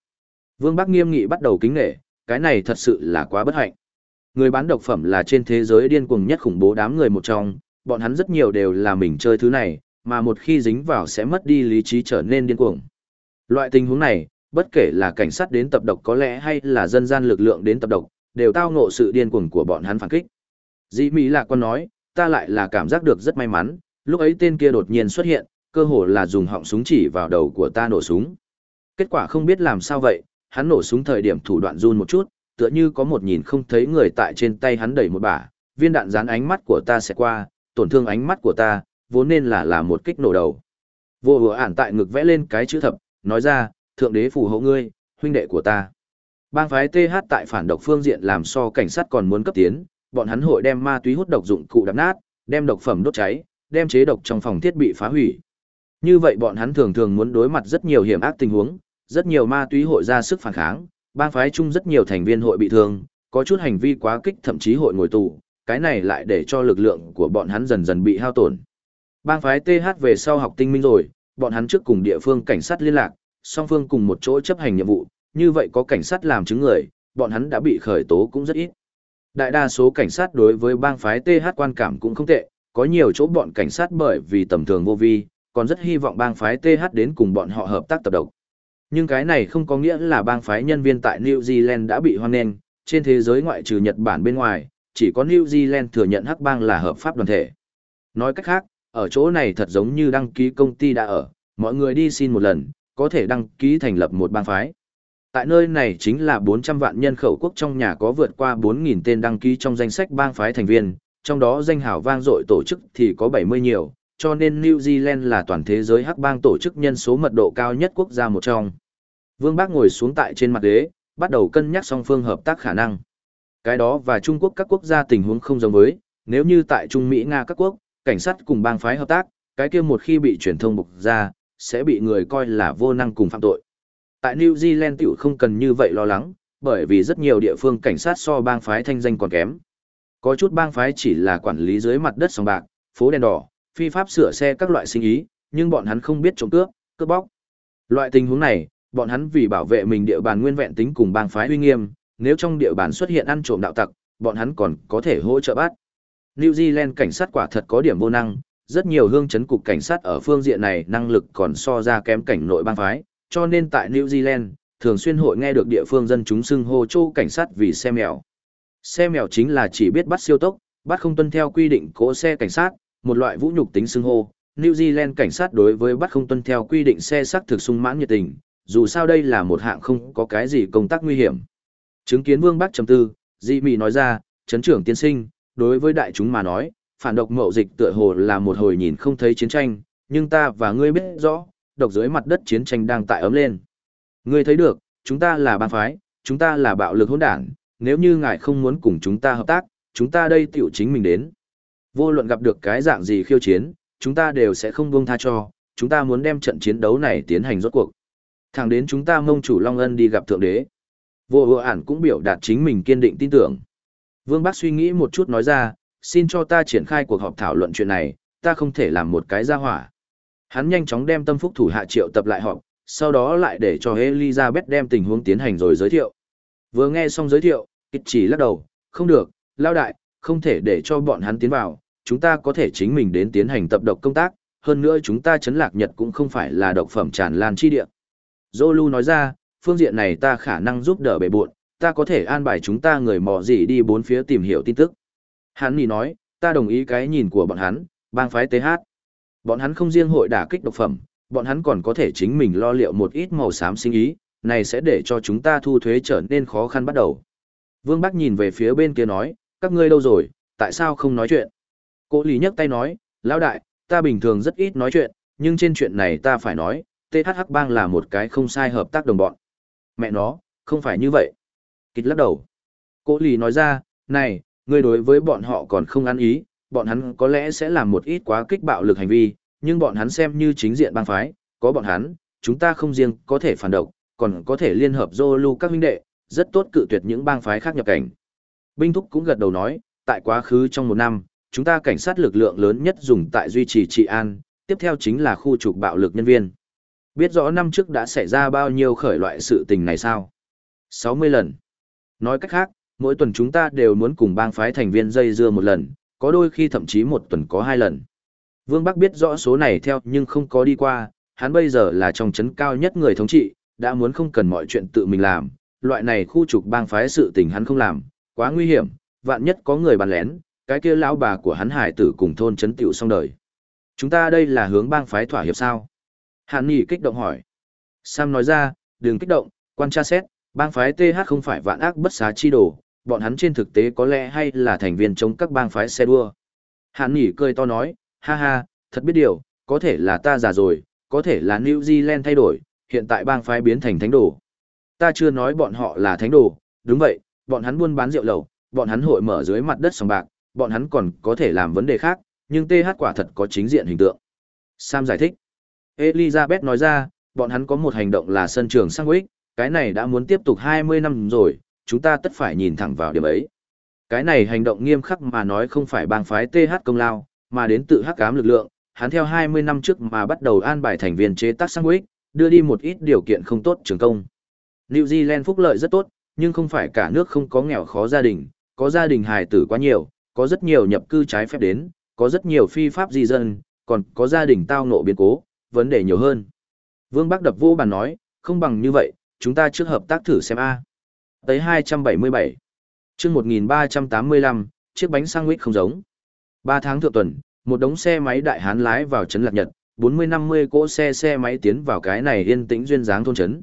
Vương Bác nghiêm nghị bắt đầu kính nể, cái này thật sự là quá bất hạnh. Người bán độc phẩm là trên thế giới điên cuồng nhất khủng bố đám người một trong, bọn hắn rất nhiều đều là mình chơi thứ này, mà một khi dính vào sẽ mất đi lý trí trở nên điên cuồng. Loại tình huống này, bất kể là cảnh sát đến tập độc có lẽ hay là dân gian lực lượng đến tập độc, đều tao ngộ sự điên cuồng của bọn hắn phản kích. Dĩ Mỹ Lạc Quân nói, ta lại là cảm giác được rất may mắn, lúc ấy tên kia đột nhiên xuất hiện, cơ hồ là dùng họng súng chỉ vào đầu của ta nổ súng. Kết quả không biết làm sao vậy, hắn nổ súng thời điểm thủ đoạn run một chút, tựa như có một nhìn không thấy người tại trên tay hắn đẩy một bả, viên đạn dán ánh mắt của ta sẽ qua, tổn thương ánh mắt của ta, vốn nên là là một kích nổ đầu. Vô hứa ản tại ngực vẽ lên cái chữ thập, nói ra, thượng đế phù hộ ngươi, huynh đệ của ta. Bang phái TH tại phản độc phương diện làm so cảnh sát còn muốn cấp tiến, bọn hắn hội đem ma túy hút độc dụng cụ đập nát, đem độc phẩm đốt cháy, đem chế độc trong phòng thiết bị phá hủy. Như vậy bọn hắn thường thường muốn đối mặt rất nhiều hiểm ác tình huống, rất nhiều ma túy hội ra sức phản kháng, bang phái chung rất nhiều thành viên hội bị thương, có chút hành vi quá kích thậm chí hội ngồi tù, cái này lại để cho lực lượng của bọn hắn dần dần bị hao tổn. Bang phái TH về sau học tinh minh rồi, bọn hắn trước cùng địa phương cảnh sát liên lạc, song phương cùng một chỗ chấp hành nhiệm vụ, như vậy có cảnh sát làm chứng người, bọn hắn đã bị khởi tố cũng rất ít. Đại đa số cảnh sát đối với bang phái TH quan cảm cũng không tệ, có nhiều chỗ bọn cảnh sát bởi vì tầm thường vô vi, còn rất hy vọng bang phái TH đến cùng bọn họ hợp tác tập độc. Nhưng cái này không có nghĩa là bang phái nhân viên tại New Zealand đã bị hoan nghênh, trên thế giới ngoại trừ Nhật Bản bên ngoài, chỉ có New Zealand thừa nhận hắc bang là hợp pháp đoàn thể. Nói cách khác, ở chỗ này thật giống như đăng ký công ty đã ở, mọi người đi xin một lần, có thể đăng ký thành lập một bang phái. Tại nơi này chính là 400 vạn nhân khẩu quốc trong nhà có vượt qua 4.000 tên đăng ký trong danh sách bang phái thành viên, trong đó danh hào vang dội tổ chức thì có 70 nhiều, cho nên New Zealand là toàn thế giới hắc bang tổ chức nhân số mật độ cao nhất quốc gia một trong. Vương Bác ngồi xuống tại trên mặt ghế, bắt đầu cân nhắc song phương hợp tác khả năng. Cái đó và Trung Quốc các quốc gia tình huống không giống với, nếu như tại Trung Mỹ Nga các quốc, cảnh sát cùng bang phái hợp tác, cái kia một khi bị truyền thông bục ra, sẽ bị người coi là vô năng cùng phạm tội. Tại New Zealand tiểu không cần như vậy lo lắng, bởi vì rất nhiều địa phương cảnh sát so bang phái thanh danh còn kém. Có chút bang phái chỉ là quản lý dưới mặt đất sòng bạc, phố đèn đỏ, phi pháp sửa xe các loại sinh ý, nhưng bọn hắn không biết trộm cướp, cướp bóc. Loại tình huống này, bọn hắn vì bảo vệ mình địa bàn nguyên vẹn tính cùng bang phái uy nghiêm, nếu trong địa bàn xuất hiện ăn trộm đạo tặc, bọn hắn còn có thể hỗ trợ bắt. New Zealand cảnh sát quả thật có điểm vô năng, rất nhiều hương chấn cục cảnh sát ở phương diện này năng lực còn so ra kém cảnh nội bang phái, cho nên tại New Zealand, thường xuyên hội nghe được địa phương dân chúng xưng hô châu cảnh sát vì xe mèo. Xe mèo chính là chỉ biết bắt siêu tốc, bắt không tuân theo quy định cỗ xe cảnh sát, một loại vũ nhục tính xưng hô. New Zealand cảnh sát đối với bắt không tuân theo quy định xe sắc thực sung mãn nhiệt tình, dù sao đây là một hạng không có cái gì công tác nguy hiểm. Chứng kiến Vương Bắc trầm tư, Di Mị nói ra, chấn trưởng tiên sinh, đối với đại chúng mà nói, phản độc mậu dịch tựa hồ là một hồi nhìn không thấy chiến tranh, nhưng ta và ngươi biết rõ, độc dưới mặt đất chiến tranh đang tại ấm lên. Ngươi thấy được, chúng ta là bang phái, chúng ta là bạo lực hỗn đảng, nếu như ngài không muốn cùng chúng ta hợp tác, chúng ta đây tiểu chính mình đến. Vô luận gặp được cái dạng gì khiêu chiến, chúng ta đều sẽ không buông tha cho, chúng ta muốn đem trận chiến đấu này tiến hành rốt cuộc. Thẳng đến chúng ta mông chủ Long Ân đi gặp Thượng Đế. Vô vừa ản cũng biểu đạt chính mình kiên định tin tưởng. Vương Bác suy nghĩ một chút nói ra, xin cho ta triển khai cuộc họp thảo luận chuyện này, ta không thể làm một cái ra hỏa. Hắn nhanh chóng đem tâm phúc thủ hạ triệu tập lại họp, sau đó lại để cho Elizabeth đem tình huống tiến hành rồi giới thiệu. Vừa nghe xong giới thiệu, Kịch chỉ lắc đầu, không được, lao đại, không thể để cho bọn hắn tiến vào, chúng ta có thể chính mình đến tiến hành tập độc công tác, hơn nữa chúng ta chấn lạc Nhật cũng không phải là độc phẩm tràn lan chi địa. Zolu nói ra, phương diện này ta khả năng giúp đỡ bể buộn, ta có thể an bài chúng ta người mò gì đi bốn phía tìm hiểu tin tức. Hắn nì nói, ta đồng ý cái nhìn của bọn hắn, bang phái TH. Bọn hắn không riêng hội đả kích độc phẩm, bọn hắn còn có thể chính mình lo liệu một ít màu xám sinh ý, này sẽ để cho chúng ta thu thuế trở nên khó khăn bắt đầu. Vương Bắc nhìn về phía bên kia nói, các ngươi đâu rồi, tại sao không nói chuyện? Cô Lý nhấc tay nói, lão đại, ta bình thường rất ít nói chuyện, nhưng trên chuyện này ta phải nói, THH bang là một cái không sai hợp tác đồng bọn. Mẹ nó, không phải như vậy. Kịch lắc đầu. cố lì nói ra, này, ngươi đối với bọn họ còn không ăn ý, bọn hắn có lẽ sẽ làm một ít quá kích bạo lực hành vi, nhưng bọn hắn xem như chính diện bang phái, có bọn hắn, chúng ta không riêng có thể phản động, còn có thể liên hợp Zolu các huynh đệ, rất tốt cự tuyệt những bang phái khác nhập cảnh. Binh Thúc cũng gật đầu nói, tại quá khứ trong một năm, chúng ta cảnh sát lực lượng lớn nhất dùng tại duy trì trị an, tiếp theo chính là khu trục bạo lực nhân viên. Biết rõ năm trước đã xảy ra bao nhiêu khởi loại sự tình này sao? 60 lần. Nói cách khác, mỗi tuần chúng ta đều muốn cùng bang phái thành viên dây dưa một lần, có đôi khi thậm chí một tuần có hai lần. Vương Bắc biết rõ số này theo nhưng không có đi qua, hắn bây giờ là trong chấn cao nhất người thống trị, đã muốn không cần mọi chuyện tự mình làm, loại này khu trục bang phái sự tình hắn không làm, quá nguy hiểm, vạn nhất có người bàn lén, cái kia lão bà của hắn hải tử cùng thôn chấn tiểu xong đời. Chúng ta đây là hướng bang phái thỏa hiệp sao? Hàn Nghị kích động hỏi. Sam nói ra, đừng kích động, quan tra xét, bang phái TH không phải vạn ác bất xá chi đồ, bọn hắn trên thực tế có lẽ hay là thành viên chống các bang phái xe đua. Hàn Nghị cười to nói, ha ha, thật biết điều, có thể là ta già rồi, có thể là New Zealand thay đổi, hiện tại bang phái biến thành thánh đồ. Ta chưa nói bọn họ là thánh đồ, đúng vậy, bọn hắn buôn bán rượu lầu, bọn hắn hội mở dưới mặt đất sòng bạc, bọn hắn còn có thể làm vấn đề khác, nhưng TH quả thật có chính diện hình tượng. Sam giải thích. Elizabeth nói ra, bọn hắn có một hành động là sân trường sang ích, cái này đã muốn tiếp tục 20 năm rồi, chúng ta tất phải nhìn thẳng vào điểm ấy. Cái này hành động nghiêm khắc mà nói không phải bang phái TH công lao, mà đến tự hắc ám lực lượng, hắn theo 20 năm trước mà bắt đầu an bài thành viên chế tác sang ích, đưa đi một ít điều kiện không tốt trường công. New Zealand phúc lợi rất tốt, nhưng không phải cả nước không có nghèo khó gia đình, có gia đình hài tử quá nhiều, có rất nhiều nhập cư trái phép đến, có rất nhiều phi pháp di dân, còn có gia đình tao ngộ biến cố, vấn đề nhiều hơn. Vương Bắc đập vô bàn nói, không bằng như vậy, chúng ta trước hợp tác thử xem A. Tới 277. chương 1385, chiếc bánh sang không giống. 3 tháng thượng tuần, một đống xe máy đại hán lái vào trấn Lạc Nhật, 40-50 cỗ xe xe máy tiến vào cái này yên tĩnh duyên dáng thôn trấn.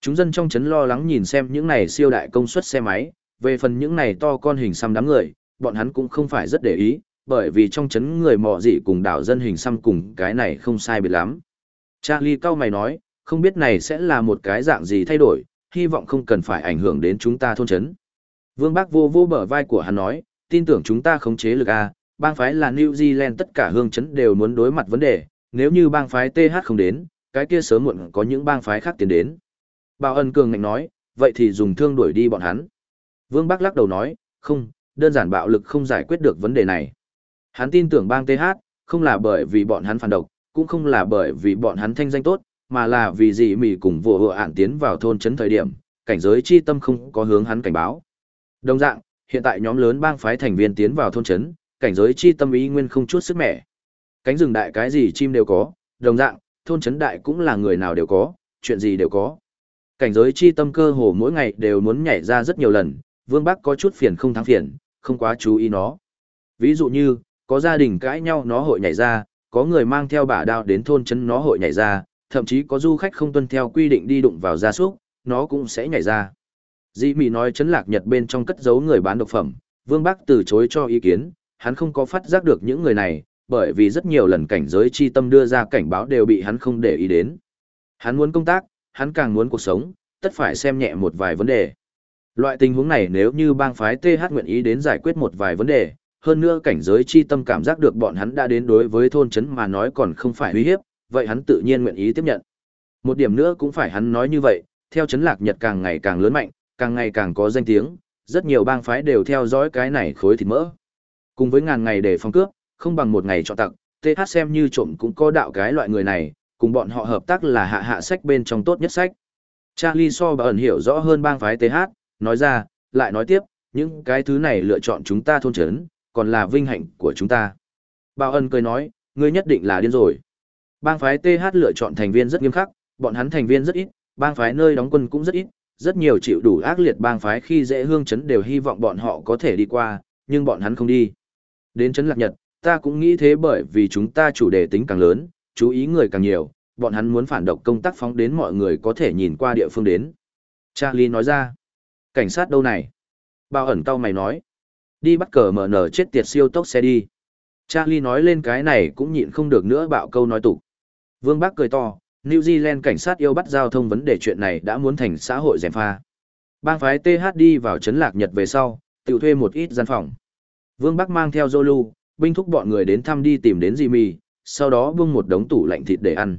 Chúng dân trong trấn lo lắng nhìn xem những này siêu đại công suất xe máy, về phần những này to con hình xăm đám người, bọn hắn cũng không phải rất để ý, bởi vì trong chấn người mọ dị cùng đảo dân hình xăm cùng cái này không sai biệt lắm. Charlie cao mày nói, không biết này sẽ là một cái dạng gì thay đổi, hy vọng không cần phải ảnh hưởng đến chúng ta thôn chấn. Vương Bác vô vô bờ vai của hắn nói, tin tưởng chúng ta khống chế lực A, bang phái là New Zealand tất cả hương chấn đều muốn đối mặt vấn đề, nếu như bang phái TH không đến, cái kia sớm muộn có những bang phái khác tiến đến. Bảo ân cường ngạnh nói, vậy thì dùng thương đuổi đi bọn hắn. Vương Bắc lắc đầu nói, không, đơn giản bạo lực không giải quyết được vấn đề này. Hắn tin tưởng bang TH, không là bởi vì bọn hắn phản độc, cũng không là bởi vì bọn hắn thanh danh tốt, mà là vì gì mỉ cùng vụ hộ ản tiến vào thôn trấn thời điểm, cảnh giới chi tâm không có hướng hắn cảnh báo. Đồng dạng, hiện tại nhóm lớn bang phái thành viên tiến vào thôn trấn, cảnh giới chi tâm ý nguyên không chút sức mẻ. Cánh rừng đại cái gì chim đều có, đồng dạng, thôn trấn đại cũng là người nào đều có, chuyện gì đều có. Cảnh giới chi tâm cơ hồ mỗi ngày đều muốn nhảy ra rất nhiều lần, Vương Bắc có chút phiền không thắng phiền, không quá chú ý nó. Ví dụ như, có gia đình cãi nhau nó hội nhảy ra, có người mang theo bả đao đến thôn trấn nó hội nhảy ra, thậm chí có du khách không tuân theo quy định đi đụng vào gia súc, nó cũng sẽ nhảy ra. Dĩ Mị nói chấn lạc Nhật bên trong cất giấu người bán độc phẩm, Vương Bắc từ chối cho ý kiến, hắn không có phát giác được những người này, bởi vì rất nhiều lần cảnh giới chi tâm đưa ra cảnh báo đều bị hắn không để ý đến. Hắn muốn công tác, hắn càng muốn cuộc sống, tất phải xem nhẹ một vài vấn đề. Loại tình huống này nếu như bang phái TH nguyện ý đến giải quyết một vài vấn đề, hơn nữa cảnh giới chi tâm cảm giác được bọn hắn đã đến đối với thôn trấn mà nói còn không phải uy hiếp, vậy hắn tự nhiên nguyện ý tiếp nhận. Một điểm nữa cũng phải hắn nói như vậy, theo trấn lạc Nhật càng ngày càng lớn mạnh, càng ngày càng có danh tiếng, rất nhiều bang phái đều theo dõi cái này khối thịt mỡ. Cùng với ngàn ngày để phòng cướp, không bằng một ngày cho tặng TH xem như trộm cũng có đạo cái loại người này, cùng bọn họ hợp tác là hạ hạ sách bên trong tốt nhất sách. Charlie so bà ẩn hiểu rõ hơn bang phái TH, nói ra, lại nói tiếp, những cái thứ này lựa chọn chúng ta thôn trấn còn là vinh hạnh của chúng ta. Bao ẩn cười nói, ngươi nhất định là điên rồi. Bang phái TH lựa chọn thành viên rất nghiêm khắc, bọn hắn thành viên rất ít, bang phái nơi đóng quân cũng rất ít, rất nhiều chịu đủ ác liệt bang phái khi dễ hương chấn đều hy vọng bọn họ có thể đi qua, nhưng bọn hắn không đi. Đến chấn lạc nhật, ta cũng nghĩ thế bởi vì chúng ta chủ đề tính càng lớn, chú ý người càng nhiều, bọn hắn muốn phản độc công tác phóng đến mọi người có thể nhìn qua địa phương đến. Charlie nói ra, cảnh sát đâu này? Bao ẩn tao mày nói, đi bắt cờ mở nở chết tiệt siêu tốc xe đi. Charlie nói lên cái này cũng nhịn không được nữa bạo câu nói tục. Vương Bắc cười to, New Zealand cảnh sát yêu bắt giao thông vấn đề chuyện này đã muốn thành xã hội rèm pha. Bang phái TH đi vào trấn lạc Nhật về sau, tự thuê một ít gian phòng. Vương Bắc mang theo Zolu, binh thúc bọn người đến thăm đi tìm đến Jimmy, sau đó bưng một đống tủ lạnh thịt để ăn.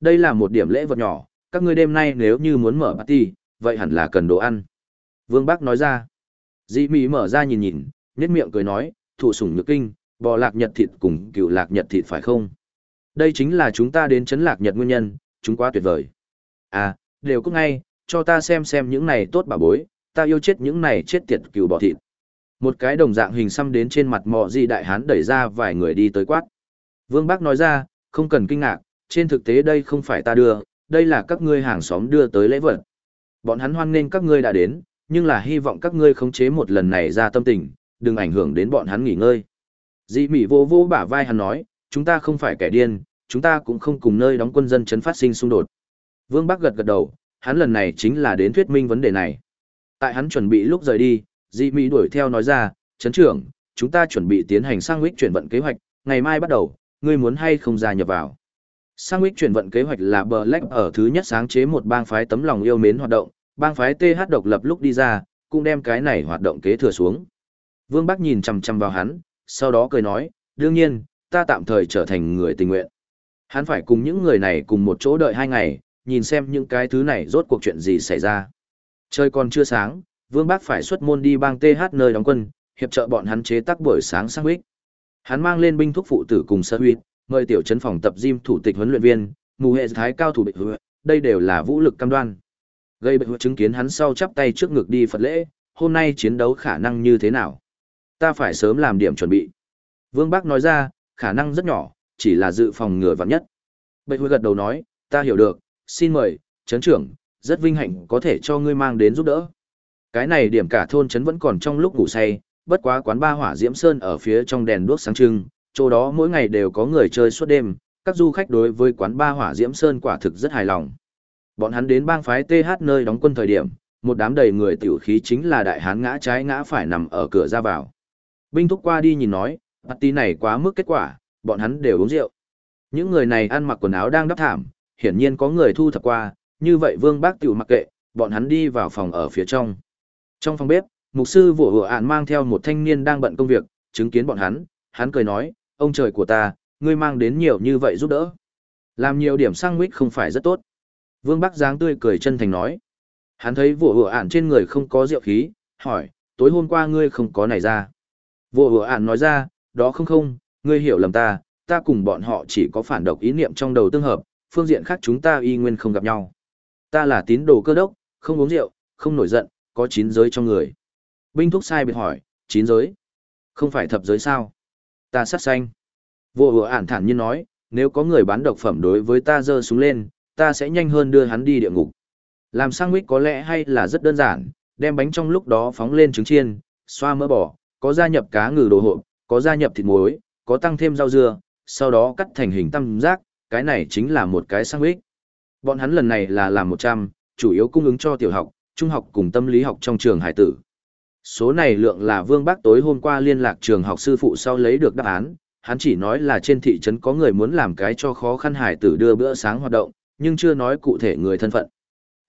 Đây là một điểm lễ vật nhỏ, các ngươi đêm nay nếu như muốn mở party, vậy hẳn là cần đồ ăn. Vương Bắc nói ra. Jimmy mở ra nhìn nhìn, nhếch miệng cười nói, thủ sủng nhược kinh, bò lạc nhật thịt cùng cựu lạc nhật thịt phải không? Đây chính là chúng ta đến chấn lạc nhật nguyên nhân, chúng quá tuyệt vời. À, đều có ngay, cho ta xem xem những này tốt bà bối, ta yêu chết những này chết tiệt cừu bò thịt. Một cái đồng dạng hình xăm đến trên mặt mọ di đại hán đẩy ra vài người đi tới quát. Vương Bác nói ra, không cần kinh ngạc, trên thực tế đây không phải ta đưa, đây là các ngươi hàng xóm đưa tới lễ vật. Bọn hắn hoan nghênh các ngươi đã đến, nhưng là hy vọng các ngươi khống chế một lần này ra tâm tình, đừng ảnh hưởng đến bọn hắn nghỉ ngơi. Dĩ Mỹ vô vô bả vai hắn nói, chúng ta không phải kẻ điên, chúng ta cũng không cùng nơi đóng quân dân chấn phát sinh xung đột. Vương Bắc gật gật đầu, hắn lần này chính là đến thuyết minh vấn đề này. Tại hắn chuẩn bị lúc rời đi, Dĩ Mỹ đuổi theo nói ra, chấn trưởng, chúng ta chuẩn bị tiến hành sang huyết chuyển vận kế hoạch, ngày mai bắt đầu, ngươi muốn hay không gia nhập vào. Sang huyết chuyển vận kế hoạch là Black ở thứ nhất sáng chế một bang phái tấm lòng yêu mến hoạt động, bang phái TH độc lập lúc đi ra, cũng đem cái này hoạt động kế thừa xuống. Vương Bắc nhìn chằm chằm vào hắn, sau đó cười nói, đương nhiên, ta tạm thời trở thành người tình nguyện. Hắn phải cùng những người này cùng một chỗ đợi hai ngày, nhìn xem những cái thứ này rốt cuộc chuyện gì xảy ra. Trời còn chưa sáng, Vương Bác phải xuất môn đi bang TH nơi đóng quân, hiệp trợ bọn hắn chế tác buổi sáng sang huyết. Hắn mang lên binh thuốc phụ tử cùng sơ huyết, mời tiểu trấn phòng tập gym thủ tịch huấn luyện viên, mù hệ thái cao thủ bệnh hứa, đây đều là vũ lực cam đoan. Gây bệnh chứng kiến hắn sau chắp tay trước ngực đi Phật lễ, hôm nay chiến đấu khả năng như thế nào? Ta phải sớm làm điểm chuẩn bị. Vương Bác nói ra, khả năng rất nhỏ, chỉ là dự phòng ngừa vạn nhất. Bệnh Huy gật đầu nói, ta hiểu được, xin mời, chấn trưởng, rất vinh hạnh có thể cho ngươi mang đến giúp đỡ. Cái này điểm cả thôn chấn vẫn còn trong lúc ngủ say, bất quá quán ba hỏa diễm sơn ở phía trong đèn đuốc sáng trưng, chỗ đó mỗi ngày đều có người chơi suốt đêm, các du khách đối với quán ba hỏa diễm sơn quả thực rất hài lòng. Bọn hắn đến bang phái TH nơi đóng quân thời điểm, một đám đầy người tiểu khí chính là đại hán ngã trái ngã phải nằm ở cửa ra vào. Binh thúc qua đi nhìn nói, tí này quá mức kết quả, bọn hắn đều uống rượu. Những người này ăn mặc quần áo đang đắp thảm, hiển nhiên có người thu thập qua, như vậy Vương Bác tiểu mặc kệ, bọn hắn đi vào phòng ở phía trong. Trong phòng bếp, mục sư vụ hựa ạn mang theo một thanh niên đang bận công việc, chứng kiến bọn hắn, hắn cười nói, ông trời của ta, ngươi mang đến nhiều như vậy giúp đỡ. Làm nhiều điểm sang mít không phải rất tốt. Vương Bắc dáng tươi cười chân thành nói. Hắn thấy vụ vừa ản trên người không có rượu khí, hỏi, tối hôm qua ngươi không có này ra. Vụ vừa ản nói ra, đó không không, ngươi hiểu lầm ta, ta cùng bọn họ chỉ có phản độc ý niệm trong đầu tương hợp, phương diện khác chúng ta y nguyên không gặp nhau. Ta là tín đồ cơ đốc, không uống rượu, không nổi giận, có chín giới trong người. Binh thúc sai biệt hỏi, chín giới? Không phải thập giới sao? Ta sát xanh. Vô vừa ản thản nhiên nói, nếu có người bán độc phẩm đối với ta dơ súng lên, ta sẽ nhanh hơn đưa hắn đi địa ngục. Làm sang mít có lẽ hay là rất đơn giản, đem bánh trong lúc đó phóng lên trứng chiên, xoa mỡ bò, có gia nhập cá ngừ đồ hộp, có gia nhập thịt muối, có tăng thêm rau dưa, sau đó cắt thành hình tam giác, cái này chính là một cái sandwich. Bọn hắn lần này là làm 100, chủ yếu cung ứng cho tiểu học, trung học cùng tâm lý học trong trường hải tử. Số này lượng là Vương Bác tối hôm qua liên lạc trường học sư phụ sau lấy được đáp án, hắn chỉ nói là trên thị trấn có người muốn làm cái cho khó khăn hải tử đưa bữa sáng hoạt động, nhưng chưa nói cụ thể người thân phận.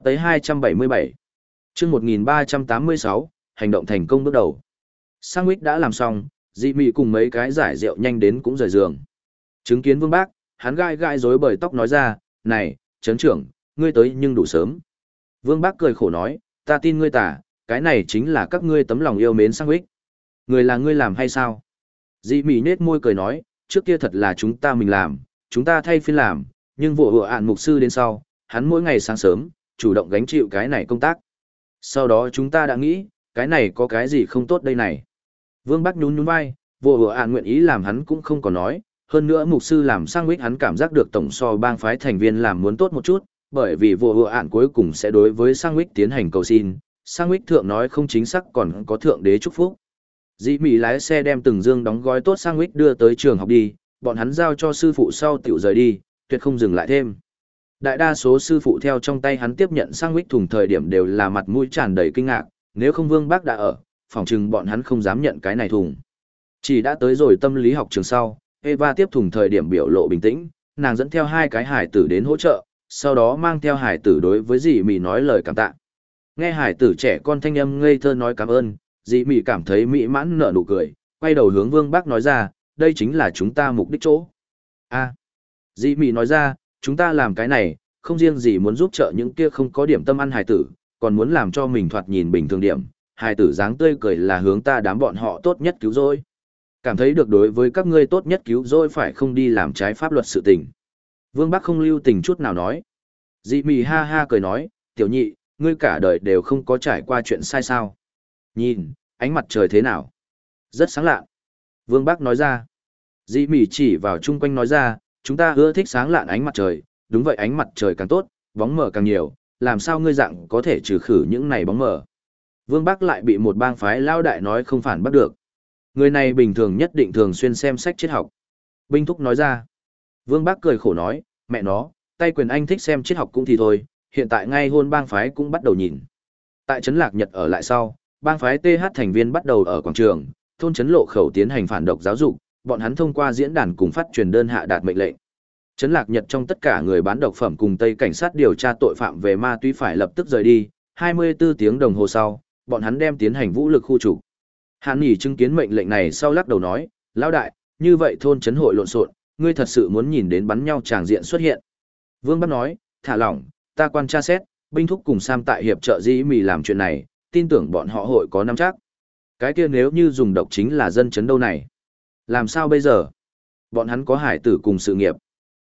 Tới 277, chương 1386, hành động thành công bước đầu. Sandwich đã làm xong, dị mị cùng mấy cái giải rượu nhanh đến cũng rời giường. Chứng kiến vương bác, hắn gai gai rối bời tóc nói ra, này, chấn trưởng, ngươi tới nhưng đủ sớm. Vương bác cười khổ nói, ta tin ngươi tả, cái này chính là các ngươi tấm lòng yêu mến Sandwich. Người là ngươi làm hay sao? Dị mị nết môi cười nói, trước kia thật là chúng ta mình làm, chúng ta thay phiên làm, nhưng vụ hựa ạn mục sư đến sau, hắn mỗi ngày sáng sớm, chủ động gánh chịu cái này công tác. Sau đó chúng ta đã nghĩ, cái này có cái gì không tốt đây này. Vương Bắc nhún nhún vai, vụ hựa ạn nguyện ý làm hắn cũng không có nói, hơn nữa mục sư làm sang huyết hắn cảm giác được tổng so bang phái thành viên làm muốn tốt một chút, bởi vì vụ hựa ạn cuối cùng sẽ đối với sang huyết tiến hành cầu xin, sang huyết thượng nói không chính xác còn có thượng đế chúc phúc. Dĩ Mỹ lái xe đem từng dương đóng gói tốt sang huyết đưa tới trường học đi, bọn hắn giao cho sư phụ sau tiểu rời đi, tuyệt không dừng lại thêm. Đại đa số sư phụ theo trong tay hắn tiếp nhận sang wích thùng thời điểm đều là mặt mũi tràn đầy kinh ngạc, nếu không Vương Bác đã ở, phòng chừng bọn hắn không dám nhận cái này thùng. Chỉ đã tới rồi tâm lý học trường sau, Eva tiếp thùng thời điểm biểu lộ bình tĩnh, nàng dẫn theo hai cái hải tử đến hỗ trợ, sau đó mang theo hải tử đối với dì mì nói lời cảm tạ. Nghe hải tử trẻ con thanh âm ngây thơ nói cảm ơn, dì mì cảm thấy mỹ mãn nở nụ cười, quay đầu hướng Vương Bác nói ra, đây chính là chúng ta mục đích chỗ. A. À, Dĩ Mị nói ra, chúng ta làm cái này, không riêng gì muốn giúp trợ những kia không có điểm tâm ăn hài tử, còn muốn làm cho mình thoạt nhìn bình thường điểm, hải tử dáng tươi cười là hướng ta đám bọn họ tốt nhất cứu rỗi. Cảm thấy được đối với các ngươi tốt nhất cứu rỗi phải không đi làm trái pháp luật sự tình. Vương Bắc không lưu tình chút nào nói. Dị Mị ha ha cười nói, tiểu nhị, ngươi cả đời đều không có trải qua chuyện sai sao. Nhìn, ánh mặt trời thế nào? Rất sáng lạ. Vương Bắc nói ra. Dị Mị chỉ vào chung quanh nói ra, chúng ta ưa thích sáng lạn ánh mặt trời, đúng vậy ánh mặt trời càng tốt, bóng mờ càng nhiều, làm sao ngươi dạng có thể trừ khử những này bóng mờ. Vương Bắc lại bị một bang phái lao đại nói không phản bắt được. Người này bình thường nhất định thường xuyên xem sách triết học. Binh Thúc nói ra. Vương Bắc cười khổ nói, mẹ nó, tay quyền anh thích xem triết học cũng thì thôi, hiện tại ngay hôn bang phái cũng bắt đầu nhìn. Tại Trấn Lạc Nhật ở lại sau, bang phái TH thành viên bắt đầu ở quảng trường, thôn trấn lộ khẩu tiến hành phản độc giáo dục, bọn hắn thông qua diễn đàn cùng phát truyền đơn hạ đạt mệnh lệnh. Trấn Lạc Nhật trong tất cả người bán độc phẩm cùng Tây cảnh sát điều tra tội phạm về ma túy phải lập tức rời đi, 24 tiếng đồng hồ sau, bọn hắn đem tiến hành vũ lực khu trục. Hàn Nghị chứng kiến mệnh lệnh này sau lắc đầu nói, lão đại, như vậy thôn trấn hội lộn xộn, ngươi thật sự muốn nhìn đến bắn nhau tràng diện xuất hiện. Vương Bắc nói, thả lỏng, ta quan tra xét, binh thúc cùng Sam tại hiệp trợ dĩ mì làm chuyện này, tin tưởng bọn họ hội có nắm chắc. Cái kia nếu như dùng độc chính là dân chấn đâu này. Làm sao bây giờ? Bọn hắn có hải tử cùng sự nghiệp.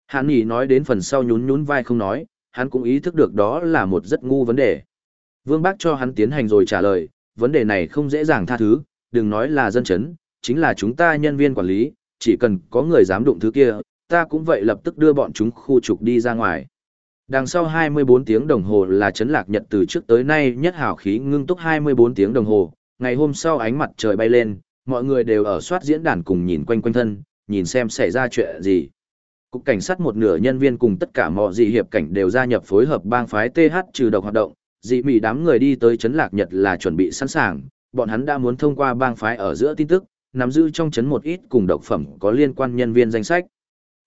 Hàn Nghị nói đến phần sau nhún nhún vai không nói, hắn cũng ý thức được đó là một rất ngu vấn đề. Vương Bác cho hắn tiến hành rồi trả lời, vấn đề này không dễ dàng tha thứ, đừng nói là dân chấn, chính là chúng ta nhân viên quản lý, chỉ cần có người dám đụng thứ kia, ta cũng vậy lập tức đưa bọn chúng khu trục đi ra ngoài. Đằng sau 24 tiếng đồng hồ là chấn lạc nhật từ trước tới nay nhất hào khí ngưng túc 24 tiếng đồng hồ, ngày hôm sau ánh mặt trời bay lên, mọi người đều ở soát diễn đàn cùng nhìn quanh quanh thân, nhìn xem xảy ra chuyện gì. Cục cảnh sát một nửa nhân viên cùng tất cả mọi dị hiệp cảnh đều gia nhập phối hợp bang phái TH trừ độc hoạt động, dị mỉ đám người đi tới chấn lạc nhật là chuẩn bị sẵn sàng, bọn hắn đã muốn thông qua bang phái ở giữa tin tức, nắm giữ trong chấn một ít cùng độc phẩm có liên quan nhân viên danh sách.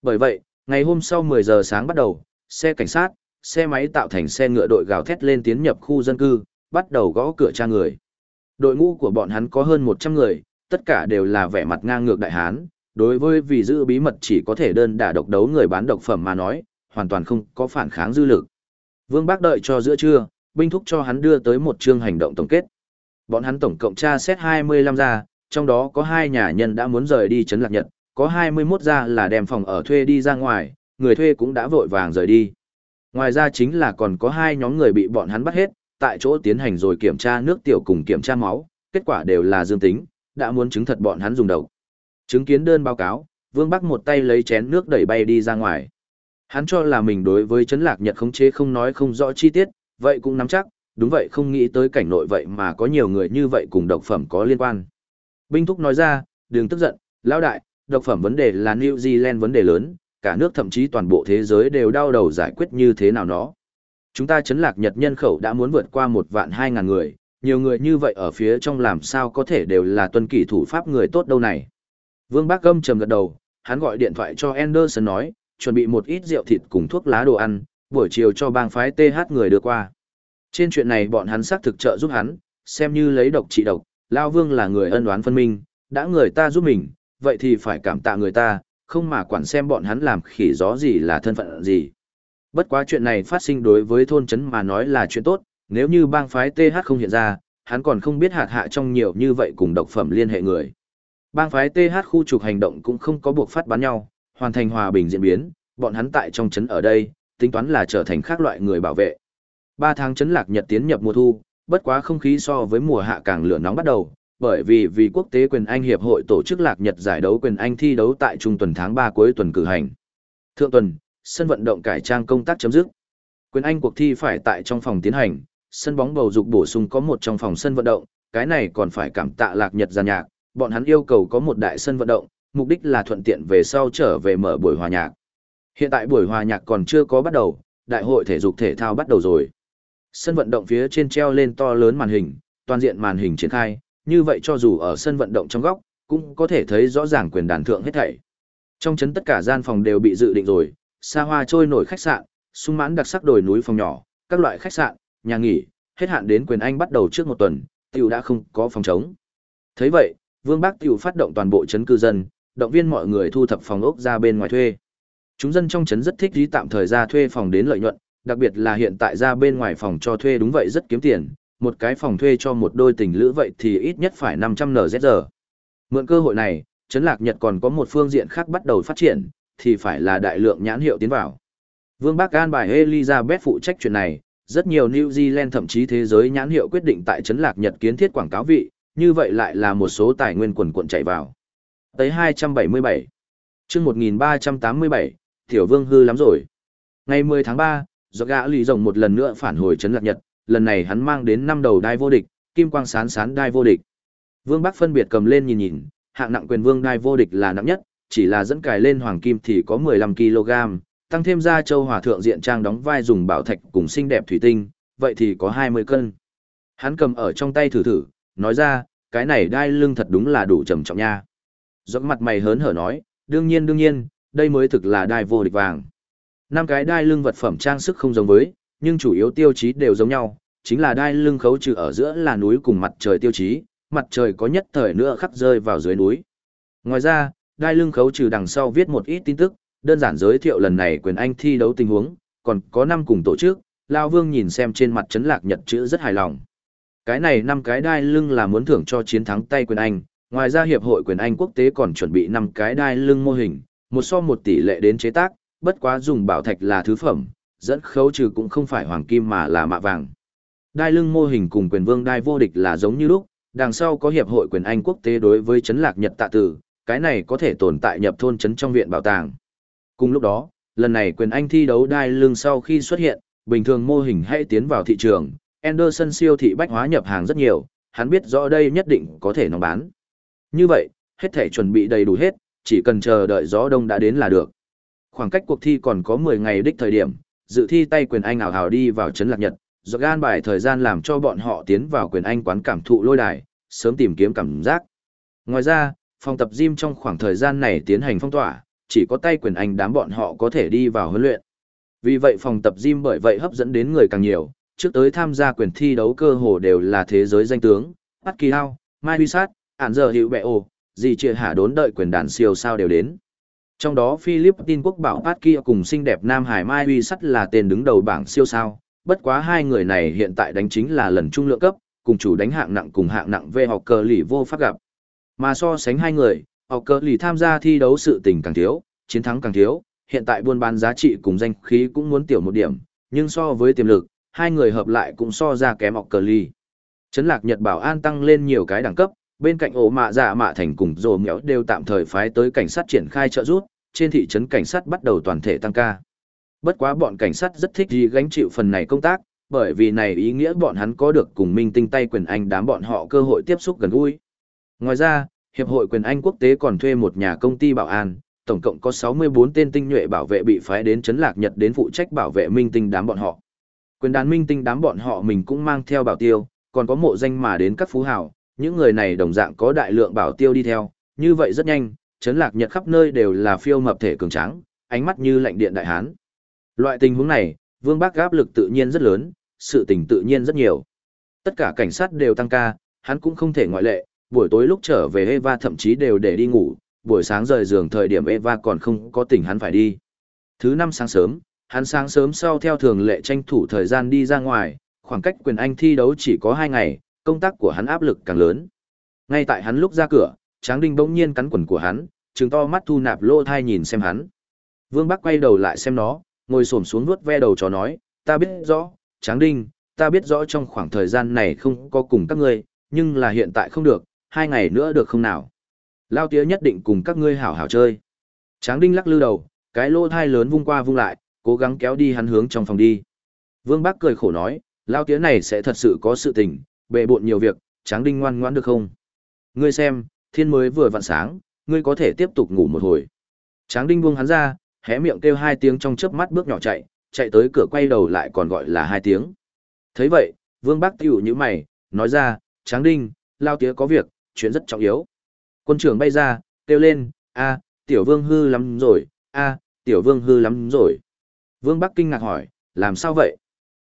Bởi vậy, ngày hôm sau 10 giờ sáng bắt đầu, xe cảnh sát, xe máy tạo thành xe ngựa đội gào thét lên tiến nhập khu dân cư, bắt đầu gõ cửa tra người. Đội ngũ của bọn hắn có hơn 100 người, tất cả đều là vẻ mặt ngang ngược đại hán, đối với vì giữ bí mật chỉ có thể đơn đả độc đấu người bán độc phẩm mà nói, hoàn toàn không có phản kháng dư lực. Vương Bác đợi cho giữa trưa, binh thúc cho hắn đưa tới một chương hành động tổng kết. Bọn hắn tổng cộng tra xét 25 gia, trong đó có hai nhà nhân đã muốn rời đi trấn lạc nhật, có 21 gia là đem phòng ở thuê đi ra ngoài, người thuê cũng đã vội vàng rời đi. Ngoài ra chính là còn có hai nhóm người bị bọn hắn bắt hết, tại chỗ tiến hành rồi kiểm tra nước tiểu cùng kiểm tra máu, kết quả đều là dương tính, đã muốn chứng thật bọn hắn dùng độc. Chứng kiến đơn báo cáo, Vương Bắc một tay lấy chén nước đẩy bay đi ra ngoài. Hắn cho là mình đối với chấn lạc nhật khống chế không nói không rõ chi tiết, vậy cũng nắm chắc, đúng vậy không nghĩ tới cảnh nội vậy mà có nhiều người như vậy cùng độc phẩm có liên quan. Binh Thúc nói ra, đừng tức giận, lão đại, độc phẩm vấn đề là New Zealand vấn đề lớn, cả nước thậm chí toàn bộ thế giới đều đau đầu giải quyết như thế nào nó. Chúng ta chấn lạc nhật nhân khẩu đã muốn vượt qua một vạn hai ngàn người, nhiều người như vậy ở phía trong làm sao có thể đều là tuân kỷ thủ pháp người tốt đâu này. Vương Bác Gâm trầm gật đầu, hắn gọi điện thoại cho Anderson nói, chuẩn bị một ít rượu thịt cùng thuốc lá đồ ăn, buổi chiều cho bang phái TH người đưa qua. Trên chuyện này bọn hắn xác thực trợ giúp hắn, xem như lấy độc trị độc, Lao Vương là người ân oán phân minh, đã người ta giúp mình, vậy thì phải cảm tạ người ta, không mà quản xem bọn hắn làm khỉ gió gì là thân phận gì. Bất quá chuyện này phát sinh đối với thôn trấn mà nói là chuyện tốt, nếu như bang phái TH không hiện ra, hắn còn không biết hạt hạ trong nhiều như vậy cùng độc phẩm liên hệ người. Bang phái TH khu trục hành động cũng không có buộc phát bắn nhau, hoàn thành hòa bình diễn biến, bọn hắn tại trong trấn ở đây, tính toán là trở thành khác loại người bảo vệ. Ba tháng trấn lạc Nhật tiến nhập mùa thu, bất quá không khí so với mùa hạ càng lửa nóng bắt đầu, bởi vì vì quốc tế quyền Anh hiệp hội tổ chức lạc Nhật giải đấu quyền Anh thi đấu tại trung tuần tháng 3 cuối tuần cử hành. Thượng tuần, sân vận động cải trang công tác chấm dứt. Quyền Anh cuộc thi phải tại trong phòng tiến hành, sân bóng bầu dục bổ sung có một trong phòng sân vận động, cái này còn phải cảm tạ lạc Nhật giàn nhạc, bọn hắn yêu cầu có một đại sân vận động, mục đích là thuận tiện về sau trở về mở buổi hòa nhạc. Hiện tại buổi hòa nhạc còn chưa có bắt đầu, đại hội thể dục thể thao bắt đầu rồi. Sân vận động phía trên treo lên to lớn màn hình, toàn diện màn hình triển khai, như vậy cho dù ở sân vận động trong góc, cũng có thể thấy rõ ràng quyền đàn thượng hết thảy. Trong chấn tất cả gian phòng đều bị dự định rồi, xa hoa trôi nổi khách sạn, sung mãn đặc sắc đồi núi phòng nhỏ, các loại khách sạn, nhà nghỉ, hết hạn đến quyền Anh bắt đầu trước một tuần, tiểu đã không có phòng trống. Thế vậy, Vương Bác tiểu phát động toàn bộ chấn cư dân, động viên mọi người thu thập phòng ốc ra bên ngoài thuê. Chúng dân trong chấn rất thích dí tạm thời ra thuê phòng đến lợi nhuận, đặc biệt là hiện tại ra bên ngoài phòng cho thuê đúng vậy rất kiếm tiền, một cái phòng thuê cho một đôi tình lữ vậy thì ít nhất phải 500 NZ. Mượn cơ hội này, chấn lạc Nhật còn có một phương diện khác bắt đầu phát triển, thì phải là đại lượng nhãn hiệu tiến vào. Vương Bắc An bài Elizabeth phụ trách chuyện này, rất nhiều New Zealand thậm chí thế giới nhãn hiệu quyết định tại Trấn lạc Nhật kiến thiết quảng cáo vị, như vậy lại là một số tài nguyên quần quận chạy vào. Tới 277. chương 1387, Tiểu Vương hư lắm rồi. Ngày 10 tháng 3, do gã lì rồng một lần nữa phản hồi Trấn lạc Nhật, lần này hắn mang đến năm đầu đai vô địch, kim quang sán sán đai vô địch. Vương Bắc phân biệt cầm lên nhìn nhìn, hạng nặng quyền vương đai vô địch là nặng nhất, chỉ là dẫn cài lên hoàng kim thì có 15 kg, tăng thêm ra châu hòa thượng diện trang đóng vai dùng bảo thạch cùng xinh đẹp thủy tinh, vậy thì có 20 cân. Hắn cầm ở trong tay thử thử, nói ra, cái này đai lưng thật đúng là đủ trầm trọng nha. Giọng mặt mày hớn hở nói, đương nhiên đương nhiên, đây mới thực là đai vô địch vàng. Năm cái đai lưng vật phẩm trang sức không giống với, nhưng chủ yếu tiêu chí đều giống nhau, chính là đai lưng khấu trừ ở giữa là núi cùng mặt trời tiêu chí, mặt trời có nhất thời nữa khắc rơi vào dưới núi. Ngoài ra, đai lưng khấu trừ đằng sau viết một ít tin tức, đơn giản giới thiệu lần này quyền anh thi đấu tình huống, còn có năm cùng tổ chức, Lao Vương nhìn xem trên mặt chấn lạc nhật chữ rất hài lòng. Cái này năm cái đai lưng là muốn thưởng cho chiến thắng tay quyền anh, ngoài ra hiệp hội quyền anh quốc tế còn chuẩn bị năm cái đai lưng mô hình, một so một tỷ lệ đến chế tác, bất quá dùng bảo thạch là thứ phẩm, dẫn khấu trừ cũng không phải hoàng kim mà là mạ vàng. Đai lưng mô hình cùng quyền vương đai vô địch là giống như lúc, đằng sau có hiệp hội quyền Anh quốc tế đối với chấn lạc Nhật tạ tử, cái này có thể tồn tại nhập thôn chấn trong viện bảo tàng. Cùng lúc đó, lần này quyền Anh thi đấu đai lưng sau khi xuất hiện, bình thường mô hình hay tiến vào thị trường, Anderson siêu thị bách hóa nhập hàng rất nhiều, hắn biết rõ đây nhất định có thể nó bán. Như vậy, hết thể chuẩn bị đầy đủ hết, chỉ cần chờ đợi gió đông đã đến là được. Khoảng cách cuộc thi còn có 10 ngày đích thời điểm, dự thi tay quyền Anh ảo hào đi vào chấn lạc Nhật, do gan bài thời gian làm cho bọn họ tiến vào quyền Anh quán cảm thụ lôi đài, sớm tìm kiếm cảm giác. Ngoài ra, phòng tập gym trong khoảng thời gian này tiến hành phong tỏa, chỉ có tay quyền Anh đám bọn họ có thể đi vào huấn luyện. Vì vậy phòng tập gym bởi vậy hấp dẫn đến người càng nhiều, trước tới tham gia quyền thi đấu cơ hồ đều là thế giới danh tướng, Bắt Kỳ Hao, Mai Huy Sát, Ản Giờ Hiệu Bẹ Ồ, gì chia hạ đốn đợi quyền đàn siêu sao đều đến. Trong đó Philippines quốc bảo Pat kia cùng xinh đẹp Nam Hải Mai Huy Sắt là tên đứng đầu bảng siêu sao, bất quá hai người này hiện tại đánh chính là lần trung lượng cấp, cùng chủ đánh hạng nặng cùng hạng nặng về học cờ lì vô pháp gặp. Mà so sánh hai người, học cờ lì tham gia thi đấu sự tình càng thiếu, chiến thắng càng thiếu, hiện tại buôn bán giá trị cùng danh khí cũng muốn tiểu một điểm, nhưng so với tiềm lực, hai người hợp lại cũng so ra kém học cờ lì. Trấn lạc Nhật Bảo An tăng lên nhiều cái đẳng cấp, bên cạnh ổ mạ dạ mạ thành cùng rồ mẹo đều tạm thời phái tới cảnh sát triển khai trợ giúp, trên thị trấn cảnh sát bắt đầu toàn thể tăng ca. Bất quá bọn cảnh sát rất thích gì gánh chịu phần này công tác, bởi vì này ý nghĩa bọn hắn có được cùng minh tinh tay quyền Anh đám bọn họ cơ hội tiếp xúc gần gũi. Ngoài ra, Hiệp hội quyền Anh quốc tế còn thuê một nhà công ty bảo an, tổng cộng có 64 tên tinh nhuệ bảo vệ bị phái đến chấn lạc Nhật đến phụ trách bảo vệ minh tinh đám bọn họ. Quyền đàn minh tinh đám bọn họ mình cũng mang theo bảo tiêu, còn có mộ danh mà đến các phú hào, những người này đồng dạng có đại lượng bảo tiêu đi theo, như vậy rất nhanh, chấn lạc Nhật khắp nơi đều là phiêu mập thể cường tráng, ánh mắt như lạnh điện đại hán. Loại tình huống này, Vương Bắc áp lực tự nhiên rất lớn, sự tình tự nhiên rất nhiều. Tất cả cảnh sát đều tăng ca, hắn cũng không thể ngoại lệ, buổi tối lúc trở về Eva thậm chí đều để đi ngủ, buổi sáng rời giường thời điểm Eva còn không có tỉnh hắn phải đi. Thứ năm sáng sớm, hắn sáng sớm sau theo thường lệ tranh thủ thời gian đi ra ngoài, khoảng cách quyền Anh thi đấu chỉ có hai ngày, công tác của hắn áp lực càng lớn. Ngay tại hắn lúc ra cửa, Tráng Đinh bỗng nhiên cắn quần của hắn, trừng to mắt thu nạp lô thai nhìn xem hắn. Vương Bắc quay đầu lại xem nó, ngồi xổm xuống nuốt ve đầu chó nói, ta biết rõ, Tráng Đinh, ta biết rõ trong khoảng thời gian này không có cùng các ngươi, nhưng là hiện tại không được, hai ngày nữa được không nào. Lao tía nhất định cùng các ngươi hảo hảo chơi. Tráng Đinh lắc lư đầu, cái lô thai lớn vung qua vung lại, cố gắng kéo đi hắn hướng trong phòng đi. Vương Bắc cười khổ nói, Lao tía này sẽ thật sự có sự tình, bệ bộn nhiều việc, Tráng Đinh ngoan ngoãn được không? Ngươi xem, thiên mới vừa vặn sáng, ngươi có thể tiếp tục ngủ một hồi. Tráng Đinh buông hắn ra, hé miệng kêu hai tiếng trong chớp mắt bước nhỏ chạy, chạy tới cửa quay đầu lại còn gọi là hai tiếng. thấy vậy, Vương Bắc tiểu như mày, nói ra, Tráng Đinh, Lao tía có việc, chuyện rất trọng yếu. Quân trưởng bay ra, kêu lên, a, tiểu vương hư lắm rồi, a, tiểu vương hư lắm rồi. Vương Bắc kinh ngạc hỏi, làm sao vậy?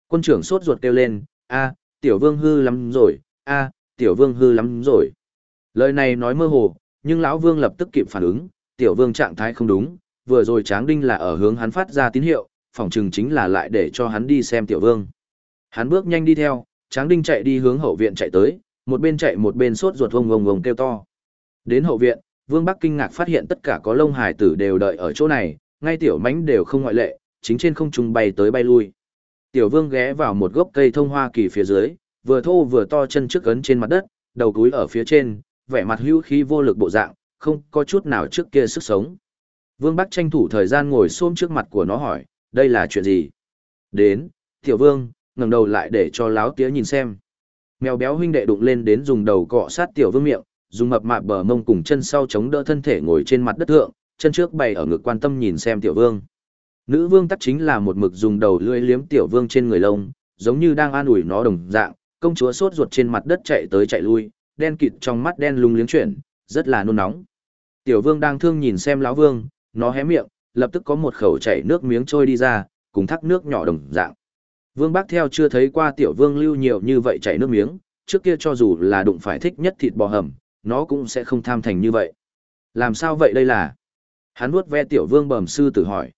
Quân trưởng sốt ruột kêu lên, a, tiểu vương hư lắm rồi, a, tiểu vương hư lắm rồi. Lời này nói mơ hồ, nhưng lão vương lập tức kịp phản ứng, tiểu vương trạng thái không đúng, vừa rồi tráng đinh là ở hướng hắn phát ra tín hiệu, phòng trừng chính là lại để cho hắn đi xem tiểu vương. Hắn bước nhanh đi theo, tráng đinh chạy đi hướng hậu viện chạy tới, một bên chạy một bên sốt ruột vông vông vông kêu to. Đến hậu viện, Vương Bắc kinh ngạc phát hiện tất cả có lông hải tử đều đợi ở chỗ này, ngay tiểu mánh đều không ngoại lệ, chính trên không trung bay tới bay lui. Tiểu Vương ghé vào một gốc cây thông hoa kỳ phía dưới, vừa thô vừa to chân trước ấn trên mặt đất, đầu túi ở phía trên, vẻ mặt hưu khí vô lực bộ dạng, không có chút nào trước kia sức sống. Vương Bắc tranh thủ thời gian ngồi xôm trước mặt của nó hỏi, đây là chuyện gì? Đến, Tiểu Vương, ngẩng đầu lại để cho láo tía nhìn xem. Mèo béo huynh đệ đụng lên đến dùng đầu cọ sát Tiểu Vương miệng, dùng mập mạp bờ mông cùng chân sau chống đỡ thân thể ngồi trên mặt đất thượng, chân trước bày ở ngực quan tâm nhìn xem Tiểu Vương. Nữ vương tắc chính là một mực dùng đầu lưỡi liếm Tiểu Vương trên người lông, giống như đang an ủi nó đồng dạng, công chúa sốt ruột trên mặt đất chạy tới chạy lui, đen kịt trong mắt đen lung liếng chuyển, rất là nôn nóng. Tiểu Vương đang thương nhìn xem lão vương, nó hé miệng, lập tức có một khẩu chảy nước miếng trôi đi ra, cùng thác nước nhỏ đồng dạng. Vương Bác theo chưa thấy qua Tiểu Vương lưu nhiều như vậy chảy nước miếng, trước kia cho dù là đụng phải thích nhất thịt bò hầm, nó cũng sẽ không tham thành như vậy. Làm sao vậy đây là? Hắn vuốt ve Tiểu Vương bẩm sư tử hỏi.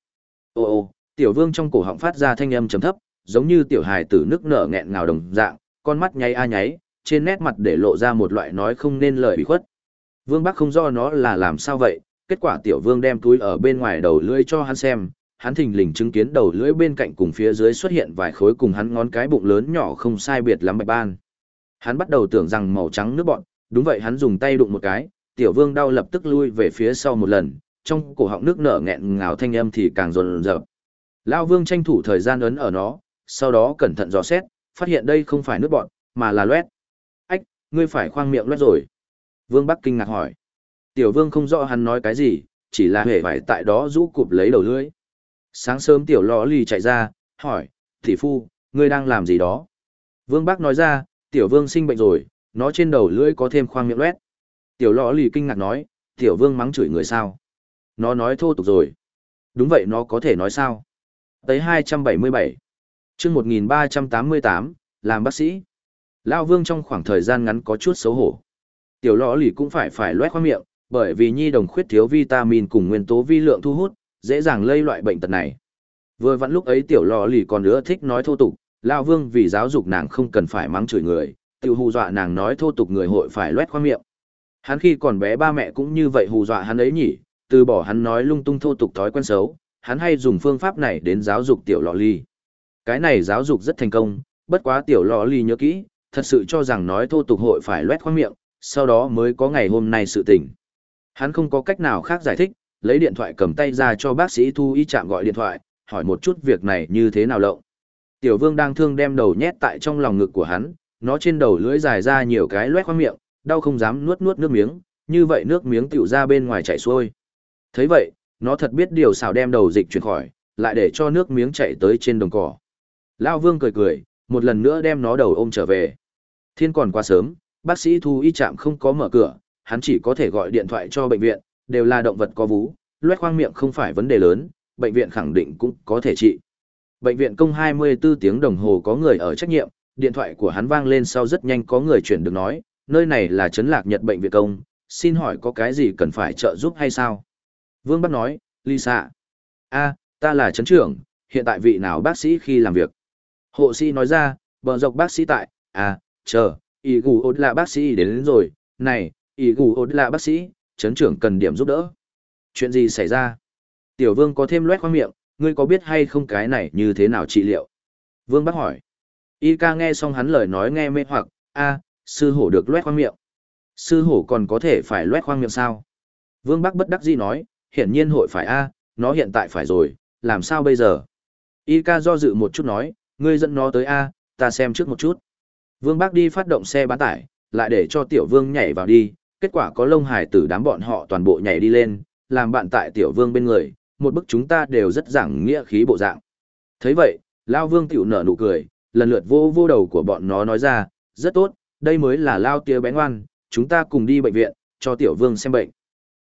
Ô ô, Tiểu Vương trong cổ họng phát ra thanh âm trầm thấp, giống như tiểu hài tử nước nở nghẹn ngào đồng dạng, con mắt nháy a nháy, trên nét mặt để lộ ra một loại nói không nên lời bị khuất. Vương Bắc không do nó là làm sao vậy, kết quả tiểu vương đem túi ở bên ngoài đầu lưỡi cho hắn xem, hắn thình lình chứng kiến đầu lưỡi bên cạnh cùng phía dưới xuất hiện vài khối cùng hắn ngón cái bụng lớn nhỏ không sai biệt lắm bạch ban. Hắn bắt đầu tưởng rằng màu trắng nước bọn, đúng vậy hắn dùng tay đụng một cái, tiểu vương đau lập tức lui về phía sau một lần, trong cổ họng nước nở nghẹn ngào thanh âm thì càng rồn rợp. Lão vương tranh thủ thời gian ấn ở nó, sau đó cẩn thận dò xét, phát hiện đây không phải nước bọn, mà là loét Ách, ngươi phải khoang miệng loét rồi. Vương Bắc kinh ngạc hỏi. Tiểu vương không rõ hắn nói cái gì, chỉ là hề phải tại đó rũ cụp lấy đầu lưỡi. Sáng sớm tiểu lò lì chạy ra, hỏi, thị phu, ngươi đang làm gì đó? Vương bác nói ra, tiểu vương sinh bệnh rồi, nó trên đầu lưỡi có thêm khoang miệng loét. Tiểu lò lì kinh ngạc nói, tiểu vương mắng chửi người sao? Nó nói thô tục rồi. Đúng vậy nó có thể nói sao? Tới 277. chương 1388, làm bác sĩ. Lao vương trong khoảng thời gian ngắn có chút xấu hổ. Tiểu lọ lì cũng phải phải loét khoang miệng, bởi vì nhi đồng khuyết thiếu vitamin cùng nguyên tố vi lượng thu hút, dễ dàng lây loại bệnh tật này. Vừa vặn lúc ấy tiểu lọ lì còn nữa thích nói thô tục, Lao vương vì giáo dục nàng không cần phải mắng chửi người, tiểu hù dọa nàng nói thô tục người hội phải loét khoang miệng. Hắn khi còn bé ba mẹ cũng như vậy hù dọa hắn ấy nhỉ, từ bỏ hắn nói lung tung thô tục thói quen xấu, hắn hay dùng phương pháp này đến giáo dục tiểu lọ lì. Cái này giáo dục rất thành công, bất quá tiểu lọ lì nhớ kỹ, thật sự cho rằng nói thô tục hội phải loét khoang miệng, sau đó mới có ngày hôm nay sự tỉnh. Hắn không có cách nào khác giải thích, lấy điện thoại cầm tay ra cho bác sĩ Thu Y chạm gọi điện thoại, hỏi một chút việc này như thế nào lộng. Tiểu vương đang thương đem đầu nhét tại trong lòng ngực của hắn, nó trên đầu lưỡi dài ra nhiều cái loét khoang miệng, đau không dám nuốt nuốt nước miếng, như vậy nước miếng tiểu ra bên ngoài chảy xuôi. thấy vậy, nó thật biết điều xào đem đầu dịch chuyển khỏi, lại để cho nước miếng chảy tới trên đồng cỏ. Lao vương cười cười, một lần nữa đem nó đầu ôm trở về. Thiên còn quá sớm, bác sĩ thu y trạm không có mở cửa, hắn chỉ có thể gọi điện thoại cho bệnh viện, đều là động vật có vú, loét khoang miệng không phải vấn đề lớn, bệnh viện khẳng định cũng có thể trị. Bệnh viện công 24 tiếng đồng hồ có người ở trách nhiệm, điện thoại của hắn vang lên sau rất nhanh có người chuyển được nói, nơi này là trấn lạc nhật bệnh viện công, xin hỏi có cái gì cần phải trợ giúp hay sao? Vương Bắc nói, Lisa. a ta là trấn trưởng, hiện tại vị nào bác sĩ khi làm việc? Hộ sĩ nói ra, bờ dọc bác sĩ tại, à, chờ, ý gù ốt là bác sĩ đến, đến rồi, này, ý gù ốt là bác sĩ, chấn trưởng cần điểm giúp đỡ. Chuyện gì xảy ra? Tiểu vương có thêm loét khoang miệng, ngươi có biết hay không cái này như thế nào trị liệu? Vương bác hỏi. Y ca nghe xong hắn lời nói nghe mê hoặc, a, sư hổ được loét khoang miệng. Sư hổ còn có thể phải loét khoang miệng sao? Vương bác bất đắc dĩ nói, hiển nhiên hội phải a, nó hiện tại phải rồi, làm sao bây giờ? Y ca do dự một chút nói, ngươi dẫn nó tới a, ta xem trước một chút. Vương bác đi phát động xe bán tải, lại để cho tiểu vương nhảy vào đi, kết quả có lông hải tử đám bọn họ toàn bộ nhảy đi lên, làm bạn tại tiểu vương bên người, một bức chúng ta đều rất giảng nghĩa khí bộ dạng. thấy vậy, Lao vương tiểu nở nụ cười, lần lượt vô vô đầu của bọn nó nói ra, rất tốt, đây mới là Lao Tia bé ngoan, chúng ta cùng đi bệnh viện, cho tiểu vương xem bệnh.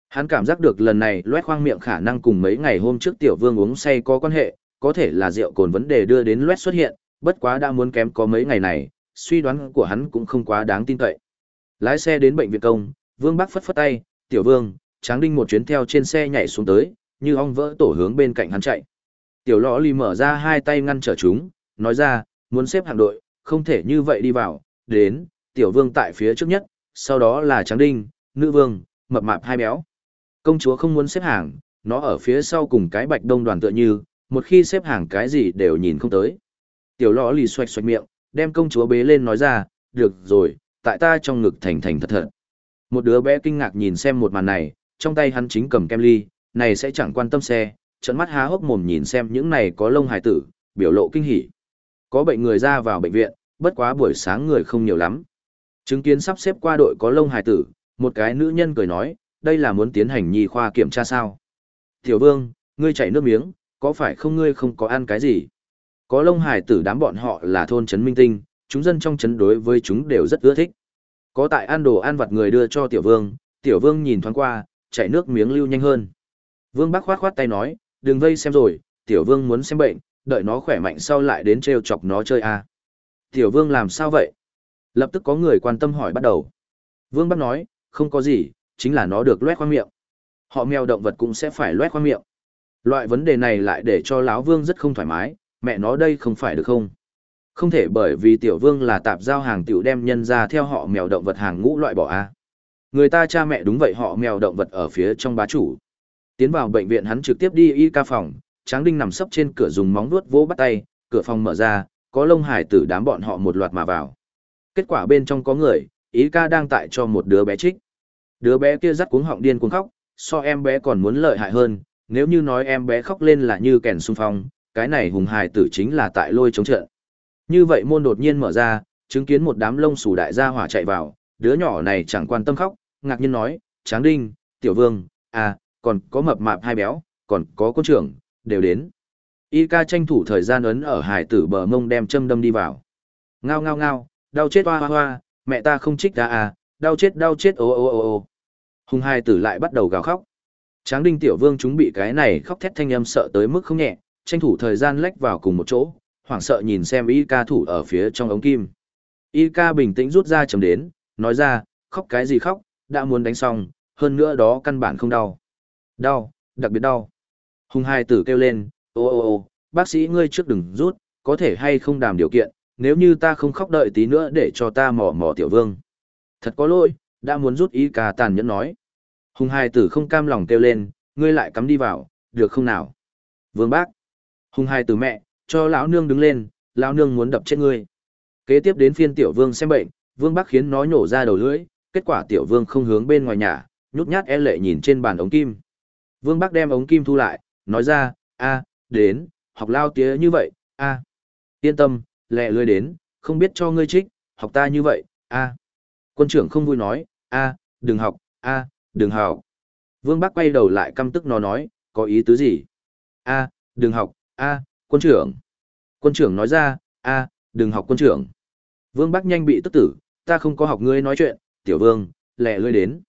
Hắn cảm giác được lần này loét khoang miệng khả năng cùng mấy ngày hôm trước tiểu vương uống say có quan hệ, có thể là rượu cồn vấn đề đưa đến loét xuất hiện, bất quá đã muốn kém có mấy ngày này, suy đoán của hắn cũng không quá đáng tin cậy. Lái xe đến bệnh viện công, Vương Bắc phất phất tay, "Tiểu Vương." Tráng Đinh một chuyến theo trên xe nhảy xuống tới, như ong vỡ tổ hướng bên cạnh hắn chạy. Tiểu Lọ Lì mở ra hai tay ngăn trở chúng, nói ra, "Muốn xếp hàng đội, không thể như vậy đi vào." Đến, Tiểu Vương tại phía trước nhất, sau đó là Tráng Đinh, Nữ Vương, mập mạp hai béo. Công chúa không muốn xếp hàng, nó ở phía sau cùng cái bạch đông đoàn tựa như, một khi xếp hàng cái gì đều nhìn không tới. Tiểu lọ lì xoạch xoạch miệng, đem công chúa bế lên nói ra, được rồi, tại ta trong ngực thành thành thật thật. Một đứa bé kinh ngạc nhìn xem một màn này, trong tay hắn chính cầm kem ly, này sẽ chẳng quan tâm xe, trận mắt há hốc mồm nhìn xem những này có lông hài tử, biểu lộ kinh hỉ. Có bệnh người ra vào bệnh viện, bất quá buổi sáng người không nhiều lắm. Chứng kiến sắp xếp qua đội có lông hài tử, một cái nữ nhân cười nói, đây là muốn tiến hành nhi khoa kiểm tra sao. Tiểu vương, ngươi chảy nước miếng, có phải không ngươi không có ăn cái gì? Có lông hải tử đám bọn họ là thôn trấn minh tinh, chúng dân trong trấn đối với chúng đều rất ưa thích. Có tại ăn đồ ăn vặt người đưa cho tiểu vương, tiểu vương nhìn thoáng qua, chảy nước miếng lưu nhanh hơn. Vương bác khoát khoát tay nói, đừng vây xem rồi, tiểu vương muốn xem bệnh, đợi nó khỏe mạnh sau lại đến treo chọc nó chơi à. Tiểu vương làm sao vậy? Lập tức có người quan tâm hỏi bắt đầu. Vương bác nói, không có gì, chính là nó được loét khoang miệng. Họ mèo động vật cũng sẽ phải loét khoang miệng. Loại vấn đề này lại để cho lão vương rất không thoải mái, mẹ nó đây không phải được không? Không thể bởi vì tiểu vương là tạp giao hàng tiểu đem nhân ra theo họ mèo động vật hàng ngũ loại bỏ a. Người ta cha mẹ đúng vậy họ mèo động vật ở phía trong bá chủ. Tiến vào bệnh viện hắn trực tiếp đi y ca phòng, Tráng Đinh nằm sấp trên cửa dùng móng vuốt vỗ bắt tay, cửa phòng mở ra, có lông hải tử đám bọn họ một loạt mà vào. Kết quả bên trong có người, y ca đang tại cho một đứa bé trích. Đứa bé kia rắt cuống họng điên cuống khóc, so em bé còn muốn lợi hại hơn, nếu như nói em bé khóc lên là như kèn xung phong, cái này hùng hải tử chính là tại lôi chống trận. Như vậy môn đột nhiên mở ra, chứng kiến một đám lông xù đại gia hỏa chạy vào, đứa nhỏ này chẳng quan tâm khóc, ngạc nhiên nói, Tráng Đinh, Tiểu Vương, à, còn có mập mạp hai béo, còn có quân trưởng, đều đến. Y ca tranh thủ thời gian ấn ở hải tử bờ mông đem châm đâm đi vào. Ngao ngao ngao, đau chết hoa hoa hoa, mẹ ta không trích ra à, đau chết đau chết ô ô ô ô. Hùng hai tử lại bắt đầu gào khóc. Tráng đinh tiểu vương chúng bị cái này khóc thét thanh âm sợ tới mức không nhẹ, tranh thủ thời gian lách vào cùng một chỗ, hoảng sợ nhìn xem y ca thủ ở phía trong ống kim. Y ca bình tĩnh rút ra chấm đến, nói ra, khóc cái gì khóc, đã muốn đánh xong, hơn nữa đó căn bản không đau. Đau, đặc biệt đau. Hùng hai tử kêu lên, ô ô ô, bác sĩ ngươi trước đừng rút, có thể hay không đàm điều kiện, nếu như ta không khóc đợi tí nữa để cho ta mò mò tiểu vương. Thật có lỗi, đã muốn rút y ca tàn nhẫn nói. Hùng hai tử không cam lòng kêu lên, ngươi lại cắm đi vào, được không nào? Vương bác. Hùng hai tử mẹ, cho lão nương đứng lên, lão nương muốn đập chết ngươi. Kế tiếp đến phiên tiểu vương xem bệnh, vương bác khiến nó nhổ ra đầu lưỡi, kết quả tiểu vương không hướng bên ngoài nhà, nhút nhát e lệ nhìn trên bàn ống kim. Vương bác đem ống kim thu lại, nói ra, a, đến, học lao tía như vậy, a, yên tâm, lẹ lưỡi đến, không biết cho ngươi trích, học ta như vậy, a. Quân trưởng không vui nói, a, đừng học, a, đừng học. Vương bác quay đầu lại căm tức nó nói, có ý tứ gì? A, đừng học, a, quân trưởng. Quân trưởng nói ra, a, đừng học quân trưởng. Vương Bắc nhanh bị tức tử, ta không có học ngươi nói chuyện, tiểu vương, lẹ lươi đến.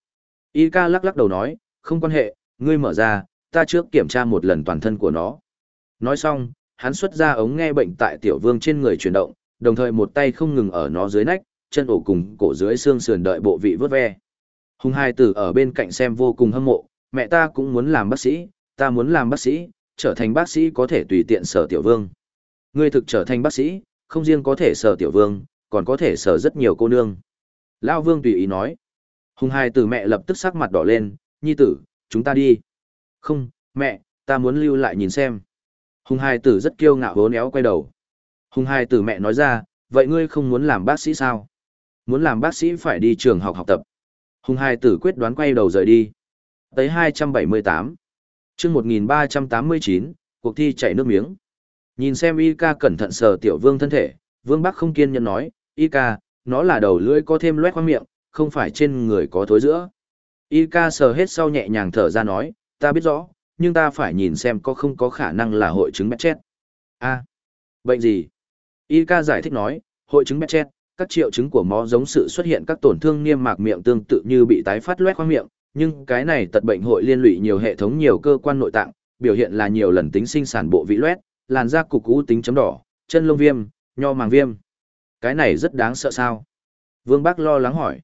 Y ca lắc lắc đầu nói, không quan hệ, ngươi mở ra, ta trước kiểm tra một lần toàn thân của nó. Nói xong, hắn xuất ra ống nghe bệnh tại tiểu vương trên người chuyển động, đồng thời một tay không ngừng ở nó dưới nách, chân ổ cùng cổ dưới xương sườn đợi bộ vị vớt ve. Hùng hai tử ở bên cạnh xem vô cùng hâm mộ, mẹ ta cũng muốn làm bác sĩ, ta muốn làm bác sĩ, trở thành bác sĩ có thể tùy tiện sở tiểu vương. Ngươi thực trở thành bác sĩ, không riêng có thể sở tiểu vương, còn có thể sở rất nhiều cô nương. Lao vương tùy ý nói. Hùng hai tử mẹ lập tức sắc mặt đỏ lên, nhi tử, chúng ta đi. Không, mẹ, ta muốn lưu lại nhìn xem. Hùng hai tử rất kiêu ngạo hốn éo quay đầu. Hùng hai tử mẹ nói ra, vậy ngươi không muốn làm bác sĩ sao? Muốn làm bác sĩ phải đi trường học học tập. Hùng hai tử quyết đoán quay đầu rời đi. Tới 278 chương 1389, cuộc thi chạy nước miếng. Nhìn xem y ca cẩn thận sờ tiểu vương thân thể, vương bắc không kiên nhẫn nói, y ca, nó là đầu lưỡi có thêm loét khoang miệng, không phải trên người có thối giữa. Y ca sờ hết sau nhẹ nhàng thở ra nói, ta biết rõ, nhưng ta phải nhìn xem có không có khả năng là hội chứng chết. A. bệnh gì? Y ca giải thích nói, hội chứng chết, các triệu chứng của nó giống sự xuất hiện các tổn thương niêm mạc miệng tương tự như bị tái phát loét khoang miệng, nhưng cái này tật bệnh hội liên lụy nhiều hệ thống nhiều cơ quan nội tạng, biểu hiện là nhiều lần tính sinh sản bộ vị loét, làn da cục cũ tính chấm đỏ, chân lông viêm, nho màng viêm. Cái này rất đáng sợ sao? Vương bác lo lắng hỏi.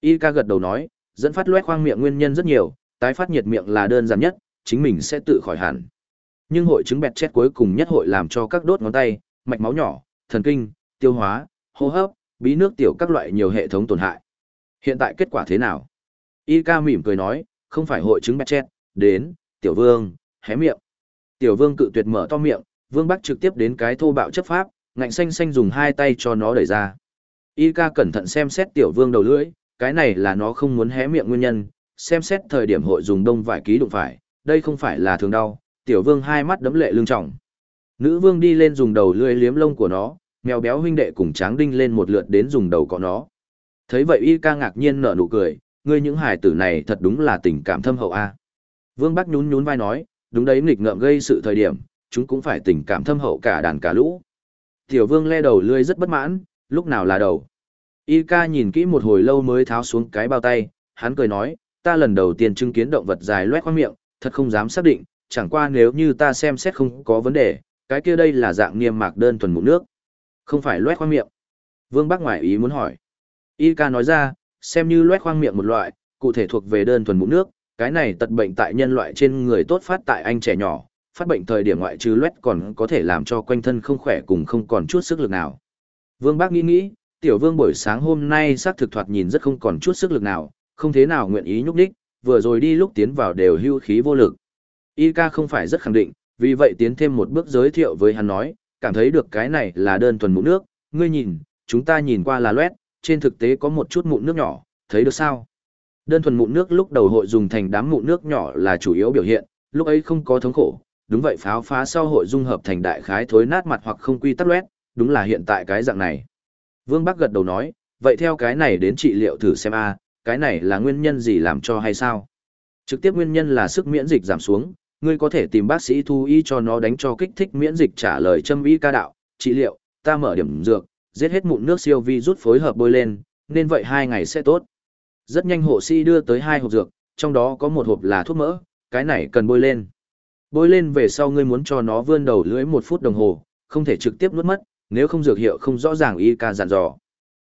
Y ca gật đầu nói, dẫn phát loét khoang miệng nguyên nhân rất nhiều, tái phát nhiệt miệng là đơn giản nhất, chính mình sẽ tự khỏi hẳn. Nhưng hội chứng bẹt chết cuối cùng nhất hội làm cho các đốt ngón tay, mạch máu nhỏ, thần kinh, tiêu hóa, hô hấp, bí nước tiểu các loại nhiều hệ thống tổn hại. Hiện tại kết quả thế nào? Y ca mỉm cười nói, không phải hội chứng bẹt chết, đến, tiểu vương, hé miệng. Tiểu vương cự tuyệt mở to miệng, vương bắc trực tiếp đến cái thô bạo chấp pháp, ngạnh xanh xanh dùng hai tay cho nó đẩy ra. Y ca cẩn thận xem xét tiểu vương đầu lưỡi, cái này là nó không muốn hé miệng nguyên nhân, xem xét thời điểm hội dùng đông vải ký đụng phải, đây không phải là thường đau, tiểu vương hai mắt đấm lệ lưng trọng. Nữ vương đi lên dùng đầu lưỡi liếm lông của nó, mèo béo huynh đệ cùng tráng đinh lên một lượt đến dùng đầu cọ nó. Thấy vậy y ca ngạc nhiên nở nụ cười, ngươi những hài tử này thật đúng là tình cảm thâm hậu a. Vương Bắc nhún nhún vai nói, đúng đấy nghịch ngợm gây sự thời điểm, chúng cũng phải tình cảm thâm hậu cả đàn cả lũ. Tiểu vương le đầu lươi rất bất mãn, lúc nào là đầu. Y ca nhìn kỹ một hồi lâu mới tháo xuống cái bao tay, hắn cười nói, ta lần đầu tiên chứng kiến động vật dài loét khoang miệng, thật không dám xác định, chẳng qua nếu như ta xem xét không có vấn đề, cái kia đây là dạng niêm mạc đơn thuần mụn nước. Không phải loét khoang miệng. Vương Bắc ngoại ý muốn hỏi. Y ca nói ra, xem như loét khoang miệng một loại, cụ thể thuộc về đơn thuần mụn nước, cái này tật bệnh tại nhân loại trên người tốt phát tại anh trẻ nhỏ, phát bệnh thời điểm ngoại trừ loét còn có thể làm cho quanh thân không khỏe cùng không còn chút sức lực nào. Vương Bác nghĩ nghĩ, tiểu vương buổi sáng hôm nay xác thực thoạt nhìn rất không còn chút sức lực nào, không thế nào nguyện ý nhúc đích, vừa rồi đi lúc tiến vào đều hưu khí vô lực. Y ca không phải rất khẳng định, vì vậy tiến thêm một bước giới thiệu với hắn nói, cảm thấy được cái này là đơn thuần mụn nước, ngươi nhìn, chúng ta nhìn qua là loét, trên thực tế có một chút mụn nước nhỏ, thấy được sao? Đơn thuần mụn nước lúc đầu hội dùng thành đám mụn nước nhỏ là chủ yếu biểu hiện, lúc ấy không có thống khổ, đúng vậy pháo phá sau hội dung hợp thành đại khái thối nát mặt hoặc không quy tắc loét, đúng là hiện tại cái dạng này. Vương Bắc gật đầu nói, vậy theo cái này đến trị liệu thử xem a, cái này là nguyên nhân gì làm cho hay sao? Trực tiếp nguyên nhân là sức miễn dịch giảm xuống, ngươi có thể tìm bác sĩ thu y cho nó đánh cho kích thích miễn dịch trả lời châm y ca đạo, trị liệu, ta mở điểm dược, giết hết mụn nước siêu vi rút phối hợp bôi lên, nên vậy hai ngày sẽ tốt. Rất nhanh hộ sĩ đưa tới hai hộp dược, trong đó có một hộp là thuốc mỡ, cái này cần bôi lên. Bôi lên về sau ngươi muốn cho nó vươn đầu lưỡi một phút đồng hồ, không thể trực tiếp nuốt mất, nếu không dược hiệu không rõ ràng y ca dặn dò.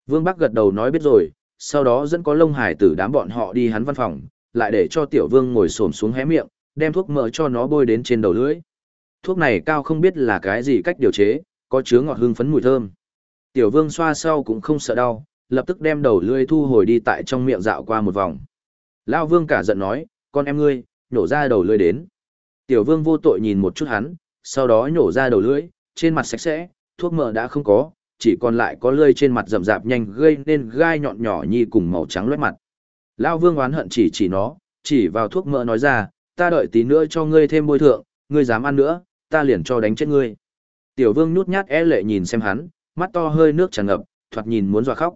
Vương Bắc gật đầu nói biết rồi, sau đó dẫn có lông hải tử đám bọn họ đi hắn văn phòng, lại để cho tiểu vương ngồi xổm xuống hé miệng, đem thuốc mỡ cho nó bôi đến trên đầu lưỡi. Thuốc này cao không biết là cái gì cách điều chế, có chứa ngọt hương phấn mùi thơm. Tiểu vương xoa sau cũng không sợ đau, lập tức đem đầu lưỡi thu hồi đi tại trong miệng dạo qua một vòng. Lao vương cả giận nói, con em ngươi, nhổ ra đầu lưỡi đến. Tiểu vương vô tội nhìn một chút hắn, sau đó nhổ ra đầu lưỡi, trên mặt sạch sẽ, thuốc mỡ đã không có, chỉ còn lại có lưỡi trên mặt rậm rạp nhanh gây nên gai nhọn nhỏ nhi cùng màu trắng loét mặt. Lao vương oán hận chỉ chỉ nó, chỉ vào thuốc mỡ nói ra, ta đợi tí nữa cho ngươi thêm bôi thượng, ngươi dám ăn nữa, ta liền cho đánh chết ngươi. Tiểu vương nhút nhát e lệ nhìn xem hắn, mắt to hơi nước tràn ngập, thoạt nhìn muốn dọa khóc.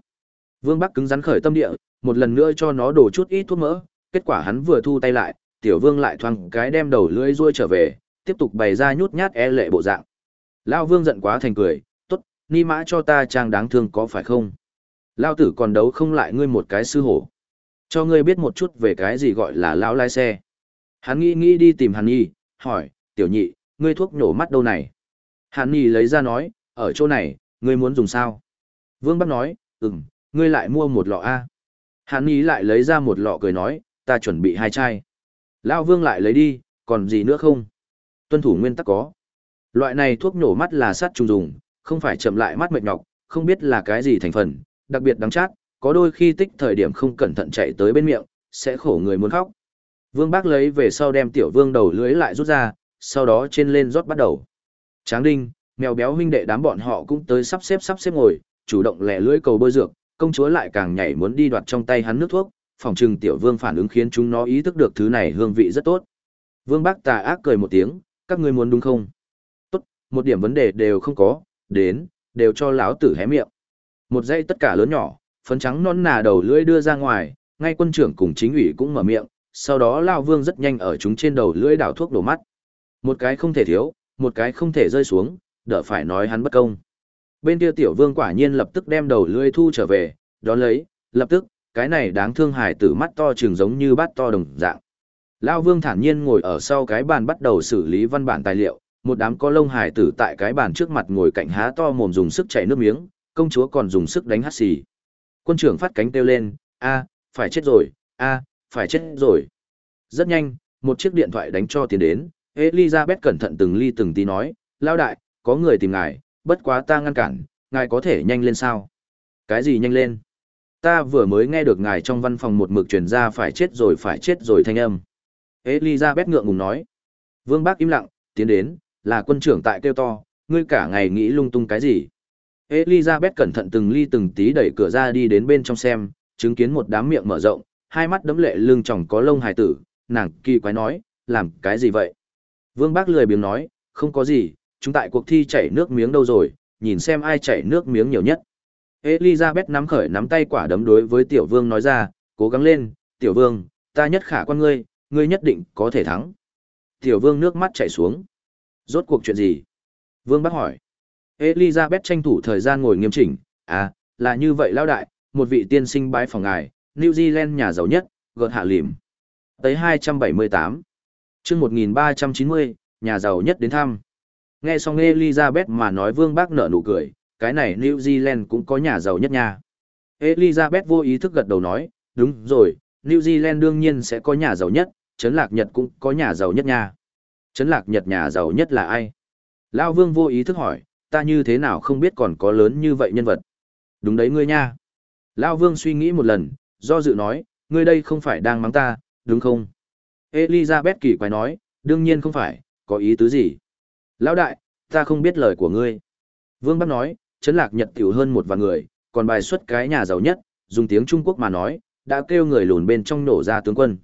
Vương Bắc cứng rắn khởi tâm địa, một lần nữa cho nó đổ chút ít thuốc mỡ, kết quả hắn vừa thu tay lại, tiểu vương lại thoang cái đem đầu lưỡi ruôi trở về, tiếp tục bày ra nhút nhát e lệ bộ dạng. Lao vương giận quá thành cười, tốt, ni mã cho ta trang đáng thương có phải không? Lao tử còn đấu không lại ngươi một cái sư hổ. Cho ngươi biết một chút về cái gì gọi là lao lai xe. Hắn nghĩ nghĩ đi tìm Hàn Nhi, hỏi, tiểu nhị, ngươi thuốc nhổ mắt đâu này? Hàn Nhi lấy ra nói, ở chỗ này, ngươi muốn dùng sao? Vương Bắc nói, ừm, ngươi lại mua một lọ A. Hàn ý lại lấy ra một lọ cười nói, ta chuẩn bị hai chai. Lao Vương lại lấy đi, còn gì nữa không? Tuân thủ nguyên tắc có. Loại này thuốc nổ mắt là sát trùng dùng, không phải chậm lại mắt mệt nhọc, không biết là cái gì thành phần, đặc biệt đắng chát, có đôi khi tích thời điểm không cẩn thận chạy tới bên miệng, sẽ khổ người muốn khóc. Vương Bác lấy về sau đem tiểu vương đầu lưới lại rút ra, sau đó trên lên rót bắt đầu. Tráng đinh, mèo béo huynh đệ đám bọn họ cũng tới sắp xếp sắp xếp ngồi, chủ động lẻ lưỡi cầu bơi dược, công chúa lại càng nhảy muốn đi đoạt trong tay hắn nước thuốc, phòng trừng tiểu vương phản ứng khiến chúng nó ý thức được thứ này hương vị rất tốt. Vương Bác tà ác cười một tiếng, các ngươi muốn đúng không? Tốt, một điểm vấn đề đều không có, đến, đều cho lão tử hé miệng. Một giây tất cả lớn nhỏ, phấn trắng non nà đầu lưỡi đưa ra ngoài, ngay quân trưởng cùng chính ủy cũng mở miệng, sau đó Lao Vương rất nhanh ở chúng trên đầu lưỡi đảo thuốc đổ mắt. Một cái không thể thiếu, một cái không thể rơi xuống, đỡ phải nói hắn bất công. Bên kia tiểu vương quả nhiên lập tức đem đầu lưỡi thu trở về, đón lấy, lập tức, cái này đáng thương hài tử mắt to trường giống như bát to đồng dạng. Lao vương thản nhiên ngồi ở sau cái bàn bắt đầu xử lý văn bản tài liệu, một đám có lông hài tử tại cái bàn trước mặt ngồi cạnh há to mồm dùng sức chảy nước miếng, công chúa còn dùng sức đánh hắt xì. Quân trưởng phát cánh kêu lên, a, phải chết rồi, a, phải chết rồi. Rất nhanh, một chiếc điện thoại đánh cho tiền đến, Elizabeth cẩn thận từng ly từng tí nói, lao đại, có người tìm ngài, bất quá ta ngăn cản, ngài có thể nhanh lên sao? Cái gì nhanh lên? Ta vừa mới nghe được ngài trong văn phòng một mực truyền ra phải chết rồi phải chết rồi thanh âm. Elizabeth ngượng ngùng nói. Vương Bác im lặng, tiến đến, là quân trưởng tại kêu to, ngươi cả ngày nghĩ lung tung cái gì? Elizabeth cẩn thận từng ly từng tí đẩy cửa ra đi đến bên trong xem, chứng kiến một đám miệng mở rộng, hai mắt đấm lệ lưng chồng có lông hài tử, nàng kỳ quái nói, làm cái gì vậy? Vương Bác lười biếng nói, không có gì, chúng tại cuộc thi chảy nước miếng đâu rồi, nhìn xem ai chảy nước miếng nhiều nhất. Elizabeth nắm khởi nắm tay quả đấm đối với tiểu vương nói ra, cố gắng lên, tiểu vương, ta nhất khả quan ngươi, ngươi nhất định có thể thắng. Tiểu vương nước mắt chảy xuống. Rốt cuộc chuyện gì? Vương bác hỏi. Elizabeth tranh thủ thời gian ngồi nghiêm chỉnh, à, là như vậy lao đại, một vị tiên sinh bái phòng ngài, New Zealand nhà giàu nhất, gợt hạ lìm. Tới 278. chương 1390, nhà giàu nhất đến thăm. Nghe xong Elizabeth mà nói vương bác nở nụ cười, cái này New Zealand cũng có nhà giàu nhất nha. Elizabeth vô ý thức gật đầu nói, đúng rồi, New Zealand đương nhiên sẽ có nhà giàu nhất, Trấn Lạc Nhật cũng có nhà giàu nhất nha. Trấn Lạc Nhật nhà giàu nhất là ai? Lao Vương vô ý thức hỏi, ta như thế nào không biết còn có lớn như vậy nhân vật. Đúng đấy ngươi nha. Lao Vương suy nghĩ một lần, do dự nói, ngươi đây không phải đang mắng ta, đúng không? Elizabeth kỳ quái nói, đương nhiên không phải, có ý tứ gì? Lão đại, ta không biết lời của ngươi. Vương Bắc nói, chấn lạc nhật tiểu hơn một vạn người, còn bài xuất cái nhà giàu nhất, dùng tiếng Trung Quốc mà nói, đã kêu người lùn bên trong nổ ra tướng quân.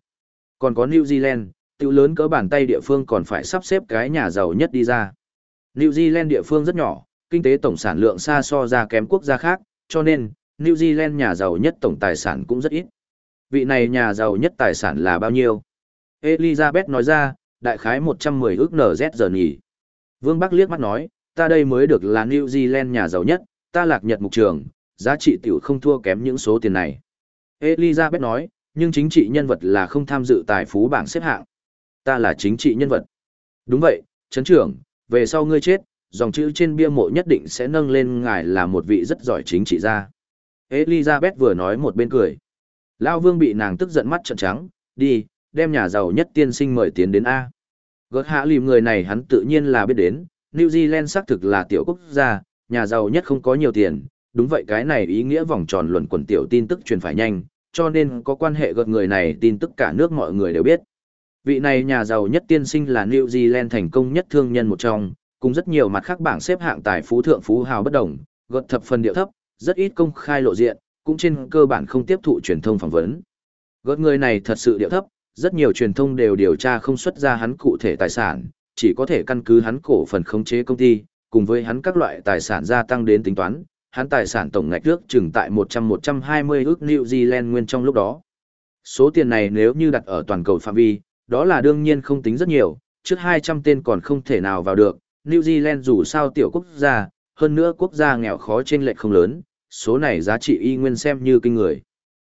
Còn có New Zealand, tiểu lớn cỡ bàn tay địa phương còn phải sắp xếp cái nhà giàu nhất đi ra. New Zealand địa phương rất nhỏ, kinh tế tổng sản lượng xa so ra kém quốc gia khác, cho nên, New Zealand nhà giàu nhất tổng tài sản cũng rất ít. Vị này nhà giàu nhất tài sản là bao nhiêu? Elizabeth nói ra, đại khái 110 ước NZ giờ nhỉ. Vương Bắc liếc mắt nói, ta đây mới được là New Zealand nhà giàu nhất, ta lạc nhật mục trường, giá trị tiểu không thua kém những số tiền này. Elizabeth nói, nhưng chính trị nhân vật là không tham dự tài phú bảng xếp hạng. Ta là chính trị nhân vật. Đúng vậy, chấn trưởng, về sau ngươi chết, dòng chữ trên bia mộ nhất định sẽ nâng lên ngài là một vị rất giỏi chính trị gia. Elizabeth vừa nói một bên cười. Lao vương bị nàng tức giận mắt trợn trắng, đi, đem nhà giàu nhất tiên sinh mời tiến đến A. Gợt hạ lìm người này hắn tự nhiên là biết đến, New Zealand xác thực là tiểu quốc gia, nhà giàu nhất không có nhiều tiền, đúng vậy cái này ý nghĩa vòng tròn luận quần tiểu tin tức truyền phải nhanh, cho nên có quan hệ gợt người này tin tức cả nước mọi người đều biết. Vị này nhà giàu nhất tiên sinh là New Zealand thành công nhất thương nhân một trong, cùng rất nhiều mặt khác bảng xếp hạng tài phú thượng phú hào bất đồng, gợt thập phần điệu thấp, rất ít công khai lộ diện, cũng trên cơ bản không tiếp thụ truyền thông phỏng vấn. Gợt người này thật sự điệu thấp, rất nhiều truyền thông đều điều tra không xuất ra hắn cụ thể tài sản, chỉ có thể căn cứ hắn cổ phần khống chế công ty, cùng với hắn các loại tài sản gia tăng đến tính toán, hắn tài sản tổng ngạch ước chừng tại 100-120 ước New Zealand nguyên trong lúc đó. Số tiền này nếu như đặt ở toàn cầu phạm vi, đó là đương nhiên không tính rất nhiều, trước 200 tên còn không thể nào vào được, New Zealand dù sao tiểu quốc gia, hơn nữa quốc gia nghèo khó trên lệch không lớn, số này giá trị y nguyên xem như kinh người.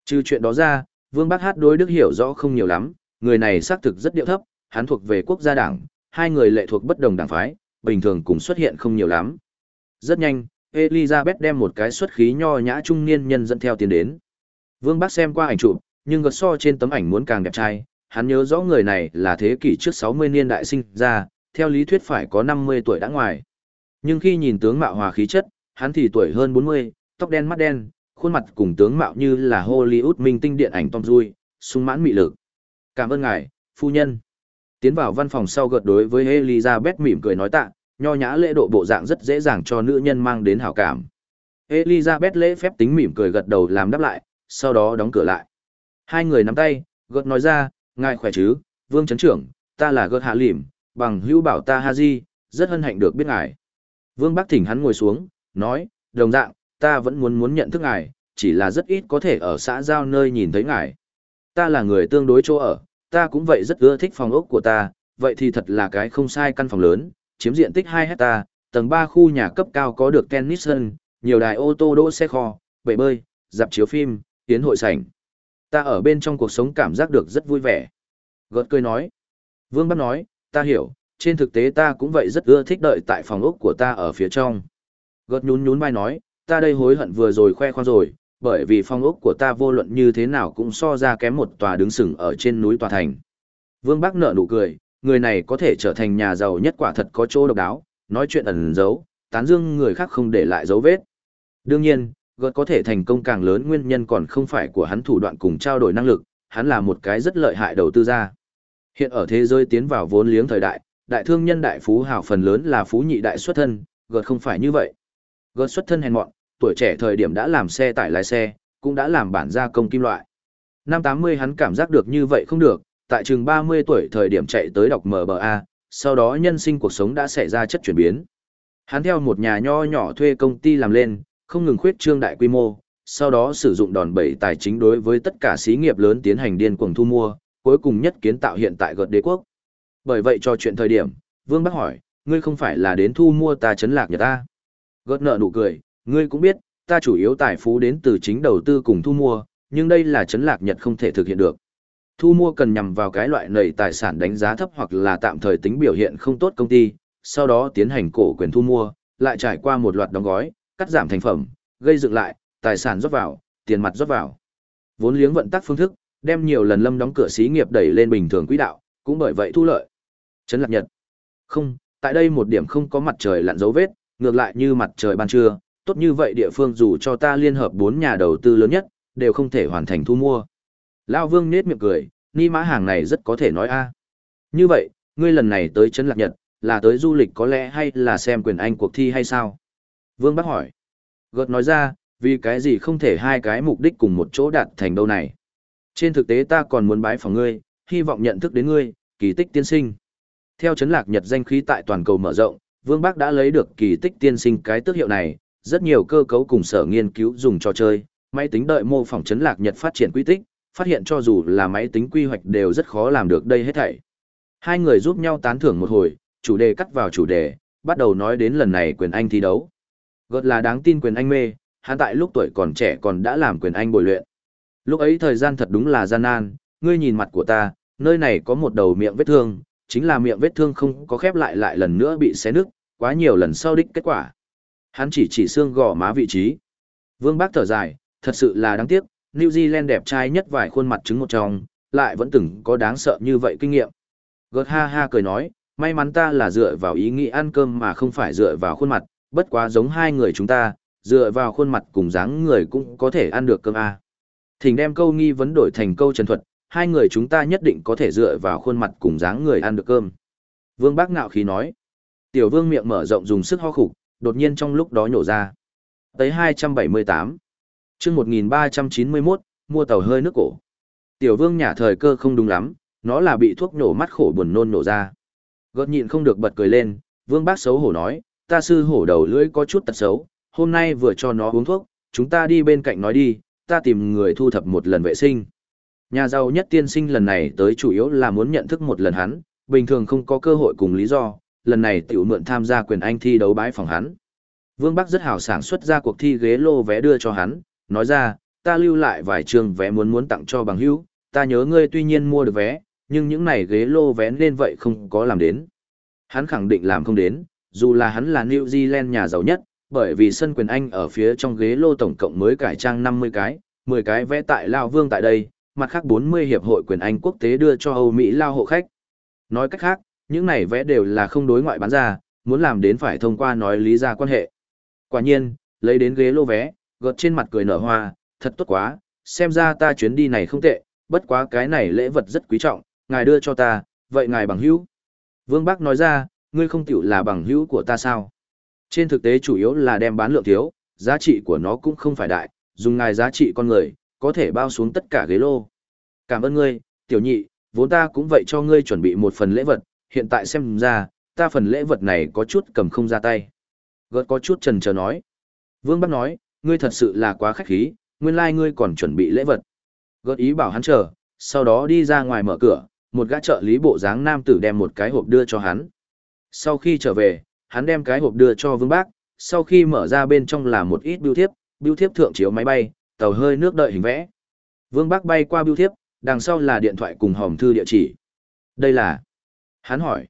Trừ chuyện đó ra, Vương Bắc Hát đối Đức hiểu rõ không nhiều lắm, người này xác thực rất điệu thấp, hắn thuộc về quốc gia đảng, hai người lệ thuộc bất đồng đảng phái, bình thường cũng xuất hiện không nhiều lắm. Rất nhanh, Elizabeth đem một cái xuất khí nho nhã trung niên nhân dẫn theo tiến đến. Vương Bắc xem qua ảnh chụp, nhưng gật so trên tấm ảnh muốn càng đẹp trai, hắn nhớ rõ người này là thế kỷ trước 60 niên đại sinh ra, theo lý thuyết phải có 50 tuổi đã ngoài. Nhưng khi nhìn tướng mạo hòa khí chất, hắn thì tuổi hơn 40, tóc đen mắt đen, khuôn mặt cùng tướng mạo như là Hollywood minh tinh điện ảnh Tom Cruise, sung mãn mị lực. Cảm ơn ngài, phu nhân. Tiến vào văn phòng sau gật đối với Elizabeth mỉm cười nói tạ, nho nhã lễ độ bộ dạng rất dễ dàng cho nữ nhân mang đến hảo cảm. Elizabeth lễ phép tính mỉm cười gật đầu làm đáp lại, sau đó đóng cửa lại. Hai người nắm tay, gật nói ra, ngài khỏe chứ, vương chấn trưởng, ta là gật hạ lìm, bằng hữu bảo ta Haji, rất hân hạnh được biết ngài. Vương Bắc Thỉnh hắn ngồi xuống, nói, đồng dạng, ta vẫn muốn muốn nhận thức ngài, chỉ là rất ít có thể ở xã giao nơi nhìn thấy ngài. Ta là người tương đối chỗ ở, ta cũng vậy rất ưa thích phòng ốc của ta, vậy thì thật là cái không sai căn phòng lớn, chiếm diện tích 2 hecta, tầng 3 khu nhà cấp cao có được tennis sân, nhiều đài ô tô đỗ xe kho, bể bơi, dạp chiếu phim, tiến hội sảnh. Ta ở bên trong cuộc sống cảm giác được rất vui vẻ. Gợt cười nói. Vương Bắc nói, ta hiểu, trên thực tế ta cũng vậy rất ưa thích đợi tại phòng ốc của ta ở phía trong. Gợt nhún nhún vai nói, ta đây hối hận vừa rồi khoe khoang rồi, bởi vì phong ốc của ta vô luận như thế nào cũng so ra kém một tòa đứng sừng ở trên núi tòa thành. Vương Bắc nở nụ cười, người này có thể trở thành nhà giàu nhất quả thật có chỗ độc đáo, nói chuyện ẩn giấu, tán dương người khác không để lại dấu vết. Đương nhiên, gợt có thể thành công càng lớn nguyên nhân còn không phải của hắn thủ đoạn cùng trao đổi năng lực, hắn là một cái rất lợi hại đầu tư ra. Hiện ở thế giới tiến vào vốn liếng thời đại, đại thương nhân đại phú hào phần lớn là phú nhị đại xuất thân, gợt không phải như vậy. Gợt xuất thân hèn mọn, tuổi trẻ thời điểm đã làm xe tải lái xe, cũng đã làm bản gia công kim loại. Năm 80 hắn cảm giác được như vậy không được, tại chừng 30 tuổi thời điểm chạy tới đọc MBA, sau đó nhân sinh cuộc sống đã xảy ra chất chuyển biến. Hắn theo một nhà nho nhỏ thuê công ty làm lên, không ngừng khuyết trương đại quy mô, sau đó sử dụng đòn bẩy tài chính đối với tất cả xí nghiệp lớn tiến hành điên cuồng thu mua, cuối cùng nhất kiến tạo hiện tại gợt đế quốc. Bởi vậy cho chuyện thời điểm, Vương Bắc hỏi, ngươi không phải là đến thu mua ta chấn lạc nhà ta. Gợt nợ nụ cười, ngươi cũng biết, ta chủ yếu tài phú đến từ chính đầu tư cùng thu mua, nhưng đây là chấn lạc nhật không thể thực hiện được. Thu mua cần nhằm vào cái loại nầy tài sản đánh giá thấp hoặc là tạm thời tính biểu hiện không tốt công ty, sau đó tiến hành cổ quyền thu mua, lại trải qua một loạt đóng gói, cắt giảm thành phẩm, gây dựng lại, tài sản rót vào, tiền mặt rót vào. Vốn liếng vận tắc phương thức, đem nhiều lần lâm đóng cửa xí nghiệp đẩy lên bình thường quỹ đạo, cũng bởi vậy thu lợi. Chấn lạc nhật. Không, tại đây một điểm không có mặt trời lặn dấu vết, ngược lại như mặt trời ban trưa, tốt như vậy địa phương dù cho ta liên hợp bốn nhà đầu tư lớn nhất, đều không thể hoàn thành thu mua. Lao Vương nết miệng cười, ni mã hàng này rất có thể nói a. Như vậy, ngươi lần này tới Trấn Lạc Nhật, là tới du lịch có lẽ hay là xem quyền anh cuộc thi hay sao? Vương bác hỏi. Gợt nói ra, vì cái gì không thể hai cái mục đích cùng một chỗ đạt thành đâu này? Trên thực tế ta còn muốn bái phòng ngươi, hy vọng nhận thức đến ngươi, kỳ tích tiên sinh. Theo Trấn Lạc Nhật danh khí tại toàn cầu mở rộng, Vương Bác đã lấy được kỳ tích tiên sinh cái tước hiệu này, rất nhiều cơ cấu cùng sở nghiên cứu dùng trò chơi, máy tính đợi mô phỏng chấn lạc nhật phát triển quy tích, phát hiện cho dù là máy tính quy hoạch đều rất khó làm được đây hết thảy. Hai người giúp nhau tán thưởng một hồi, chủ đề cắt vào chủ đề, bắt đầu nói đến lần này quyền anh thi đấu. Gợt là đáng tin quyền anh mê, hắn tại lúc tuổi còn trẻ còn đã làm quyền anh bồi luyện. Lúc ấy thời gian thật đúng là gian nan, ngươi nhìn mặt của ta, nơi này có một đầu miệng vết thương, chính là miệng vết thương không có khép lại lại lần nữa bị xé nứt, quá nhiều lần sau đích kết quả. Hắn chỉ chỉ xương gò má vị trí. Vương Bác thở dài, thật sự là đáng tiếc, New Zealand đẹp trai nhất vài khuôn mặt trứng một trong, lại vẫn từng có đáng sợ như vậy kinh nghiệm. Gợt ha ha cười nói, may mắn ta là dựa vào ý nghĩ ăn cơm mà không phải dựa vào khuôn mặt, bất quá giống hai người chúng ta, dựa vào khuôn mặt cùng dáng người cũng có thể ăn được cơm a. À. Thỉnh đem câu nghi vấn đổi thành câu trần thuật, hai người chúng ta nhất định có thể dựa vào khuôn mặt cùng dáng người ăn được cơm. Vương Bác ngạo khí nói. Tiểu Vương miệng mở rộng dùng sức ho khục, đột nhiên trong lúc đó nhổ ra. Tới 278. chương 1391, mua tàu hơi nước cổ. Tiểu vương nhà thời cơ không đúng lắm, nó là bị thuốc nổ mắt khổ buồn nôn nổ ra. Gợt nhịn không được bật cười lên, vương bác xấu hổ nói, ta sư hổ đầu lưỡi có chút tật xấu, hôm nay vừa cho nó uống thuốc, chúng ta đi bên cạnh nói đi, ta tìm người thu thập một lần vệ sinh. Nhà giàu nhất tiên sinh lần này tới chủ yếu là muốn nhận thức một lần hắn, bình thường không có cơ hội cùng lý do, lần này tiểu mượn tham gia quyền anh thi đấu bái phòng hắn. Vương Bắc rất hào sảng xuất ra cuộc thi ghế lô vé đưa cho hắn, nói ra, ta lưu lại vài trường vé muốn muốn tặng cho bằng hữu, ta nhớ ngươi tuy nhiên mua được vé, nhưng những này ghế lô vé nên vậy không có làm đến. Hắn khẳng định làm không đến, dù là hắn là New Zealand nhà giàu nhất, bởi vì sân quyền Anh ở phía trong ghế lô tổng cộng mới cải trang 50 cái, 10 cái vé tại Lao Vương tại đây, mặt khác 40 hiệp hội quyền Anh quốc tế đưa cho Âu Mỹ Lao hộ khách. Nói cách khác, những này vẽ đều là không đối ngoại bán ra, muốn làm đến phải thông qua nói lý ra quan hệ. Quả nhiên, lấy đến ghế lô vé, Gợt trên mặt cười nở hoa, thật tốt quá, xem ra ta chuyến đi này không tệ, bất quá cái này lễ vật rất quý trọng, ngài đưa cho ta, vậy ngài bằng hữu. Vương Bắc nói ra, ngươi không tiểu là bằng hữu của ta sao? Trên thực tế chủ yếu là đem bán lượng thiếu, giá trị của nó cũng không phải đại, dùng ngài giá trị con người, có thể bao xuống tất cả ghế lô. Cảm ơn ngươi, tiểu nhị, vốn ta cũng vậy cho ngươi chuẩn bị một phần lễ vật, hiện tại xem ra, ta phần lễ vật này có chút cầm không ra tay. Gợt có chút trần chờ nói. Vương Bắc nói, ngươi thật sự là quá khách khí, nguyên lai like ngươi còn chuẩn bị lễ vật. Gợt ý bảo hắn chờ, sau đó đi ra ngoài mở cửa, một gã trợ lý bộ dáng nam tử đem một cái hộp đưa cho hắn. Sau khi trở về, hắn đem cái hộp đưa cho Vương Bác, sau khi mở ra bên trong là một ít bưu thiếp, bưu thiếp thượng chiếu máy bay, tàu hơi nước đợi hình vẽ. Vương Bác bay qua bưu thiếp, đằng sau là điện thoại cùng hòm thư địa chỉ. Đây là... Hắn hỏi.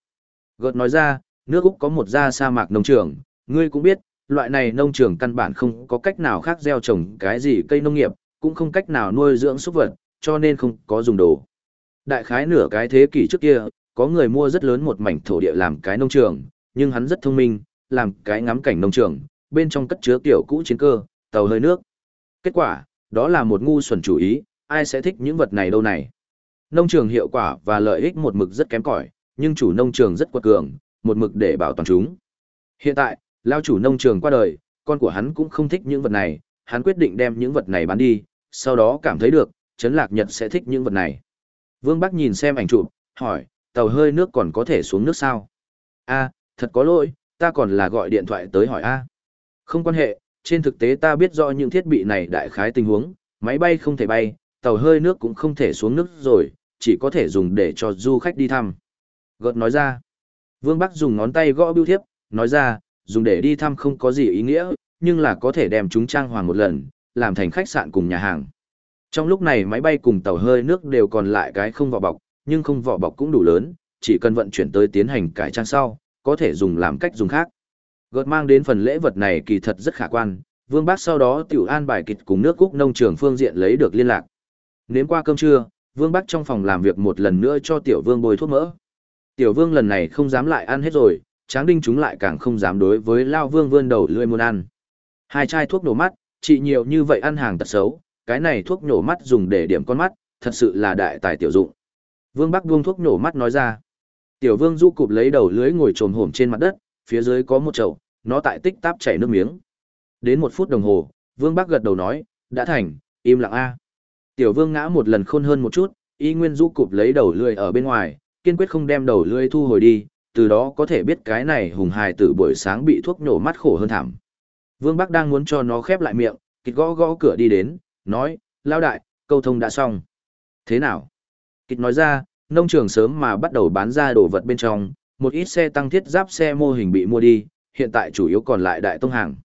Gợt nói ra, nước Úc có một gia sa mạc nông trường, ngươi cũng biết, loại này nông trường căn bản không có cách nào khác gieo trồng cái gì cây nông nghiệp, cũng không cách nào nuôi dưỡng súc vật, cho nên không có dùng đồ. Đại khái nửa cái thế kỷ trước kia, có người mua rất lớn một mảnh thổ địa làm cái nông trường, nhưng hắn rất thông minh, làm cái ngắm cảnh nông trường, bên trong cất chứa tiểu cũ chiến cơ, tàu hơi nước. Kết quả, đó là một ngu xuẩn chủ ý, ai sẽ thích những vật này đâu này. Nông trường hiệu quả và lợi ích một mực rất kém cỏi, nhưng chủ nông trường rất quật cường, một mực để bảo toàn chúng. Hiện tại, lao chủ nông trường qua đời, con của hắn cũng không thích những vật này, hắn quyết định đem những vật này bán đi, sau đó cảm thấy được, Trấn Lạc Nhật sẽ thích những vật này. Vương Bắc nhìn xem ảnh chụp, hỏi, tàu hơi nước còn có thể xuống nước sao? A, thật có lỗi, ta còn là gọi điện thoại tới hỏi A. Không quan hệ, trên thực tế ta biết rõ những thiết bị này đại khái tình huống, máy bay không thể bay, tàu hơi nước cũng không thể xuống nước rồi, chỉ có thể dùng để cho du khách đi thăm. Gợt nói ra, Vương Bắc dùng ngón tay gõ bưu thiếp, nói ra, dùng để đi thăm không có gì ý nghĩa, nhưng là có thể đem chúng trang hoàng một lần, làm thành khách sạn cùng nhà hàng. Trong lúc này máy bay cùng tàu hơi nước đều còn lại cái không vỏ bọc, nhưng không vỏ bọc cũng đủ lớn, chỉ cần vận chuyển tới tiến hành cải trang sau, có thể dùng làm cách dùng khác. Gợt mang đến phần lễ vật này kỳ thật rất khả quan, Vương Bác sau đó tiểu an bài kịch cùng nước cúc nông trường phương diện lấy được liên lạc. Nếm qua cơm trưa, Vương Bác trong phòng làm việc một lần nữa cho Tiểu Vương bồi thuốc mỡ. Tiểu Vương lần này không dám lại ăn hết rồi, Tráng Đinh chúng lại càng không dám đối với Lao Vương vươn đầu lưỡi muốn ăn. Hai chai thuốc nổ mắt, trị nhiều như vậy ăn hàng tật xấu, cái này thuốc nổ mắt dùng để điểm con mắt, thật sự là đại tài tiểu dụng. Vương Bắc buông thuốc nổ mắt nói ra. Tiểu Vương du cụp lấy đầu lưới ngồi trồm hổm trên mặt đất, phía dưới có một chậu, nó tại tích táp chảy nước miếng. Đến một phút đồng hồ, Vương Bắc gật đầu nói, đã thành, im lặng a. Tiểu Vương ngã một lần khôn hơn một chút, y nguyên du cụp lấy đầu lưới ở bên ngoài, kiên quyết không đem đầu lưỡi thu hồi đi, từ đó có thể biết cái này hùng hài tử buổi sáng bị thuốc nổ mắt khổ hơn thảm. Vương Bắc đang muốn cho nó khép lại miệng, kịch gõ gõ cửa đi đến, nói, lao đại, câu thông đã xong. Thế nào? Kịch nói ra, nông trường sớm mà bắt đầu bán ra đồ vật bên trong, một ít xe tăng thiết giáp xe mô hình bị mua đi, hiện tại chủ yếu còn lại đại tông hàng.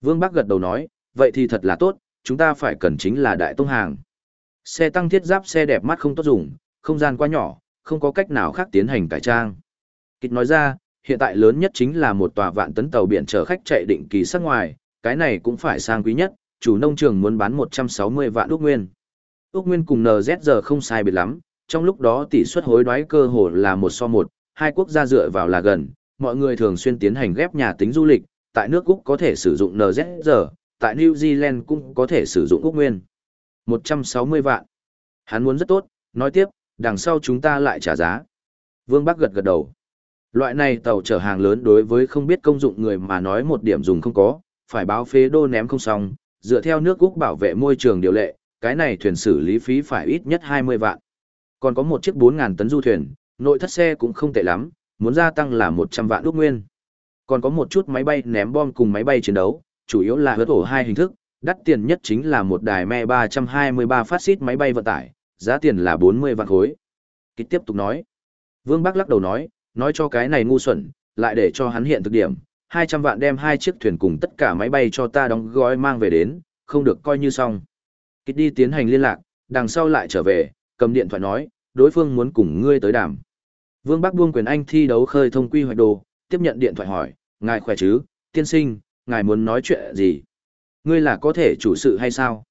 Vương Bắc gật đầu nói, vậy thì thật là tốt, chúng ta phải cần chính là đại tông hàng. Xe tăng thiết giáp xe đẹp mắt không tốt dùng, không gian quá nhỏ, không có cách nào khác tiến hành cải trang. Kịch nói ra, hiện tại lớn nhất chính là một tòa vạn tấn tàu biển chở khách chạy định kỳ sát ngoài, cái này cũng phải sang quý nhất, chủ nông trường muốn bán 160 vạn úc nguyên. Úc nguyên cùng NZG không sai biệt lắm, trong lúc đó tỷ suất hối đoái cơ hồ là một so một, hai quốc gia dựa vào là gần, mọi người thường xuyên tiến hành ghép nhà tính du lịch, tại nước Úc có thể sử dụng NZG, tại New Zealand cũng có thể sử dụng Úc nguyên. 160 vạn. Hắn muốn rất tốt, nói tiếp, đằng sau chúng ta lại trả giá. Vương Bắc gật gật đầu. Loại này tàu chở hàng lớn đối với không biết công dụng người mà nói một điểm dùng không có, phải báo phế đô ném không xong, dựa theo nước Úc bảo vệ môi trường điều lệ, cái này thuyền xử lý phí phải ít nhất 20 vạn. Còn có một chiếc 4.000 tấn du thuyền, nội thất xe cũng không tệ lắm, muốn gia tăng là 100 vạn đúc nguyên. Còn có một chút máy bay ném bom cùng máy bay chiến đấu, chủ yếu là hớt ổ hai hình thức, đắt tiền nhất chính là một đài Me 323 phát xít máy bay vận tải, giá tiền là 40 vạn khối. Kịch tiếp tục nói. Vương Bắc lắc đầu nói, nói cho cái này ngu xuẩn, lại để cho hắn hiện thực điểm, 200 vạn đem hai chiếc thuyền cùng tất cả máy bay cho ta đóng gói mang về đến, không được coi như xong. Kịch đi tiến hành liên lạc, đằng sau lại trở về, cầm điện thoại nói, đối phương muốn cùng ngươi tới đàm. Vương Bắc buông quyền anh thi đấu khơi thông quy hoạch đồ, tiếp nhận điện thoại hỏi, ngài khỏe chứ, tiên sinh, ngài muốn nói chuyện gì? Ngươi là có thể chủ sự hay sao?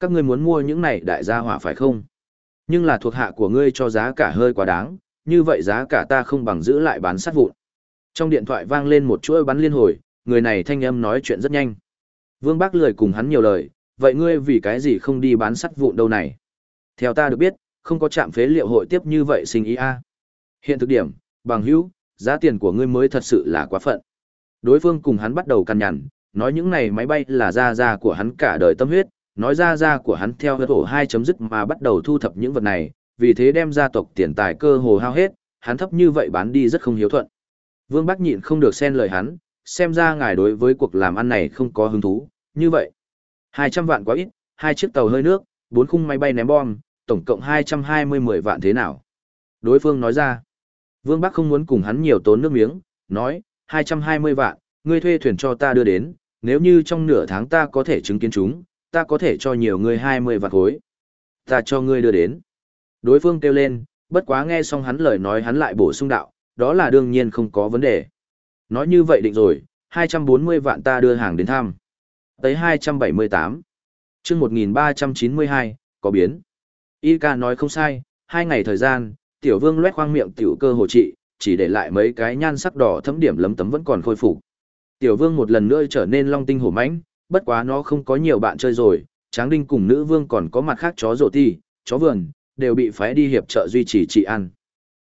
Các ngươi muốn mua những này đại gia hỏa phải không? Nhưng là thuộc hạ của ngươi cho giá cả hơi quá đáng, như vậy giá cả ta không bằng giữ lại bán sát vụn. Trong điện thoại vang lên một chuỗi bắn liên hồi, người này thanh âm nói chuyện rất nhanh. Vương bác lười cùng hắn nhiều lời, vậy ngươi vì cái gì không đi bán sắt vụn đâu này? Theo ta được biết, không có trạm phế liệu hội tiếp như vậy sinh ý a. Hiện thực điểm, bằng hữu, giá tiền của ngươi mới thật sự là quá phận. Đối phương cùng hắn bắt đầu căn nhằn, nói những này máy bay là ra ra của hắn cả đời tâm huyết, nói ra ra của hắn theo hớt ổ hai chấm dứt mà bắt đầu thu thập những vật này, vì thế đem gia tộc tiền tài cơ hồ hao hết, hắn thấp như vậy bán đi rất không hiếu thuận. Vương Bắc nhịn không được xen lời hắn, xem ra ngài đối với cuộc làm ăn này không có hứng thú, như vậy. 200 vạn quá ít, hai chiếc tàu hơi nước, bốn khung máy bay ném bom, tổng cộng 220 10 vạn thế nào? Đối phương nói ra. Vương Bắc không muốn cùng hắn nhiều tốn nước miếng, nói, 220 vạn, ngươi thuê thuyền cho ta đưa đến, nếu như trong nửa tháng ta có thể chứng kiến chúng, ta có thể cho nhiều ngươi 20 vạn khối. Ta cho ngươi đưa đến. Đối phương kêu lên, bất quá nghe xong hắn lời nói hắn lại bổ sung đạo, đó là đương nhiên không có vấn đề. Nói như vậy định rồi, 240 vạn ta đưa hàng đến thăm. Tới 278. chương 1392, có biến. Y ca nói không sai, hai ngày thời gian, tiểu vương loét khoang miệng tiểu cơ hồ trị, chỉ để lại mấy cái nhan sắc đỏ thấm điểm lấm tấm vẫn còn khôi phục. Tiểu vương một lần nữa trở nên long tinh hổ mãnh, bất quá nó không có nhiều bạn chơi rồi, tráng đinh cùng nữ vương còn có mặt khác chó rổ ti, chó vườn, đều bị phái đi hiệp trợ duy trì trị an.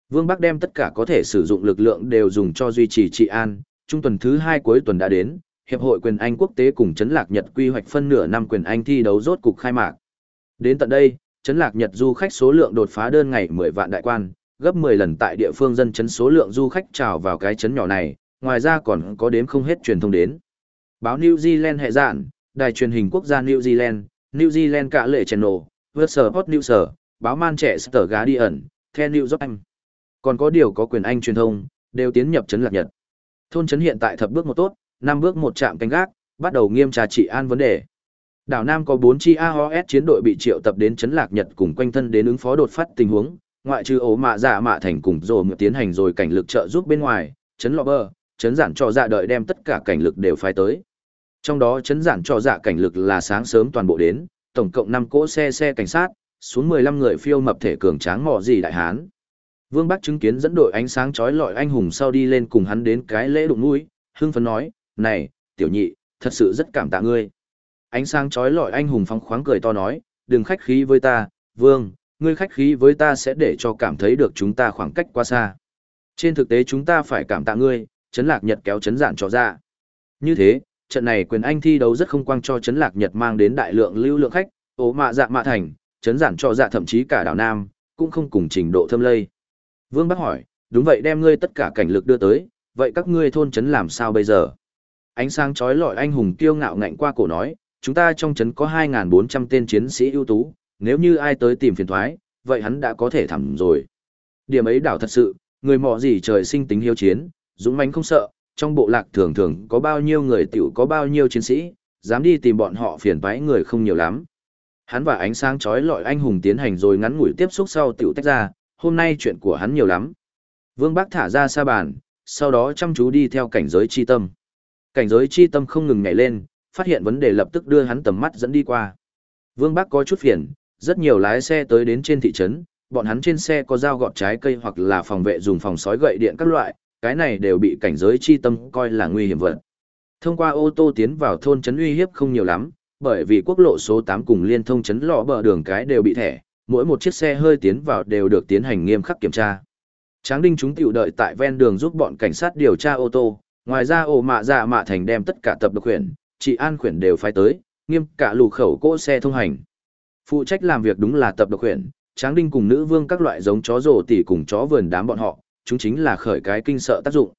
Vương Bắc đem tất cả có thể sử dụng lực lượng đều dùng cho duy trì trị an, trung tuần thứ hai cuối tuần đã đến, Hiệp hội quyền Anh quốc tế cùng Trấn lạc Nhật quy hoạch phân nửa năm quyền Anh thi đấu rốt cục khai mạc. Đến tận đây, Trấn lạc Nhật du khách số lượng đột phá đơn ngày 10 vạn đại quan, gấp 10 lần tại địa phương dân chấn số lượng du khách trào vào cái chấn nhỏ này, ngoài ra còn có đếm không hết truyền thông đến. Báo New Zealand hệ dạn, đài truyền hình quốc gia New Zealand, New Zealand cả lệ channel, Versport News, báo Manchester Guardian, The New York Anh. Còn có điều có quyền Anh truyền thông, đều tiến nhập chấn lạc Nhật. Thôn chấn hiện tại thập bước một tốt, năm bước một chạm canh gác, bắt đầu nghiêm trà trị an vấn đề. Đảo Nam có 4 chi AOS chiến đội bị triệu tập đến chấn lạc Nhật cùng quanh thân đến ứng phó đột phát tình huống, ngoại trừ ố mạ dạ mạ thành cùng rồ ngựa tiến hành rồi cảnh lực trợ giúp bên ngoài, chấn lọ bơ, chấn giản cho dạ đợi đem tất cả cảnh lực đều phái tới. Trong đó chấn giản cho dạ cảnh lực là sáng sớm toàn bộ đến, tổng cộng 5 cỗ xe xe cảnh sát, xuống 15 người phiêu mập thể cường tráng mỏ gì đại hán. Vương Bắc chứng kiến dẫn đội ánh sáng chói lọi anh hùng sau đi lên cùng hắn đến cái lễ đụng mũi, hưng phấn nói, này, tiểu nhị, thật sự rất cảm tạ ngươi. Ánh sáng chói lọi anh hùng phóng khoáng cười to nói, đừng khách khí với ta, Vương, ngươi khách khí với ta sẽ để cho cảm thấy được chúng ta khoảng cách quá xa. Trên thực tế chúng ta phải cảm tạ ngươi, chấn lạc nhật kéo chấn giản cho ra. Dạ. Như thế, trận này quyền anh thi đấu rất không quang cho chấn lạc nhật mang đến đại lượng lưu lượng khách, ố mạ dạ mạ thành, chấn giản cho dạ thậm chí cả đảo Nam, cũng không cùng trình độ thâm lây. Vương Bắc hỏi, đúng vậy đem ngươi tất cả cảnh lực đưa tới, vậy các ngươi thôn chấn làm sao bây giờ? Ánh sáng chói lọi anh hùng kiêu ngạo ngạnh qua cổ nói, chúng ta trong chấn có 2.400 tên chiến sĩ ưu tú, nếu như ai tới tìm phiền thoái, vậy hắn đã có thể thẳng rồi. Điểm ấy đảo thật sự, người mọ gì trời sinh tính hiếu chiến, dũng mãnh không sợ, trong bộ lạc thường thường có bao nhiêu người tiểu có bao nhiêu chiến sĩ, dám đi tìm bọn họ phiền toái người không nhiều lắm. Hắn và ánh sáng chói lọi anh hùng tiến hành rồi ngắn ngủi tiếp xúc sau tiểu tách ra, hôm nay chuyện của hắn nhiều lắm. Vương Bắc thả ra xa bàn, sau đó chăm chú đi theo cảnh giới chi tâm. Cảnh giới chi tâm không ngừng nhảy lên, phát hiện vấn đề lập tức đưa hắn tầm mắt dẫn đi qua. Vương Bắc có chút phiền, rất nhiều lái xe tới đến trên thị trấn, bọn hắn trên xe có dao gọt trái cây hoặc là phòng vệ dùng phòng sói gậy điện các loại, cái này đều bị cảnh giới chi tâm coi là nguy hiểm vật. Thông qua ô tô tiến vào thôn trấn uy hiếp không nhiều lắm, bởi vì quốc lộ số 8 cùng liên thông trấn lọ bờ đường cái đều bị thẻ, mỗi một chiếc xe hơi tiến vào đều được tiến hành nghiêm khắc kiểm tra. Tráng đinh chúng tiểu đợi tại ven đường giúp bọn cảnh sát điều tra ô tô, ngoài ra ổ mạ dạ mạ thành đem tất cả tập độc khuyển, trị an khuyển đều phái tới, nghiêm cả lù khẩu cỗ xe thông hành. Phụ trách làm việc đúng là tập độc khuyển, tráng đinh cùng nữ vương các loại giống chó rồ tỉ cùng chó vườn đám bọn họ, chúng chính là khởi cái kinh sợ tác dụng.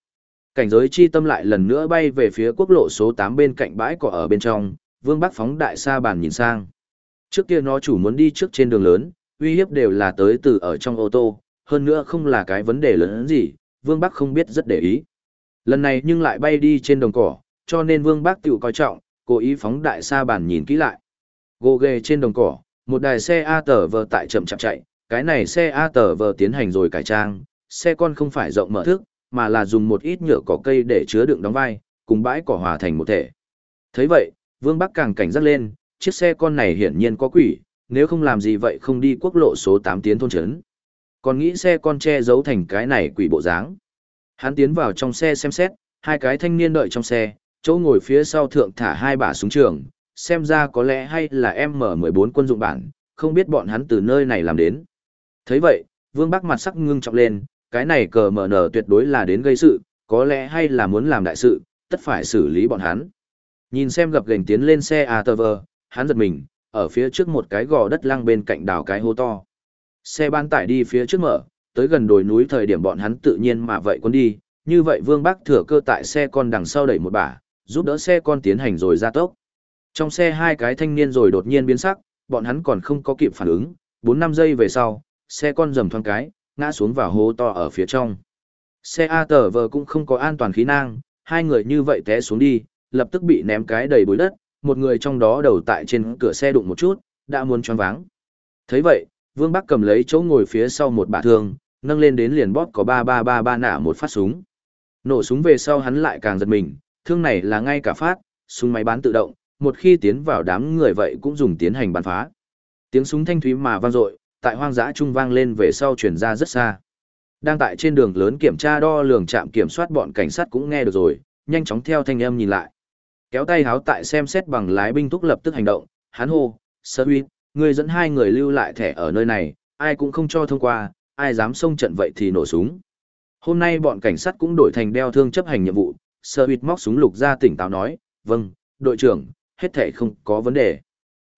Cảnh giới chi tâm lại lần nữa bay về phía quốc lộ số 8 bên cạnh bãi cỏ ở bên trong, vương bắc phóng đại xa bàn nhìn sang. Trước kia nó chủ muốn đi trước trên đường lớn, uy hiếp đều là tới từ ở trong ô tô, hơn nữa không là cái vấn đề lớn gì, vương bắc không biết rất để ý. Lần này nhưng lại bay đi trên đồng cỏ, cho nên vương bắc tiểu coi trọng, cố ý phóng đại xa bàn nhìn kỹ lại. Gồ ghề trên đồng cỏ, một đài xe A tờ vờ tại chậm chậm chạy, cái này xe A tờ vờ tiến hành rồi cải trang, xe con không phải rộng mở thức, mà là dùng một ít nhựa cỏ cây để chứa đựng đóng vai, cùng bãi cỏ hòa thành một thể. thấy vậy, Vương Bắc càng cảnh giác lên, chiếc xe con này hiển nhiên có quỷ, nếu không làm gì vậy không đi quốc lộ số 8 tiến thôn trấn. Còn nghĩ xe con che giấu thành cái này quỷ bộ dáng. Hắn tiến vào trong xe xem xét, hai cái thanh niên đợi trong xe, Chỗ ngồi phía sau thượng thả hai bả súng trường, xem ra có lẽ hay là M14 quân dụng bản, không biết bọn hắn từ nơi này làm đến. thấy vậy, Vương Bắc mặt sắc ngưng trọng lên, cái này cờ mở nở tuyệt đối là đến gây sự, có lẽ hay là muốn làm đại sự, tất phải xử lý bọn hắn. Nhìn xem gặp gành tiến lên xe ATV, hắn giật mình, ở phía trước một cái gò đất lăng bên cạnh đảo cái hố to. Xe ban tải đi phía trước mở, tới gần đồi núi thời điểm bọn hắn tự nhiên mà vậy quân đi, như vậy Vương Bắc thừa cơ tại xe con đằng sau đẩy một bả, giúp đỡ xe con tiến hành rồi ra tốc. Trong xe hai cái thanh niên rồi đột nhiên biến sắc, bọn hắn còn không có kịp phản ứng, 4-5 giây về sau, xe con rầm thoáng cái, ngã xuống vào hố to ở phía trong. Xe A tờ vờ cũng không có an toàn khí năng, hai người như vậy té xuống đi, lập tức bị ném cái đầy bụi đất, một người trong đó đầu tại trên cửa xe đụng một chút, đã muốn choáng váng. thấy vậy, Vương Bắc cầm lấy chỗ ngồi phía sau một bả thương, nâng lên đến liền bóp có 3333 nả một phát súng. Nổ súng về sau hắn lại càng giật mình, thương này là ngay cả phát, súng máy bán tự động, một khi tiến vào đám người vậy cũng dùng tiến hành bắn phá. Tiếng súng thanh thúy mà vang dội, tại hoang dã trung vang lên về sau truyền ra rất xa. Đang tại trên đường lớn kiểm tra đo lường trạm kiểm soát bọn cảnh sát cũng nghe được rồi, nhanh chóng theo thanh âm nhìn lại. Kéo tay háo tại xem xét bằng lái binh thúc lập tức hành động, hắn hô, sơ huy, người dẫn hai người lưu lại thẻ ở nơi này, ai cũng không cho thông qua, ai dám xông trận vậy thì nổ súng. Hôm nay bọn cảnh sát cũng đổi thành đeo thương chấp hành nhiệm vụ, sơ huy móc súng lục ra tỉnh táo nói, vâng, đội trưởng, hết thẻ không có vấn đề.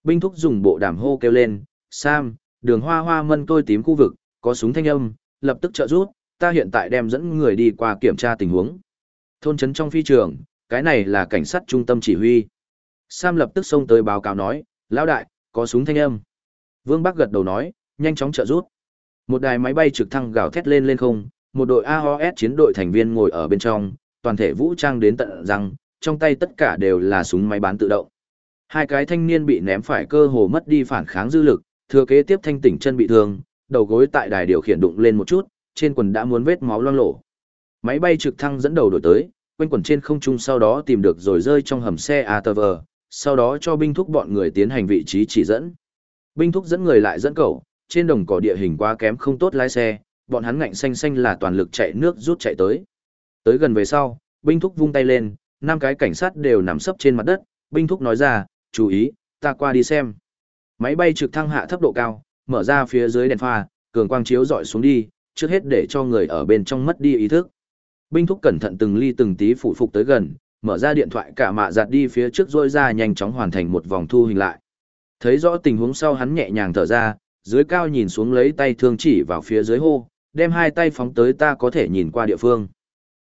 Binh thúc dùng bộ đàm hô kêu lên, Sam, đường hoa hoa mân tôi tím khu vực, có súng thanh âm, lập tức trợ rút, ta hiện tại đem dẫn người đi qua kiểm tra tình huống. Thôn trấn trong phi trường, cái này là cảnh sát trung tâm chỉ huy. Sam lập tức xông tới báo cáo nói, lão đại, có súng thanh âm. Vương Bắc gật đầu nói, nhanh chóng trợ rút. Một đài máy bay trực thăng gào thét lên lên không, một đội AOS chiến đội thành viên ngồi ở bên trong, toàn thể vũ trang đến tận răng, trong tay tất cả đều là súng máy bán tự động. Hai cái thanh niên bị ném phải cơ hồ mất đi phản kháng dư lực, thừa kế tiếp thanh tỉnh chân bị thương, đầu gối tại đài điều khiển đụng lên một chút, trên quần đã muốn vết máu loang lổ. Máy bay trực thăng dẫn đầu đổi tới, quanh quần trên không trung sau đó tìm được rồi rơi trong hầm xe ATV, sau đó cho binh thúc bọn người tiến hành vị trí chỉ dẫn. Binh thúc dẫn người lại dẫn cầu, trên đồng cỏ địa hình quá kém không tốt lái xe, bọn hắn ngạnh xanh xanh là toàn lực chạy nước rút chạy tới. Tới gần về sau, binh thúc vung tay lên, năm cái cảnh sát đều nằm sấp trên mặt đất, binh thúc nói ra, chú ý, ta qua đi xem. Máy bay trực thăng hạ thấp độ cao, mở ra phía dưới đèn pha, cường quang chiếu dọi xuống đi, trước hết để cho người ở bên trong mất đi ý thức. Binh thúc cẩn thận từng ly từng tí phủ phục tới gần, mở ra điện thoại cả mạ giặt đi phía trước rôi ra nhanh chóng hoàn thành một vòng thu hình lại. Thấy rõ tình huống sau hắn nhẹ nhàng thở ra, dưới cao nhìn xuống lấy tay thương chỉ vào phía dưới hô, đem hai tay phóng tới ta có thể nhìn qua địa phương.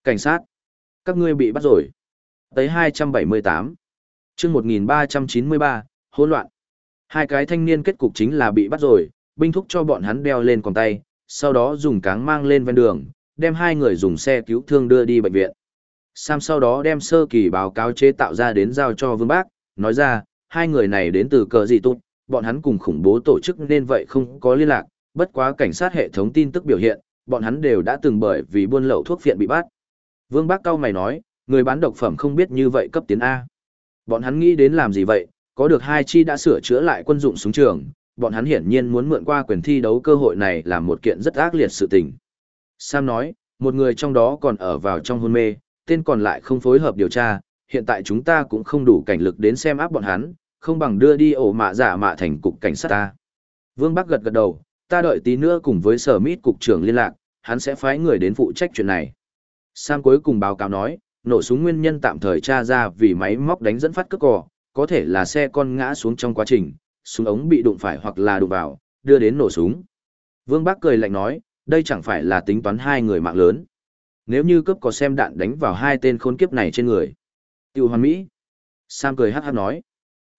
Cảnh sát, các ngươi bị bắt rồi. Tới 278. chương 1393, hỗn loạn. Hai cái thanh niên kết cục chính là bị bắt rồi, binh thúc cho bọn hắn đeo lên còn tay, sau đó dùng cáng mang lên ven đường, đem hai người dùng xe cứu thương đưa đi bệnh viện. Sam sau đó đem sơ kỳ báo cáo chế tạo ra đến giao cho Vương Bác, nói ra, hai người này đến từ cờ gì tốt, bọn hắn cùng khủng bố tổ chức nên vậy không có liên lạc, bất quá cảnh sát hệ thống tin tức biểu hiện, bọn hắn đều đã từng bởi vì buôn lậu thuốc viện bị bắt. Vương Bác cao mày nói, người bán độc phẩm không biết như vậy cấp tiến A. Bọn hắn nghĩ đến làm gì vậy, có được hai chi đã sửa chữa lại quân dụng súng trường, bọn hắn hiển nhiên muốn mượn qua quyền thi đấu cơ hội này làm một kiện rất ác liệt sự tình. Sam nói, một người trong đó còn ở vào trong hôn mê, tên còn lại không phối hợp điều tra, hiện tại chúng ta cũng không đủ cảnh lực đến xem áp bọn hắn, không bằng đưa đi ổ mạ giả mạ thành cục cảnh sát ta. Vương Bắc gật gật đầu, ta đợi tí nữa cùng với sở mít cục trưởng liên lạc, hắn sẽ phái người đến phụ trách chuyện này. Sam cuối cùng báo cáo nói, nổ súng nguyên nhân tạm thời tra ra vì máy móc đánh dẫn phát cước cỏ, có thể là xe con ngã xuống trong quá trình, súng ống bị đụng phải hoặc là đụng vào, đưa đến nổ súng. Vương Bác cười lạnh nói, đây chẳng phải là tính toán hai người mạng lớn. Nếu như cướp có xem đạn đánh vào hai tên khốn kiếp này trên người. Tiêu hoàn mỹ. Sam cười hát hát nói.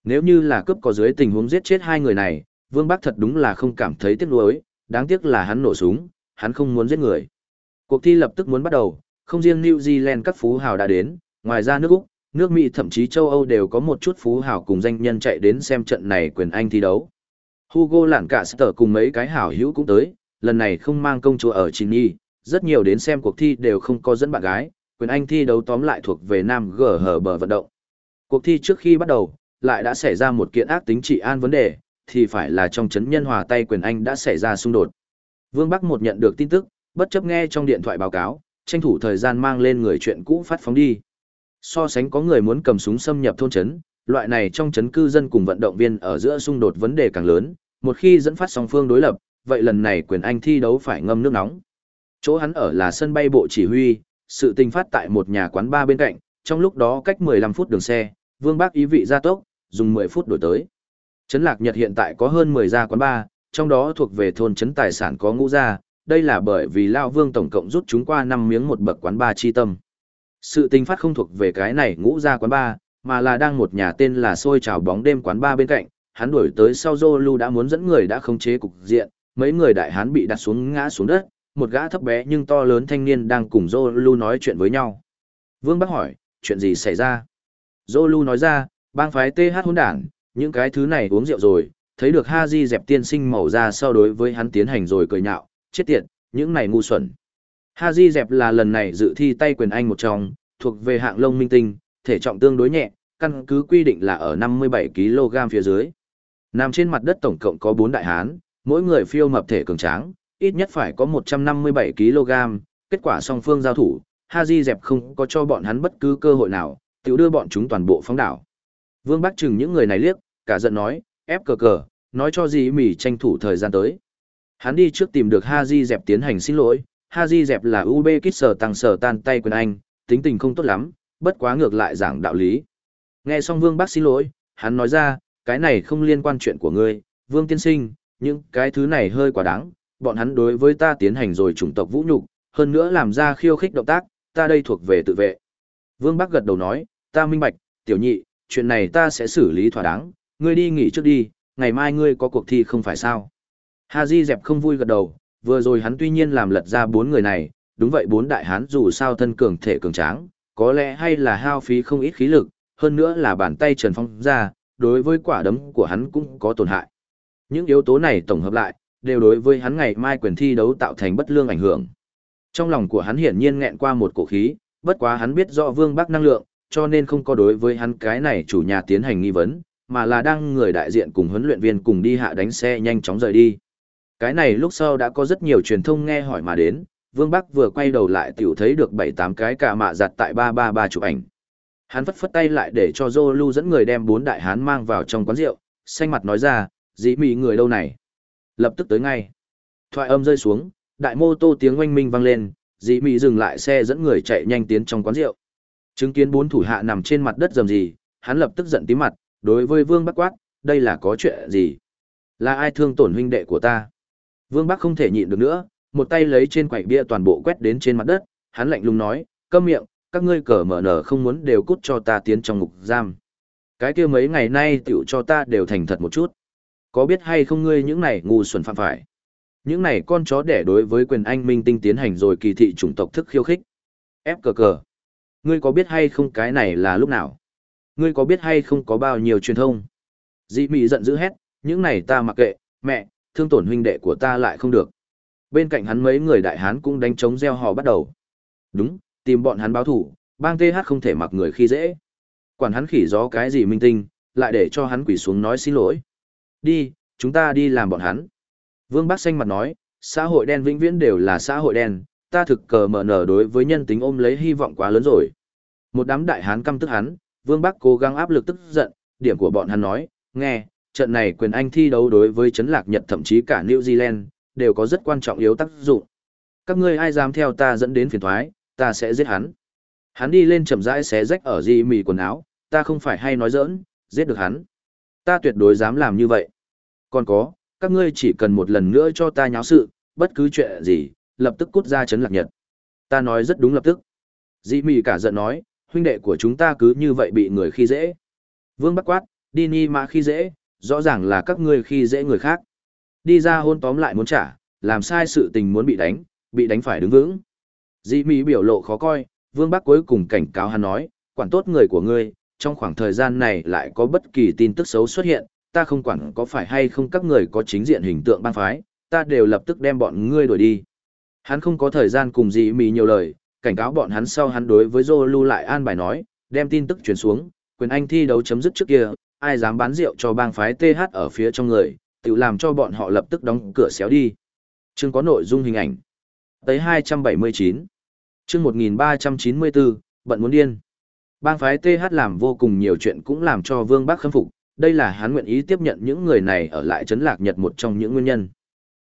Nếu như là cướp có dưới tình huống giết chết hai người này, Vương Bác thật đúng là không cảm thấy tiếc nuối, đáng tiếc là hắn nổ súng, hắn không muốn giết người. Cuộc thi lập tức muốn bắt đầu, không riêng New Zealand các phú hào đã đến, ngoài ra nước Úc, nước Mỹ thậm chí châu Âu đều có một chút phú hào cùng danh nhân chạy đến xem trận này quyền Anh thi đấu. Hugo lản cả sở cùng mấy cái hảo hữu cũng tới, lần này không mang công chúa ở Chini, rất nhiều đến xem cuộc thi đều không có dẫn bạn gái, quyền Anh thi đấu tóm lại thuộc về nam gở hở bờ vận động. Cuộc thi trước khi bắt đầu, lại đã xảy ra một kiện ác tính trị an vấn đề, thì phải là trong chấn nhân hòa tay quyền Anh đã xảy ra xung đột. Vương Bắc một nhận được tin tức, bất chấp nghe trong điện thoại báo cáo, tranh thủ thời gian mang lên người chuyện cũ phát phóng đi. So sánh có người muốn cầm súng xâm nhập thôn trấn, loại này trong trấn cư dân cùng vận động viên ở giữa xung đột vấn đề càng lớn, một khi dẫn phát song phương đối lập, vậy lần này quyền anh thi đấu phải ngâm nước nóng. Chỗ hắn ở là sân bay bộ chỉ huy, sự tình phát tại một nhà quán bar bên cạnh, trong lúc đó cách 15 phút đường xe, Vương Bác ý vị ra tốc, dùng 10 phút đổi tới. Trấn Lạc Nhật hiện tại có hơn 10 gia quán bar, trong đó thuộc về thôn trấn tài sản có ngũ gia, đây là bởi vì Lao Vương tổng cộng rút chúng qua 5 miếng một bậc quán bar chi tâm. Sự tình phát không thuộc về cái này ngũ gia quán ba, mà là đang một nhà tên là xôi trào bóng đêm quán ba bên cạnh, hắn đuổi tới sau Zolu đã muốn dẫn người đã khống chế cục diện, mấy người đại hán bị đặt xuống ngã xuống đất, một gã thấp bé nhưng to lớn thanh niên đang cùng Zolu nói chuyện với nhau. Vương Bắc hỏi, chuyện gì xảy ra? Zolu nói ra, bang phái TH hỗn đản, những cái thứ này uống rượu rồi, thấy được Haji dẹp tiên sinh màu ra sau đối với hắn tiến hành rồi cười nhạo, chết tiệt, những này ngu xuẩn. Haji dẹp là lần này dự thi tay quyền anh một trong, thuộc về hạng lông minh tinh, thể trọng tương đối nhẹ, căn cứ quy định là ở 57 kg phía dưới. Nằm trên mặt đất tổng cộng có 4 đại hán, mỗi người phiêu mập thể cường tráng, ít nhất phải có 157 kg, kết quả song phương giao thủ, Haji dẹp không có cho bọn hắn bất cứ cơ hội nào, tiểu đưa bọn chúng toàn bộ phóng đảo. Vương Bắc chừng những người này liếc, cả giận nói, ép cờ cờ, nói cho gì mỉ tranh thủ thời gian tới. Hắn đi trước tìm được Haji dẹp tiến hành xin lỗi, Haji dẹp là UB kít sở tăng sở tan tay quyền anh, tính tình không tốt lắm, bất quá ngược lại giảng đạo lý. Nghe xong Vương bác xin lỗi, hắn nói ra, cái này không liên quan chuyện của ngươi, Vương Tiên Sinh, nhưng cái thứ này hơi quá đáng, bọn hắn đối với ta tiến hành rồi chủng tộc vũ nhục, hơn nữa làm ra khiêu khích động tác, ta đây thuộc về tự vệ. Vương Bắc gật đầu nói, ta minh bạch, tiểu nhị, chuyện này ta sẽ xử lý thỏa đáng, ngươi đi nghỉ trước đi, ngày mai ngươi có cuộc thi không phải sao. Ha Di dẹp không vui gật đầu, vừa rồi hắn tuy nhiên làm lật ra bốn người này, đúng vậy bốn đại hán dù sao thân cường thể cường tráng, có lẽ hay là hao phí không ít khí lực, hơn nữa là bàn tay Trần Phong ra, đối với quả đấm của hắn cũng có tổn hại. Những yếu tố này tổng hợp lại, đều đối với hắn ngày mai quyền thi đấu tạo thành bất lương ảnh hưởng. Trong lòng của hắn hiển nhiên nghẹn qua một cổ khí, bất quá hắn biết rõ Vương Bắc năng lượng, cho nên không có đối với hắn cái này chủ nhà tiến hành nghi vấn, mà là đang người đại diện cùng huấn luyện viên cùng đi hạ đánh xe nhanh chóng rời đi. Cái này lúc sau đã có rất nhiều truyền thông nghe hỏi mà đến, Vương Bắc vừa quay đầu lại tiểu thấy được 7-8 cái cả mạ giặt tại 333 chụp ảnh. Hắn phất phất tay lại để cho Zolu dẫn người đem bốn đại hán mang vào trong quán rượu, xanh mặt nói ra, dĩ mị người đâu này. Lập tức tới ngay. Thoại âm rơi xuống, đại mô tô tiếng oanh minh vang lên, dĩ mị dừng lại xe dẫn người chạy nhanh tiến trong quán rượu. Chứng kiến bốn thủ hạ nằm trên mặt đất dầm gì, hắn lập tức giận tím mặt, đối với Vương Bắc quát, đây là có chuyện gì? Là ai thương tổn huynh đệ của ta? Vương Bắc không thể nhịn được nữa, một tay lấy trên quầy bia toàn bộ quét đến trên mặt đất, hắn lạnh lùng nói, câm miệng, các ngươi cờ mở nở không muốn đều cút cho ta tiến trong ngục giam. Cái kia mấy ngày nay tiểu cho ta đều thành thật một chút. Có biết hay không ngươi những này ngu xuẩn phạm phải? Những này con chó đẻ đối với quyền anh minh tinh tiến hành rồi kỳ thị chủng tộc thức khiêu khích. Ép cờ cờ. Ngươi có biết hay không cái này là lúc nào? Ngươi có biết hay không có bao nhiêu truyền thông? Dị mị giận dữ hét, những này ta mặc kệ, mẹ, thương tổn huynh đệ của ta lại không được. Bên cạnh hắn mấy người đại hán cũng đánh trống gieo hò bắt đầu. Đúng, tìm bọn hắn báo thủ, bang TH không thể mặc người khi dễ. Quản hắn khỉ gió cái gì minh tinh, lại để cho hắn quỳ xuống nói xin lỗi. Đi, chúng ta đi làm bọn hắn. Vương bác Xanh mặt nói, xã hội đen vĩnh viễn đều là xã hội đen, ta thực cờ mở nở đối với nhân tính ôm lấy hy vọng quá lớn rồi. Một đám đại hán căm tức hắn, Vương Bắc cố gắng áp lực tức giận, điểm của bọn hắn nói, nghe, trận này quyền anh thi đấu đối với chấn lạc Nhật thậm chí cả New Zealand, đều có rất quan trọng yếu tác dụng. Các ngươi ai dám theo ta dẫn đến phiền thoái, ta sẽ giết hắn. Hắn đi lên chậm rãi xé rách ở di mì quần áo, ta không phải hay nói giỡn, giết được hắn. Ta tuyệt đối dám làm như vậy. Còn có, các ngươi chỉ cần một lần nữa cho ta nháo sự, bất cứ chuyện gì, lập tức cút ra chấn lạc nhật. Ta nói rất đúng lập tức. Di mì cả giận nói, huynh đệ của chúng ta cứ như vậy bị người khi dễ. Vương Bắc quát, đi ni mà khi dễ, rõ ràng là các ngươi khi dễ người khác. Đi ra hôn tóm lại muốn trả, làm sai sự tình muốn bị đánh, bị đánh phải đứng vững. Dĩ Mỹ biểu lộ khó coi, Vương Bắc cuối cùng cảnh cáo hắn nói, quản tốt người của ngươi, trong khoảng thời gian này lại có bất kỳ tin tức xấu xuất hiện, ta không quản có phải hay không các người có chính diện hình tượng bang phái, ta đều lập tức đem bọn ngươi đuổi đi. Hắn không có thời gian cùng Dĩ Mỹ nhiều lời, cảnh cáo bọn hắn sau hắn đối với Zolu lại an bài nói, đem tin tức truyền xuống, quyền anh thi đấu chấm dứt trước kia, ai dám bán rượu cho bang phái TH ở phía trong người, tự làm cho bọn họ lập tức đóng cửa xéo đi. Chương có nội dung hình ảnh. Tới 279. Chương 1394, bận muốn điên. Bang phái TH làm vô cùng nhiều chuyện cũng làm cho Vương Bắc khâm phục, đây là hắn nguyện ý tiếp nhận những người này ở lại trấn lạc Nhật một trong những nguyên nhân.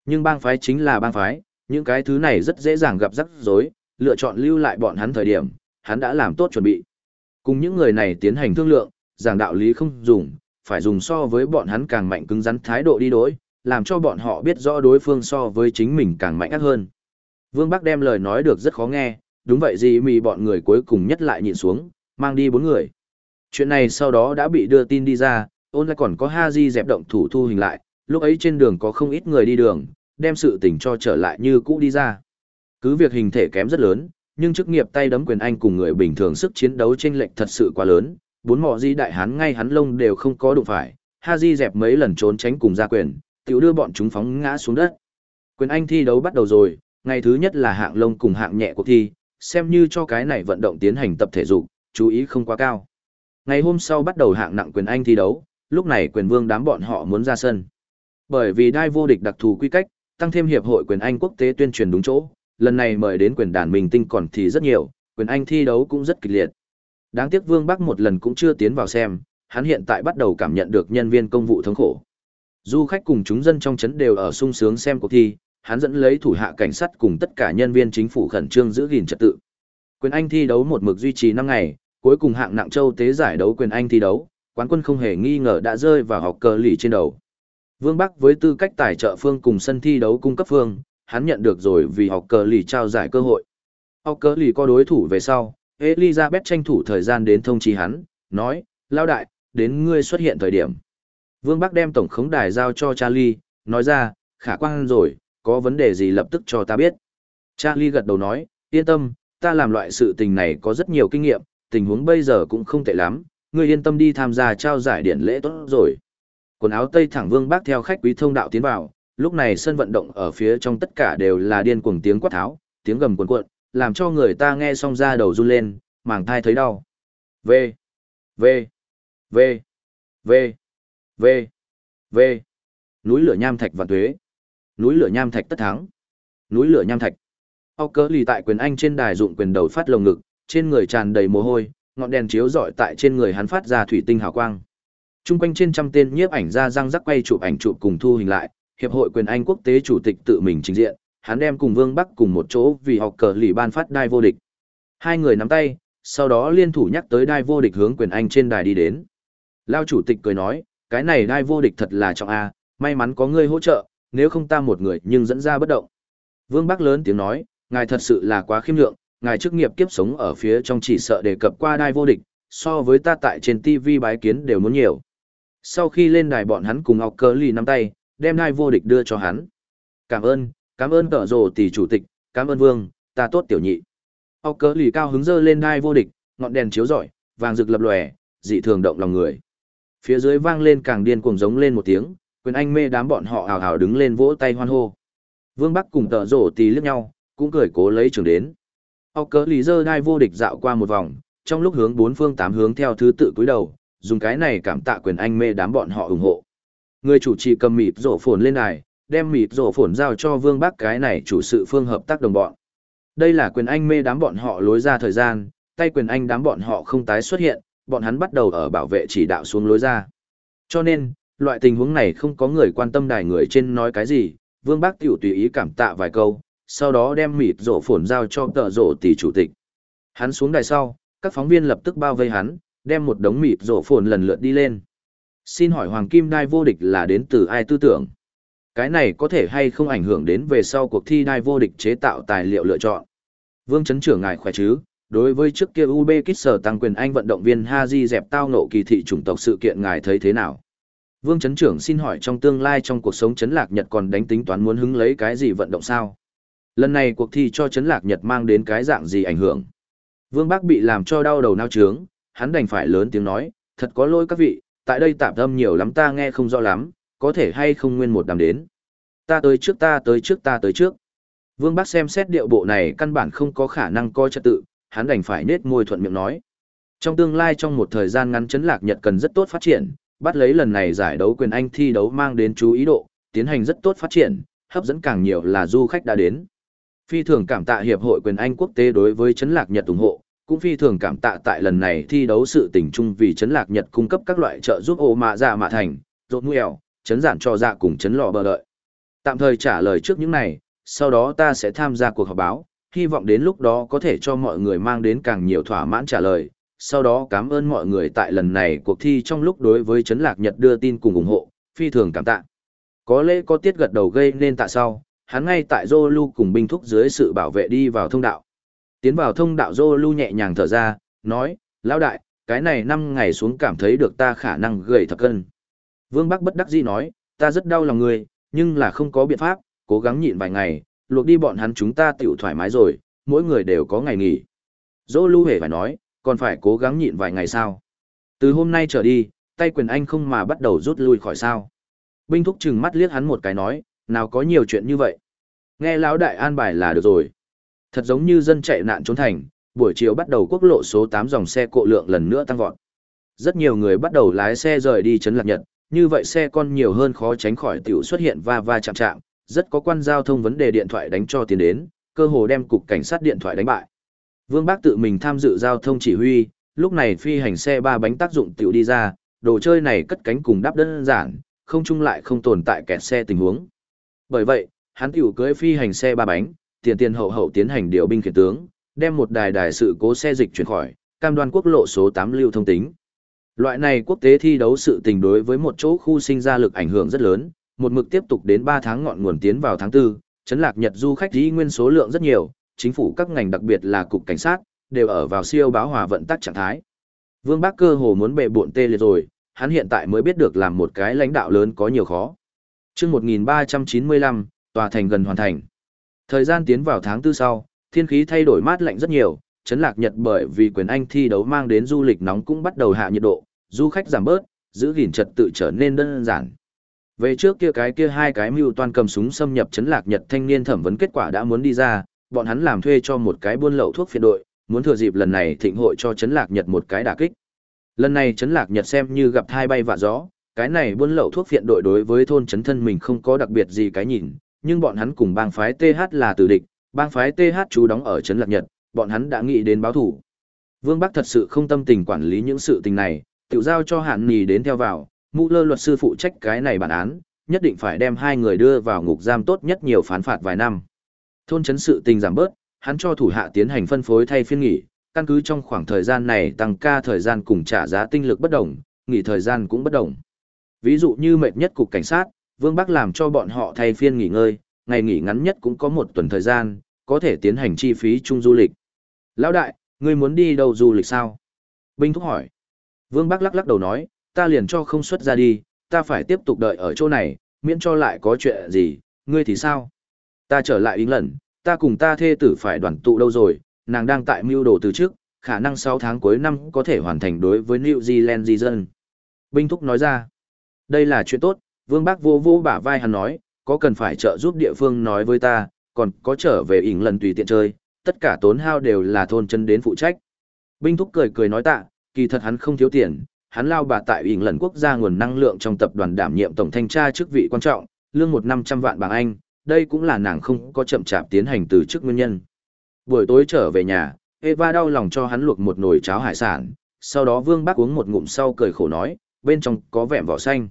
Nhưng bang phái chính là bang phái, những cái thứ này rất dễ dàng gặp rắc rối, lựa chọn lưu lại bọn hắn thời điểm, hắn đã làm tốt chuẩn bị. Cùng những người này tiến hành thương lượng, giảng đạo lý không dùng, phải dùng so với bọn hắn càng mạnh cứng rắn thái độ đi đối, làm cho bọn họ biết rõ đối phương so với chính mình càng mạnh ác hơn. Vương Bắc đem lời nói được rất khó nghe, đúng vậy gì mì bọn người cuối cùng nhất lại nhìn xuống, mang đi bốn người. Chuyện này sau đó đã bị đưa tin đi ra, ôn lại còn có Haji dẹp động thủ thu hình lại, lúc ấy trên đường có không ít người đi đường, đem sự tình cho trở lại như cũ đi ra. Cứ việc hình thể kém rất lớn, nhưng chức nghiệp tay đấm quyền anh cùng người bình thường sức chiến đấu chênh lệch thật sự quá lớn, bốn mọ di đại hán ngay hắn lông đều không có đụng phải, ha di dẹp mấy lần trốn tránh cùng ra quyền, tiểu đưa bọn chúng phóng ngã xuống đất. Quyền anh thi đấu bắt đầu rồi, ngày thứ nhất là hạng lông cùng hạng nhẹ cuộc thi, xem như cho cái này vận động tiến hành tập thể dục, chú ý không quá cao. Ngày hôm sau bắt đầu hạng nặng quyền anh thi đấu, lúc này quyền vương đám bọn họ muốn ra sân. Bởi vì đai vô địch đặc thù quy cách, tăng thêm hiệp hội quyền anh quốc tế tuyên truyền đúng chỗ, lần này mời đến quyền đàn mình tinh còn thì rất nhiều, quyền anh thi đấu cũng rất kịch liệt. Đáng tiếc Vương Bắc một lần cũng chưa tiến vào xem, hắn hiện tại bắt đầu cảm nhận được nhân viên công vụ thống khổ. Du khách cùng chúng dân trong trấn đều ở sung sướng xem cuộc thi, hắn dẫn lấy thủ hạ cảnh sát cùng tất cả nhân viên chính phủ khẩn trương giữ gìn trật tự. Quyền Anh thi đấu một mực duy trì 5 ngày, cuối cùng hạng nặng châu tế giải đấu quyền Anh thi đấu, quán quân không hề nghi ngờ đã rơi vào học cờ lì trên đầu. Vương Bắc với tư cách tài trợ phương cùng sân thi đấu cung cấp phương, hắn nhận được rồi vì học cờ lì trao giải cơ hội. Học cờ lì có đối thủ về sau, Elizabeth tranh thủ thời gian đến thông chí hắn, nói, lao đại, đến ngươi xuất hiện thời điểm. Vương Bắc đem tổng khống đài giao cho Charlie, nói ra, khả quan rồi, có vấn đề gì lập tức cho ta biết. Charlie gật đầu nói, yên tâm, ta làm loại sự tình này có rất nhiều kinh nghiệm, tình huống bây giờ cũng không tệ lắm, ngươi yên tâm đi tham gia trao giải điển lễ tốt rồi. Quần áo tây thẳng Vương Bắc theo khách quý thông đạo tiến vào, lúc này sân vận động ở phía trong tất cả đều là điên cuồng tiếng quát tháo, tiếng gầm cuồn cuộn, làm cho người ta nghe xong ra đầu run lên, màng thai thấy đau. V. V. V. V. V. V. Núi lửa nham thạch và tuế. Núi lửa nham thạch tất thắng. Núi lửa nham thạch. Âu cỡ lì tại quyền anh trên đài dụng quyền đầu phát lồng ngực, trên người tràn đầy mồ hôi, ngọn đèn chiếu rọi tại trên người hắn phát ra thủy tinh hào quang. Trung quanh trên trăm tên nhiếp ảnh ra răng rắc quay chụp ảnh chụp cùng thu hình lại, hiệp hội quyền anh quốc tế chủ tịch tự mình trình diện, hắn đem cùng Vương Bắc cùng một chỗ vì học cờ lì ban phát đai vô địch. Hai người nắm tay, sau đó liên thủ nhắc tới đai vô địch hướng quyền anh trên đài đi đến. Lao chủ tịch cười nói, cái này đai vô địch thật là trọng a, may mắn có ngươi hỗ trợ, nếu không ta một người nhưng dẫn ra bất động. Vương Bắc lớn tiếng nói, ngài thật sự là quá khiêm lượng, ngài chức nghiệp kiếp sống ở phía trong chỉ sợ đề cập qua đai vô địch, so với ta tại trên TV bái kiến đều muốn nhiều. Sau khi lên đài bọn hắn cùng học cờ lì nắm tay, đem đai vô địch đưa cho hắn. Cảm ơn, cảm ơn tở rồ tỷ chủ tịch, cảm ơn vương, ta tốt tiểu nhị. Ốc cỡ lì cao hứng dơ lên đai vô địch, ngọn đèn chiếu rọi, vàng rực lập lòe, dị thường động lòng người. Phía dưới vang lên càng điên cuồng giống lên một tiếng, quyền anh mê đám bọn họ hào hào đứng lên vỗ tay hoan hô. Vương Bắc cùng tở rồ tỷ liếc nhau, cũng cười cố lấy trường đến. Ốc cỡ lì dơ đai vô địch dạo qua một vòng, trong lúc hướng bốn phương tám hướng theo thứ tự cúi đầu, dùng cái này cảm tạ quyền anh mê đám bọn họ ủng hộ. Người chủ trì cầm mịt rổ phồn lên đài, đem mịt rổ phổn giao cho Vương bác cái này chủ sự phương hợp tác đồng bọn. Đây là quyền anh mê đám bọn họ lối ra thời gian, tay quyền anh đám bọn họ không tái xuất hiện, bọn hắn bắt đầu ở bảo vệ chỉ đạo xuống lối ra. Cho nên, loại tình huống này không có người quan tâm đài người trên nói cái gì, Vương bác tiểu tùy ý cảm tạ vài câu, sau đó đem mịt rổ phổn giao cho tờ rổ tỷ chủ tịch. Hắn xuống đài sau, các phóng viên lập tức bao vây hắn, đem một đống mịt rổ phồn lần lượt đi lên. Xin hỏi Hoàng Kim Đai vô địch là đến từ ai tư tưởng? Cái này có thể hay không ảnh hưởng đến về sau cuộc thi đai vô địch chế tạo tài liệu lựa chọn? Vương Trấn Trưởng ngài khỏe chứ? Đối với trước kia UB Kisser tăng quyền Anh vận động viên Haji dẹp tao nộ kỳ thị chủng tộc sự kiện ngài thấy thế nào? Vương Trấn Trưởng xin hỏi trong tương lai trong cuộc sống Trấn Lạc Nhật còn đánh tính toán muốn hứng lấy cái gì vận động sao? Lần này cuộc thi cho Trấn Lạc Nhật mang đến cái dạng gì ảnh hưởng? Vương Bắc bị làm cho đau đầu nao trướng, hắn đành phải lớn tiếng nói, thật có lỗi các vị, tại đây tạm âm nhiều lắm ta nghe không rõ lắm, có thể hay không nguyên một đàm đến. Ta tới trước ta tới trước ta tới trước. Vương Bắc xem xét điệu bộ này căn bản không có khả năng coi trật tự, hắn đành phải nết môi thuận miệng nói. Trong tương lai trong một thời gian ngắn chấn lạc Nhật cần rất tốt phát triển, bắt lấy lần này giải đấu quyền Anh thi đấu mang đến chú ý độ, tiến hành rất tốt phát triển, hấp dẫn càng nhiều là du khách đã đến. Phi thường cảm tạ Hiệp hội quyền Anh quốc tế đối với chấn lạc Nhật ủng hộ, cũng phi thường cảm tạ tại lần này thi đấu sự tình chung vì chấn lạc Nhật cung cấp các loại trợ giúp ô mạ dạ mạ thành, rốt mũi ẻo, chấn giản cho dạ cùng chấn lò bờ đợi. Tạm thời trả lời trước những này, sau đó ta sẽ tham gia cuộc họp báo, hy vọng đến lúc đó có thể cho mọi người mang đến càng nhiều thỏa mãn trả lời. Sau đó cảm ơn mọi người tại lần này cuộc thi trong lúc đối với chấn lạc Nhật đưa tin cùng ủng hộ, phi thường cảm tạ. Có lẽ có tiết gật đầu gây nên tại sau, hắn ngay tại Zolu cùng binh thúc dưới sự bảo vệ đi vào thông đạo. Tiến vào thông đạo Zolu nhẹ nhàng thở ra, nói, lão đại, cái này năm ngày xuống cảm thấy được ta khả năng gầy thật cân. Vương Bắc bất đắc dĩ nói, ta rất đau lòng người, nhưng là không có biện pháp, cố gắng nhịn vài ngày, luộc đi bọn hắn chúng ta tiểu thoải mái rồi, mỗi người đều có ngày nghỉ. Zolu hề phải nói, còn phải cố gắng nhịn vài ngày sao. Từ hôm nay trở đi, tay quyền anh không mà bắt đầu rút lui khỏi sao. Binh thúc chừng mắt liếc hắn một cái nói, nào có nhiều chuyện như vậy. Nghe lão đại an bài là được rồi. Thật giống như dân chạy nạn trốn thành, buổi chiều bắt đầu quốc lộ số 8 dòng xe cộ lượng lần nữa tăng vọt. Rất nhiều người bắt đầu lái xe rời đi chấn lạc nhật, như vậy xe con nhiều hơn khó tránh khỏi tiểu xuất hiện va va chạm chạm, rất có quan giao thông vấn đề điện thoại đánh cho tiền đến, cơ hồ đem cục cảnh sát điện thoại đánh bại. Vương Bác tự mình tham dự giao thông chỉ huy, lúc này phi hành xe ba bánh tác dụng tiểu đi ra, đồ chơi này cất cánh cùng đáp đơn giản, không chung lại không tồn tại kẹt xe tình huống. Bởi vậy, hắn tiểu cưới phi hành xe ba bánh, tiền tiền hậu hậu tiến hành điều binh khiển tướng, đem một đài đài sự cố xe dịch chuyển khỏi, cam đoan quốc lộ số 8 lưu thông tính. Loại này quốc tế thi đấu sự tình đối với một chỗ khu sinh ra lực ảnh hưởng rất lớn, một mực tiếp tục đến 3 tháng ngọn nguồn tiến vào tháng 4, chấn lạc Nhật du khách dĩ nguyên số lượng rất nhiều, chính phủ các ngành đặc biệt là cục cảnh sát, đều ở vào siêu báo hòa vận tắc trạng thái. Vương Bắc cơ hồ muốn bệ buộn tê liệt rồi, hắn hiện tại mới biết được làm một cái lãnh đạo lớn có nhiều khó. chương 1395, tòa thành gần hoàn thành. Thời gian tiến vào tháng tư sau, thiên khí thay đổi mát lạnh rất nhiều, chấn lạc Nhật bởi vì quyền Anh thi đấu mang đến du lịch nóng cũng bắt đầu hạ nhiệt độ, du khách giảm bớt, giữ gìn trật tự trở nên đơn giản. Về trước kia cái kia hai cái mưu toan cầm súng xâm nhập chấn lạc Nhật thanh niên thẩm vấn kết quả đã muốn đi ra, bọn hắn làm thuê cho một cái buôn lậu thuốc phiện đội, muốn thừa dịp lần này thịnh hội cho chấn lạc Nhật một cái đả kích. Lần này chấn lạc Nhật xem như gặp thai bay vạ gió, cái này buôn lậu thuốc phiện đội đối với thôn chấn thân mình không có đặc biệt gì cái nhìn, nhưng bọn hắn cùng bang phái TH là tử địch, bang phái TH chú đóng ở chấn lạc Nhật, bọn hắn đã nghĩ đến báo thủ. Vương Bắc thật sự không tâm tình quản lý những sự tình này, tiểu giao cho hạn nì đến theo vào, mũ lơ luật sư phụ trách cái này bản án, nhất định phải đem hai người đưa vào ngục giam tốt nhất nhiều phán phạt vài năm. Thôn chấn sự tình giảm bớt, hắn cho thủ hạ tiến hành phân phối thay phiên nghỉ, căn cứ trong khoảng thời gian này tăng ca thời gian cùng trả giá tinh lực bất đồng, nghỉ thời gian cũng bất đồng. Ví dụ như mệt nhất cục cảnh sát, Vương Bắc làm cho bọn họ thay phiên nghỉ ngơi, ngày nghỉ ngắn nhất cũng có một tuần thời gian, có thể tiến hành chi phí chung du lịch. Lão đại, ngươi muốn đi đâu du lịch sao? Binh thúc hỏi. Vương Bắc lắc lắc đầu nói, ta liền cho không xuất ra đi, ta phải tiếp tục đợi ở chỗ này, miễn cho lại có chuyện gì, ngươi thì sao? Ta trở lại yến lần, ta cùng ta thê tử phải đoàn tụ đâu rồi, nàng đang tại mưu đồ từ trước, khả năng 6 tháng cuối năm có thể hoàn thành đối với New Zealand di dân. Binh Thúc nói ra, đây là chuyện tốt, Vương Bác vô vô bả vai hắn nói, có cần phải trợ giúp địa phương nói với ta, còn có trở về yến lần tùy tiện chơi, tất cả tốn hao đều là thôn chân đến phụ trách. Binh Thúc cười cười nói tạ, kỳ thật hắn không thiếu tiền, hắn lao bà tại ỉn lần quốc gia nguồn năng lượng trong tập đoàn đảm nhiệm tổng thanh tra chức vị quan trọng, lương một năm trăm vạn bảng Anh, đây cũng là nàng không có chậm chạp tiến hành từ chức nguyên nhân. Buổi tối trở về nhà, Eva đau lòng cho hắn luộc một nồi cháo hải sản, sau đó Vương Bác uống một ngụm sau cười khổ nói, bên trong có vẹm vỏ xanh.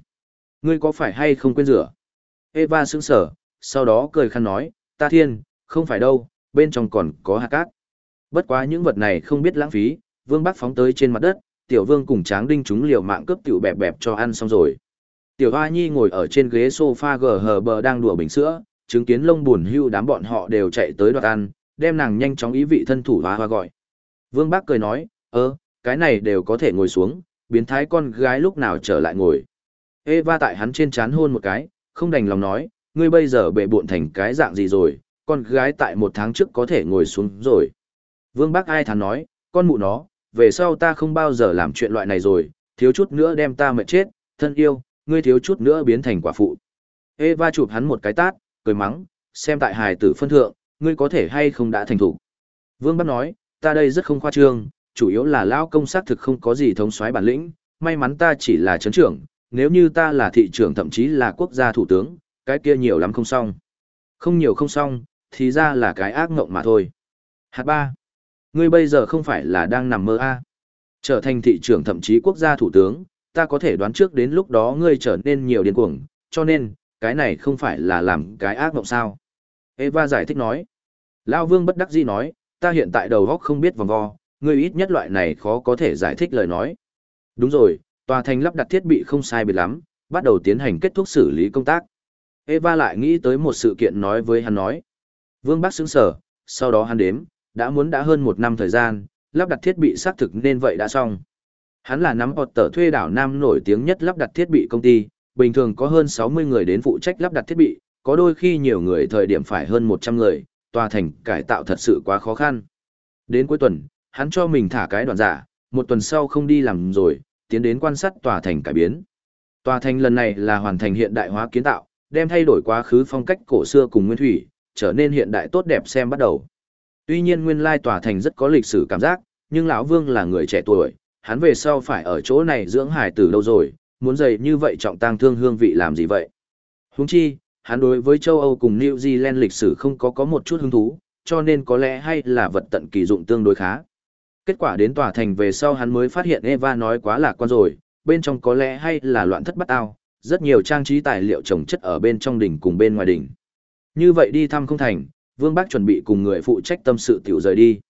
Ngươi có phải hay không quên rửa? Eva sững sở, sau đó cười khăn nói, ta thiên, không phải đâu, bên trong còn có hạt cát. Bất quá những vật này không biết lãng phí, Vương Bác phóng tới trên mặt đất, Tiểu Vương cùng Tráng Đinh chúng liều mạng cướp tiểu bẹp bẹp cho ăn xong rồi. Tiểu Hoa Nhi ngồi ở trên ghế sofa gờ hờ bờ đang đùa bình sữa, chứng kiến lông buồn hưu đám bọn họ đều chạy tới đoạt ăn, đem nàng nhanh chóng ý vị thân thủ hoa hoa gọi. Vương Bác cười nói, ơ, cái này đều có thể ngồi xuống, biến thái con gái lúc nào trở lại ngồi. Eva tại hắn trên chán hôn một cái, không đành lòng nói, ngươi bây giờ bệ buộn thành cái dạng gì rồi, con gái tại một tháng trước có thể ngồi xuống rồi. Vương Bác ai thắn nói, con mụ nó, về sau ta không bao giờ làm chuyện loại này rồi, thiếu chút nữa đem ta mệt chết, thân yêu, ngươi thiếu chút nữa biến thành quả phụ. Eva chụp hắn một cái tát, cười mắng, xem tại hài tử phân thượng, ngươi có thể hay không đã thành thủ. Vương Bắc nói, ta đây rất không khoa trương, chủ yếu là lão công xác thực không có gì thống soái bản lĩnh, may mắn ta chỉ là chấn trưởng, nếu như ta là thị trưởng thậm chí là quốc gia thủ tướng, cái kia nhiều lắm không xong. Không nhiều không xong, thì ra là cái ác ngộng mà thôi. Hạt ba. Ngươi bây giờ không phải là đang nằm mơ a à? Trở thành thị trưởng thậm chí quốc gia thủ tướng, ta có thể đoán trước đến lúc đó ngươi trở nên nhiều điên cuồng, cho nên, cái này không phải là làm cái ác mộng sao. Eva giải thích nói. Lao vương bất đắc dĩ nói, ta hiện tại đầu óc không biết vòng vo, ngươi ít nhất loại này khó có thể giải thích lời nói. Đúng rồi, tòa thành lắp đặt thiết bị không sai biệt lắm, bắt đầu tiến hành kết thúc xử lý công tác. Eva lại nghĩ tới một sự kiện nói với hắn nói. Vương Bắc sững sở, sau đó hắn đếm, đã muốn đã hơn một năm thời gian, lắp đặt thiết bị xác thực nên vậy đã xong. Hắn là nắm bọt tờ thuê đảo Nam nổi tiếng nhất lắp đặt thiết bị công ty, bình thường có hơn 60 người đến phụ trách lắp đặt thiết bị, có đôi khi nhiều người thời điểm phải hơn 100 người, tòa thành cải tạo thật sự quá khó khăn. Đến cuối tuần, hắn cho mình thả cái đoạn giả, một tuần sau không đi làm rồi, tiến đến quan sát tòa thành cải biến. Tòa thành lần này là hoàn thành hiện đại hóa kiến tạo, đem thay đổi quá khứ phong cách cổ xưa cùng nguyên thủy, trở nên hiện đại tốt đẹp xem bắt đầu. Tuy nhiên nguyên lai tòa thành rất có lịch sử cảm giác, nhưng lão Vương là người trẻ tuổi, hắn về sau phải ở chỗ này dưỡng hải tử lâu rồi, muốn dày như vậy trọng tang thương hương vị làm gì vậy? Huống chi, hắn đối với châu Âu cùng New Zealand lịch sử không có có một chút hứng thú, cho nên có lẽ hay là vật tận kỳ dụng tương đối khá. Kết quả đến tòa thành về sau hắn mới phát hiện Eva nói quá lạc quan rồi, bên trong có lẽ hay là loạn thất bắt ao, rất nhiều trang trí tài liệu trồng chất ở bên trong đỉnh cùng bên ngoài đỉnh. Như vậy đi thăm không thành, Vương Bác chuẩn bị cùng người phụ trách tâm sự tiểu rời đi.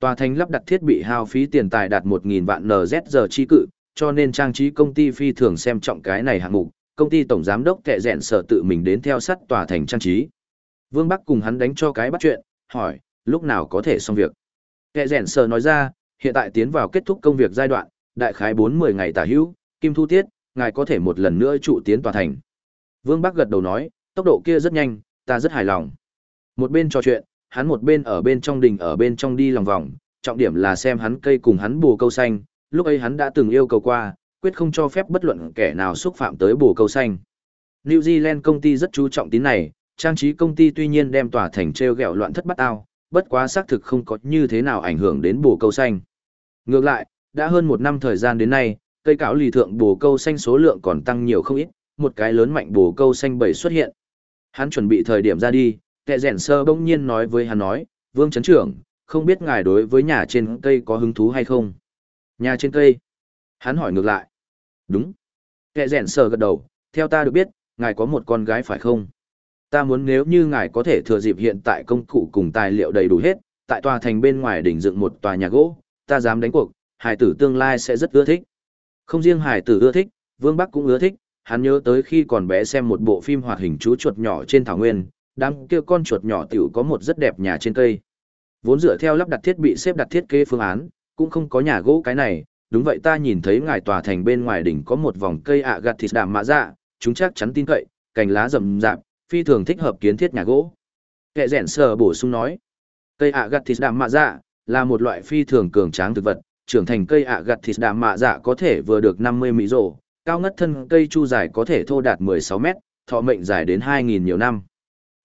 Tòa thành lắp đặt thiết bị hao phí tiền tài đạt 1.000 vạn NZ giờ chi cự, cho nên trang trí công ty phi thường xem trọng cái này hạng mục, công ty tổng giám đốc kệ rèn sở tự mình đến theo sát tòa thành trang trí. Vương Bắc cùng hắn đánh cho cái bắt chuyện, hỏi, lúc nào có thể xong việc. Kệ rèn sở nói ra, hiện tại tiến vào kết thúc công việc giai đoạn, đại khái 40 ngày tả hữu, kim thu tiết, ngài có thể một lần nữa trụ tiến tòa thành. Vương Bắc gật đầu nói, tốc độ kia rất nhanh, ta rất hài lòng. Một bên trò chuyện, hắn một bên ở bên trong đình ở bên trong đi lòng vòng, trọng điểm là xem hắn cây cùng hắn bù câu xanh, lúc ấy hắn đã từng yêu cầu qua, quyết không cho phép bất luận kẻ nào xúc phạm tới bù câu xanh. New Zealand công ty rất chú trọng tín này, trang trí công ty tuy nhiên đem tòa thành treo gẹo loạn thất bắt ao, bất quá xác thực không có như thế nào ảnh hưởng đến bù câu xanh. Ngược lại, đã hơn một năm thời gian đến nay, cây cáo lì thượng bù câu xanh số lượng còn tăng nhiều không ít, một cái lớn mạnh bù câu xanh bảy xuất hiện. Hắn chuẩn bị thời điểm ra đi, kẻ rèn sơ bỗng nhiên nói với hắn nói, Vương Trấn Trưởng, không biết ngài đối với nhà trên cây có hứng thú hay không? Nhà trên cây? Hắn hỏi ngược lại. Đúng. Kẻ rèn sơ gật đầu, theo ta được biết, ngài có một con gái phải không? Ta muốn nếu như ngài có thể thừa dịp hiện tại công cụ cùng tài liệu đầy đủ hết, tại tòa thành bên ngoài đỉnh dựng một tòa nhà gỗ, ta dám đánh cuộc, hải tử tương lai sẽ rất ưa thích. Không riêng hải tử ưa thích, Vương Bắc cũng ưa thích, hắn nhớ tới khi còn bé xem một bộ phim hoạt hình chú chuột nhỏ trên thảo nguyên, đám kia con chuột nhỏ tiểu có một rất đẹp nhà trên cây. Vốn dựa theo lắp đặt thiết bị xếp đặt thiết kế phương án, cũng không có nhà gỗ cái này, đúng vậy ta nhìn thấy ngài tòa thành bên ngoài đỉnh có một vòng cây ạ gạt thịt đạm mạ dạ, chúng chắc chắn tin cậy, cành lá rậm rạp, phi thường thích hợp kiến thiết nhà gỗ. Kệ rèn sờ bổ sung nói, cây ạ gạt thịt đạm mạ dạ là một loại phi thường cường tráng thực vật, trưởng thành cây ạ gạt thịt đạm mạ dạ có thể vừa được 50 mỹ rổ, cao ngất thân cây chu dài có thể thô đạt 16 mét, thọ mệnh dài đến 2.000 nhiều năm.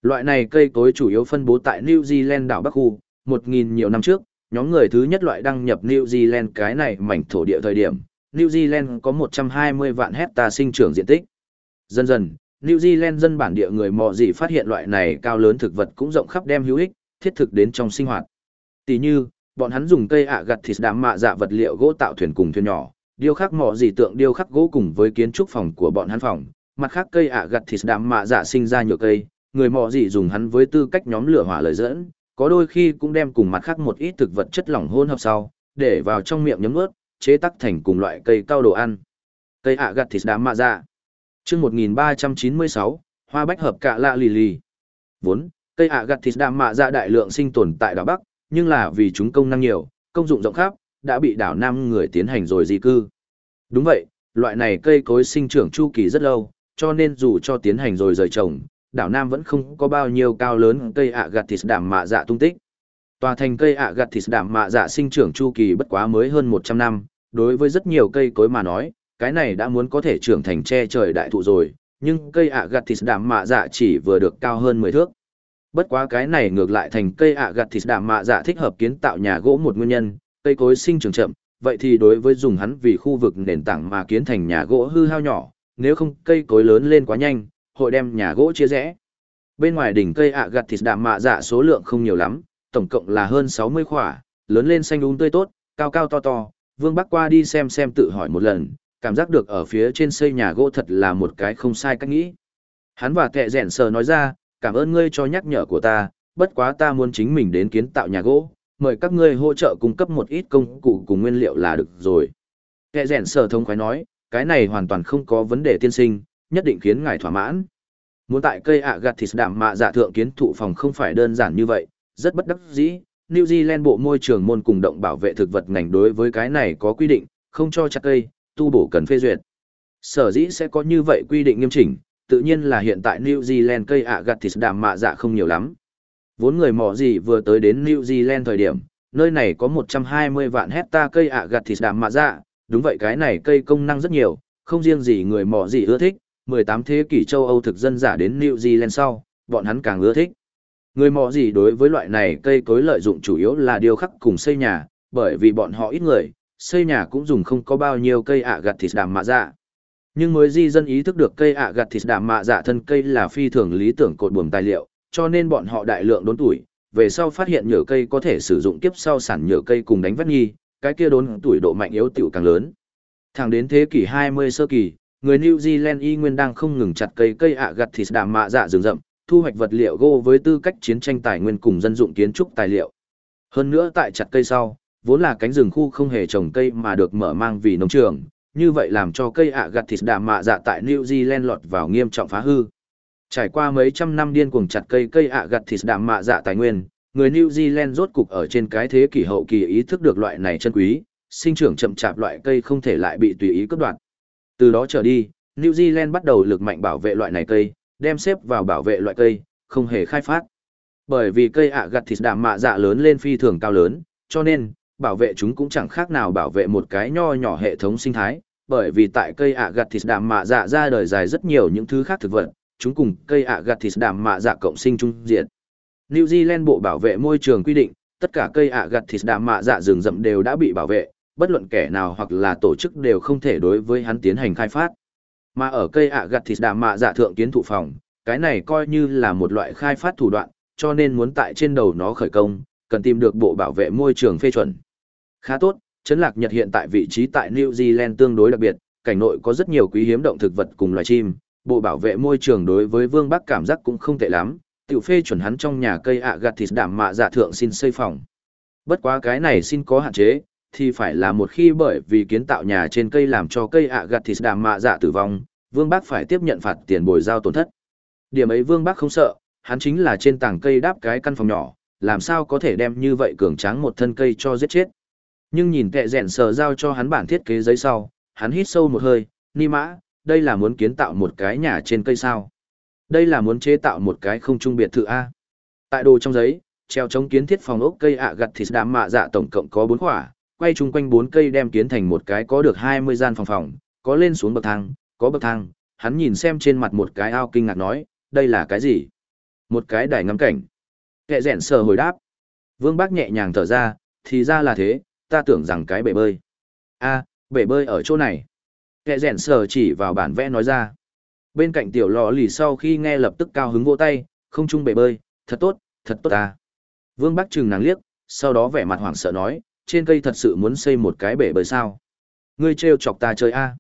Loại này cây cối chủ yếu phân bố tại New Zealand đảo Bắc Khu, 1.000 nhiều năm trước, nhóm người thứ nhất loại đăng nhập New Zealand cái này mảnh thổ địa thời điểm, New Zealand có 120 vạn hecta sinh trưởng diện tích. Dần dần, New Zealand dân bản địa người mò gì phát hiện loại này cao lớn thực vật cũng rộng khắp đem hữu ích, thiết thực đến trong sinh hoạt. Tỷ như, bọn hắn dùng cây ạ gặt thịt đám mạ dạ vật liệu gỗ tạo thuyền cùng thuyền nhỏ, điêu khắc Mò gì tượng điêu khắc gỗ cùng với kiến trúc phòng của bọn hắn phòng, mặt khác cây ạ gặt thịt đám mạ dạ sinh ra nhiều cây, người mò gì dùng hắn với tư cách nhóm lửa hỏa lời dẫn, có đôi khi cũng đem cùng mặt khác một ít thực vật chất lỏng hôn hợp sau, để vào trong miệng nhấm ướt, chế tác thành cùng loại cây cao đồ ăn. Cây ạ gặt thịt đám mạ dạ. Chương 1396, hoa bách hợp cạ lạ lì lì. Vốn, cây ạ gặt thịt đám mạ dạ đại lượng sinh tồn tại đảo Bắc, nhưng là vì chúng công năng nhiều, công dụng rộng khắp, đã bị đảo Nam người tiến hành rồi di cư. Đúng vậy, loại này cây cối sinh trưởng chu kỳ rất lâu, cho nên dù cho tiến hành rồi rời trồng, đảo Nam vẫn không có bao nhiêu cao lớn cây ạ gạt thịt đạm mạ dạ tung tích. Tòa thành cây ạ gạt thịt đạm mạ dạ sinh trưởng chu kỳ bất quá mới hơn 100 năm, đối với rất nhiều cây cối mà nói, cái này đã muốn có thể trưởng thành che trời đại thụ rồi, nhưng cây ạ gạt thịt đạm mạ dạ chỉ vừa được cao hơn 10 thước. Bất quá cái này ngược lại thành cây ạ gạt thịt đạm mạ dạ thích hợp kiến tạo nhà gỗ một nguyên nhân, cây cối sinh trưởng chậm, vậy thì đối với dùng hắn vì khu vực nền tảng mà kiến thành nhà gỗ hư hao nhỏ, nếu không cây cối lớn lên quá nhanh, hội đem nhà gỗ chia rẽ. Bên ngoài đỉnh cây ạ gặt thịt đạm mạ dạ số lượng không nhiều lắm, tổng cộng là hơn 60 khỏa, lớn lên xanh đúng tươi tốt, cao cao to to, Vương Bắc qua đi xem xem tự hỏi một lần, cảm giác được ở phía trên xây nhà gỗ thật là một cái không sai cách nghĩ. Hắn và kệ rèn sờ nói ra, cảm ơn ngươi cho nhắc nhở của ta, bất quá ta muốn chính mình đến kiến tạo nhà gỗ, mời các ngươi hỗ trợ cung cấp một ít công cụ cùng nguyên liệu là được rồi. Kệ rèn sờ thông khoái nói, cái này hoàn toàn không có vấn đề tiên sinh, nhất định khiến ngài thỏa mãn. Muốn tại cây ạ gạt thịt đảm mạ dạ thượng kiến thụ phòng không phải đơn giản như vậy, rất bất đắc dĩ. New Zealand Bộ Môi trường môn cùng động bảo vệ thực vật ngành đối với cái này có quy định, không cho chặt cây, tu bổ cần phê duyệt. Sở dĩ sẽ có như vậy quy định nghiêm chỉnh, tự nhiên là hiện tại New Zealand cây ạ gạt thịt đạm mạ dạ không nhiều lắm. Vốn người mỏ gì vừa tới đến New Zealand thời điểm, nơi này có 120 vạn hecta cây ạ gạt thịt đạm mạ dạ, đúng vậy cái này cây công năng rất nhiều, không riêng gì người mỏ gì ưa thích, 18 thế kỷ châu Âu thực dân giả đến New Zealand sau, bọn hắn càng ưa thích. Người mò gì đối với loại này cây cối lợi dụng chủ yếu là điều khắc cùng xây nhà, bởi vì bọn họ ít người, xây nhà cũng dùng không có bao nhiêu cây ạ gạt thịt đàm mạ dạ. Nhưng mới di dân ý thức được cây ạ gạt thịt đàm mạ dạ thân cây là phi thường lý tưởng cột buồm tài liệu, cho nên bọn họ đại lượng đốn tuổi, về sau phát hiện nhựa cây có thể sử dụng kiếp sau sản nhựa cây cùng đánh vắt nghi, cái kia đốn tuổi độ mạnh yếu tiểu càng lớn. Thẳng đến thế kỷ 20 sơ kỳ, người New Zealand y nguyên đang không ngừng chặt cây cây ạ gặt thịt đạm mạ dạ rừng rậm, thu hoạch vật liệu gỗ với tư cách chiến tranh tài nguyên cùng dân dụng kiến trúc tài liệu. Hơn nữa tại chặt cây sau, vốn là cánh rừng khu không hề trồng cây mà được mở mang vì nông trường, như vậy làm cho cây ạ gặt thịt đạm mạ dạ tại New Zealand lọt vào nghiêm trọng phá hư. Trải qua mấy trăm năm điên cuồng chặt cây cây ạ gặt thịt đạm mạ dạ tài nguyên, người New Zealand rốt cục ở trên cái thế kỷ hậu kỳ ý thức được loại này chân quý, sinh trưởng chậm chạp loại cây không thể lại bị tùy ý cắt đoạn. Từ đó trở đi, New Zealand bắt đầu lực mạnh bảo vệ loại này cây, đem xếp vào bảo vệ loại cây, không hề khai phát. Bởi vì cây ạ gặt thịt đạm mạ dạ lớn lên phi thường cao lớn, cho nên, bảo vệ chúng cũng chẳng khác nào bảo vệ một cái nho nhỏ hệ thống sinh thái, bởi vì tại cây ạ gặt thịt đạm mạ dạ ra đời dài rất nhiều những thứ khác thực vật, chúng cùng cây ạ gặt thịt đạm mạ dạ cộng sinh chung diện. New Zealand Bộ Bảo vệ Môi trường quy định, tất cả cây ạ gặt thịt đạm mạ dạ rừng rậm đều đã bị bảo vệ, bất luận kẻ nào hoặc là tổ chức đều không thể đối với hắn tiến hành khai phát. Mà ở cây ạ gặt thịt đạm mạ dạ thượng kiến thụ phòng, cái này coi như là một loại khai phát thủ đoạn, cho nên muốn tại trên đầu nó khởi công, cần tìm được bộ bảo vệ môi trường phê chuẩn. Khá tốt, Trấn Lạc Nhật hiện tại vị trí tại New Zealand tương đối đặc biệt, cảnh nội có rất nhiều quý hiếm động thực vật cùng loài chim, bộ bảo vệ môi trường đối với Vương Bắc cảm giác cũng không tệ lắm, tiểu phê chuẩn hắn trong nhà cây ạ gặt thịt đạm mạ dạ thượng xin xây phòng. Bất quá cái này xin có hạn chế, thì phải là một khi bởi vì kiến tạo nhà trên cây làm cho cây ạ gặt thịt đàm mạ dạ tử vong, Vương Bác phải tiếp nhận phạt tiền bồi giao tổn thất. Điểm ấy Vương Bác không sợ, hắn chính là trên tảng cây đáp cái căn phòng nhỏ, làm sao có thể đem như vậy cường tráng một thân cây cho giết chết. Nhưng nhìn kệ rèn sờ giao cho hắn bản thiết kế giấy sau, hắn hít sâu một hơi, ni mã, đây là muốn kiến tạo một cái nhà trên cây sao. Đây là muốn chế tạo một cái không trung biệt thự A. Tại đồ trong giấy, treo chống kiến thiết phòng ốc cây ạ gặt thịt đám mạ dạ tổng cộng có bốn khỏa, quay chung quanh bốn cây đem kiến thành một cái có được 20 gian phòng phòng, có lên xuống bậc thang, có bậc thang, hắn nhìn xem trên mặt một cái ao kinh ngạc nói, đây là cái gì? Một cái đài ngắm cảnh. Kệ rèn sờ hồi đáp. Vương Bác nhẹ nhàng thở ra, thì ra là thế, ta tưởng rằng cái bể bơi. a bể bơi ở chỗ này. Kệ rèn sờ chỉ vào bản vẽ nói ra. Bên cạnh tiểu lò lì sau khi nghe lập tức cao hứng vỗ tay, không chung bể bơi, thật tốt, thật tốt ta. Vương Bắc trừng nàng liếc, sau đó vẻ mặt hoảng sợ nói, trên cây thật sự muốn xây một cái bể bơi sao. Ngươi trêu chọc ta chơi a?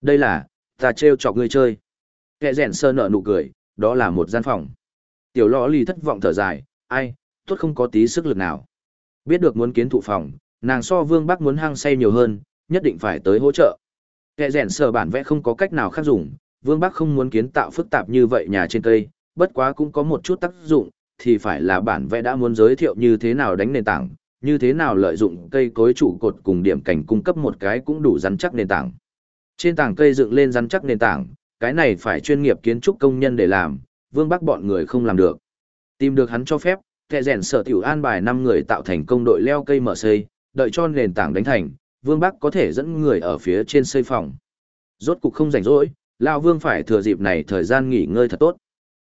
Đây là, ta trêu chọc ngươi chơi. Kẻ rèn sơ nở nụ cười, đó là một gian phòng. Tiểu lõ lì thất vọng thở dài, ai, tốt không có tí sức lực nào. Biết được muốn kiến thụ phòng, nàng so vương bắc muốn hăng say nhiều hơn, nhất định phải tới hỗ trợ. Kẻ rèn sơ bản vẽ không có cách nào khác dùng, vương bắc không muốn kiến tạo phức tạp như vậy nhà trên cây, bất quá cũng có một chút tác dụng, thì phải là bản vẽ đã muốn giới thiệu như thế nào đánh nền tảng, như thế nào lợi dụng cây cối trụ cột cùng điểm cảnh cung cấp một cái cũng đủ rắn chắc nền tảng. Trên tảng cây dựng lên rắn chắc nền tảng, cái này phải chuyên nghiệp kiến trúc công nhân để làm, vương bắc bọn người không làm được. Tìm được hắn cho phép, kẻ rèn sở tiểu an bài 5 người tạo thành công đội leo cây mở xây, đợi cho nền tảng đánh thành, vương bắc có thể dẫn người ở phía trên xây phòng. Rốt cục không rảnh rỗi, Lao vương phải thừa dịp này thời gian nghỉ ngơi thật tốt.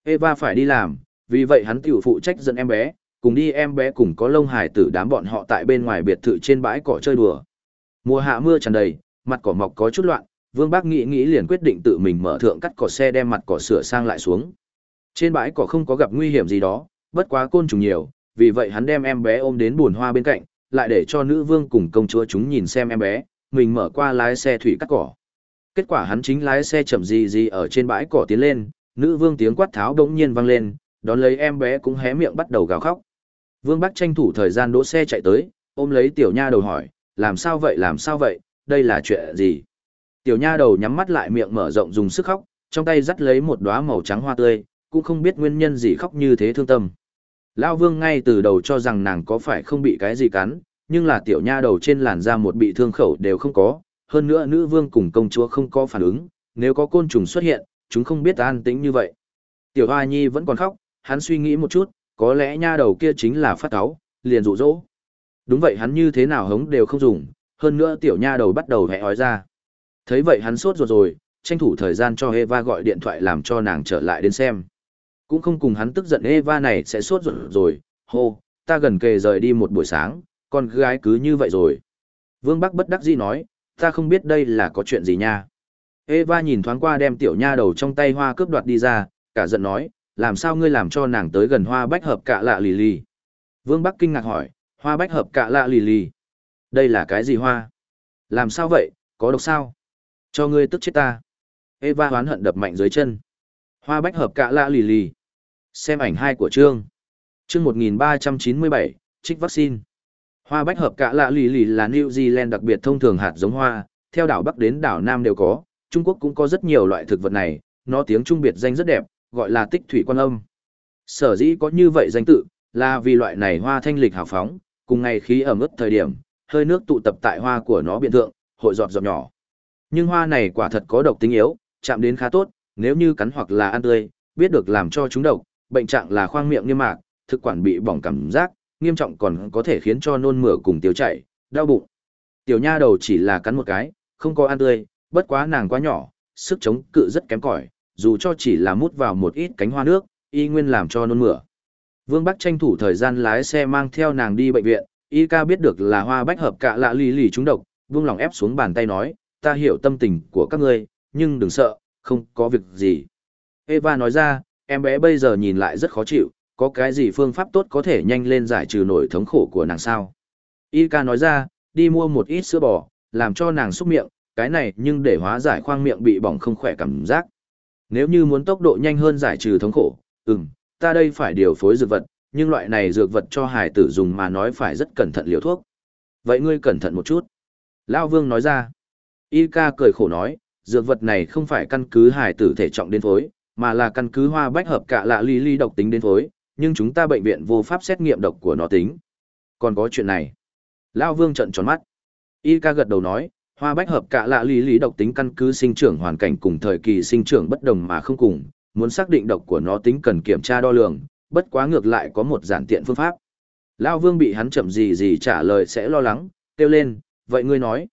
Eva phải đi làm, vì vậy hắn tiểu phụ trách dẫn em bé, cùng đi em bé cùng có lông hải tử đám bọn họ tại bên ngoài biệt thự trên bãi cỏ chơi đùa. Mùa hạ mưa tràn đầy, mặt cỏ mọc có chút loạn, Vương Bác nghĩ nghĩ liền quyết định tự mình mở thượng cắt cỏ xe đem mặt cỏ sửa sang lại xuống. Trên bãi cỏ không có gặp nguy hiểm gì đó, bất quá côn trùng nhiều, vì vậy hắn đem em bé ôm đến buồn hoa bên cạnh, lại để cho nữ vương cùng công chúa chúng nhìn xem em bé, mình mở qua lái xe thủy cắt cỏ. Kết quả hắn chính lái xe chậm gì gì ở trên bãi cỏ tiến lên, nữ vương tiếng quát tháo đống nhiên vang lên, đón lấy em bé cũng hé miệng bắt đầu gào khóc. Vương Bắc tranh thủ thời gian đỗ xe chạy tới, ôm lấy tiểu nha đầu hỏi, làm sao vậy làm sao vậy, đây là chuyện gì? Tiểu nha đầu nhắm mắt lại miệng mở rộng dùng sức khóc, trong tay dắt lấy một đóa màu trắng hoa tươi, cũng không biết nguyên nhân gì khóc như thế thương tâm. Lão Vương ngay từ đầu cho rằng nàng có phải không bị cái gì cắn, nhưng là tiểu nha đầu trên làn da một bị thương khẩu đều không có, hơn nữa nữ vương cùng công chúa không có phản ứng, nếu có côn trùng xuất hiện, chúng không biết an tĩnh như vậy. Tiểu Hoa Nhi vẫn còn khóc, hắn suy nghĩ một chút, có lẽ nha đầu kia chính là phát áo liền dụ dỗ. Đúng vậy hắn như thế nào hống đều không dùng, hơn nữa tiểu nha đầu bắt đầu hẹ hói ra. Thấy vậy hắn sốt ruột rồi, tranh thủ thời gian cho Eva gọi điện thoại làm cho nàng trở lại đến xem. Cũng không cùng hắn tức giận Eva này sẽ sốt ruột rồi, hô, ta gần kề rời đi một buổi sáng, con gái cứ như vậy rồi. Vương Bắc bất đắc dĩ nói, ta không biết đây là có chuyện gì nha. Eva nhìn thoáng qua đem tiểu nha đầu trong tay hoa cướp đoạt đi ra, cả giận nói, làm sao ngươi làm cho nàng tới gần hoa bách hợp cạ lạ lì lì. Vương Bắc kinh ngạc hỏi, hoa bách hợp cạ lạ lì lì. Đây là cái gì hoa? Làm sao vậy, có độc sao? Cho ngươi tức chết ta. Eva hoán hận đập mạnh dưới chân. Hoa bách hợp cạ lạ lì lì. Xem ảnh hai của Trương. Chương 1397, trích vaccine. Hoa bách hợp cạ lạ lì lì là New Zealand đặc biệt thông thường hạt giống hoa, theo đảo Bắc đến đảo Nam đều có, Trung Quốc cũng có rất nhiều loại thực vật này, nó tiếng Trung biệt danh rất đẹp, gọi là tích thủy quan âm. Sở dĩ có như vậy danh tự, là vì loại này hoa thanh lịch hào phóng, cùng ngày khí ẩm ướt thời điểm, hơi nước tụ tập tại hoa của nó biện thượng, hội giọt giọt nhỏ. Nhưng hoa này quả thật có độc tính yếu, chạm đến khá tốt, nếu như cắn hoặc là ăn tươi, biết được làm cho chúng độc, bệnh trạng là khoang miệng niêm mạc, thực quản bị bỏng cảm giác, nghiêm trọng còn có thể khiến cho nôn mửa cùng tiêu chảy, đau bụng. Tiểu nha đầu chỉ là cắn một cái, không có ăn tươi, bất quá nàng quá nhỏ, sức chống cự rất kém cỏi, dù cho chỉ là mút vào một ít cánh hoa nước, y nguyên làm cho nôn mửa. Vương Bắc tranh thủ thời gian lái xe mang theo nàng đi bệnh viện, y ca biết được là hoa bách hợp cạ lạ lì lì trúng độc, vương lòng ép xuống bàn tay nói, ta hiểu tâm tình của các ngươi, nhưng đừng sợ, không có việc gì. Eva nói ra, em bé bây giờ nhìn lại rất khó chịu, có cái gì phương pháp tốt có thể nhanh lên giải trừ nỗi thống khổ của nàng sao. Y ca nói ra, đi mua một ít sữa bò, làm cho nàng xúc miệng, cái này nhưng để hóa giải khoang miệng bị bỏng không khỏe cảm giác. Nếu như muốn tốc độ nhanh hơn giải trừ thống khổ, ừm, ta đây phải điều phối dược vật, nhưng loại này dược vật cho hài tử dùng mà nói phải rất cẩn thận liều thuốc. Vậy ngươi cẩn thận một chút. Lão Vương nói ra. Y ca cười khổ nói, dược vật này không phải căn cứ hài tử thể trọng đến phối, mà là căn cứ hoa bách hợp cả lạ ly ly độc tính đến phối, nhưng chúng ta bệnh viện vô pháp xét nghiệm độc của nó tính. Còn có chuyện này. Lão Vương trận tròn mắt. Y ca gật đầu nói, hoa bách hợp cả lạ lý lý độc tính căn cứ sinh trưởng hoàn cảnh cùng thời kỳ sinh trưởng bất đồng mà không cùng, muốn xác định độc của nó tính cần kiểm tra đo lường, bất quá ngược lại có một giản tiện phương pháp. Lão Vương bị hắn chậm gì gì trả lời sẽ lo lắng, kêu lên, vậy ngươi nói.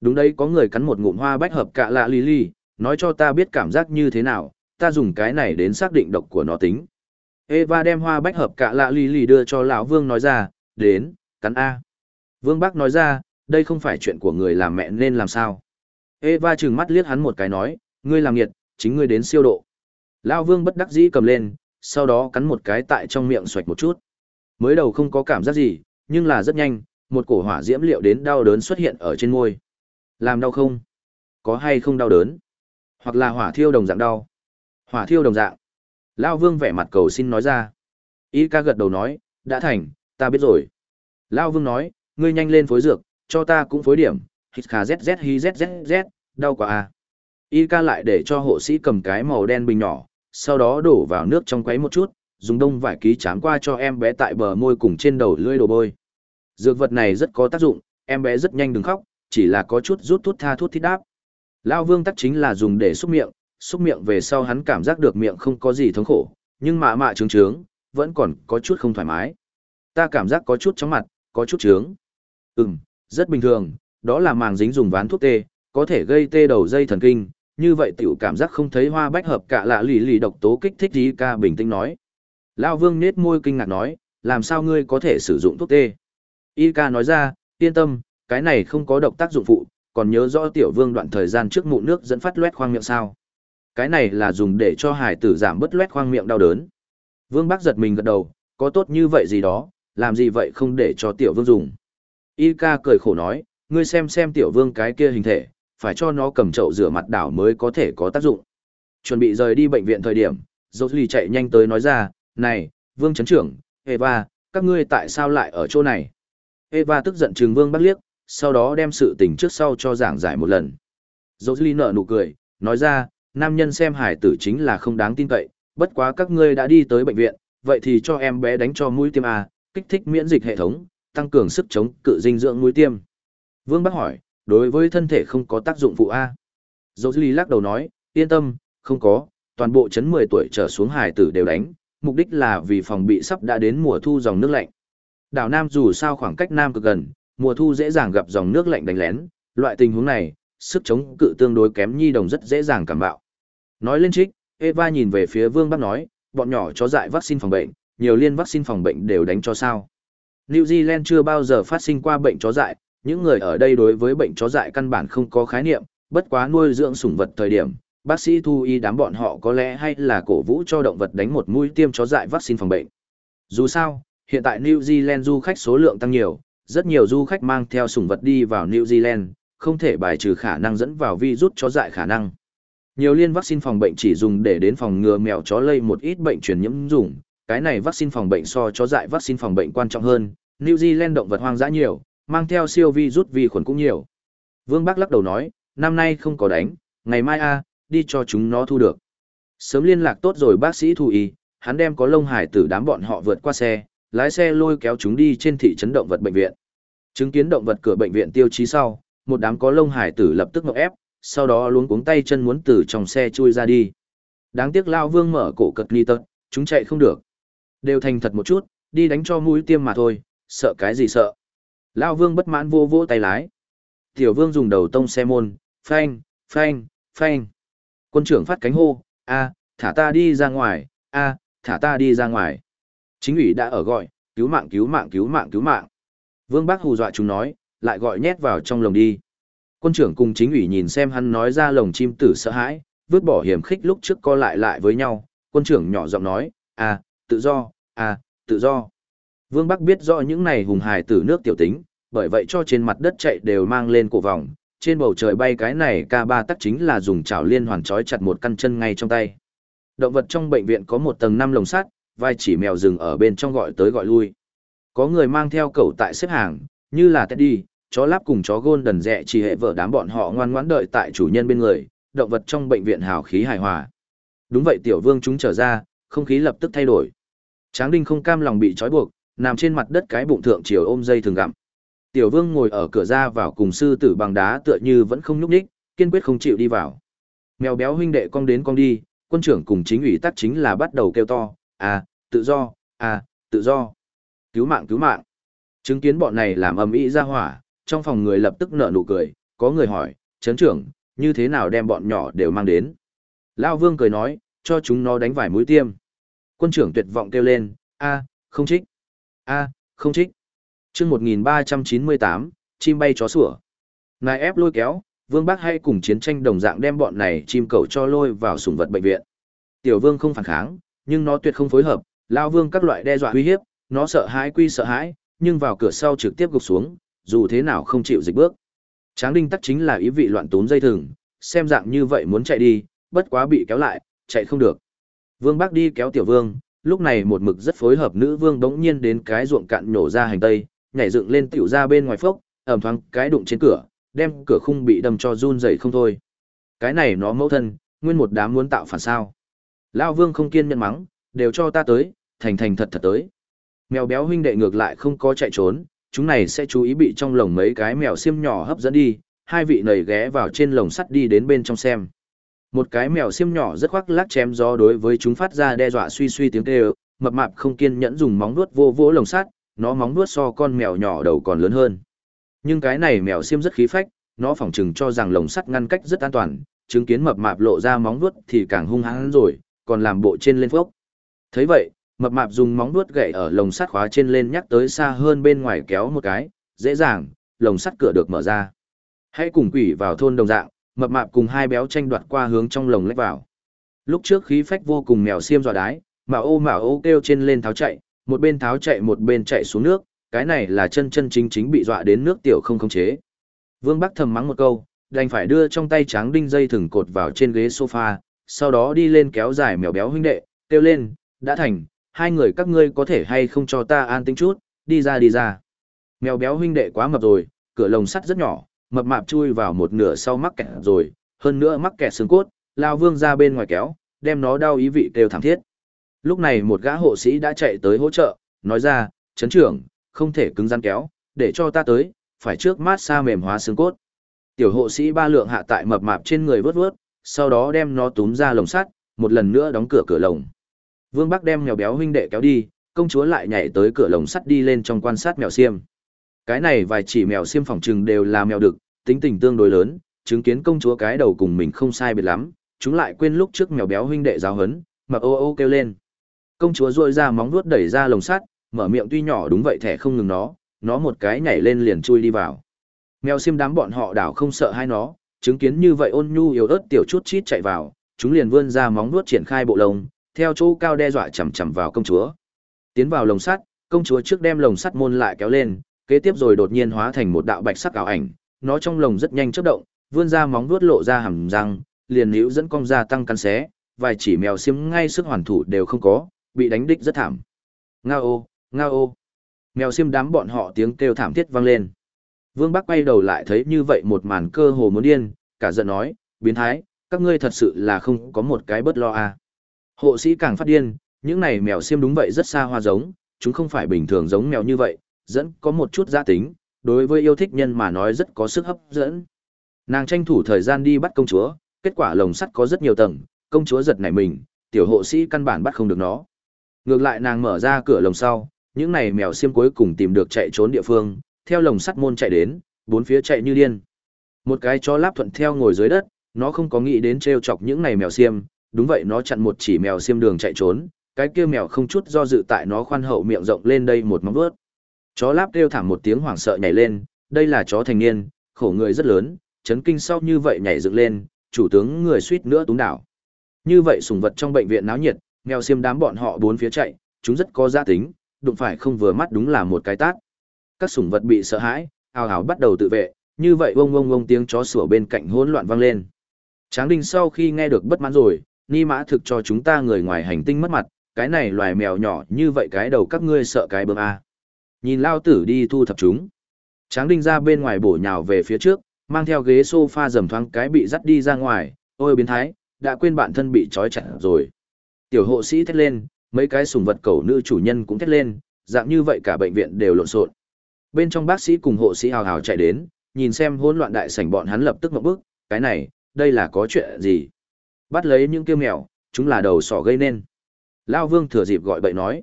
Đúng đấy có người cắn một ngụm hoa bách hợp cả lạ lý lý, nói cho ta biết cảm giác như thế nào, ta dùng cái này đến xác định độc của nó tính. Eva đem hoa bách hợp cả lạ lý lý đưa cho lão Vương nói ra, đến, cắn A. Vương Bắc nói ra, đây không phải chuyện của người làm mẹ nên làm sao. Eva trừng mắt liếc hắn một cái nói, ngươi làm nghiệt, chính ngươi đến siêu độ. Lao vương bất đắc dĩ cầm lên, sau đó cắn một cái tại trong miệng xoạch một chút. Mới đầu không có cảm giác gì, nhưng là rất nhanh, một cổ hỏa diễm liệu đến đau đớn xuất hiện ở trên môi. Làm đau không? Có hay không đau đớn? Hoặc là hỏa thiêu đồng dạng đau? Hỏa thiêu đồng dạng. Lao vương vẻ mặt cầu xin nói ra. Y ca gật đầu nói, đã thành, ta biết rồi. Lao vương nói, ngươi nhanh lên phối dược, cho ta cũng phối điểm, hít khà zz hi zzz, đau quá à. Y ca lại để cho hộ sĩ cầm cái màu đen bình nhỏ, sau đó đổ vào nước trong quấy một chút, dùng đông vải ký chám qua cho em bé tại bờ môi cùng trên đầu lưỡi đồ bôi. Dược vật này rất có tác dụng, em bé rất nhanh đừng khóc, chỉ là có chút rút thuốc tha thuốc thít đáp. Lao vương tắc chính là dùng để xúc miệng, xúc miệng về sau hắn cảm giác được miệng không có gì thống khổ, nhưng mạ mạ trướng trướng, vẫn còn có chút không thoải mái. Ta cảm giác có chút chóng mặt, có chút trướng. Ừm, rất bình thường, đó là màng dính dùng ván thuốc tê, có thể gây tê đầu dây thần kinh, như vậy tiểu cảm giác không thấy hoa bách hợp cả lạ lì lì độc tố kích thích gì ca bình tĩnh nói. Lao vương nết môi kinh ngạc nói, làm sao ngươi có thể sử dụng thuốc tê? Y ca nói ra, yên tâm, cái này không có độc tác dụng phụ, còn nhớ rõ tiểu vương đoạn thời gian trước mụn nước dẫn phát loét khoang miệng sao. Cái này là dùng để cho hải tử giảm bớt loét khoang miệng đau đớn. Vương bác giật mình gật đầu, có tốt như vậy gì đó, làm gì vậy không để cho tiểu vương dùng. Y ca cười khổ nói, ngươi xem xem tiểu vương cái kia hình thể, phải cho nó cầm chậu rửa mặt đảo mới có thể có tác dụng. Chuẩn bị rời đi bệnh viện thời điểm, dâu lì chạy nhanh tới nói ra, này, vương chấn trưởng, Eva, các ngươi tại sao lại ở chỗ này? Eva tức giận trừng vương bắt liếc, sau đó đem sự tình trước sau cho giảng giải một lần. Dâu nở nụ cười, nói ra, nam nhân xem hải tử chính là không đáng tin cậy, bất quá các ngươi đã đi tới bệnh viện, vậy thì cho em bé đánh cho mũi tiêm A, kích thích miễn dịch hệ thống, tăng cường sức chống cự dinh dưỡng mũi tiêm. Vương Bắc hỏi, đối với thân thể không có tác dụng phụ A. Dô Lý lắc đầu nói, yên tâm, không có, toàn bộ chấn 10 tuổi trở xuống hải tử đều đánh, mục đích là vì phòng bị sắp đã đến mùa thu dòng nước lạnh. Đảo Nam dù sao khoảng cách Nam cực gần, mùa thu dễ dàng gặp dòng nước lạnh đánh lén, loại tình huống này, sức chống cự tương đối kém nhi đồng rất dễ dàng cảm bạo. Nói lên trích, Eva nhìn về phía Vương Bắc nói, bọn nhỏ chó dại vaccine phòng bệnh, nhiều liên vaccine phòng bệnh đều đánh cho sao. New Zealand chưa bao giờ phát sinh qua bệnh chó dại, những người ở đây đối với bệnh chó dại căn bản không có khái niệm, bất quá nuôi dưỡng sủng vật thời điểm, bác sĩ thu y đám bọn họ có lẽ hay là cổ vũ cho động vật đánh một mũi tiêm chó dại vaccine phòng bệnh. Dù sao, hiện tại New Zealand du khách số lượng tăng nhiều, rất nhiều du khách mang theo sủng vật đi vào New Zealand, không thể bài trừ khả năng dẫn vào virus chó dại khả năng. Nhiều liên vaccine phòng bệnh chỉ dùng để đến phòng ngừa mèo chó lây một ít bệnh truyền nhiễm dùng, cái này vaccine phòng bệnh so cho dại vaccine phòng bệnh quan trọng hơn. New Zealand động vật hoang dã nhiều, mang theo siêu vi rút vi khuẩn cũng nhiều. Vương Bắc lắc đầu nói, năm nay không có đánh, ngày mai a, đi cho chúng nó thu được. Sớm liên lạc tốt rồi bác sĩ thú y, hắn đem có lông hải tử đám bọn họ vượt qua xe, lái xe lôi kéo chúng đi trên thị trấn động vật bệnh viện. Chứng kiến động vật cửa bệnh viện tiêu chí sau, một đám có lông hải tử lập tức ngọc ép, sau đó luống cuống tay chân muốn từ trong xe chui ra đi. Đáng tiếc Lao Vương mở cổ cật ly tật, chúng chạy không được. Đều thành thật một chút, đi đánh cho mũi tiêm mà thôi, sợ cái gì sợ. Lao Vương bất mãn vô vô tay lái. Tiểu Vương dùng đầu tông xe môn, phanh, phanh, phanh. Quân trưởng phát cánh hô, a, thả ta đi ra ngoài, a, thả ta đi ra ngoài. Chính ủy đã ở gọi, cứu mạng cứu mạng cứu mạng cứu mạng. Vương Bác hù dọa chúng nói, lại gọi nhét vào trong lồng đi. Quân trưởng cùng chính ủy nhìn xem hắn nói ra lồng chim tử sợ hãi, vứt bỏ hiểm khích lúc trước co lại lại với nhau. Quân trưởng nhỏ giọng nói, à, tự do, à, tự do. Vương Bắc biết rõ những này hùng hài tử nước tiểu tính, bởi vậy cho trên mặt đất chạy đều mang lên cổ vòng, trên bầu trời bay cái này ca ba tắc chính là dùng chảo liên hoàn trói chặt một căn chân ngay trong tay. Động vật trong bệnh viện có một tầng năm lồng sắt, vai chỉ mèo rừng ở bên trong gọi tới gọi lui. Có người mang theo cẩu tại xếp hàng, như là Teddy, chó láp cùng chó gôn đần rẽ chỉ hệ vợ đám bọn họ ngoan ngoãn đợi tại chủ nhân bên người, động vật trong bệnh viện hào khí hài hòa. Đúng vậy tiểu vương chúng trở ra, không khí lập tức thay đổi. Tráng đinh không cam lòng bị trói buộc, nằm trên mặt đất cái bụng thượng chiều ôm dây thường gặm. Tiểu vương ngồi ở cửa ra vào cùng sư tử bằng đá tựa như vẫn không nhúc nhích, kiên quyết không chịu đi vào. Mèo béo huynh đệ cong đến cong đi, quân trưởng cùng chính ủy tắc chính là bắt đầu kêu to, à, tự do, à, tự do. Cứu mạng cứu mạng. Chứng kiến bọn này làm ầm ĩ ra hỏa, trong phòng người lập tức nở nụ cười, có người hỏi, chấn trưởng, như thế nào đem bọn nhỏ đều mang đến. Lão vương cười nói, cho chúng nó đánh vài mũi tiêm. Quân trưởng tuyệt vọng kêu lên, a, không trích, a, không trích. chương 1398, chim bay chó sủa. Nài ép lôi kéo, vương bác hay cùng chiến tranh đồng dạng đem bọn này chim cầu cho lôi vào sủng vật bệnh viện. Tiểu vương không phản kháng, nhưng nó tuyệt không phối hợp, lao vương các loại đe dọa uy hiếp, nó sợ hãi quy sợ hãi, nhưng vào cửa sau trực tiếp gục xuống, dù thế nào không chịu dịch bước. Tráng đinh tắc chính là ý vị loạn tốn dây thừng, xem dạng như vậy muốn chạy đi, bất quá bị kéo lại, chạy không được. Vương Bắc đi kéo tiểu vương, lúc này một mực rất phối hợp nữ vương đống nhiên đến cái ruộng cạn nhổ ra hành tây, nhảy dựng lên tiểu ra bên ngoài phốc, ẩm thoáng cái đụng trên cửa, đem cửa khung bị đâm cho run dậy không thôi. Cái này nó mẫu thân, nguyên một đám muốn tạo phản sao. Lao vương không kiên nhẫn mắng, đều cho ta tới, thành thành thật thật tới. Mèo béo huynh đệ ngược lại không có chạy trốn, chúng này sẽ chú ý bị trong lồng mấy cái mèo xiêm nhỏ hấp dẫn đi, hai vị nầy ghé vào trên lồng sắt đi đến bên trong xem. Một cái mèo xiêm nhỏ rất khoác lác chém gió đối với chúng phát ra đe dọa suy suy tiếng kêu, mập mạp không kiên nhẫn dùng móng vuốt vô vỗ lồng sắt, nó móng vuốt so con mèo nhỏ đầu còn lớn hơn. Nhưng cái này mèo xiêm rất khí phách, nó phỏng chừng cho rằng lồng sắt ngăn cách rất an toàn, chứng kiến mập mạp lộ ra móng vuốt thì càng hung hãn rồi, còn làm bộ trên lên phốc. Thấy vậy, mập mạp dùng móng vuốt gậy ở lồng sắt khóa trên lên nhắc tới xa hơn bên ngoài kéo một cái, dễ dàng, lồng sắt cửa được mở ra. Hãy cùng quỷ vào thôn đồng dạng, mập mạp cùng hai béo tranh đoạt qua hướng trong lồng lách vào. Lúc trước khí phách vô cùng mèo xiêm dọa đái, mà ô mà ô kêu trên lên tháo chạy, một bên tháo chạy một bên chạy xuống nước, cái này là chân chân chính chính bị dọa đến nước tiểu không khống chế. Vương Bắc thầm mắng một câu, đành phải đưa trong tay tráng đinh dây thừng cột vào trên ghế sofa, sau đó đi lên kéo dài mèo béo huynh đệ, kêu lên, đã thành, hai người các ngươi có thể hay không cho ta an tĩnh chút, đi ra đi ra. Mèo béo huynh đệ quá mập rồi, cửa lồng sắt rất nhỏ, mập mạp chui vào một nửa sau mắc kẹt rồi, hơn nữa mắc kẹt xương cốt, lao vương ra bên ngoài kéo, đem nó đau ý vị kêu thảm thiết. Lúc này một gã hộ sĩ đã chạy tới hỗ trợ, nói ra, chấn trưởng, không thể cứng rắn kéo, để cho ta tới, phải trước mát xa mềm hóa xương cốt. Tiểu hộ sĩ ba lượng hạ tại mập mạp trên người vớt vớt, sau đó đem nó túm ra lồng sắt, một lần nữa đóng cửa cửa lồng. Vương Bắc đem mèo béo huynh đệ kéo đi, công chúa lại nhảy tới cửa lồng sắt đi lên trong quan sát mèo xiêm. Cái này vài chỉ mèo xiêm phòng trừng đều là mèo đực, tính tình tương đối lớn, chứng kiến công chúa cái đầu cùng mình không sai biệt lắm, chúng lại quên lúc trước mèo béo huynh đệ giáo hấn, mập ô ô kêu lên. Công chúa rôi ra móng vuốt đẩy ra lồng sắt, mở miệng tuy nhỏ đúng vậy thẻ không ngừng nó, nó một cái nhảy lên liền chui đi vào. Mèo xiêm đám bọn họ đảo không sợ hai nó, chứng kiến như vậy ôn nhu yếu ớt tiểu chút chít chạy vào, chúng liền vươn ra móng vuốt triển khai bộ lồng theo chỗ cao đe dọa chầm chầm vào công chúa. Tiến vào lồng sắt, công chúa trước đem lồng sắt môn lại kéo lên, kế tiếp rồi đột nhiên hóa thành một đạo bạch sắc ảo ảnh, nó trong lồng rất nhanh chớp động, vươn ra móng vuốt lộ ra hàm răng, liền níu dẫn cong ra tăng cắn xé, vài chỉ mèo xiêm ngay sức hoàn thủ đều không có, bị đánh đích rất thảm. Ngao ngao. Mèo xiêm đám bọn họ tiếng kêu thảm thiết vang lên. Vương Bắc quay đầu lại thấy như vậy một màn cơ hồ muốn điên, cả giận nói, biến thái, các ngươi thật sự là không có một cái bất lo à. Hộ sĩ càng phát điên, những này mèo xiêm đúng vậy rất xa hoa giống, chúng không phải bình thường giống mèo như vậy, dẫn có một chút gia tính, đối với yêu thích nhân mà nói rất có sức hấp dẫn. Nàng tranh thủ thời gian đi bắt công chúa, kết quả lồng sắt có rất nhiều tầng, công chúa giật nảy mình, tiểu hộ sĩ căn bản bắt không được nó. Ngược lại nàng mở ra cửa lồng sau, những này mèo xiêm cuối cùng tìm được chạy trốn địa phương, theo lồng sắt môn chạy đến, bốn phía chạy như điên. Một cái chó láp thuận theo ngồi dưới đất, nó không có nghĩ đến trêu chọc những này mèo xiêm, đúng vậy nó chặn một chỉ mèo xiêm đường chạy trốn, cái kia mèo không chút do dự tại nó khoan hậu miệng rộng lên đây một móng vuốt. Chó láp kêu thảm một tiếng hoảng sợ nhảy lên, đây là chó thành niên, khổ người rất lớn, chấn kinh sau như vậy nhảy dựng lên, chủ tướng người suýt nữa túng đảo. Như vậy sủng vật trong bệnh viện náo nhiệt, nghèo xiêm đám bọn họ bốn phía chạy, chúng rất có gia tính, đụng phải không vừa mắt đúng là một cái tát. Các sủng vật bị sợ hãi, ào ào bắt đầu tự vệ, như vậy ông ông ông tiếng chó sủa bên cạnh hỗn loạn vang lên. Tráng Đinh sau khi nghe được bất mãn rồi, ni mã thực cho chúng ta người ngoài hành tinh mất mặt, cái này loài mèo nhỏ như vậy cái đầu các ngươi sợ cái bơm a. Nhìn lao tử đi thu thập chúng. Tráng Đinh ra bên ngoài bổ nhào về phía trước, mang theo ghế sofa dầm thoáng cái bị dắt đi ra ngoài, ôi biến thái, đã quên bản thân bị trói chặt rồi. Tiểu hộ sĩ thét lên, mấy cái sùng vật cầu nữ chủ nhân cũng thét lên, dạng như vậy cả bệnh viện đều lộn xộn. Bên trong bác sĩ cùng hộ sĩ hào hào chạy đến, nhìn xem hỗn loạn đại sảnh bọn hắn lập tức ngậm bức, cái này, đây là có chuyện gì? Bắt lấy những kêu mèo, chúng là đầu sỏ gây nên. Lao Vương thừa dịp gọi bậy nói.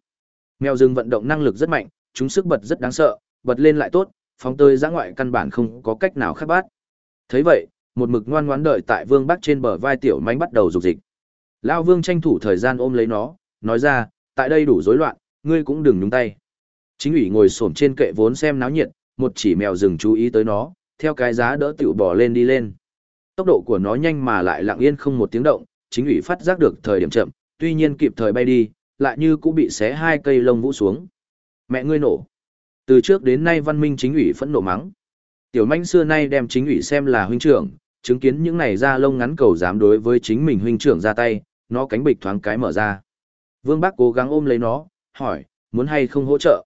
Mèo rừng vận động năng lực rất mạnh, chúng sức bật rất đáng sợ, bật lên lại tốt, phóng tới giã ngoại căn bản không có cách nào khác bát. thấy vậy, một mực ngoan ngoãn đợi tại Vương Bắc trên bờ vai tiểu manh bắt đầu dục dịch. Lao Vương tranh thủ thời gian ôm lấy nó, nói ra, tại đây đủ rối loạn, ngươi cũng đừng nhúng tay. Chính ủy ngồi xổm trên kệ vốn xem náo nhiệt, một chỉ mèo rừng chú ý tới nó, theo cái giá đỡ tiểu bỏ lên đi lên. Tốc độ của nó nhanh mà lại lặng yên không một tiếng động, chính ủy phát giác được thời điểm chậm, tuy nhiên kịp thời bay đi, lại như cũng bị xé hai cây lông vũ xuống. Mẹ ngươi nổ. Từ trước đến nay văn minh chính ủy phẫn nộ mắng. Tiểu manh xưa nay đem chính ủy xem là huynh trưởng, chứng kiến những này ra lông ngắn cầu dám đối với chính mình huynh trưởng ra tay, nó cánh bịch thoáng cái mở ra. Vương Bác cố gắng ôm lấy nó, hỏi, muốn hay không hỗ trợ?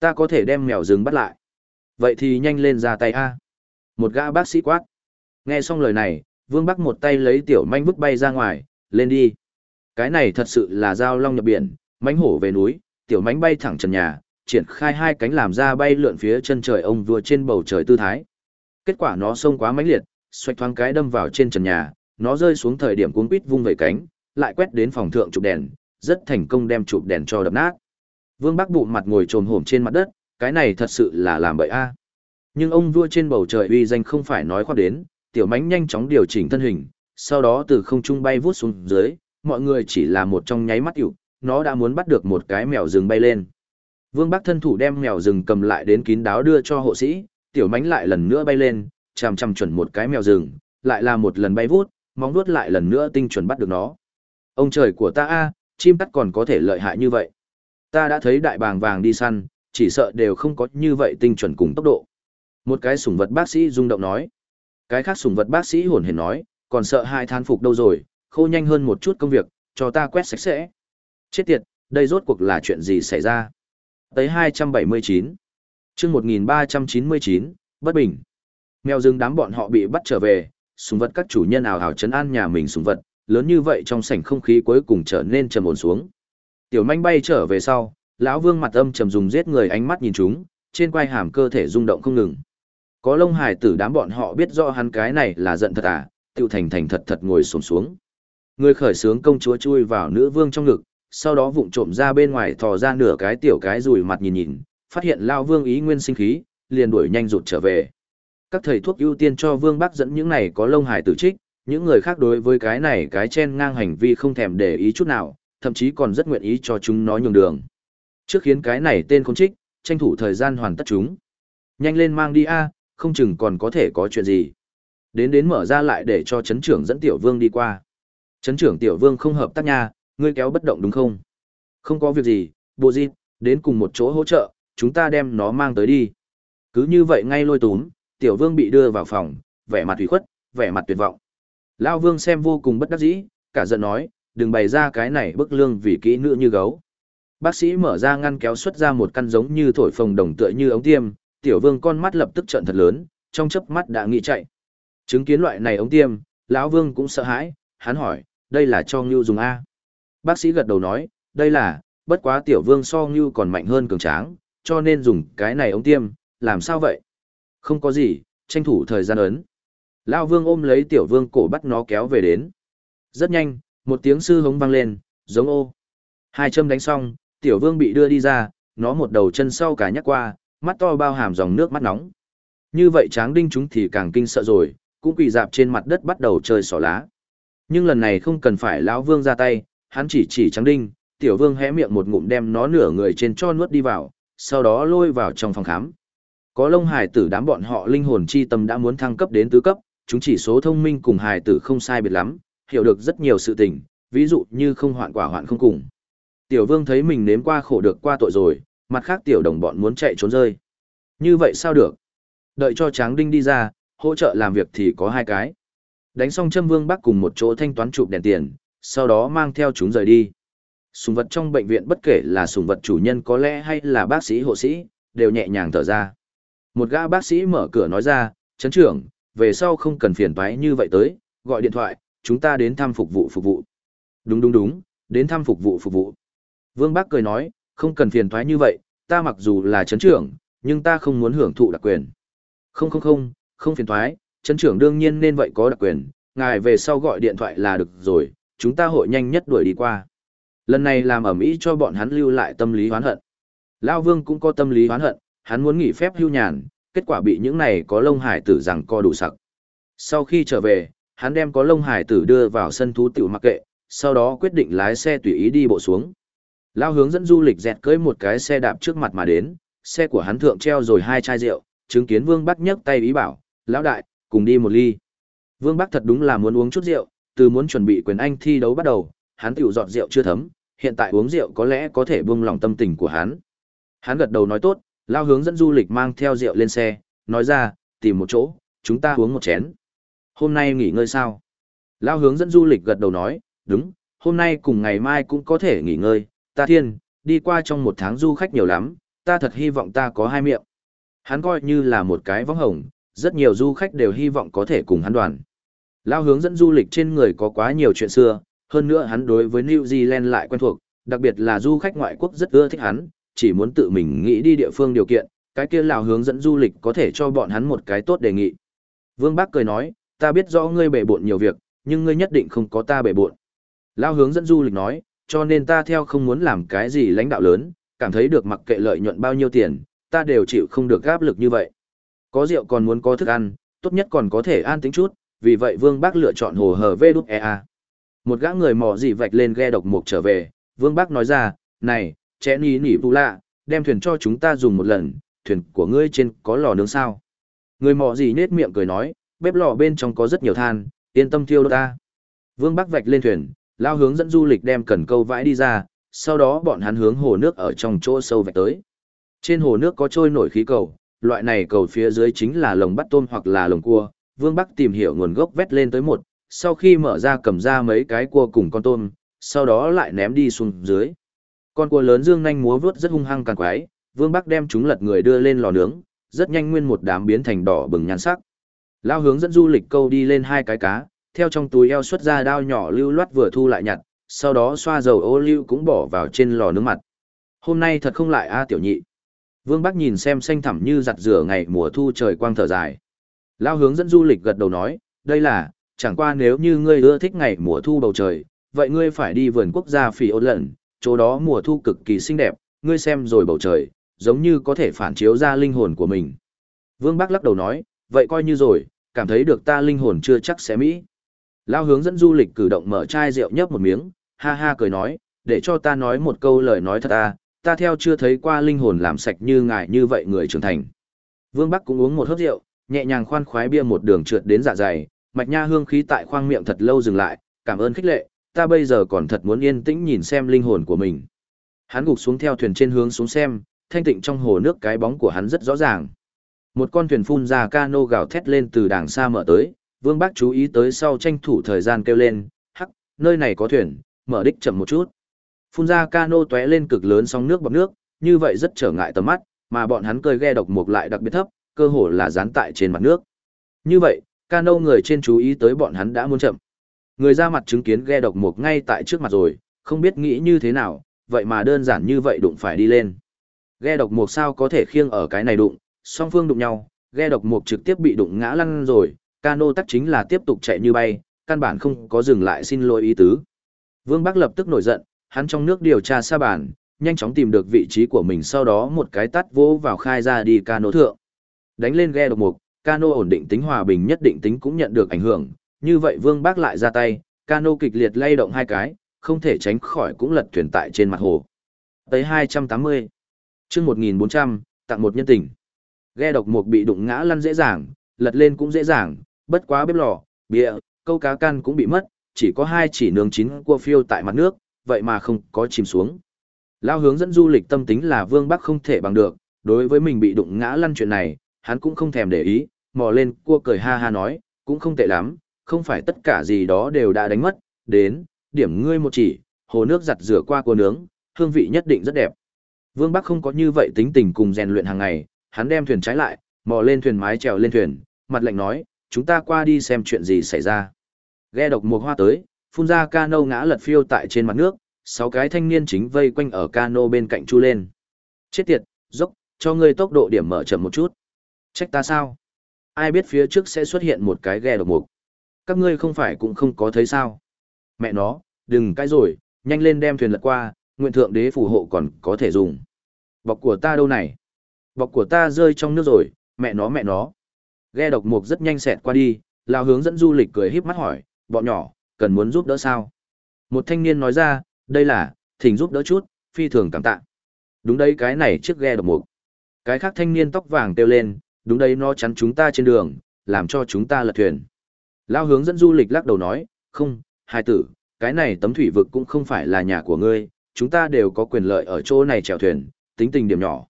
Ta có thể đem mèo rừng bắt lại. Vậy thì nhanh lên ra tay a. Một gã bác sĩ quát. Nghe xong lời này, Vương Bắc một tay lấy tiểu manh vứt bay ra ngoài, lên đi. Cái này thật sự là dao long nhập biển, mánh hổ về núi, tiểu mánh bay thẳng trần nhà, triển khai hai cánh làm ra bay lượn phía chân trời ông vua trên bầu trời tư thái. Kết quả nó xông quá mãnh liệt, xoạch thoáng cái đâm vào trên trần nhà, nó rơi xuống thời điểm cuốn quýt vung vẩy cánh, lại quét đến phòng thượng chụp đèn, rất thành công đem chụp đèn cho đập nát. Vương Bắc bụng mặt ngồi trồm hổm trên mặt đất, cái này thật sự là làm bậy a. À. Nhưng ông vua trên bầu trời uy danh không phải nói khoác đến, tiểu mánh nhanh chóng điều chỉnh thân hình, sau đó từ không trung bay vút xuống dưới, mọi người chỉ là một trong nháy mắt hiểu, nó đã muốn bắt được một cái mèo rừng bay lên. Vương Bắc thân thủ đem mèo rừng cầm lại đến kín đáo đưa cho hộ sĩ, tiểu mánh lại lần nữa bay lên, chằm chằm chuẩn một cái mèo rừng, lại là một lần bay vút, móng vuốt lại lần nữa tinh chuẩn bắt được nó. Ông trời của ta a, chim cắt còn có thể lợi hại như vậy. Ta đã thấy đại bàng vàng đi săn, chỉ sợ đều không có như vậy tinh chuẩn cùng tốc độ. Một cái sủng vật bác sĩ rung động nói. Cái khác sủng vật bác sĩ hồn hển nói, còn sợ hai than phục đâu rồi, khô nhanh hơn một chút công việc, cho ta quét sạch sẽ. Chết tiệt, đây rốt cuộc là chuyện gì xảy ra? Tới 279. chương 1399, bất bình. Mèo rừng đám bọn họ bị bắt trở về, súng vật các chủ nhân ảo ảo chấn an nhà mình súng vật, lớn như vậy trong sảnh không khí cuối cùng trở nên trầm ổn xuống. Tiểu manh bay trở về sau, lão vương mặt âm trầm dùng giết người ánh mắt nhìn chúng, trên quai hàm cơ thể rung động không ngừng. Có lông hải tử đám bọn họ biết rõ hắn cái này là giận thật à, tiêu thành thành thật thật ngồi xổm xuống. Người khởi sướng công chúa chui vào nữ vương trong ngực, sau đó vụng trộm ra bên ngoài thò ra nửa cái tiểu cái rùi mặt nhìn nhìn, phát hiện lao vương ý nguyên sinh khí, liền đuổi nhanh rụt trở về. Các thầy thuốc ưu tiên cho vương bác dẫn những này có lông hải tử trích, những người khác đối với cái này cái chen ngang hành vi không thèm để ý chút nào, thậm chí còn rất nguyện ý cho chúng nó nhường đường. Trước khiến cái này tên con trích, tranh thủ thời gian hoàn tất chúng. Nhanh lên mang đi a, không chừng còn có thể có chuyện gì. Đến đến mở ra lại để cho chấn trưởng dẫn tiểu vương đi qua. Chấn trưởng tiểu vương không hợp tác nha, ngươi kéo bất động đúng không? Không có việc gì, bộ gì, đến cùng một chỗ hỗ trợ, chúng ta đem nó mang tới đi. Cứ như vậy ngay lôi túm, tiểu vương bị đưa vào phòng, vẻ mặt thủy khuất, vẻ mặt tuyệt vọng. Lao vương xem vô cùng bất đắc dĩ, cả giận nói, đừng bày ra cái này bức lương vì kỹ nữ như gấu. Bác sĩ mở ra ngăn kéo xuất ra một căn giống như thổi phồng đồng tựa như ống tiêm, tiểu vương con mắt lập tức trợn thật lớn, trong chớp mắt đã nghĩ chạy. Chứng kiến loại này ống tiêm, lão vương cũng sợ hãi, hắn hỏi, đây là cho ngưu dùng A. Bác sĩ gật đầu nói, đây là, bất quá tiểu vương so như còn mạnh hơn cường tráng, cho nên dùng cái này ống tiêm, làm sao vậy? Không có gì, tranh thủ thời gian ấn. Lão vương ôm lấy tiểu vương cổ bắt nó kéo về đến. Rất nhanh, một tiếng sư hống vang lên, giống ô. Hai châm đánh xong, tiểu vương bị đưa đi ra, nó một đầu chân sau cả nhắc qua, mắt to bao hàm dòng nước mắt nóng. Như vậy tráng đinh chúng thì càng kinh sợ rồi, cũng quỳ dạp trên mặt đất bắt đầu chơi xỏ lá. Nhưng lần này không cần phải lão vương ra tay, hắn chỉ chỉ trắng đinh, tiểu vương hé miệng một ngụm đem nó nửa người trên cho nuốt đi vào, sau đó lôi vào trong phòng khám. Có lông Hải tử đám bọn họ linh hồn chi tâm đã muốn thăng cấp đến tứ cấp, chúng chỉ số thông minh cùng Hải tử không sai biệt lắm, hiểu được rất nhiều sự tình, ví dụ như không hoạn quả hoạn không cùng. Tiểu vương thấy mình nếm qua khổ được qua tội rồi, mặt khác tiểu đồng bọn muốn chạy trốn rơi. Như vậy sao được? Đợi cho tráng đinh đi ra, hỗ trợ làm việc thì có hai cái. Đánh xong châm vương bắc cùng một chỗ thanh toán chụp đèn tiền, sau đó mang theo chúng rời đi. Sùng vật trong bệnh viện bất kể là sùng vật chủ nhân có lẽ hay là bác sĩ hộ sĩ, đều nhẹ nhàng thở ra. Một gã bác sĩ mở cửa nói ra, chấn trưởng, về sau không cần phiền toái như vậy tới, gọi điện thoại, chúng ta đến thăm phục vụ phục vụ. Đúng đúng đúng, đến thăm phục vụ phục vụ. Vương Bác cười nói, không cần phiền toái như vậy, ta mặc dù là chấn trưởng, nhưng ta không muốn hưởng thụ đặc quyền. Không không không, không phiền toái, chấn trưởng đương nhiên nên vậy có đặc quyền, ngài về sau gọi điện thoại là được rồi, chúng ta hội nhanh nhất đuổi đi qua. Lần này làm ẩm ý cho bọn hắn lưu lại tâm lý hoán hận. Lao Vương cũng có tâm lý hoán hận, hắn muốn nghỉ phép hưu nhàn, kết quả bị những này có lông hải tử rằng co đủ sặc. Sau khi trở về, hắn đem có lông hải tử đưa vào sân thú tiểu mặc kệ, sau đó quyết định lái xe tùy ý đi bộ xuống. Lao hướng dẫn du lịch dẹt cưới một cái xe đạp trước mặt mà đến, xe của hắn thượng treo rồi hai chai rượu, chứng kiến Vương Bắc nhấc tay ý bảo, lão đại, cùng đi một ly. Vương Bắc thật đúng là muốn uống chút rượu, từ muốn chuẩn bị quyền anh thi đấu bắt đầu, hắn tiểu dọn rượu chưa thấm, hiện tại uống rượu có lẽ có thể buông lòng tâm tình của hắn. Hắn gật đầu nói tốt, lao hướng dẫn du lịch mang theo rượu lên xe, nói ra, tìm một chỗ, chúng ta uống một chén. Hôm nay nghỉ ngơi sao? Lao hướng dẫn du lịch gật đầu nói, đúng, hôm nay cùng ngày mai cũng có thể nghỉ ngơi, ta thiên, đi qua trong một tháng du khách nhiều lắm, ta thật hy vọng ta có hai miệng. Hắn coi như là một cái vong hồng, rất nhiều du khách đều hy vọng có thể cùng hắn đoàn. Lao hướng dẫn du lịch trên người có quá nhiều chuyện xưa, hơn nữa hắn đối với New Zealand lại quen thuộc, đặc biệt là du khách ngoại quốc rất ưa thích hắn, chỉ muốn tự mình nghĩ đi địa phương điều kiện, cái kia Lào hướng dẫn du lịch có thể cho bọn hắn một cái tốt đề nghị. Vương Bác cười nói, ta biết rõ ngươi bể bộn nhiều việc, nhưng ngươi nhất định không có ta bể bộn. Lao hướng dẫn du lịch nói, cho nên ta theo không muốn làm cái gì lãnh đạo lớn, cảm thấy được mặc kệ lợi nhuận bao nhiêu tiền, ta đều chịu không được áp lực như vậy. Có rượu còn muốn có thức ăn, tốt nhất còn có thể an tính chút, vì vậy Vương Bác lựa chọn hồ hờ vê đúc EA. Một gã người mò gì vạch lên ghe độc mục trở về, Vương Bác nói ra, này, trẻ ní nỉ vụ lạ, đem thuyền cho chúng ta dùng một lần, thuyền của ngươi trên có lò nướng sao. Người mò gì nết miệng cười nói, bếp lò bên trong có rất nhiều than, yên tâm thiêu ta. Vương Bác vạch lên thuyền, lao hướng dẫn du lịch đem cần câu vãi đi ra, sau đó bọn hắn hướng hồ nước ở trong chỗ sâu vạch tới. Trên hồ nước có trôi nổi khí cầu, loại này cầu phía dưới chính là lồng bắt tôm hoặc là lồng cua, Vương Bắc tìm hiểu nguồn gốc vét lên tới một, sau khi mở ra cầm ra mấy cái cua cùng con tôm, sau đó lại ném đi xuống dưới. Con cua lớn dương nhanh múa vướt rất hung hăng càng quái, Vương Bắc đem chúng lật người đưa lên lò nướng, rất nhanh nguyên một đám biến thành đỏ bừng nhan sắc. Lao hướng dẫn du lịch câu đi lên hai cái cá, theo trong túi eo xuất ra đao nhỏ lưu loát vừa thu lại nhặt, sau đó xoa dầu ô lưu cũng bỏ vào trên lò nướng mặt. Hôm nay thật không lại a tiểu nhị. Vương Bắc nhìn xem xanh thẳm như giặt rửa ngày mùa thu trời quang thở dài. Lao hướng dẫn du lịch gật đầu nói, đây là, chẳng qua nếu như ngươi ưa thích ngày mùa thu bầu trời, vậy ngươi phải đi vườn quốc gia phỉ ôn lận, chỗ đó mùa thu cực kỳ xinh đẹp, ngươi xem rồi bầu trời, giống như có thể phản chiếu ra linh hồn của mình. Vương Bắc lắc đầu nói, vậy coi như rồi, cảm thấy được ta linh hồn chưa chắc sẽ mỹ. Lao hướng dẫn du lịch cử động mở chai rượu nhấp một miếng, ha ha cười nói, để cho ta nói một câu lời nói thật ta, ta theo chưa thấy qua linh hồn làm sạch như ngài như vậy người trưởng thành. Vương Bắc cũng uống một hớp rượu, nhẹ nhàng khoan khoái bia một đường trượt đến dạ dày, mạch nha hương khí tại khoang miệng thật lâu dừng lại, cảm ơn khích lệ, ta bây giờ còn thật muốn yên tĩnh nhìn xem linh hồn của mình. Hắn gục xuống theo thuyền trên hướng xuống xem, thanh tịnh trong hồ nước cái bóng của hắn rất rõ ràng. Một con thuyền phun ra cano gào thét lên từ đàng xa mở tới, Vương Bác chú ý tới sau tranh thủ thời gian kêu lên, hắc, nơi này có thuyền, mở đích chậm một chút. Phun ra cano tóe lên cực lớn sóng nước bọt nước, như vậy rất trở ngại tầm mắt, mà bọn hắn cơi ghe độc mục lại đặc biệt thấp, cơ hồ là dán tại trên mặt nước. Như vậy, cano người trên chú ý tới bọn hắn đã muốn chậm. Người ra mặt chứng kiến ghe độc mục ngay tại trước mặt rồi, không biết nghĩ như thế nào, vậy mà đơn giản như vậy đụng phải đi lên. Ghe độc mục sao có thể khiêng ở cái này đụng, song phương đụng nhau, ghe độc mục trực tiếp bị đụng ngã lăn rồi, cano tắc chính là tiếp tục chạy như bay, căn bản không có dừng lại xin lỗi ý tứ. Vương Bắc lập tức nổi giận, hắn trong nước điều tra xa bản, nhanh chóng tìm được vị trí của mình sau đó một cái tắt vỗ vào khai ra đi cano thượng. Đánh lên ghe độc mục, cano ổn định tính hòa bình nhất định tính cũng nhận được ảnh hưởng, như vậy Vương Bác lại ra tay, cano kịch liệt lay động hai cái, không thể tránh khỏi cũng lật thuyền tại trên mặt hồ. Tới 280. chương 1400, tặng một nhân tình. Ghe độc mục bị đụng ngã lăn dễ dàng, lật lên cũng dễ dàng, bất quá bếp lò, bia, câu cá can cũng bị mất, chỉ có hai chỉ nướng chín cua phiêu tại mặt nước, vậy mà không có chìm xuống. Lao hướng dẫn du lịch tâm tính là Vương Bắc không thể bằng được, đối với mình bị đụng ngã lăn chuyện này, hắn cũng không thèm để ý, mò lên cua cười ha ha nói, cũng không tệ lắm, không phải tất cả gì đó đều đã đánh mất, đến, điểm ngươi một chỉ, hồ nước giặt rửa qua cua nướng, hương vị nhất định rất đẹp. Vương Bắc không có như vậy tính tình cùng rèn luyện hàng ngày, hắn đem thuyền trái lại, mò lên thuyền mái trèo lên thuyền, mặt lạnh nói, chúng ta qua đi xem chuyện gì xảy ra. Ghe độc mùa hoa tới, phun ra cano ngã lật phiêu tại trên mặt nước, sáu cái thanh niên chính vây quanh ở cano bên cạnh chu lên. Chết tiệt, dốc, cho ngươi tốc độ điểm mở chậm một chút. Trách ta sao? Ai biết phía trước sẽ xuất hiện một cái ghe độc mục. Các ngươi không phải cũng không có thấy sao? Mẹ nó, đừng cái rồi, nhanh lên đem thuyền lật qua, nguyện thượng đế phù hộ còn có thể dùng. Bọc của ta đâu này? Bọc của ta rơi trong nước rồi, mẹ nó mẹ nó. Ghe độc mục rất nhanh xẹt qua đi, lao hướng dẫn du lịch cười híp mắt hỏi, bọn nhỏ, cần muốn giúp đỡ sao? Một thanh niên nói ra, đây là, thỉnh giúp đỡ chút, phi thường cảm tạ. Đúng đấy cái này chiếc ghe độc mục. Cái khác thanh niên tóc vàng kêu lên, đúng đấy nó chắn chúng ta trên đường, làm cho chúng ta lật thuyền. Lao hướng dẫn du lịch lắc đầu nói, không, hai tử, cái này tấm thủy vực cũng không phải là nhà của ngươi, chúng ta đều có quyền lợi ở chỗ này chèo thuyền, tính tình điểm nhỏ.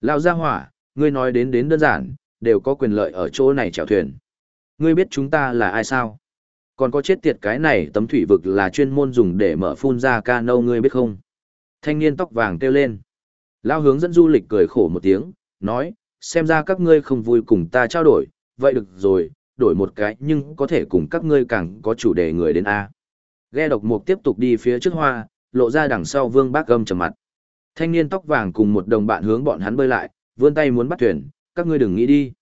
Lao gia hỏa, ngươi nói đến đến đơn giản, đều có quyền lợi ở chỗ này chèo thuyền. Ngươi biết chúng ta là ai sao? Còn có chết tiệt cái này tấm thủy vực là chuyên môn dùng để mở phun ra ca nâu ngươi biết không? Thanh niên tóc vàng kêu lên. Lao hướng dẫn du lịch cười khổ một tiếng, nói, xem ra các ngươi không vui cùng ta trao đổi, vậy được rồi, đổi một cái nhưng có thể cùng các ngươi càng có chủ đề người đến A. Ghe độc mục tiếp tục đi phía trước hoa, lộ ra đằng sau vương bác gâm trầm mặt. Thanh niên tóc vàng cùng một đồng bạn hướng bọn hắn bơi lại, vươn tay muốn bắt thuyền, các ngươi đừng nghĩ đi.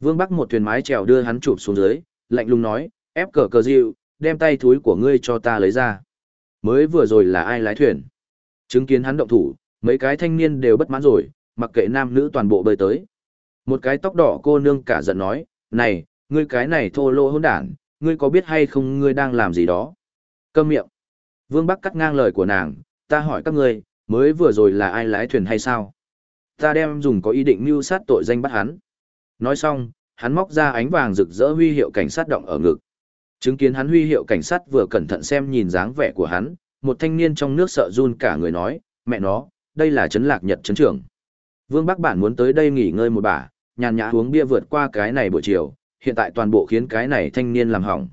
Vương Bắc một thuyền mái chèo đưa hắn chụp xuống dưới, lạnh lùng nói, ép cờ cờ dịu, đem tay thúi của ngươi cho ta lấy ra. Mới vừa rồi là ai lái thuyền? Chứng kiến hắn động thủ, mấy cái thanh niên đều bất mãn rồi, mặc kệ nam nữ toàn bộ bơi tới. Một cái tóc đỏ cô nương cả giận nói, này, ngươi cái này thô lô hỗn đản, ngươi có biết hay không ngươi đang làm gì đó? Câm miệng. Vương Bắc cắt ngang lời của nàng, ta hỏi các ngươi, mới vừa rồi là ai lái thuyền hay sao? Ta đem dùng có ý định mưu sát tội danh bắt hắn. Nói xong, hắn móc ra ánh vàng rực rỡ huy hiệu cảnh sát động ở ngực. Chứng kiến hắn huy hiệu cảnh sát vừa cẩn thận xem nhìn dáng vẻ của hắn, một thanh niên trong nước sợ run cả người nói, mẹ nó, đây là trấn lạc nhật trấn trưởng. Vương Bắc bản muốn tới đây nghỉ ngơi một bả, nhàn nhã uống bia vượt qua cái này buổi chiều, hiện tại toàn bộ khiến cái này thanh niên làm hỏng.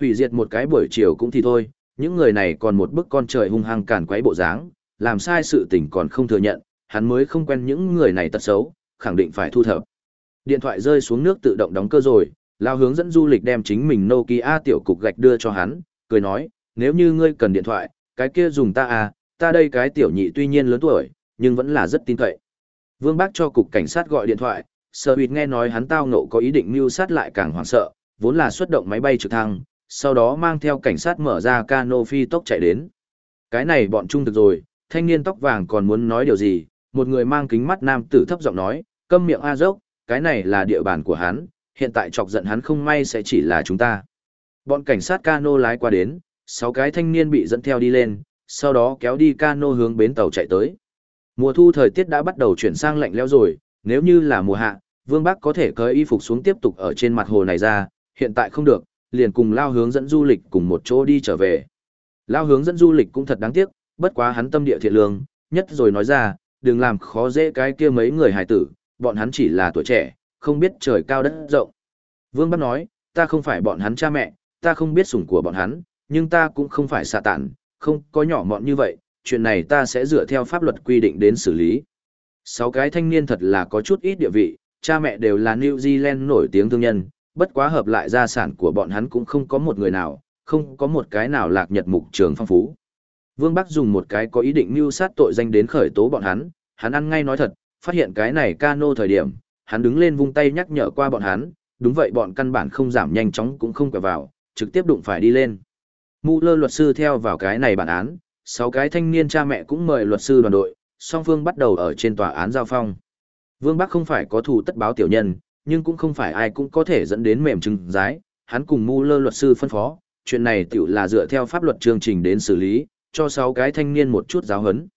Hủy diệt một cái buổi chiều cũng thì thôi, những người này còn một bức con trời hung hăng cản quấy bộ dáng, làm sai sự tình còn không thừa nhận, hắn mới không quen những người này tật xấu, khẳng định phải thu thập. Điện thoại rơi xuống nước tự động đóng cơ rồi, lao hướng dẫn du lịch đem chính mình Nokia tiểu cục gạch đưa cho hắn, cười nói, nếu như ngươi cần điện thoại, cái kia dùng ta à, ta đây cái tiểu nhị tuy nhiên lớn tuổi, nhưng vẫn là rất tin cậy. Vương Bác cho cục cảnh sát gọi điện thoại, Sở Huyệt nghe nói hắn tao ngộ có ý định mưu sát lại càng hoảng sợ, vốn là xuất động máy bay trực thăng, sau đó mang theo cảnh sát mở ra cano phi tốc chạy đến. Cái này bọn trung thực rồi, thanh niên tóc vàng còn muốn nói điều gì, một người mang kính mắt nam tử thấp giọng nói, câm miệng a dốc, cái này là địa bàn của hắn, hiện tại chọc giận hắn không may sẽ chỉ là chúng ta. Bọn cảnh sát cano lái qua đến, sáu cái thanh niên bị dẫn theo đi lên, sau đó kéo đi cano hướng bến tàu chạy tới. Mùa thu thời tiết đã bắt đầu chuyển sang lạnh lẽo rồi, nếu như là mùa hạ, Vương Bắc có thể cởi y phục xuống tiếp tục ở trên mặt hồ này ra, hiện tại không được, liền cùng lao hướng dẫn du lịch cùng một chỗ đi trở về. Lao hướng dẫn du lịch cũng thật đáng tiếc, bất quá hắn tâm địa thiện lương, nhất rồi nói ra, đừng làm khó dễ cái kia mấy người hài tử, bọn hắn chỉ là tuổi trẻ, không biết trời cao đất rộng. Vương Bắc nói, ta không phải bọn hắn cha mẹ, ta không biết sủng của bọn hắn, nhưng ta cũng không phải xạ tản, không có nhỏ mọn như vậy, chuyện này ta sẽ dựa theo pháp luật quy định đến xử lý. Sáu cái thanh niên thật là có chút ít địa vị, cha mẹ đều là New Zealand nổi tiếng thương nhân, bất quá hợp lại gia sản của bọn hắn cũng không có một người nào, không có một cái nào lạc nhật mục trường phong phú. Vương Bắc dùng một cái có ý định mưu sát tội danh đến khởi tố bọn hắn, hắn ăn ngay nói thật, phát hiện cái này cano thời điểm, hắn đứng lên vung tay nhắc nhở qua bọn hắn, đúng vậy bọn căn bản không giảm nhanh chóng cũng không quẹo vào, trực tiếp đụng phải đi lên. Mù lơ luật sư theo vào cái này bản án, sáu cái thanh niên cha mẹ cũng mời luật sư đoàn đội, song phương bắt đầu ở trên tòa án giao phong. Vương Bắc không phải có thù tất báo tiểu nhân, nhưng cũng không phải ai cũng có thể dẫn đến mềm trứng giái, hắn cùng Mu Lơ luật sư phân phó, chuyện này tiểu là dựa theo pháp luật chương trình đến xử lý, cho sáu cái thanh niên một chút giáo huấn.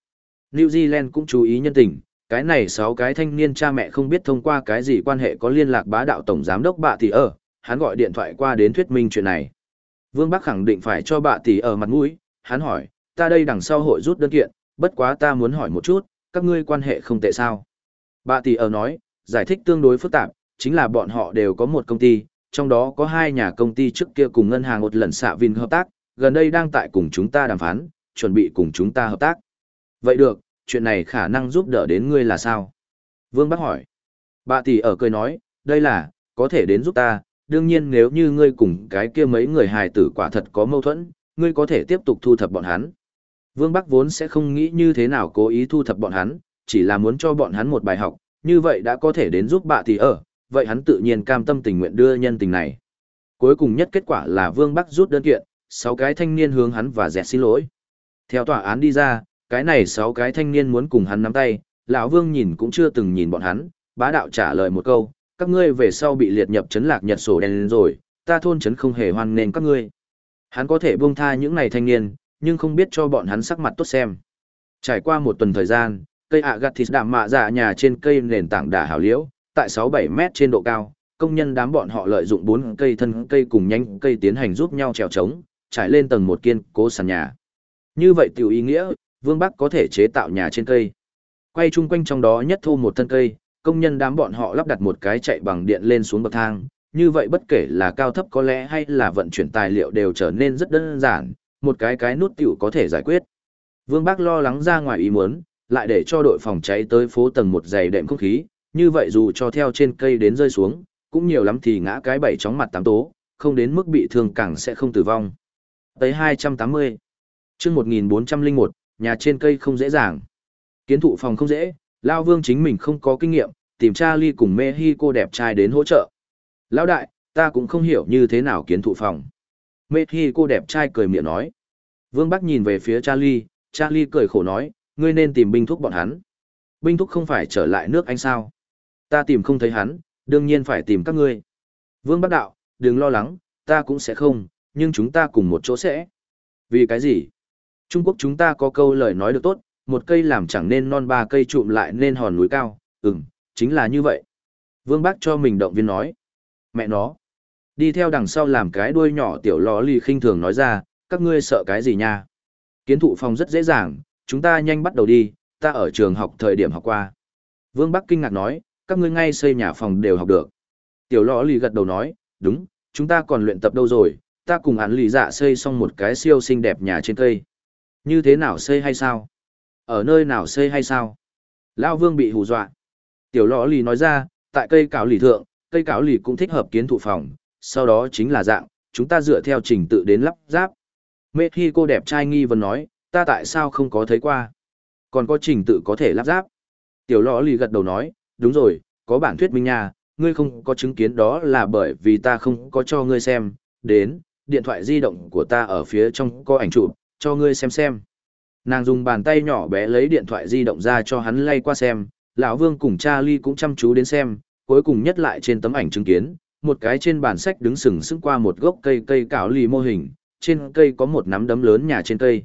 New Zealand cũng chú ý nhân tình, cái này sáu cái thanh niên cha mẹ không biết thông qua cái gì quan hệ có liên lạc bá đạo tổng giám đốc bạ tỷ ở, hắn gọi điện thoại qua đến thuyết minh chuyện này. Vương Bắc khẳng định phải cho bạ tỷ ở mặt mũi, hắn hỏi, ta đây đằng sau hội rút đơn kiện, bất quá ta muốn hỏi một chút, các ngươi quan hệ không tệ sao? Bà tỷ ở nói, giải thích tương đối phức tạp, chính là bọn họ đều có một công ty, trong đó có hai nhà công ty trước kia cùng ngân hàng một lần xạ Vin hợp tác, gần đây đang tại cùng chúng ta đàm phán, chuẩn bị cùng chúng ta hợp tác. Vậy được, chuyện này khả năng giúp đỡ đến ngươi là sao? Vương Bắc hỏi. Bà tỷ ở cười nói, đây là, có thể đến giúp ta, đương nhiên nếu như ngươi cùng cái kia mấy người hài tử quả thật có mâu thuẫn, ngươi có thể tiếp tục thu thập bọn hắn. Vương Bắc vốn sẽ không nghĩ như thế nào cố ý thu thập bọn hắn, chỉ là muốn cho bọn hắn một bài học, như vậy đã có thể đến giúp bà thì ở, vậy hắn tự nhiên cam tâm tình nguyện đưa nhân tình này. Cuối cùng nhất kết quả là Vương Bắc rút đơn kiện, sáu cái thanh niên hướng hắn và dẹt xin lỗi. Theo tòa án đi ra, cái này sáu cái thanh niên muốn cùng hắn nắm tay, lão Vương nhìn cũng chưa từng nhìn bọn hắn, bá đạo trả lời một câu, các ngươi về sau bị liệt nhập chấn lạc nhật sổ đen rồi, ta thôn chấn không hề hoan nên các ngươi. Hắn có thể buông tha những này thanh niên, nhưng không biết cho bọn hắn sắc mặt tốt xem. Trải qua một tuần thời gian, cây ạ gặt thịt đạm mạ dạ nhà trên cây nền tảng đà hảo liễu, tại 6-7 mét trên độ cao, công nhân đám bọn họ lợi dụng bốn cây thân cây cùng nhánh cây tiến hành giúp nhau trèo trống, trải lên tầng một kiên cố sàn nhà. Như vậy tiểu ý nghĩa, Vương Bắc có thể chế tạo nhà trên cây. Quay chung quanh trong đó nhất thu một thân cây, công nhân đám bọn họ lắp đặt một cái chạy bằng điện lên xuống bậc thang, như vậy bất kể là cao thấp có lẽ hay là vận chuyển tài liệu đều trở nên rất đơn giản, một cái cái nút tiểu có thể giải quyết. Vương Bác lo lắng ra ngoài ý muốn, lại để cho đội phòng cháy tới phố tầng một dày đệm không khí, như vậy dù cho theo trên cây đến rơi xuống, cũng nhiều lắm thì ngã cái bảy chóng mặt tám tố, không đến mức bị thương càng sẽ không tử vong. Tới 280. chương 1401, nhà trên cây không dễ dàng. Kiến thụ phòng không dễ, Lao Vương chính mình không có kinh nghiệm, tìm cha ly cùng Mexico đẹp trai đến hỗ trợ. Lão đại, ta cũng không hiểu như thế nào kiến thụ phòng. Mexico đẹp trai cười miệng nói. Vương Bắc nhìn về phía Charlie, Charlie cười khổ nói, ngươi nên tìm binh thúc bọn hắn. Binh thúc không phải trở lại nước Anh sao? Ta tìm không thấy hắn, đương nhiên phải tìm các ngươi. Vương Bắc Đạo, đừng lo lắng, ta cũng sẽ không, nhưng chúng ta cùng một chỗ sẽ. Vì cái gì? Trung Quốc chúng ta có câu lời nói được tốt, một cây làm chẳng nên non ba cây trụm lại nên hòn núi cao, ừm, chính là như vậy. Vương Bắc cho mình động viên nói. Mẹ nó. Đi theo đằng sau làm cái đuôi nhỏ tiểu lò lì khinh thường nói ra, các ngươi sợ cái gì nha? Kiến thụ phòng rất dễ dàng, chúng ta nhanh bắt đầu đi, ta ở trường học thời điểm học qua. Vương Bắc kinh ngạc nói, các ngươi ngay xây nhà phòng đều học được. Tiểu lò lì gật đầu nói, đúng, chúng ta còn luyện tập đâu rồi, ta cùng án lì dạ xây xong một cái siêu xinh đẹp nhà trên cây. Như thế nào xây hay sao? Ở nơi nào xây hay sao? Lao Vương bị hù dọa. Tiểu lò lì nói ra, tại cây cáo lì thượng, cây cáo lì cũng thích hợp kiến thụ phòng, sau đó chính là dạng, chúng ta dựa theo trình tự đến lắp ráp. Mê khi cô đẹp trai nghi vấn nói, ta tại sao không có thấy qua? Còn có trình tự có thể lắp ráp. Tiểu lọ lì gật đầu nói, đúng rồi, có bản thuyết minh nha, ngươi không có chứng kiến đó là bởi vì ta không có cho ngươi xem, đến, điện thoại di động của ta ở phía trong có ảnh chụp, cho ngươi xem xem. Nàng dùng bàn tay nhỏ bé lấy điện thoại di động ra cho hắn lay qua xem, lão Vương cùng Charlie cũng chăm chú đến xem, cuối cùng nhất lại trên tấm ảnh chứng kiến, một cái trên bàn sách đứng sừng sững qua một gốc cây cây cảo lì mô hình, trên cây có một nắm đấm lớn nhà trên cây.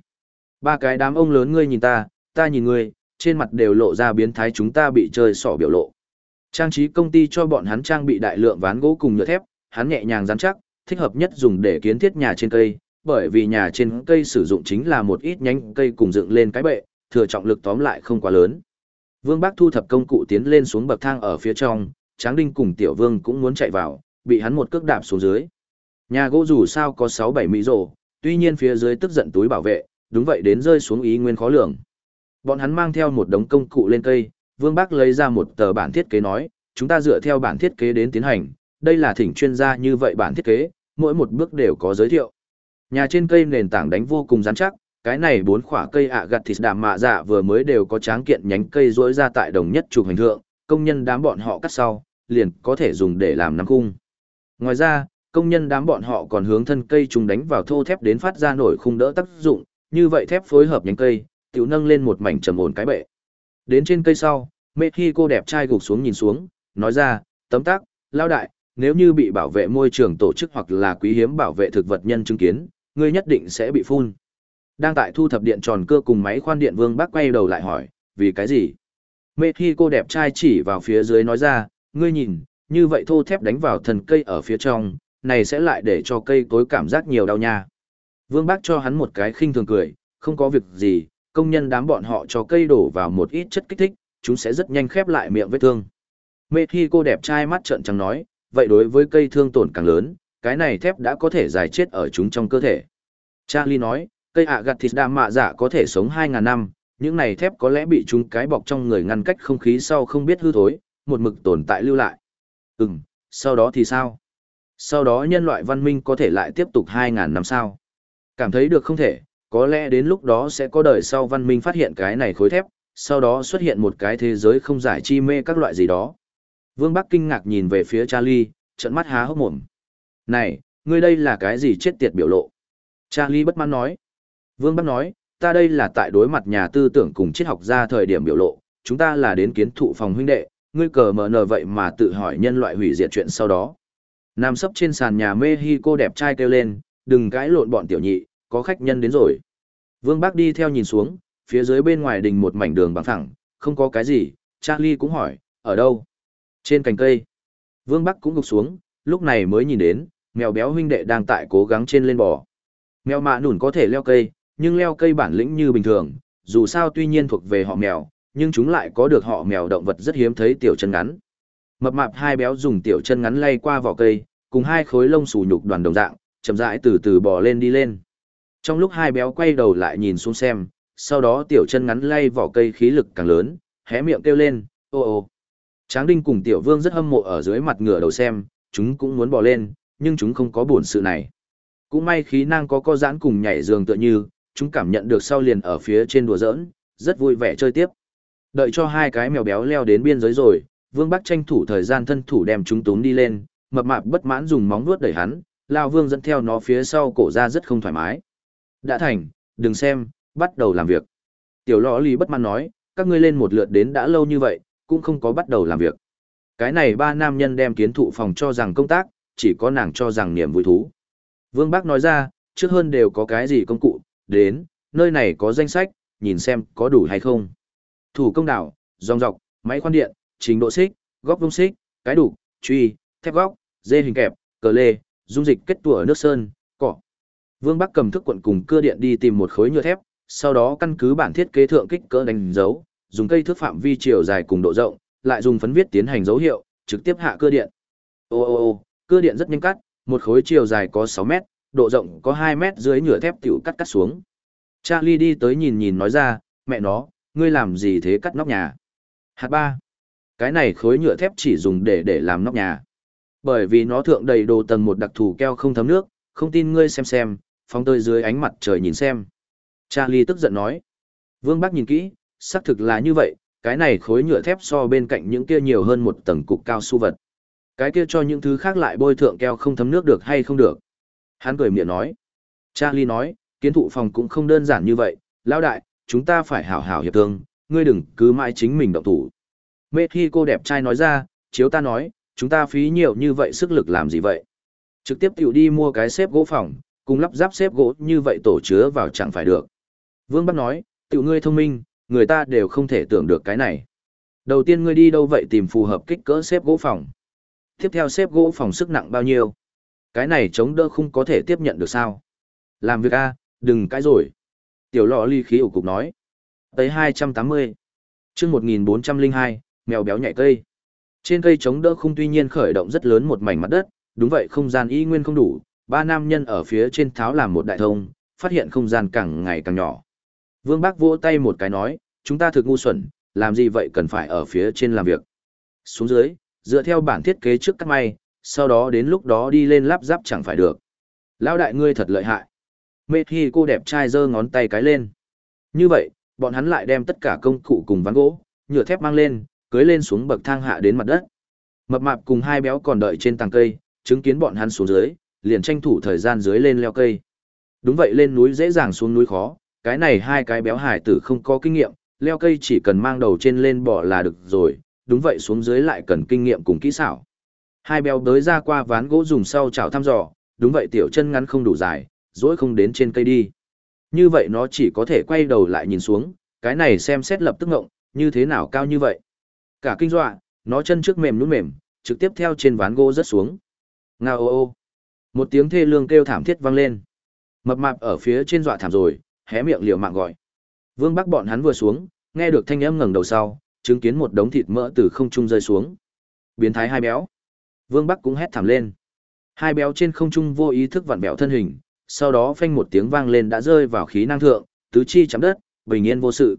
Ba cái đám ông lớn ngươi nhìn ta, ta nhìn ngươi, trên mặt đều lộ ra biến thái chúng ta bị chơi sỏ biểu lộ. Trang trí công ty cho bọn hắn trang bị đại lượng ván gỗ cùng nhựa thép, hắn nhẹ nhàng rắn chắc, thích hợp nhất dùng để kiến thiết nhà trên cây, bởi vì nhà trên cây sử dụng chính là một ít nhánh cây cùng dựng lên cái bệ, thừa trọng lực tóm lại không quá lớn. Vương Bác thu thập công cụ tiến lên xuống bậc thang ở phía trong, Tráng Đinh cùng Tiểu Vương cũng muốn chạy vào, bị hắn một cước đạp xuống dưới. Nhà gỗ dù sao có 6-7 mỹ rổ, tuy nhiên phía dưới tức giận túi bảo vệ, đúng vậy đến rơi xuống ý nguyên khó lường. Bọn hắn mang theo một đống công cụ lên cây, Vương Bác lấy ra một tờ bản thiết kế nói, chúng ta dựa theo bản thiết kế đến tiến hành, đây là thỉnh chuyên gia như vậy bản thiết kế, mỗi một bước đều có giới thiệu. Nhà trên cây nền tảng đánh vô cùng rắn chắc, cái này bốn khỏa cây ạ gặt thịt đàm mạ dạ vừa mới đều có tráng kiện nhánh cây rỗi ra tại đồng nhất trục hành thượng, công nhân đám bọn họ cắt sau, liền có thể dùng để làm nắm khung. Ngoài ra, công nhân đám bọn họ còn hướng thân cây trùng đánh vào thô thép đến phát ra nổi khung đỡ tác dụng, như vậy thép phối hợp nhánh cây, tiểu nâng lên một mảnh trầm ổn cái bệ. Đến trên cây sau, mẹ khi cô đẹp trai gục xuống nhìn xuống, nói ra, tấm tác lao đại, nếu như bị bảo vệ môi trường tổ chức hoặc là quý hiếm bảo vệ thực vật nhân chứng kiến, ngươi nhất định sẽ bị phun. Đang tại thu thập điện tròn cưa cùng máy khoan điện vương bác quay đầu lại hỏi, vì cái gì? mẹ khi cô đẹp trai chỉ vào phía dưới nói ra, ngươi nhìn, như vậy thô thép đánh vào thần cây ở phía trong, này sẽ lại để cho cây tối cảm giác nhiều đau nha. Vương bác cho hắn một cái khinh thường cười, không có việc gì, công nhân đám bọn họ cho cây đổ vào một ít chất kích thích, chúng sẽ rất nhanh khép lại miệng vết thương. Mê Thi cô đẹp trai mắt trợn trắng nói, vậy đối với cây thương tổn càng lớn, cái này thép đã có thể giải chết ở chúng trong cơ thể. Charlie nói, cây ạ gặt thịt đam mạ giả có thể sống 2.000 năm, những này thép có lẽ bị chúng cái bọc trong người ngăn cách không khí sau không biết hư thối, một mực tồn tại lưu lại. Ừm, sau đó thì sao? Sau đó nhân loại văn minh có thể lại tiếp tục 2.000 năm sao? Cảm thấy được không thể, có lẽ đến lúc đó sẽ có đời sau văn minh phát hiện cái này khối thép, sau đó xuất hiện một cái thế giới không giải chi mê các loại gì đó. Vương Bắc kinh ngạc nhìn về phía Charlie, trận mắt há hốc mồm. Này, ngươi đây là cái gì chết tiệt biểu lộ? Charlie bất mãn nói. Vương Bắc nói, ta đây là tại đối mặt nhà tư tưởng cùng triết học ra thời điểm biểu lộ, chúng ta là đến kiến thụ phòng huynh đệ, ngươi cờ mở nở vậy mà tự hỏi nhân loại hủy diệt chuyện sau đó. Nam sấp trên sàn nhà Mexico đẹp trai kêu lên, đừng cãi lộn bọn tiểu nhị, có khách nhân đến rồi. Vương Bác đi theo nhìn xuống, phía dưới bên ngoài đình một mảnh đường bằng phẳng, không có cái gì, Charlie cũng hỏi, ở đâu? Trên cành cây. Vương Bắc cũng gục xuống, lúc này mới nhìn đến, mèo béo huynh đệ đang tại cố gắng trên lên bò. Mèo mạ nủn có thể leo cây, nhưng leo cây bản lĩnh như bình thường, dù sao tuy nhiên thuộc về họ mèo, nhưng chúng lại có được họ mèo động vật rất hiếm thấy tiểu chân ngắn. Mập mạp hai béo dùng tiểu chân ngắn lay qua vỏ cây, cùng hai khối lông xù nhục đoàn đồng dạng, chậm rãi từ từ bò lên đi lên. Trong lúc hai béo quay đầu lại nhìn xuống xem, sau đó tiểu chân ngắn lay vỏ cây khí lực càng lớn, hé miệng kêu lên, ô ô. Tráng Đinh cùng Tiểu Vương rất hâm mộ ở dưới mặt ngựa đầu xem, chúng cũng muốn bò lên, nhưng chúng không có buồn sự này. Cũng may khí năng có co giãn cùng nhảy giường tựa như, chúng cảm nhận được sau liền ở phía trên đùa giỡn, rất vui vẻ chơi tiếp. Đợi cho hai cái mèo béo leo đến biên giới rồi, Vương Bắc tranh thủ thời gian thân thủ đem chúng túm đi lên, mập mạp bất mãn dùng móng vuốt đẩy hắn, Lao Vương dẫn theo nó phía sau cổ ra rất không thoải mái. Đã thành, đừng xem, bắt đầu làm việc. Tiểu lọ lì bất mãn nói, các ngươi lên một lượt đến đã lâu như vậy, cũng không có bắt đầu làm việc. Cái này ba nam nhân đem kiến thụ phòng cho rằng công tác, chỉ có nàng cho rằng niềm vui thú. Vương Bác nói ra, trước hơn đều có cái gì công cụ, đến, nơi này có danh sách, nhìn xem có đủ hay không. Thủ công đảo, dòng dọc, máy khoan điện, trình độ xích, góc vông xích, cái đủ, truy, thép góc, dê hình kẹp, cờ lê, dung dịch kết tủa nước sơn, cỏ. Vương Bắc cầm thức quận cùng cưa điện đi tìm một khối nhựa thép, sau đó căn cứ bản thiết kế thượng kích cỡ đánh dấu, dùng cây thước phạm vi chiều dài cùng độ rộng, lại dùng phấn viết tiến hành dấu hiệu, trực tiếp hạ cưa điện. Ô ô ô, cưa điện rất nhanh cắt, một khối chiều dài có 6 mét, độ rộng có 2 mét dưới nhựa thép tiểu cắt cắt xuống. Charlie đi tới nhìn nhìn nói ra, mẹ nó, ngươi làm gì thế cắt nóc nhà? Hạt ba. Cái này khối nhựa thép chỉ dùng để để làm nóc nhà. Bởi vì nó thượng đầy đồ tầng một đặc thù keo không thấm nước, không tin ngươi xem xem, phóng tới dưới ánh mặt trời nhìn xem. Charlie tức giận nói. Vương Bắc nhìn kỹ, xác thực là như vậy, cái này khối nhựa thép so bên cạnh những kia nhiều hơn một tầng cục cao su vật. Cái kia cho những thứ khác lại bôi thượng keo không thấm nước được hay không được. Hắn cười miệng nói. Charlie nói, kiến thụ phòng cũng không đơn giản như vậy, lão đại, chúng ta phải hảo hảo hiệp thương, ngươi đừng cứ mãi chính mình động thủ. Mê khi cô đẹp trai nói ra, chiếu ta nói, chúng ta phí nhiều như vậy sức lực làm gì vậy? Trực tiếp tiểu đi mua cái xếp gỗ phòng, cùng lắp ráp xếp gỗ như vậy tổ chứa vào chẳng phải được. Vương Bắc nói, tiểu ngươi thông minh, người ta đều không thể tưởng được cái này. Đầu tiên ngươi đi đâu vậy tìm phù hợp kích cỡ xếp gỗ phòng. Tiếp theo xếp gỗ phòng sức nặng bao nhiêu? Cái này chống đỡ không có thể tiếp nhận được sao? Làm việc A, đừng cãi rồi. Tiểu lọ ly khí ủ cục nói. Tới 280. chương 1402, mèo béo nhảy cây. Trên cây chống đỡ khung tuy nhiên khởi động rất lớn một mảnh mặt đất, đúng vậy không gian y nguyên không đủ, ba nam nhân ở phía trên tháo làm một đại thông, phát hiện không gian càng ngày càng nhỏ. Vương Bác vỗ tay một cái nói, chúng ta thực ngu xuẩn, làm gì vậy cần phải ở phía trên làm việc. Xuống dưới, dựa theo bản thiết kế trước cắt may, sau đó đến lúc đó đi lên lắp ráp chẳng phải được. Lão đại ngươi thật lợi hại. Mê khi cô đẹp trai giơ ngón tay cái lên. Như vậy, bọn hắn lại đem tất cả công cụ cùng ván gỗ, nhựa thép mang lên, cưới lên xuống bậc thang hạ đến mặt đất. Mập mạp cùng hai béo còn đợi trên tàng cây, chứng kiến bọn hắn xuống dưới, liền tranh thủ thời gian dưới lên leo cây. Đúng vậy lên núi dễ dàng xuống núi khó, cái này hai cái béo hải tử không có kinh nghiệm, leo cây chỉ cần mang đầu trên lên bỏ là được rồi, đúng vậy xuống dưới lại cần kinh nghiệm cùng kỹ xảo. Hai béo đới ra qua ván gỗ dùng sau chảo thăm dò, đúng vậy tiểu chân ngắn không đủ dài, dỗi không đến trên cây đi. Như vậy nó chỉ có thể quay đầu lại nhìn xuống, cái này xem xét lập tức ngộng, như thế nào cao như vậy. Cả kinh dọa, nó chân trước mềm nhũn mềm, trực tiếp theo trên ván gỗ rớt xuống. Ngao ô ô. Một tiếng thê lương kêu thảm thiết vang lên. Mập mạp ở phía trên dọa thảm rồi, hé miệng liều mạng gọi. Vương Bắc bọn hắn vừa xuống, nghe được thanh âm ngẩng đầu sau, chứng kiến một đống thịt mỡ từ không trung rơi xuống. Biến thái hai béo. Vương Bắc cũng hét thảm lên. Hai béo trên không trung vô ý thức vặn bẹo thân hình, sau đó phanh một tiếng vang lên đã rơi vào khí năng thượng, tứ chi chạm đất, bình yên vô sự.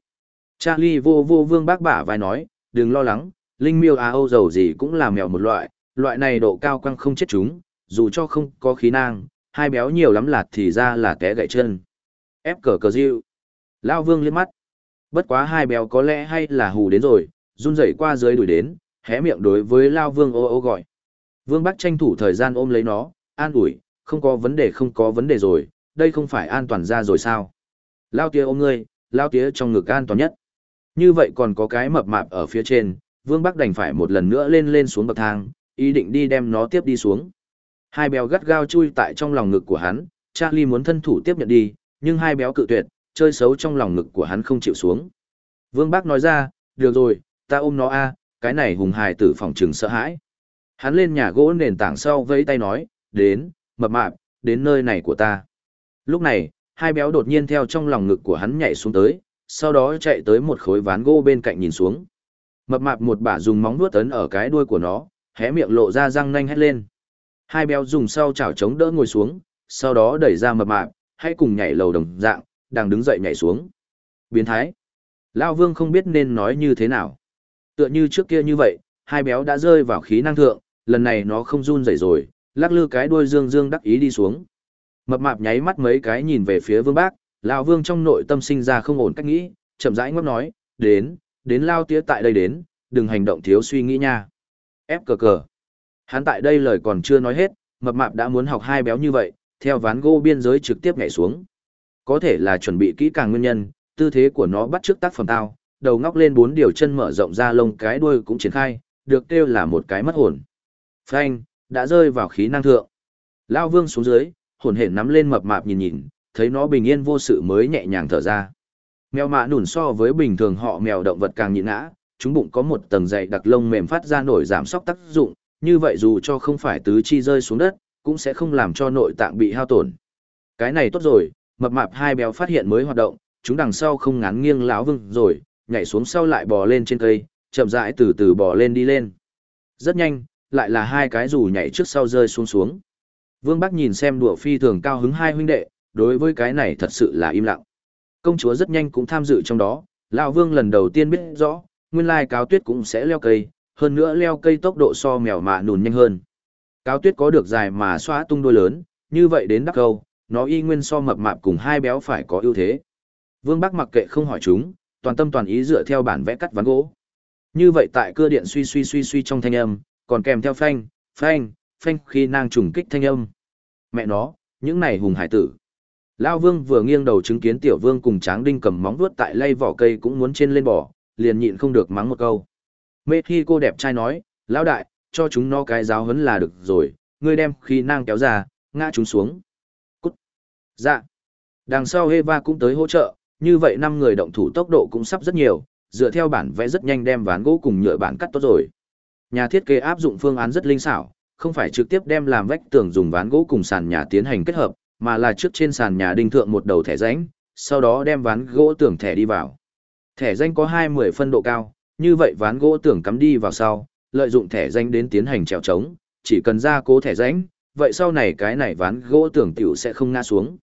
Charlie vô vô Vương bác bả vai nói, đừng lo lắng, linh miêu á âu dầu gì cũng là mèo một loại, loại này độ cao quăng không chết chúng, dù cho không có khí năng, hai béo nhiều lắm lạt thì ra là té gãy chân. Ép cờ cờ diệu. Lao vương liếc mắt. Bất quá hai béo có lẽ hay là hù đến rồi, run rẩy qua dưới đuổi đến, hé miệng đối với Lao vương ô ô gọi. Vương Bắc tranh thủ thời gian ôm lấy nó, an ủi, không có vấn đề không có vấn đề rồi, đây không phải an toàn ra rồi sao. Lao tía ôm ngươi, Lao tía trong ngực an toàn nhất. Như vậy còn có cái mập mạp ở phía trên, Vương Bắc đành phải một lần nữa lên lên xuống bậc thang, ý định đi đem nó tiếp đi xuống. Hai béo gắt gao chui tại trong lòng ngực của hắn, Charlie muốn thân thủ tiếp nhận đi, nhưng hai béo cự tuyệt, chơi xấu trong lòng ngực của hắn không chịu xuống. Vương Bác nói ra, được rồi, ta ôm nó a, cái này hùng hài tử phòng trừng sợ hãi. Hắn lên nhà gỗ nền tảng sau vẫy tay nói, đến, mập mạp, đến nơi này của ta. Lúc này, hai béo đột nhiên theo trong lòng ngực của hắn nhảy xuống tới, sau đó chạy tới một khối ván gỗ bên cạnh nhìn xuống. Mập mạp một bả dùng móng vuốt tấn ở cái đuôi của nó, hé miệng lộ ra răng nanh hét lên. Hai béo dùng sau chảo chống đỡ ngồi xuống, sau đó đẩy ra mập mạp, hãy cùng nhảy lầu đồng dạng, đang đứng dậy nhảy xuống. Biến thái. Lao vương không biết nên nói như thế nào. Tựa như trước kia như vậy, hai béo đã rơi vào khí năng thượng, lần này nó không run rẩy rồi, lắc lư cái đuôi dương dương đắc ý đi xuống. Mập mạp nháy mắt mấy cái nhìn về phía vương bác, Lao vương trong nội tâm sinh ra không ổn cách nghĩ, chậm rãi ngáp nói, đến, đến Lao tía tại đây đến, đừng hành động thiếu suy nghĩ nha. Ép cờ cờ. Hắn tại đây lời còn chưa nói hết, mập mạp đã muốn học hai béo như vậy, theo ván gỗ biên giới trực tiếp nhảy xuống. Có thể là chuẩn bị kỹ càng nguyên nhân, tư thế của nó bắt trước tác phẩm tao, đầu ngóc lên bốn điều chân mở rộng ra lông cái đuôi cũng triển khai, được kêu là một cái mất hồn. Phanh, đã rơi vào khí năng thượng. Lao vương xuống dưới, hồn hển nắm lên mập mạp nhìn nhìn, thấy nó bình yên vô sự mới nhẹ nhàng thở ra. Mèo mạ nủn so với bình thường họ mèo động vật càng nhịn ngã, chúng bụng có một tầng dày đặc lông mềm phát ra nổi giảm sóc tác dụng, như vậy dù cho không phải tứ chi rơi xuống đất, cũng sẽ không làm cho nội tạng bị hao tổn. Cái này tốt rồi, mập mạp hai béo phát hiện mới hoạt động, chúng đằng sau không ngán nghiêng lão vương rồi, nhảy xuống sau lại bò lên trên cây, chậm rãi từ từ bò lên đi lên. Rất nhanh, lại là hai cái dù nhảy trước sau rơi xuống xuống. Vương Bắc nhìn xem đùa phi thường cao hứng hai huynh đệ, đối với cái này thật sự là im lặng. Công chúa rất nhanh cũng tham dự trong đó, lão Vương lần đầu tiên biết rõ, nguyên lai cáo tuyết cũng sẽ leo cây, hơn nữa leo cây tốc độ so mèo mạ nùn nhanh hơn. Cáo tuyết có được dài mà xóa tung đôi lớn, như vậy đến đắc câu, nó y nguyên so mập mạp cùng hai béo phải có ưu thế. Vương Bắc mặc kệ không hỏi chúng, toàn tâm toàn ý dựa theo bản vẽ cắt ván gỗ. Như vậy tại cơ điện suy suy suy suy trong thanh âm, còn kèm theo phanh, phanh, phanh khi nang trùng kích thanh âm. Mẹ nó, những này hùng hải tử. Lao Vương vừa nghiêng đầu chứng kiến Tiểu Vương cùng Tráng Đinh cầm móng vuốt tại lay vỏ cây cũng muốn trên lên bò, liền nhịn không được mắng một câu. Mê khi cô đẹp trai nói, Lão đại, cho chúng nó cái giáo hấn là được rồi, ngươi đem khi nang kéo ra, ngã chúng xuống. Cút. Dạ. Đằng sau Eva cũng tới hỗ trợ, như vậy năm người động thủ tốc độ cũng sắp rất nhiều, dựa theo bản vẽ rất nhanh đem ván gỗ cùng nhựa bản cắt tốt rồi. Nhà thiết kế áp dụng phương án rất linh xảo, không phải trực tiếp đem làm vách tường dùng ván gỗ cùng sàn nhà tiến hành kết hợp, mà là trước trên sàn nhà đinh thượng một đầu thẻ rãnh, sau đó đem ván gỗ tường thẻ đi vào. Thẻ rãnh có 20 phân độ cao, như vậy ván gỗ tường cắm đi vào sau, lợi dụng thẻ rãnh đến tiến hành trèo trống, chỉ cần ra cố thẻ rãnh, vậy sau này cái này ván gỗ tường tiểu sẽ không ngã xuống.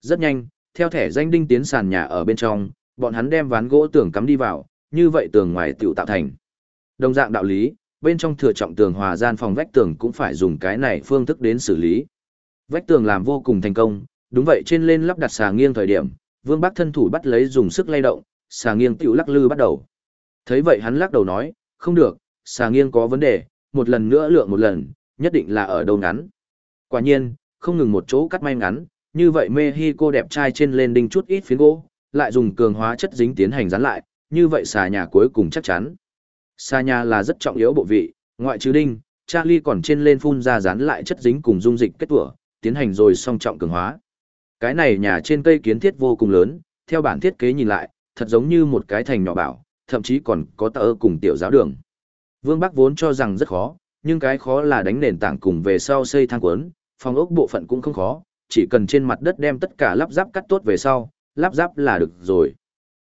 Rất nhanh, theo thẻ rãnh đinh tiến sàn nhà ở bên trong, bọn hắn đem ván gỗ tường cắm đi vào, như vậy tường ngoài tiểu tạo thành. Đồng dạng đạo lý, bên trong thừa trọng tường hòa gian phòng vách tường cũng phải dùng cái này phương thức đến xử lý. Vách tường làm vô cùng thành công, đúng vậy trên lên lắp đặt xà nghiêng thời điểm, Vương Bắc thân thủ bắt lấy dùng sức lay động, xà nghiêng tiểu lắc lư bắt đầu. Thấy vậy hắn lắc đầu nói, không được, xà nghiêng có vấn đề, một lần nữa lượng một lần, nhất định là ở đâu ngắn. Quả nhiên, không ngừng một chỗ cắt may ngắn, như vậy mê hi cô đẹp trai trên lên đinh chút ít phiến gỗ, lại dùng cường hóa chất dính tiến hành dán lại, như vậy xà nhà cuối cùng chắc chắn xa nhà là rất trọng yếu bộ vị, ngoại trừ đinh, Charlie còn trên lên phun ra dán lại chất dính cùng dung dịch kết tủa, tiến hành rồi song trọng cường hóa. Cái này nhà trên cây kiến thiết vô cùng lớn, theo bản thiết kế nhìn lại, thật giống như một cái thành nhỏ bảo, thậm chí còn có tờ cùng tiểu giáo đường. Vương Bắc vốn cho rằng rất khó, nhưng cái khó là đánh nền tảng cùng về sau xây thang cuốn, phòng ốc bộ phận cũng không khó, chỉ cần trên mặt đất đem tất cả lắp ráp cắt tốt về sau, lắp ráp là được rồi.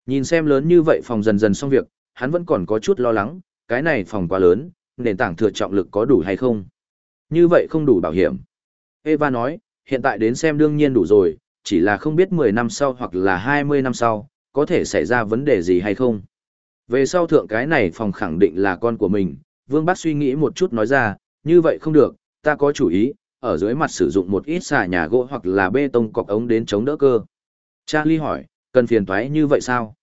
Nhìn xem lớn như vậy phòng dần dần xong việc, hắn vẫn còn có chút lo lắng, cái này phòng quá lớn, nền tảng thừa trọng lực có đủ hay không. Như vậy không đủ bảo hiểm. Eva nói, hiện tại đến xem đương nhiên đủ rồi, chỉ là không biết 10 năm sau hoặc là 20 năm sau, có thể xảy ra vấn đề gì hay không. Về sau thượng cái này phòng khẳng định là con của mình, Vương Bác suy nghĩ một chút nói ra, như vậy không được, ta có chủ ý, ở dưới mặt sử dụng một ít xà nhà gỗ hoặc là bê tông cọc ống đến chống đỡ cơ. Charlie hỏi, cần phiền toái như vậy sao?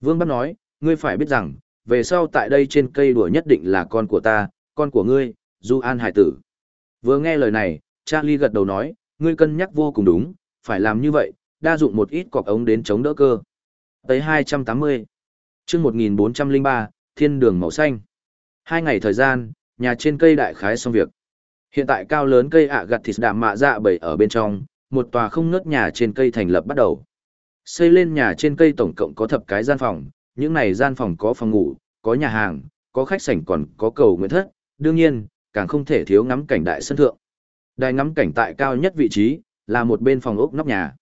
Vương Bác nói, ngươi phải biết rằng, về sau tại đây trên cây đùa nhất định là con của ta, con của ngươi, Du An Hải Tử. Vừa nghe lời này, Charlie gật đầu nói, ngươi cân nhắc vô cùng đúng, phải làm như vậy, đa dụng một ít cọc ống đến chống đỡ cơ. Tới 280. chương 1403, thiên đường màu xanh. Hai ngày thời gian, nhà trên cây đại khái xong việc. Hiện tại cao lớn cây ạ gặt thịt đạm mạ dạ bầy ở bên trong, một tòa không ngớt nhà trên cây thành lập bắt đầu. Xây lên nhà trên cây tổng cộng có thập cái gian phòng, những này gian phòng có phòng ngủ, có nhà hàng, có khách sảnh còn có cầu nguyện thất, đương nhiên, càng không thể thiếu ngắm cảnh đại sân thượng. Đài ngắm cảnh tại cao nhất vị trí, là một bên phòng ốc nóc nhà.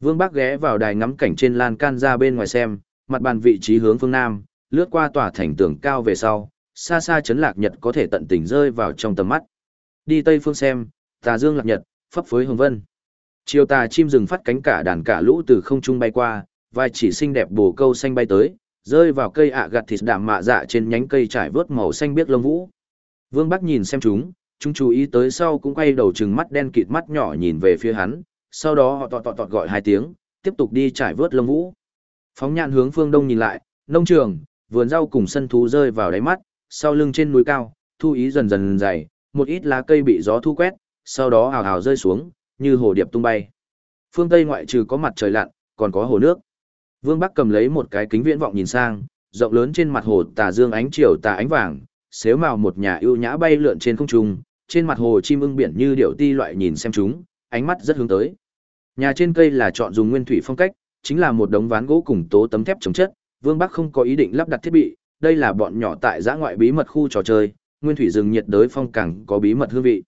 Vương Bác ghé vào đài ngắm cảnh trên lan can ra bên ngoài xem, mặt bàn vị trí hướng phương Nam, lướt qua tòa thành tường cao về sau, xa xa chấn lạc nhật có thể tận tình rơi vào trong tầm mắt. Đi Tây phương xem, tà dương lạc nhật, phấp phới hồng vân. Chiều tà chim rừng phát cánh cả đàn cả lũ từ không trung bay qua, vai chỉ xinh đẹp bồ câu xanh bay tới, rơi vào cây ạ gặt thịt đạm mạ dạ trên nhánh cây trải vớt màu xanh biếc lông vũ. Vương Bắc nhìn xem chúng, chúng chú ý tới sau cũng quay đầu trừng mắt đen kịt mắt nhỏ nhìn về phía hắn, sau đó họ tọt tọt tọt gọi hai tiếng, tiếp tục đi trải vớt lông vũ. Phóng nhạn hướng phương đông nhìn lại, nông trường, vườn rau cùng sân thú rơi vào đáy mắt, sau lưng trên núi cao, thu ý dần dần dày, một ít lá cây bị gió thu quét, sau đó hào hào rơi xuống, như hồ điệp tung bay. Phương Tây ngoại trừ có mặt trời lặn, còn có hồ nước. Vương Bắc cầm lấy một cái kính viễn vọng nhìn sang, rộng lớn trên mặt hồ tà dương ánh chiều tà ánh vàng, xếu màu một nhà ưu nhã bay lượn trên không trung, trên mặt hồ chim ưng biển như điệu ti loại nhìn xem chúng, ánh mắt rất hướng tới. Nhà trên cây là chọn dùng nguyên thủy phong cách, chính là một đống ván gỗ cùng tố tấm thép chống chất, Vương Bắc không có ý định lắp đặt thiết bị, đây là bọn nhỏ tại giã ngoại bí mật khu trò chơi, nguyên thủy rừng nhiệt đới phong cảnh có bí mật hương vị.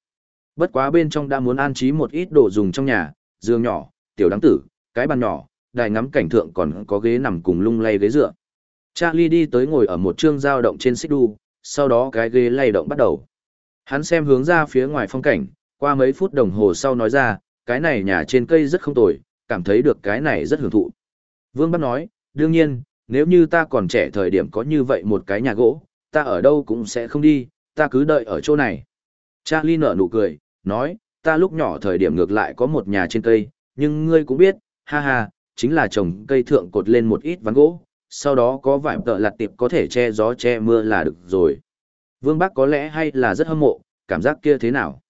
Bất quá bên trong đã muốn an trí một ít đồ dùng trong nhà, giường nhỏ, tiểu đáng tử, cái bàn nhỏ, đài ngắm cảnh thượng còn có ghế nằm cùng lung lay ghế dựa. Charlie đi tới ngồi ở một trương dao động trên xích đu, sau đó cái ghế lay động bắt đầu. Hắn xem hướng ra phía ngoài phong cảnh, qua mấy phút đồng hồ sau nói ra, cái này nhà trên cây rất không tồi, cảm thấy được cái này rất hưởng thụ. Vương Bắc nói, đương nhiên, nếu như ta còn trẻ thời điểm có như vậy một cái nhà gỗ, ta ở đâu cũng sẽ không đi, ta cứ đợi ở chỗ này. Charlie nở nụ cười, nói, ta lúc nhỏ thời điểm ngược lại có một nhà trên cây, nhưng ngươi cũng biết, ha ha, chính là trồng cây thượng cột lên một ít ván gỗ, sau đó có vải tợ lặt tiệp có thể che gió che mưa là được rồi. Vương Bắc có lẽ hay là rất hâm mộ, cảm giác kia thế nào?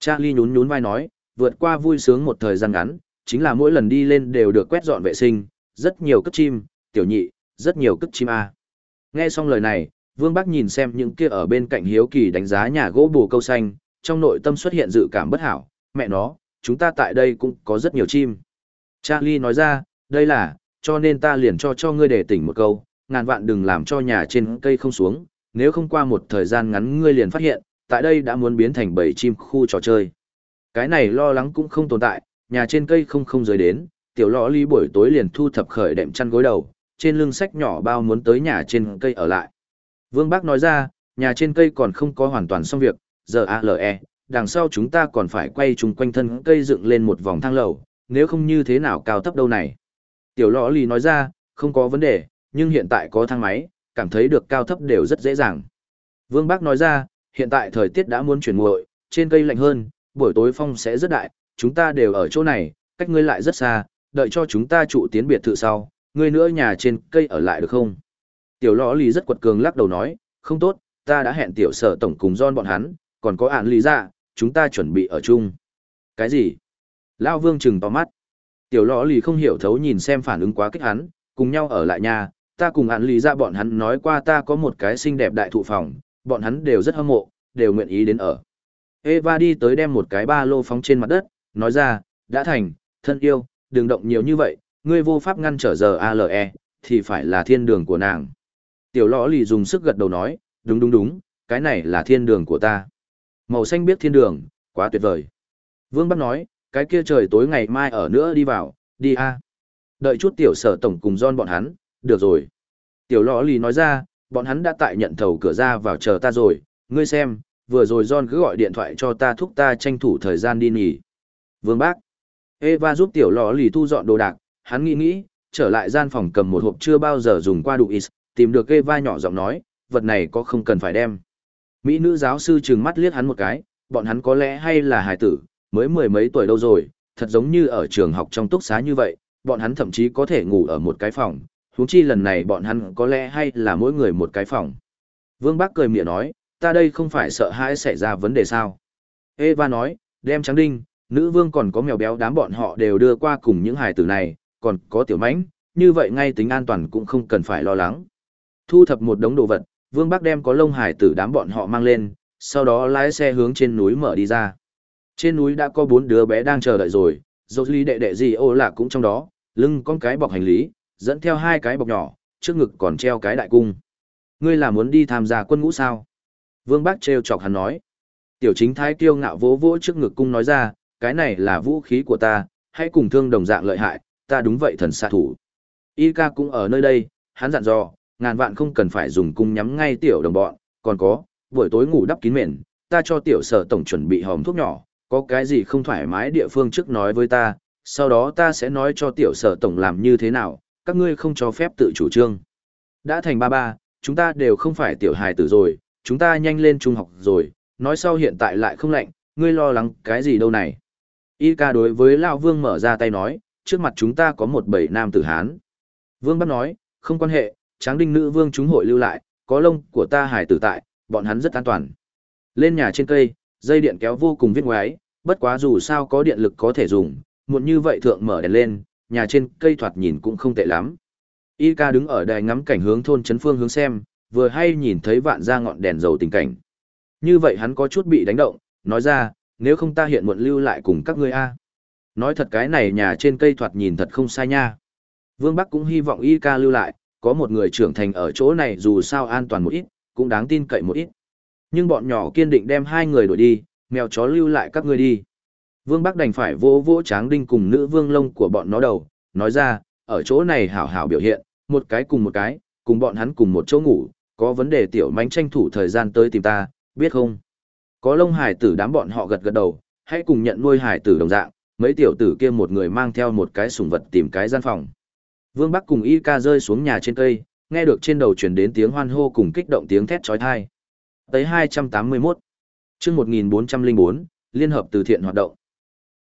Charlie nhún nhún vai nói, vượt qua vui sướng một thời gian ngắn, chính là mỗi lần đi lên đều được quét dọn vệ sinh, rất nhiều cất chim, tiểu nhị, rất nhiều cất chim A. Nghe xong lời này, Vương Bắc nhìn xem những kia ở bên cạnh hiếu kỳ đánh giá nhà gỗ bù câu xanh, trong nội tâm xuất hiện dự cảm bất hảo, mẹ nó, chúng ta tại đây cũng có rất nhiều chim. Charlie nói ra, đây là, cho nên ta liền cho cho ngươi để tỉnh một câu, ngàn vạn đừng làm cho nhà trên cây không xuống, nếu không qua một thời gian ngắn ngươi liền phát hiện, tại đây đã muốn biến thành bầy chim khu trò chơi. Cái này lo lắng cũng không tồn tại, nhà trên cây không không rời đến, tiểu lọ ly buổi tối liền thu thập khởi đệm chăn gối đầu, trên lưng sách nhỏ bao muốn tới nhà trên cây ở lại. Vương Bác nói ra, nhà trên cây còn không có hoàn toàn xong việc, giờ ALE, đằng sau chúng ta còn phải quay chung quanh thân cây dựng lên một vòng thang lầu, nếu không như thế nào cao thấp đâu này. Tiểu lọ lì nói ra, không có vấn đề, nhưng hiện tại có thang máy, cảm thấy được cao thấp đều rất dễ dàng. Vương Bác nói ra, hiện tại thời tiết đã muốn chuyển nguội, trên cây lạnh hơn, buổi tối phong sẽ rất đại, chúng ta đều ở chỗ này, cách ngươi lại rất xa, đợi cho chúng ta trụ tiến biệt thự sau, ngươi nữa nhà trên cây ở lại được không? Tiểu lọ lì rất quật cường lắc đầu nói, không tốt, ta đã hẹn tiểu sở tổng cùng John bọn hắn, còn có ản lý ra, dạ, chúng ta chuẩn bị ở chung. Cái gì? Lao vương chừng to mắt. Tiểu lọ lì không hiểu thấu nhìn xem phản ứng quá kích hắn, cùng nhau ở lại nhà, ta cùng hắn lý ra bọn hắn nói qua ta có một cái xinh đẹp đại thụ phòng, bọn hắn đều rất hâm mộ, đều nguyện ý đến ở. Eva đi tới đem một cái ba lô phóng trên mặt đất, nói ra, đã thành, thân yêu, đừng động nhiều như vậy, ngươi vô pháp ngăn trở giờ ALE, thì phải là thiên đường của nàng. Tiểu lõ lì dùng sức gật đầu nói, đúng đúng đúng, cái này là thiên đường của ta. Màu xanh biết thiên đường, quá tuyệt vời. Vương Bắc nói, cái kia trời tối ngày mai ở nữa đi vào, đi a. Đợi chút tiểu sở tổng cùng John bọn hắn, được rồi. Tiểu lõ lì nói ra, bọn hắn đã tại nhận thầu cửa ra vào chờ ta rồi, ngươi xem, vừa rồi John cứ gọi điện thoại cho ta thúc ta tranh thủ thời gian đi nghỉ. Vương Bác. Eva giúp tiểu lò lì thu dọn đồ đạc, hắn nghĩ nghĩ, trở lại gian phòng cầm một hộp chưa bao giờ dùng qua đủ is, tìm được Eva nhỏ giọng nói, vật này có không cần phải đem. Mỹ nữ giáo sư trừng mắt liếc hắn một cái, bọn hắn có lẽ hay là hài tử, mới mười mấy tuổi đâu rồi, thật giống như ở trường học trong túc xá như vậy, bọn hắn thậm chí có thể ngủ ở một cái phòng, huống chi lần này bọn hắn có lẽ hay là mỗi người một cái phòng. Vương Bác cười miệng nói, ta đây không phải sợ hãi xảy ra vấn đề sao. Eva nói, đem trắng đinh, nữ vương còn có mèo béo đám bọn họ đều đưa qua cùng những hài tử này, còn có tiểu mãnh, như vậy ngay tính an toàn cũng không cần phải lo lắng. Thu thập một đống đồ vật, vương Bắc đem có lông hài tử đám bọn họ mang lên, sau đó lái xe hướng trên núi mở đi ra. Trên núi đã có bốn đứa bé đang chờ đợi rồi, dốt ly đệ đệ gì ô là cũng trong đó, lưng con cái bọc hành lý, dẫn theo hai cái bọc nhỏ, trước ngực còn treo cái đại cung. Ngươi là muốn đi tham gia quân ngũ sao? Vương Bác trêu chọc hắn nói. Tiểu chính thái kiêu ngạo vỗ vỗ trước ngực cung nói ra, cái này là vũ khí của ta, hãy cùng thương đồng dạng lợi hại, ta đúng vậy thần xạ thủ. Y ca cũng ở nơi đây, hắn dặn dò, ngàn vạn không cần phải dùng cung nhắm ngay tiểu đồng bọn, còn có, buổi tối ngủ đắp kín mền, ta cho tiểu sở tổng chuẩn bị hòm thuốc nhỏ, có cái gì không thoải mái địa phương trước nói với ta, sau đó ta sẽ nói cho tiểu sở tổng làm như thế nào, các ngươi không cho phép tự chủ trương. Đã thành ba ba, chúng ta đều không phải tiểu hài tử rồi, chúng ta nhanh lên trung học rồi, nói sau hiện tại lại không lạnh, ngươi lo lắng cái gì đâu này. Y ca đối với Lão Vương mở ra tay nói, trước mặt chúng ta có một bảy nam tử Hán. Vương bắt nói, không quan hệ, tráng đinh nữ vương chúng hội lưu lại, có lông của ta hải tử tại, bọn hắn rất an toàn. Lên nhà trên cây, dây điện kéo vô cùng viết ngoái, bất quá dù sao có điện lực có thể dùng, muộn như vậy thượng mở đèn lên, nhà trên cây thoạt nhìn cũng không tệ lắm. Y ca đứng ở đài ngắm cảnh hướng thôn trấn phương hướng xem, vừa hay nhìn thấy vạn ra ngọn đèn dầu tình cảnh. Như vậy hắn có chút bị đánh động, nói ra, nếu không ta hiện muộn lưu lại cùng các ngươi a. Nói thật cái này nhà trên cây thoạt nhìn thật không sai nha. Vương Bắc cũng hy vọng y ca lưu lại, có một người trưởng thành ở chỗ này dù sao an toàn một ít, cũng đáng tin cậy một ít. Nhưng bọn nhỏ kiên định đem hai người đuổi đi, mèo chó lưu lại các ngươi đi. Vương Bắc đành phải vỗ vỗ tráng đinh cùng nữ vương lông của bọn nó đầu, nói ra, ở chỗ này hảo hảo biểu hiện, một cái cùng một cái, cùng bọn hắn cùng một chỗ ngủ, có vấn đề tiểu mánh tranh thủ thời gian tới tìm ta, biết không? Có lông hải tử đám bọn họ gật gật đầu, hãy cùng nhận nuôi hải tử đồng dạng, mấy tiểu tử kia một người mang theo một cái sủng vật tìm cái gian phòng. Vương Bắc cùng Y ca rơi xuống nhà trên cây, nghe được trên đầu truyền đến tiếng hoan hô cùng kích động tiếng thét trói thai. Tới 281, chương 1404, Liên hợp từ thiện hoạt động.